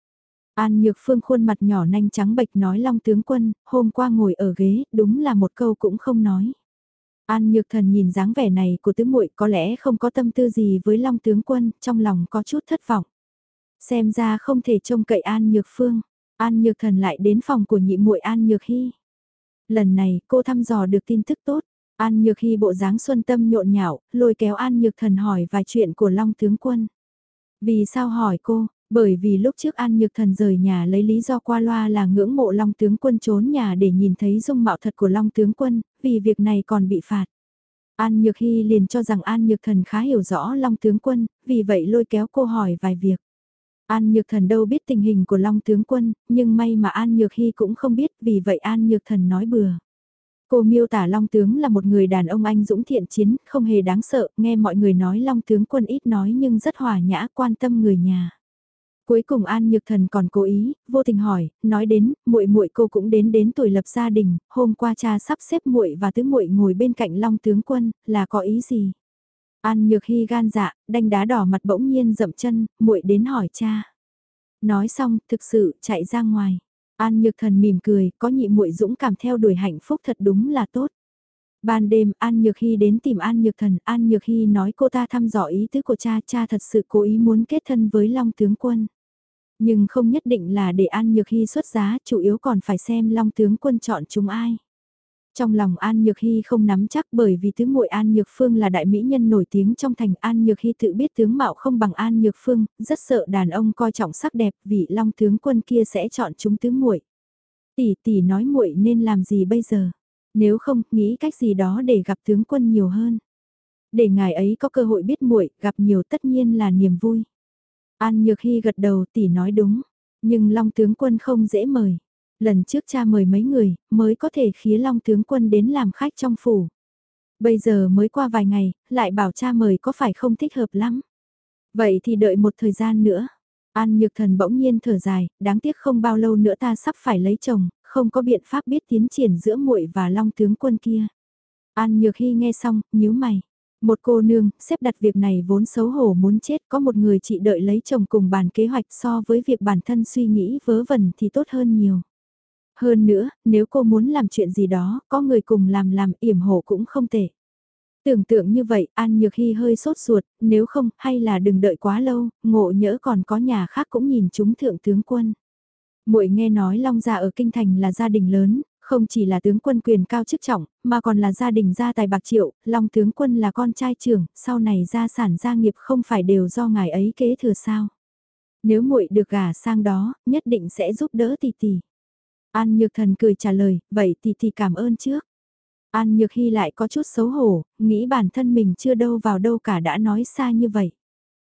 An Nhược Phương khuôn mặt nhỏ nanh trắng bệch nói Long tướng quân, hôm qua ngồi ở ghế, đúng là một câu cũng không nói. An Nhược Thần nhìn dáng vẻ này của tứ muội có lẽ không có tâm tư gì với Long tướng quân, trong lòng có chút thất vọng. Xem ra không thể trông cậy An Nhược Phương, An Nhược Thần lại đến phòng của nhị muội An Nhược Hy. Lần này cô thăm dò được tin tức tốt, An Nhược Hy bộ dáng xuân tâm nhộn nhạo, lôi kéo An Nhược Thần hỏi vài chuyện của Long tướng quân. Vì sao hỏi cô, bởi vì lúc trước An Nhược Thần rời nhà lấy lý do qua loa là ngưỡng mộ Long tướng quân trốn nhà để nhìn thấy dung mạo thật của Long tướng quân, vì việc này còn bị phạt. An Nhược Hy liền cho rằng An Nhược Thần khá hiểu rõ Long tướng quân, vì vậy lôi kéo cô hỏi vài việc. An Nhược Thần đâu biết tình hình của Long tướng quân, nhưng may mà An Nhược Hy cũng không biết, vì vậy An Nhược Thần nói bừa. Cô miêu tả Long tướng là một người đàn ông anh dũng thiện chiến, không hề đáng sợ, nghe mọi người nói Long tướng quân ít nói nhưng rất hòa nhã, quan tâm người nhà. Cuối cùng An Nhược Thần còn cố ý, vô tình hỏi, nói đến, muội muội cô cũng đến đến tuổi lập gia đình, hôm qua cha sắp xếp muội và tứ muội ngồi bên cạnh Long tướng quân, là có ý gì? An Nhược Hy gan dạ, đanh đá đỏ mặt bỗng nhiên dậm chân, muội đến hỏi cha. Nói xong, thực sự chạy ra ngoài. An Nhược Thần mỉm cười, có nhị muội dũng cảm theo đuổi hạnh phúc thật đúng là tốt. Ban đêm An Nhược Hy đến tìm An Nhược Thần, An Nhược Hy nói cô ta thăm dò ý tứ của cha, cha thật sự cố ý muốn kết thân với Long tướng quân. Nhưng không nhất định là để An Nhược Hy xuất giá, chủ yếu còn phải xem Long tướng quân chọn chúng ai. Trong lòng An Nhược Hy không nắm chắc bởi vì tứ muội An Nhược Phương là đại mỹ nhân nổi tiếng trong thành An Nhược Hy tự biết tướng mạo không bằng An Nhược Phương, rất sợ đàn ông coi trọng sắc đẹp vì Long tướng quân kia sẽ chọn chúng tứ muội. Tỷ tỷ nói muội nên làm gì bây giờ? Nếu không, nghĩ cách gì đó để gặp tướng quân nhiều hơn. Để ngài ấy có cơ hội biết muội, gặp nhiều tất nhiên là niềm vui. An Nhược Hy gật đầu tỷ nói đúng, nhưng Long tướng quân không dễ mời. Lần trước cha mời mấy người, mới có thể khía Long tướng quân đến làm khách trong phủ. Bây giờ mới qua vài ngày, lại bảo cha mời có phải không thích hợp lắm. Vậy thì đợi một thời gian nữa. An Nhược Thần bỗng nhiên thở dài, đáng tiếc không bao lâu nữa ta sắp phải lấy chồng, không có biện pháp biết tiến triển giữa muội và Long tướng quân kia. An Nhược Hy nghe xong, nhíu mày. Một cô nương, xếp đặt việc này vốn xấu hổ muốn chết, có một người chị đợi lấy chồng cùng bàn kế hoạch so với việc bản thân suy nghĩ vớ vẩn thì tốt hơn nhiều. Hơn nữa, nếu cô muốn làm chuyện gì đó, có người cùng làm làm yểm hộ cũng không tệ. Tưởng tượng như vậy, An Nhược Hy hơi sốt ruột, nếu không, hay là đừng đợi quá lâu, ngộ nhỡ còn có nhà khác cũng nhìn chúng thượng tướng quân. Muội nghe nói Long gia ở kinh thành là gia đình lớn, không chỉ là tướng quân quyền cao chức trọng, mà còn là gia đình gia tài bạc triệu, Long tướng quân là con trai trưởng, sau này gia sản gia nghiệp không phải đều do ngài ấy kế thừa sao? Nếu muội được gả sang đó, nhất định sẽ giúp đỡ tỷ tỷ. An Nhược Thần cười trả lời, vậy tỷ tỷ cảm ơn trước. An Nhược Hy lại có chút xấu hổ, nghĩ bản thân mình chưa đâu vào đâu cả đã nói xa như vậy.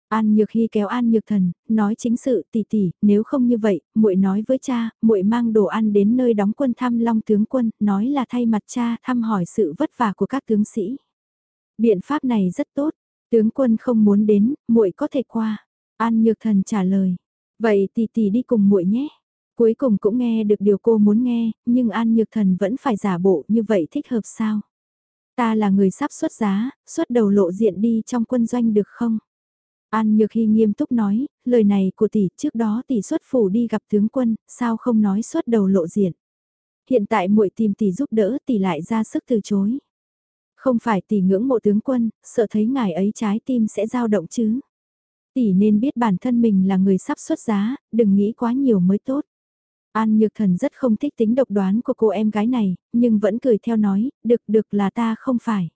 An Nhược Hy kéo An Nhược Thần, nói chính sự tỷ tỷ, nếu không như vậy, muội nói với cha, muội mang đồ ăn đến nơi đóng quân thăm Long tướng quân, nói là thay mặt cha thăm hỏi sự vất vả của các tướng sĩ. Biện pháp này rất tốt, tướng quân không muốn đến, muội có thể qua. An Nhược Thần trả lời, vậy tỷ tỷ đi cùng muội nhé. Cuối cùng cũng nghe được điều cô muốn nghe, nhưng An Nhược Thần vẫn phải giả bộ như vậy thích hợp sao? Ta là người sắp xuất giá, xuất đầu lộ diện đi trong quân doanh được không? An Nhược Hy nghiêm túc nói, lời này của tỷ trước đó tỷ xuất phủ đi gặp tướng quân, sao không nói xuất đầu lộ diện. Hiện tại muội tìm tỷ giúp đỡ tỷ lại ra sức từ chối. Không phải tỷ ngưỡng mộ tướng quân, sợ thấy ngài ấy trái tim sẽ dao động chứ. Tỷ nên biết bản thân mình là người sắp xuất giá, đừng nghĩ quá nhiều mới tốt. An Nhược Thần rất không thích tính độc đoán của cô em gái này, nhưng vẫn cười theo nói, được được là ta không phải.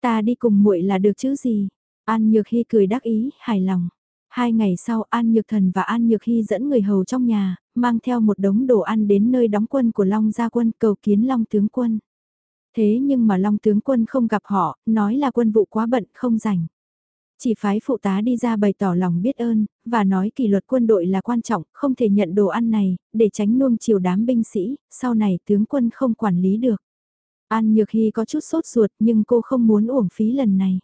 Ta đi cùng muội là được chứ gì. An Nhược Hy cười đắc ý, hài lòng. Hai ngày sau An Nhược Thần và An Nhược Hy dẫn người hầu trong nhà, mang theo một đống đồ ăn đến nơi đóng quân của Long Gia Quân cầu kiến Long Tướng Quân. Thế nhưng mà Long Tướng Quân không gặp họ, nói là quân vụ quá bận không rảnh. Chỉ phái phụ tá đi ra bày tỏ lòng biết ơn, và nói kỷ luật quân đội là quan trọng, không thể nhận đồ ăn này, để tránh nuông chiều đám binh sĩ, sau này tướng quân không quản lý được. An Nhược Hy có chút sốt ruột nhưng cô không muốn uổng phí lần này.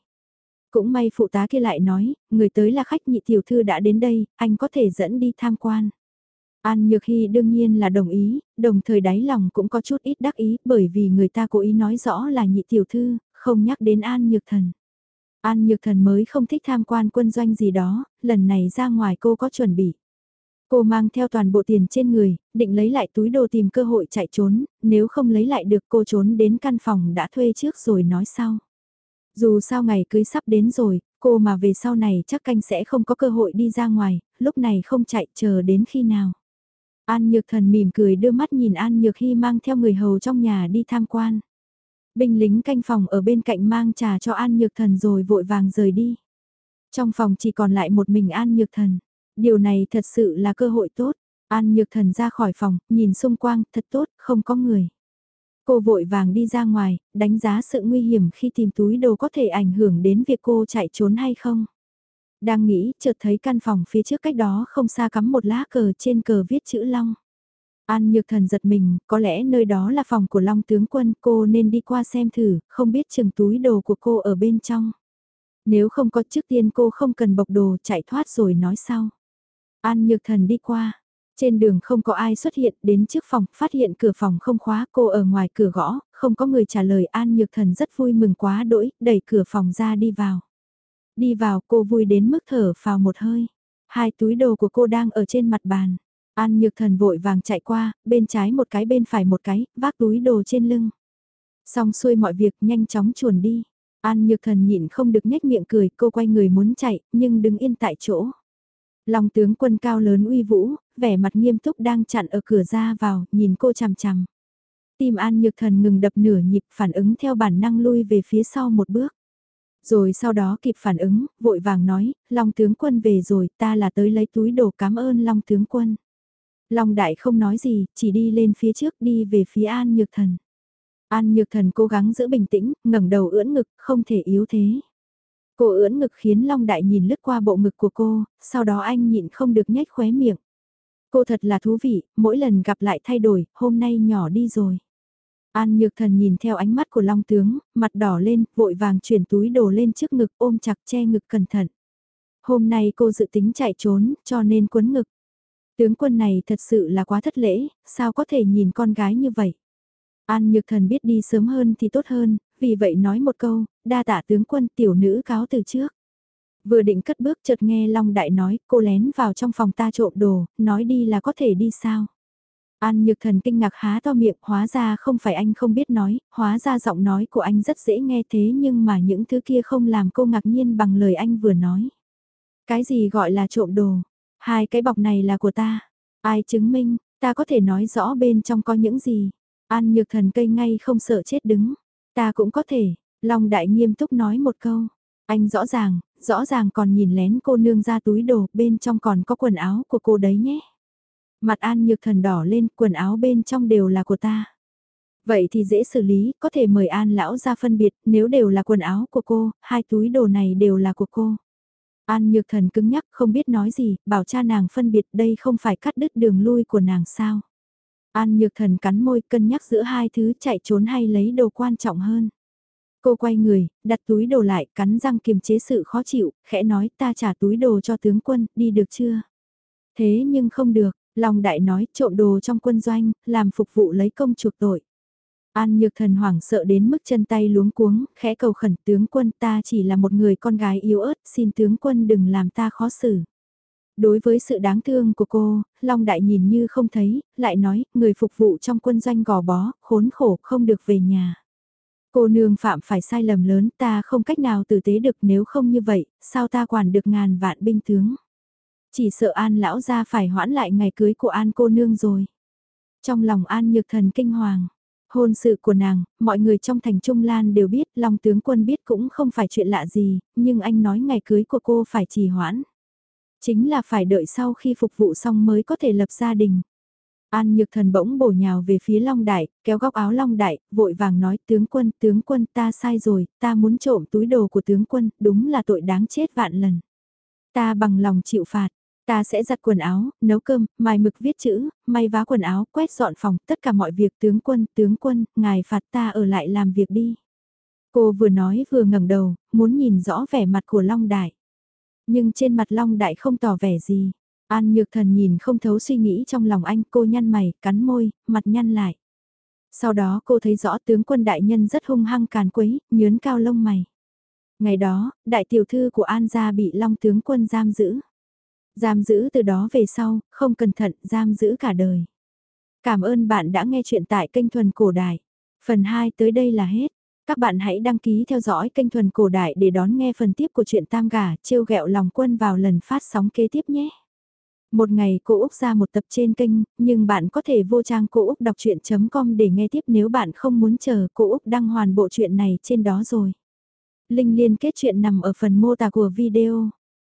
Cũng may phụ tá kia lại nói, người tới là khách nhị tiểu thư đã đến đây, anh có thể dẫn đi tham quan. An Nhược Hy đương nhiên là đồng ý, đồng thời đáy lòng cũng có chút ít đắc ý bởi vì người ta cố ý nói rõ là nhị tiểu thư, không nhắc đến An Nhược Thần. An Nhược Thần mới không thích tham quan quân doanh gì đó, lần này ra ngoài cô có chuẩn bị. Cô mang theo toàn bộ tiền trên người, định lấy lại túi đồ tìm cơ hội chạy trốn, nếu không lấy lại được cô trốn đến căn phòng đã thuê trước rồi nói sau. Dù sao ngày cưới sắp đến rồi, cô mà về sau này chắc canh sẽ không có cơ hội đi ra ngoài, lúc này không chạy chờ đến khi nào. An Nhược Thần mỉm cười đưa mắt nhìn An Nhược Hy mang theo người hầu trong nhà đi tham quan. Binh lính canh phòng ở bên cạnh mang trà cho An Nhược Thần rồi vội vàng rời đi. Trong phòng chỉ còn lại một mình An Nhược Thần. Điều này thật sự là cơ hội tốt. An Nhược Thần ra khỏi phòng, nhìn xung quanh, thật tốt, không có người. Cô vội vàng đi ra ngoài, đánh giá sự nguy hiểm khi tìm túi đồ có thể ảnh hưởng đến việc cô chạy trốn hay không. Đang nghĩ, chợt thấy căn phòng phía trước cách đó không xa cắm một lá cờ trên cờ viết chữ Long. An Nhược Thần giật mình, có lẽ nơi đó là phòng của Long tướng quân, cô nên đi qua xem thử, không biết chừng túi đồ của cô ở bên trong. Nếu không có trước tiên cô không cần bọc đồ chạy thoát rồi nói sau. An Nhược Thần đi qua. Trên đường không có ai xuất hiện, đến trước phòng, phát hiện cửa phòng không khóa, cô ở ngoài cửa gõ, không có người trả lời An Nhược Thần rất vui mừng quá đỗi, đẩy cửa phòng ra đi vào. Đi vào cô vui đến mức thở vào một hơi. Hai túi đồ của cô đang ở trên mặt bàn. An Nhược Thần vội vàng chạy qua, bên trái một cái bên phải một cái, vác túi đồ trên lưng. Xong xuôi mọi việc nhanh chóng chuồn đi. An Nhược Thần nhịn không được nhếch miệng cười, cô quay người muốn chạy, nhưng đứng yên tại chỗ. Long tướng quân cao lớn uy vũ, vẻ mặt nghiêm túc đang chặn ở cửa ra vào, nhìn cô chằm chằm. Tim An Nhược Thần ngừng đập nửa nhịp phản ứng theo bản năng lui về phía sau một bước. Rồi sau đó kịp phản ứng, vội vàng nói, Long tướng quân về rồi, ta là tới lấy túi đồ cảm ơn Long tướng quân. Long đại không nói gì, chỉ đi lên phía trước đi về phía An Nhược Thần. An Nhược Thần cố gắng giữ bình tĩnh, ngẩng đầu ưỡn ngực, không thể yếu thế. Cô ưỡn ngực khiến Long Đại nhìn lướt qua bộ ngực của cô, sau đó anh nhịn không được nhếch khóe miệng. Cô thật là thú vị, mỗi lần gặp lại thay đổi, hôm nay nhỏ đi rồi. An Nhược Thần nhìn theo ánh mắt của Long Tướng, mặt đỏ lên, vội vàng chuyển túi đồ lên trước ngực ôm chặt che ngực cẩn thận. Hôm nay cô dự tính chạy trốn, cho nên quấn ngực. Tướng quân này thật sự là quá thất lễ, sao có thể nhìn con gái như vậy? An Nhược Thần biết đi sớm hơn thì tốt hơn, vì vậy nói một câu, đa tạ tướng quân tiểu nữ cáo từ trước. Vừa định cất bước chợt nghe Long Đại nói, cô lén vào trong phòng ta trộm đồ, nói đi là có thể đi sao. An Nhược Thần kinh ngạc há to miệng, hóa ra không phải anh không biết nói, hóa ra giọng nói của anh rất dễ nghe thế nhưng mà những thứ kia không làm cô ngạc nhiên bằng lời anh vừa nói. Cái gì gọi là trộm đồ? Hai cái bọc này là của ta. Ai chứng minh, ta có thể nói rõ bên trong có những gì. An Nhược Thần cây ngay không sợ chết đứng. Ta cũng có thể, Long Đại nghiêm túc nói một câu. Anh rõ ràng, rõ ràng còn nhìn lén cô nương ra túi đồ, bên trong còn có quần áo của cô đấy nhé. Mặt An Nhược Thần đỏ lên, quần áo bên trong đều là của ta. Vậy thì dễ xử lý, có thể mời An lão ra phân biệt, nếu đều là quần áo của cô, hai túi đồ này đều là của cô. An Nhược Thần cứng nhắc không biết nói gì, bảo cha nàng phân biệt đây không phải cắt đứt đường lui của nàng sao. An Nhược Thần cắn môi cân nhắc giữa hai thứ chạy trốn hay lấy đồ quan trọng hơn. Cô quay người, đặt túi đồ lại, cắn răng kiềm chế sự khó chịu, khẽ nói ta trả túi đồ cho tướng quân, đi được chưa? Thế nhưng không được, Long Đại nói trộm đồ trong quân doanh, làm phục vụ lấy công chuộc tội. An Nhược Thần hoảng sợ đến mức chân tay luống cuống, khẽ cầu khẩn tướng quân ta chỉ là một người con gái yếu ớt, xin tướng quân đừng làm ta khó xử. Đối với sự đáng thương của cô, Long Đại nhìn như không thấy, lại nói, người phục vụ trong quân doanh gò bó, khốn khổ không được về nhà. Cô nương phạm phải sai lầm lớn ta không cách nào tử tế được nếu không như vậy, sao ta quản được ngàn vạn binh tướng. Chỉ sợ An lão ra phải hoãn lại ngày cưới của An cô nương rồi. Trong lòng An nhược thần kinh hoàng, hôn sự của nàng, mọi người trong thành Trung Lan đều biết, Long tướng quân biết cũng không phải chuyện lạ gì, nhưng anh nói ngày cưới của cô phải trì hoãn. Chính là phải đợi sau khi phục vụ xong mới có thể lập gia đình. An Nhược Thần bỗng bổ nhào về phía Long Đại, kéo góc áo Long Đại, vội vàng nói tướng quân, tướng quân ta sai rồi, ta muốn trộm túi đồ của tướng quân, đúng là tội đáng chết vạn lần. Ta bằng lòng chịu phạt, ta sẽ giặt quần áo, nấu cơm, mài mực viết chữ, may vá quần áo, quét dọn phòng, tất cả mọi việc tướng quân, tướng quân, ngài phạt ta ở lại làm việc đi. Cô vừa nói vừa ngẩng đầu, muốn nhìn rõ vẻ mặt của Long Đại. Nhưng trên mặt Long Đại không tỏ vẻ gì. An Nhược Thần nhìn không thấu suy nghĩ trong lòng anh, cô nhăn mày, cắn môi, mặt nhăn lại. Sau đó cô thấy rõ tướng quân đại nhân rất hung hăng càn quấy, nhớn cao lông mày. Ngày đó, đại tiểu thư của An gia bị Long tướng quân giam giữ. Giam giữ từ đó về sau, không cẩn thận, giam giữ cả đời. Cảm ơn bạn đã nghe chuyện tại kênh Thuần Cổ Đại. Phần 2 tới đây là hết. Các bạn hãy đăng ký theo dõi kênh Thuần Cổ Đại để đón nghe phần tiếp của chuyện Tam Gà, trêu ghẹo lòng quân vào lần phát sóng kế tiếp nhé. Một ngày cô Úc ra một tập trên kênh, nhưng bạn có thể vô trang cô Úc đọc chuyện.com để nghe tiếp nếu bạn không muốn chờ cô Úc đăng hoàn bộ chuyện này trên đó rồi. linh liên kết chuyện nằm ở phần mô tả của video.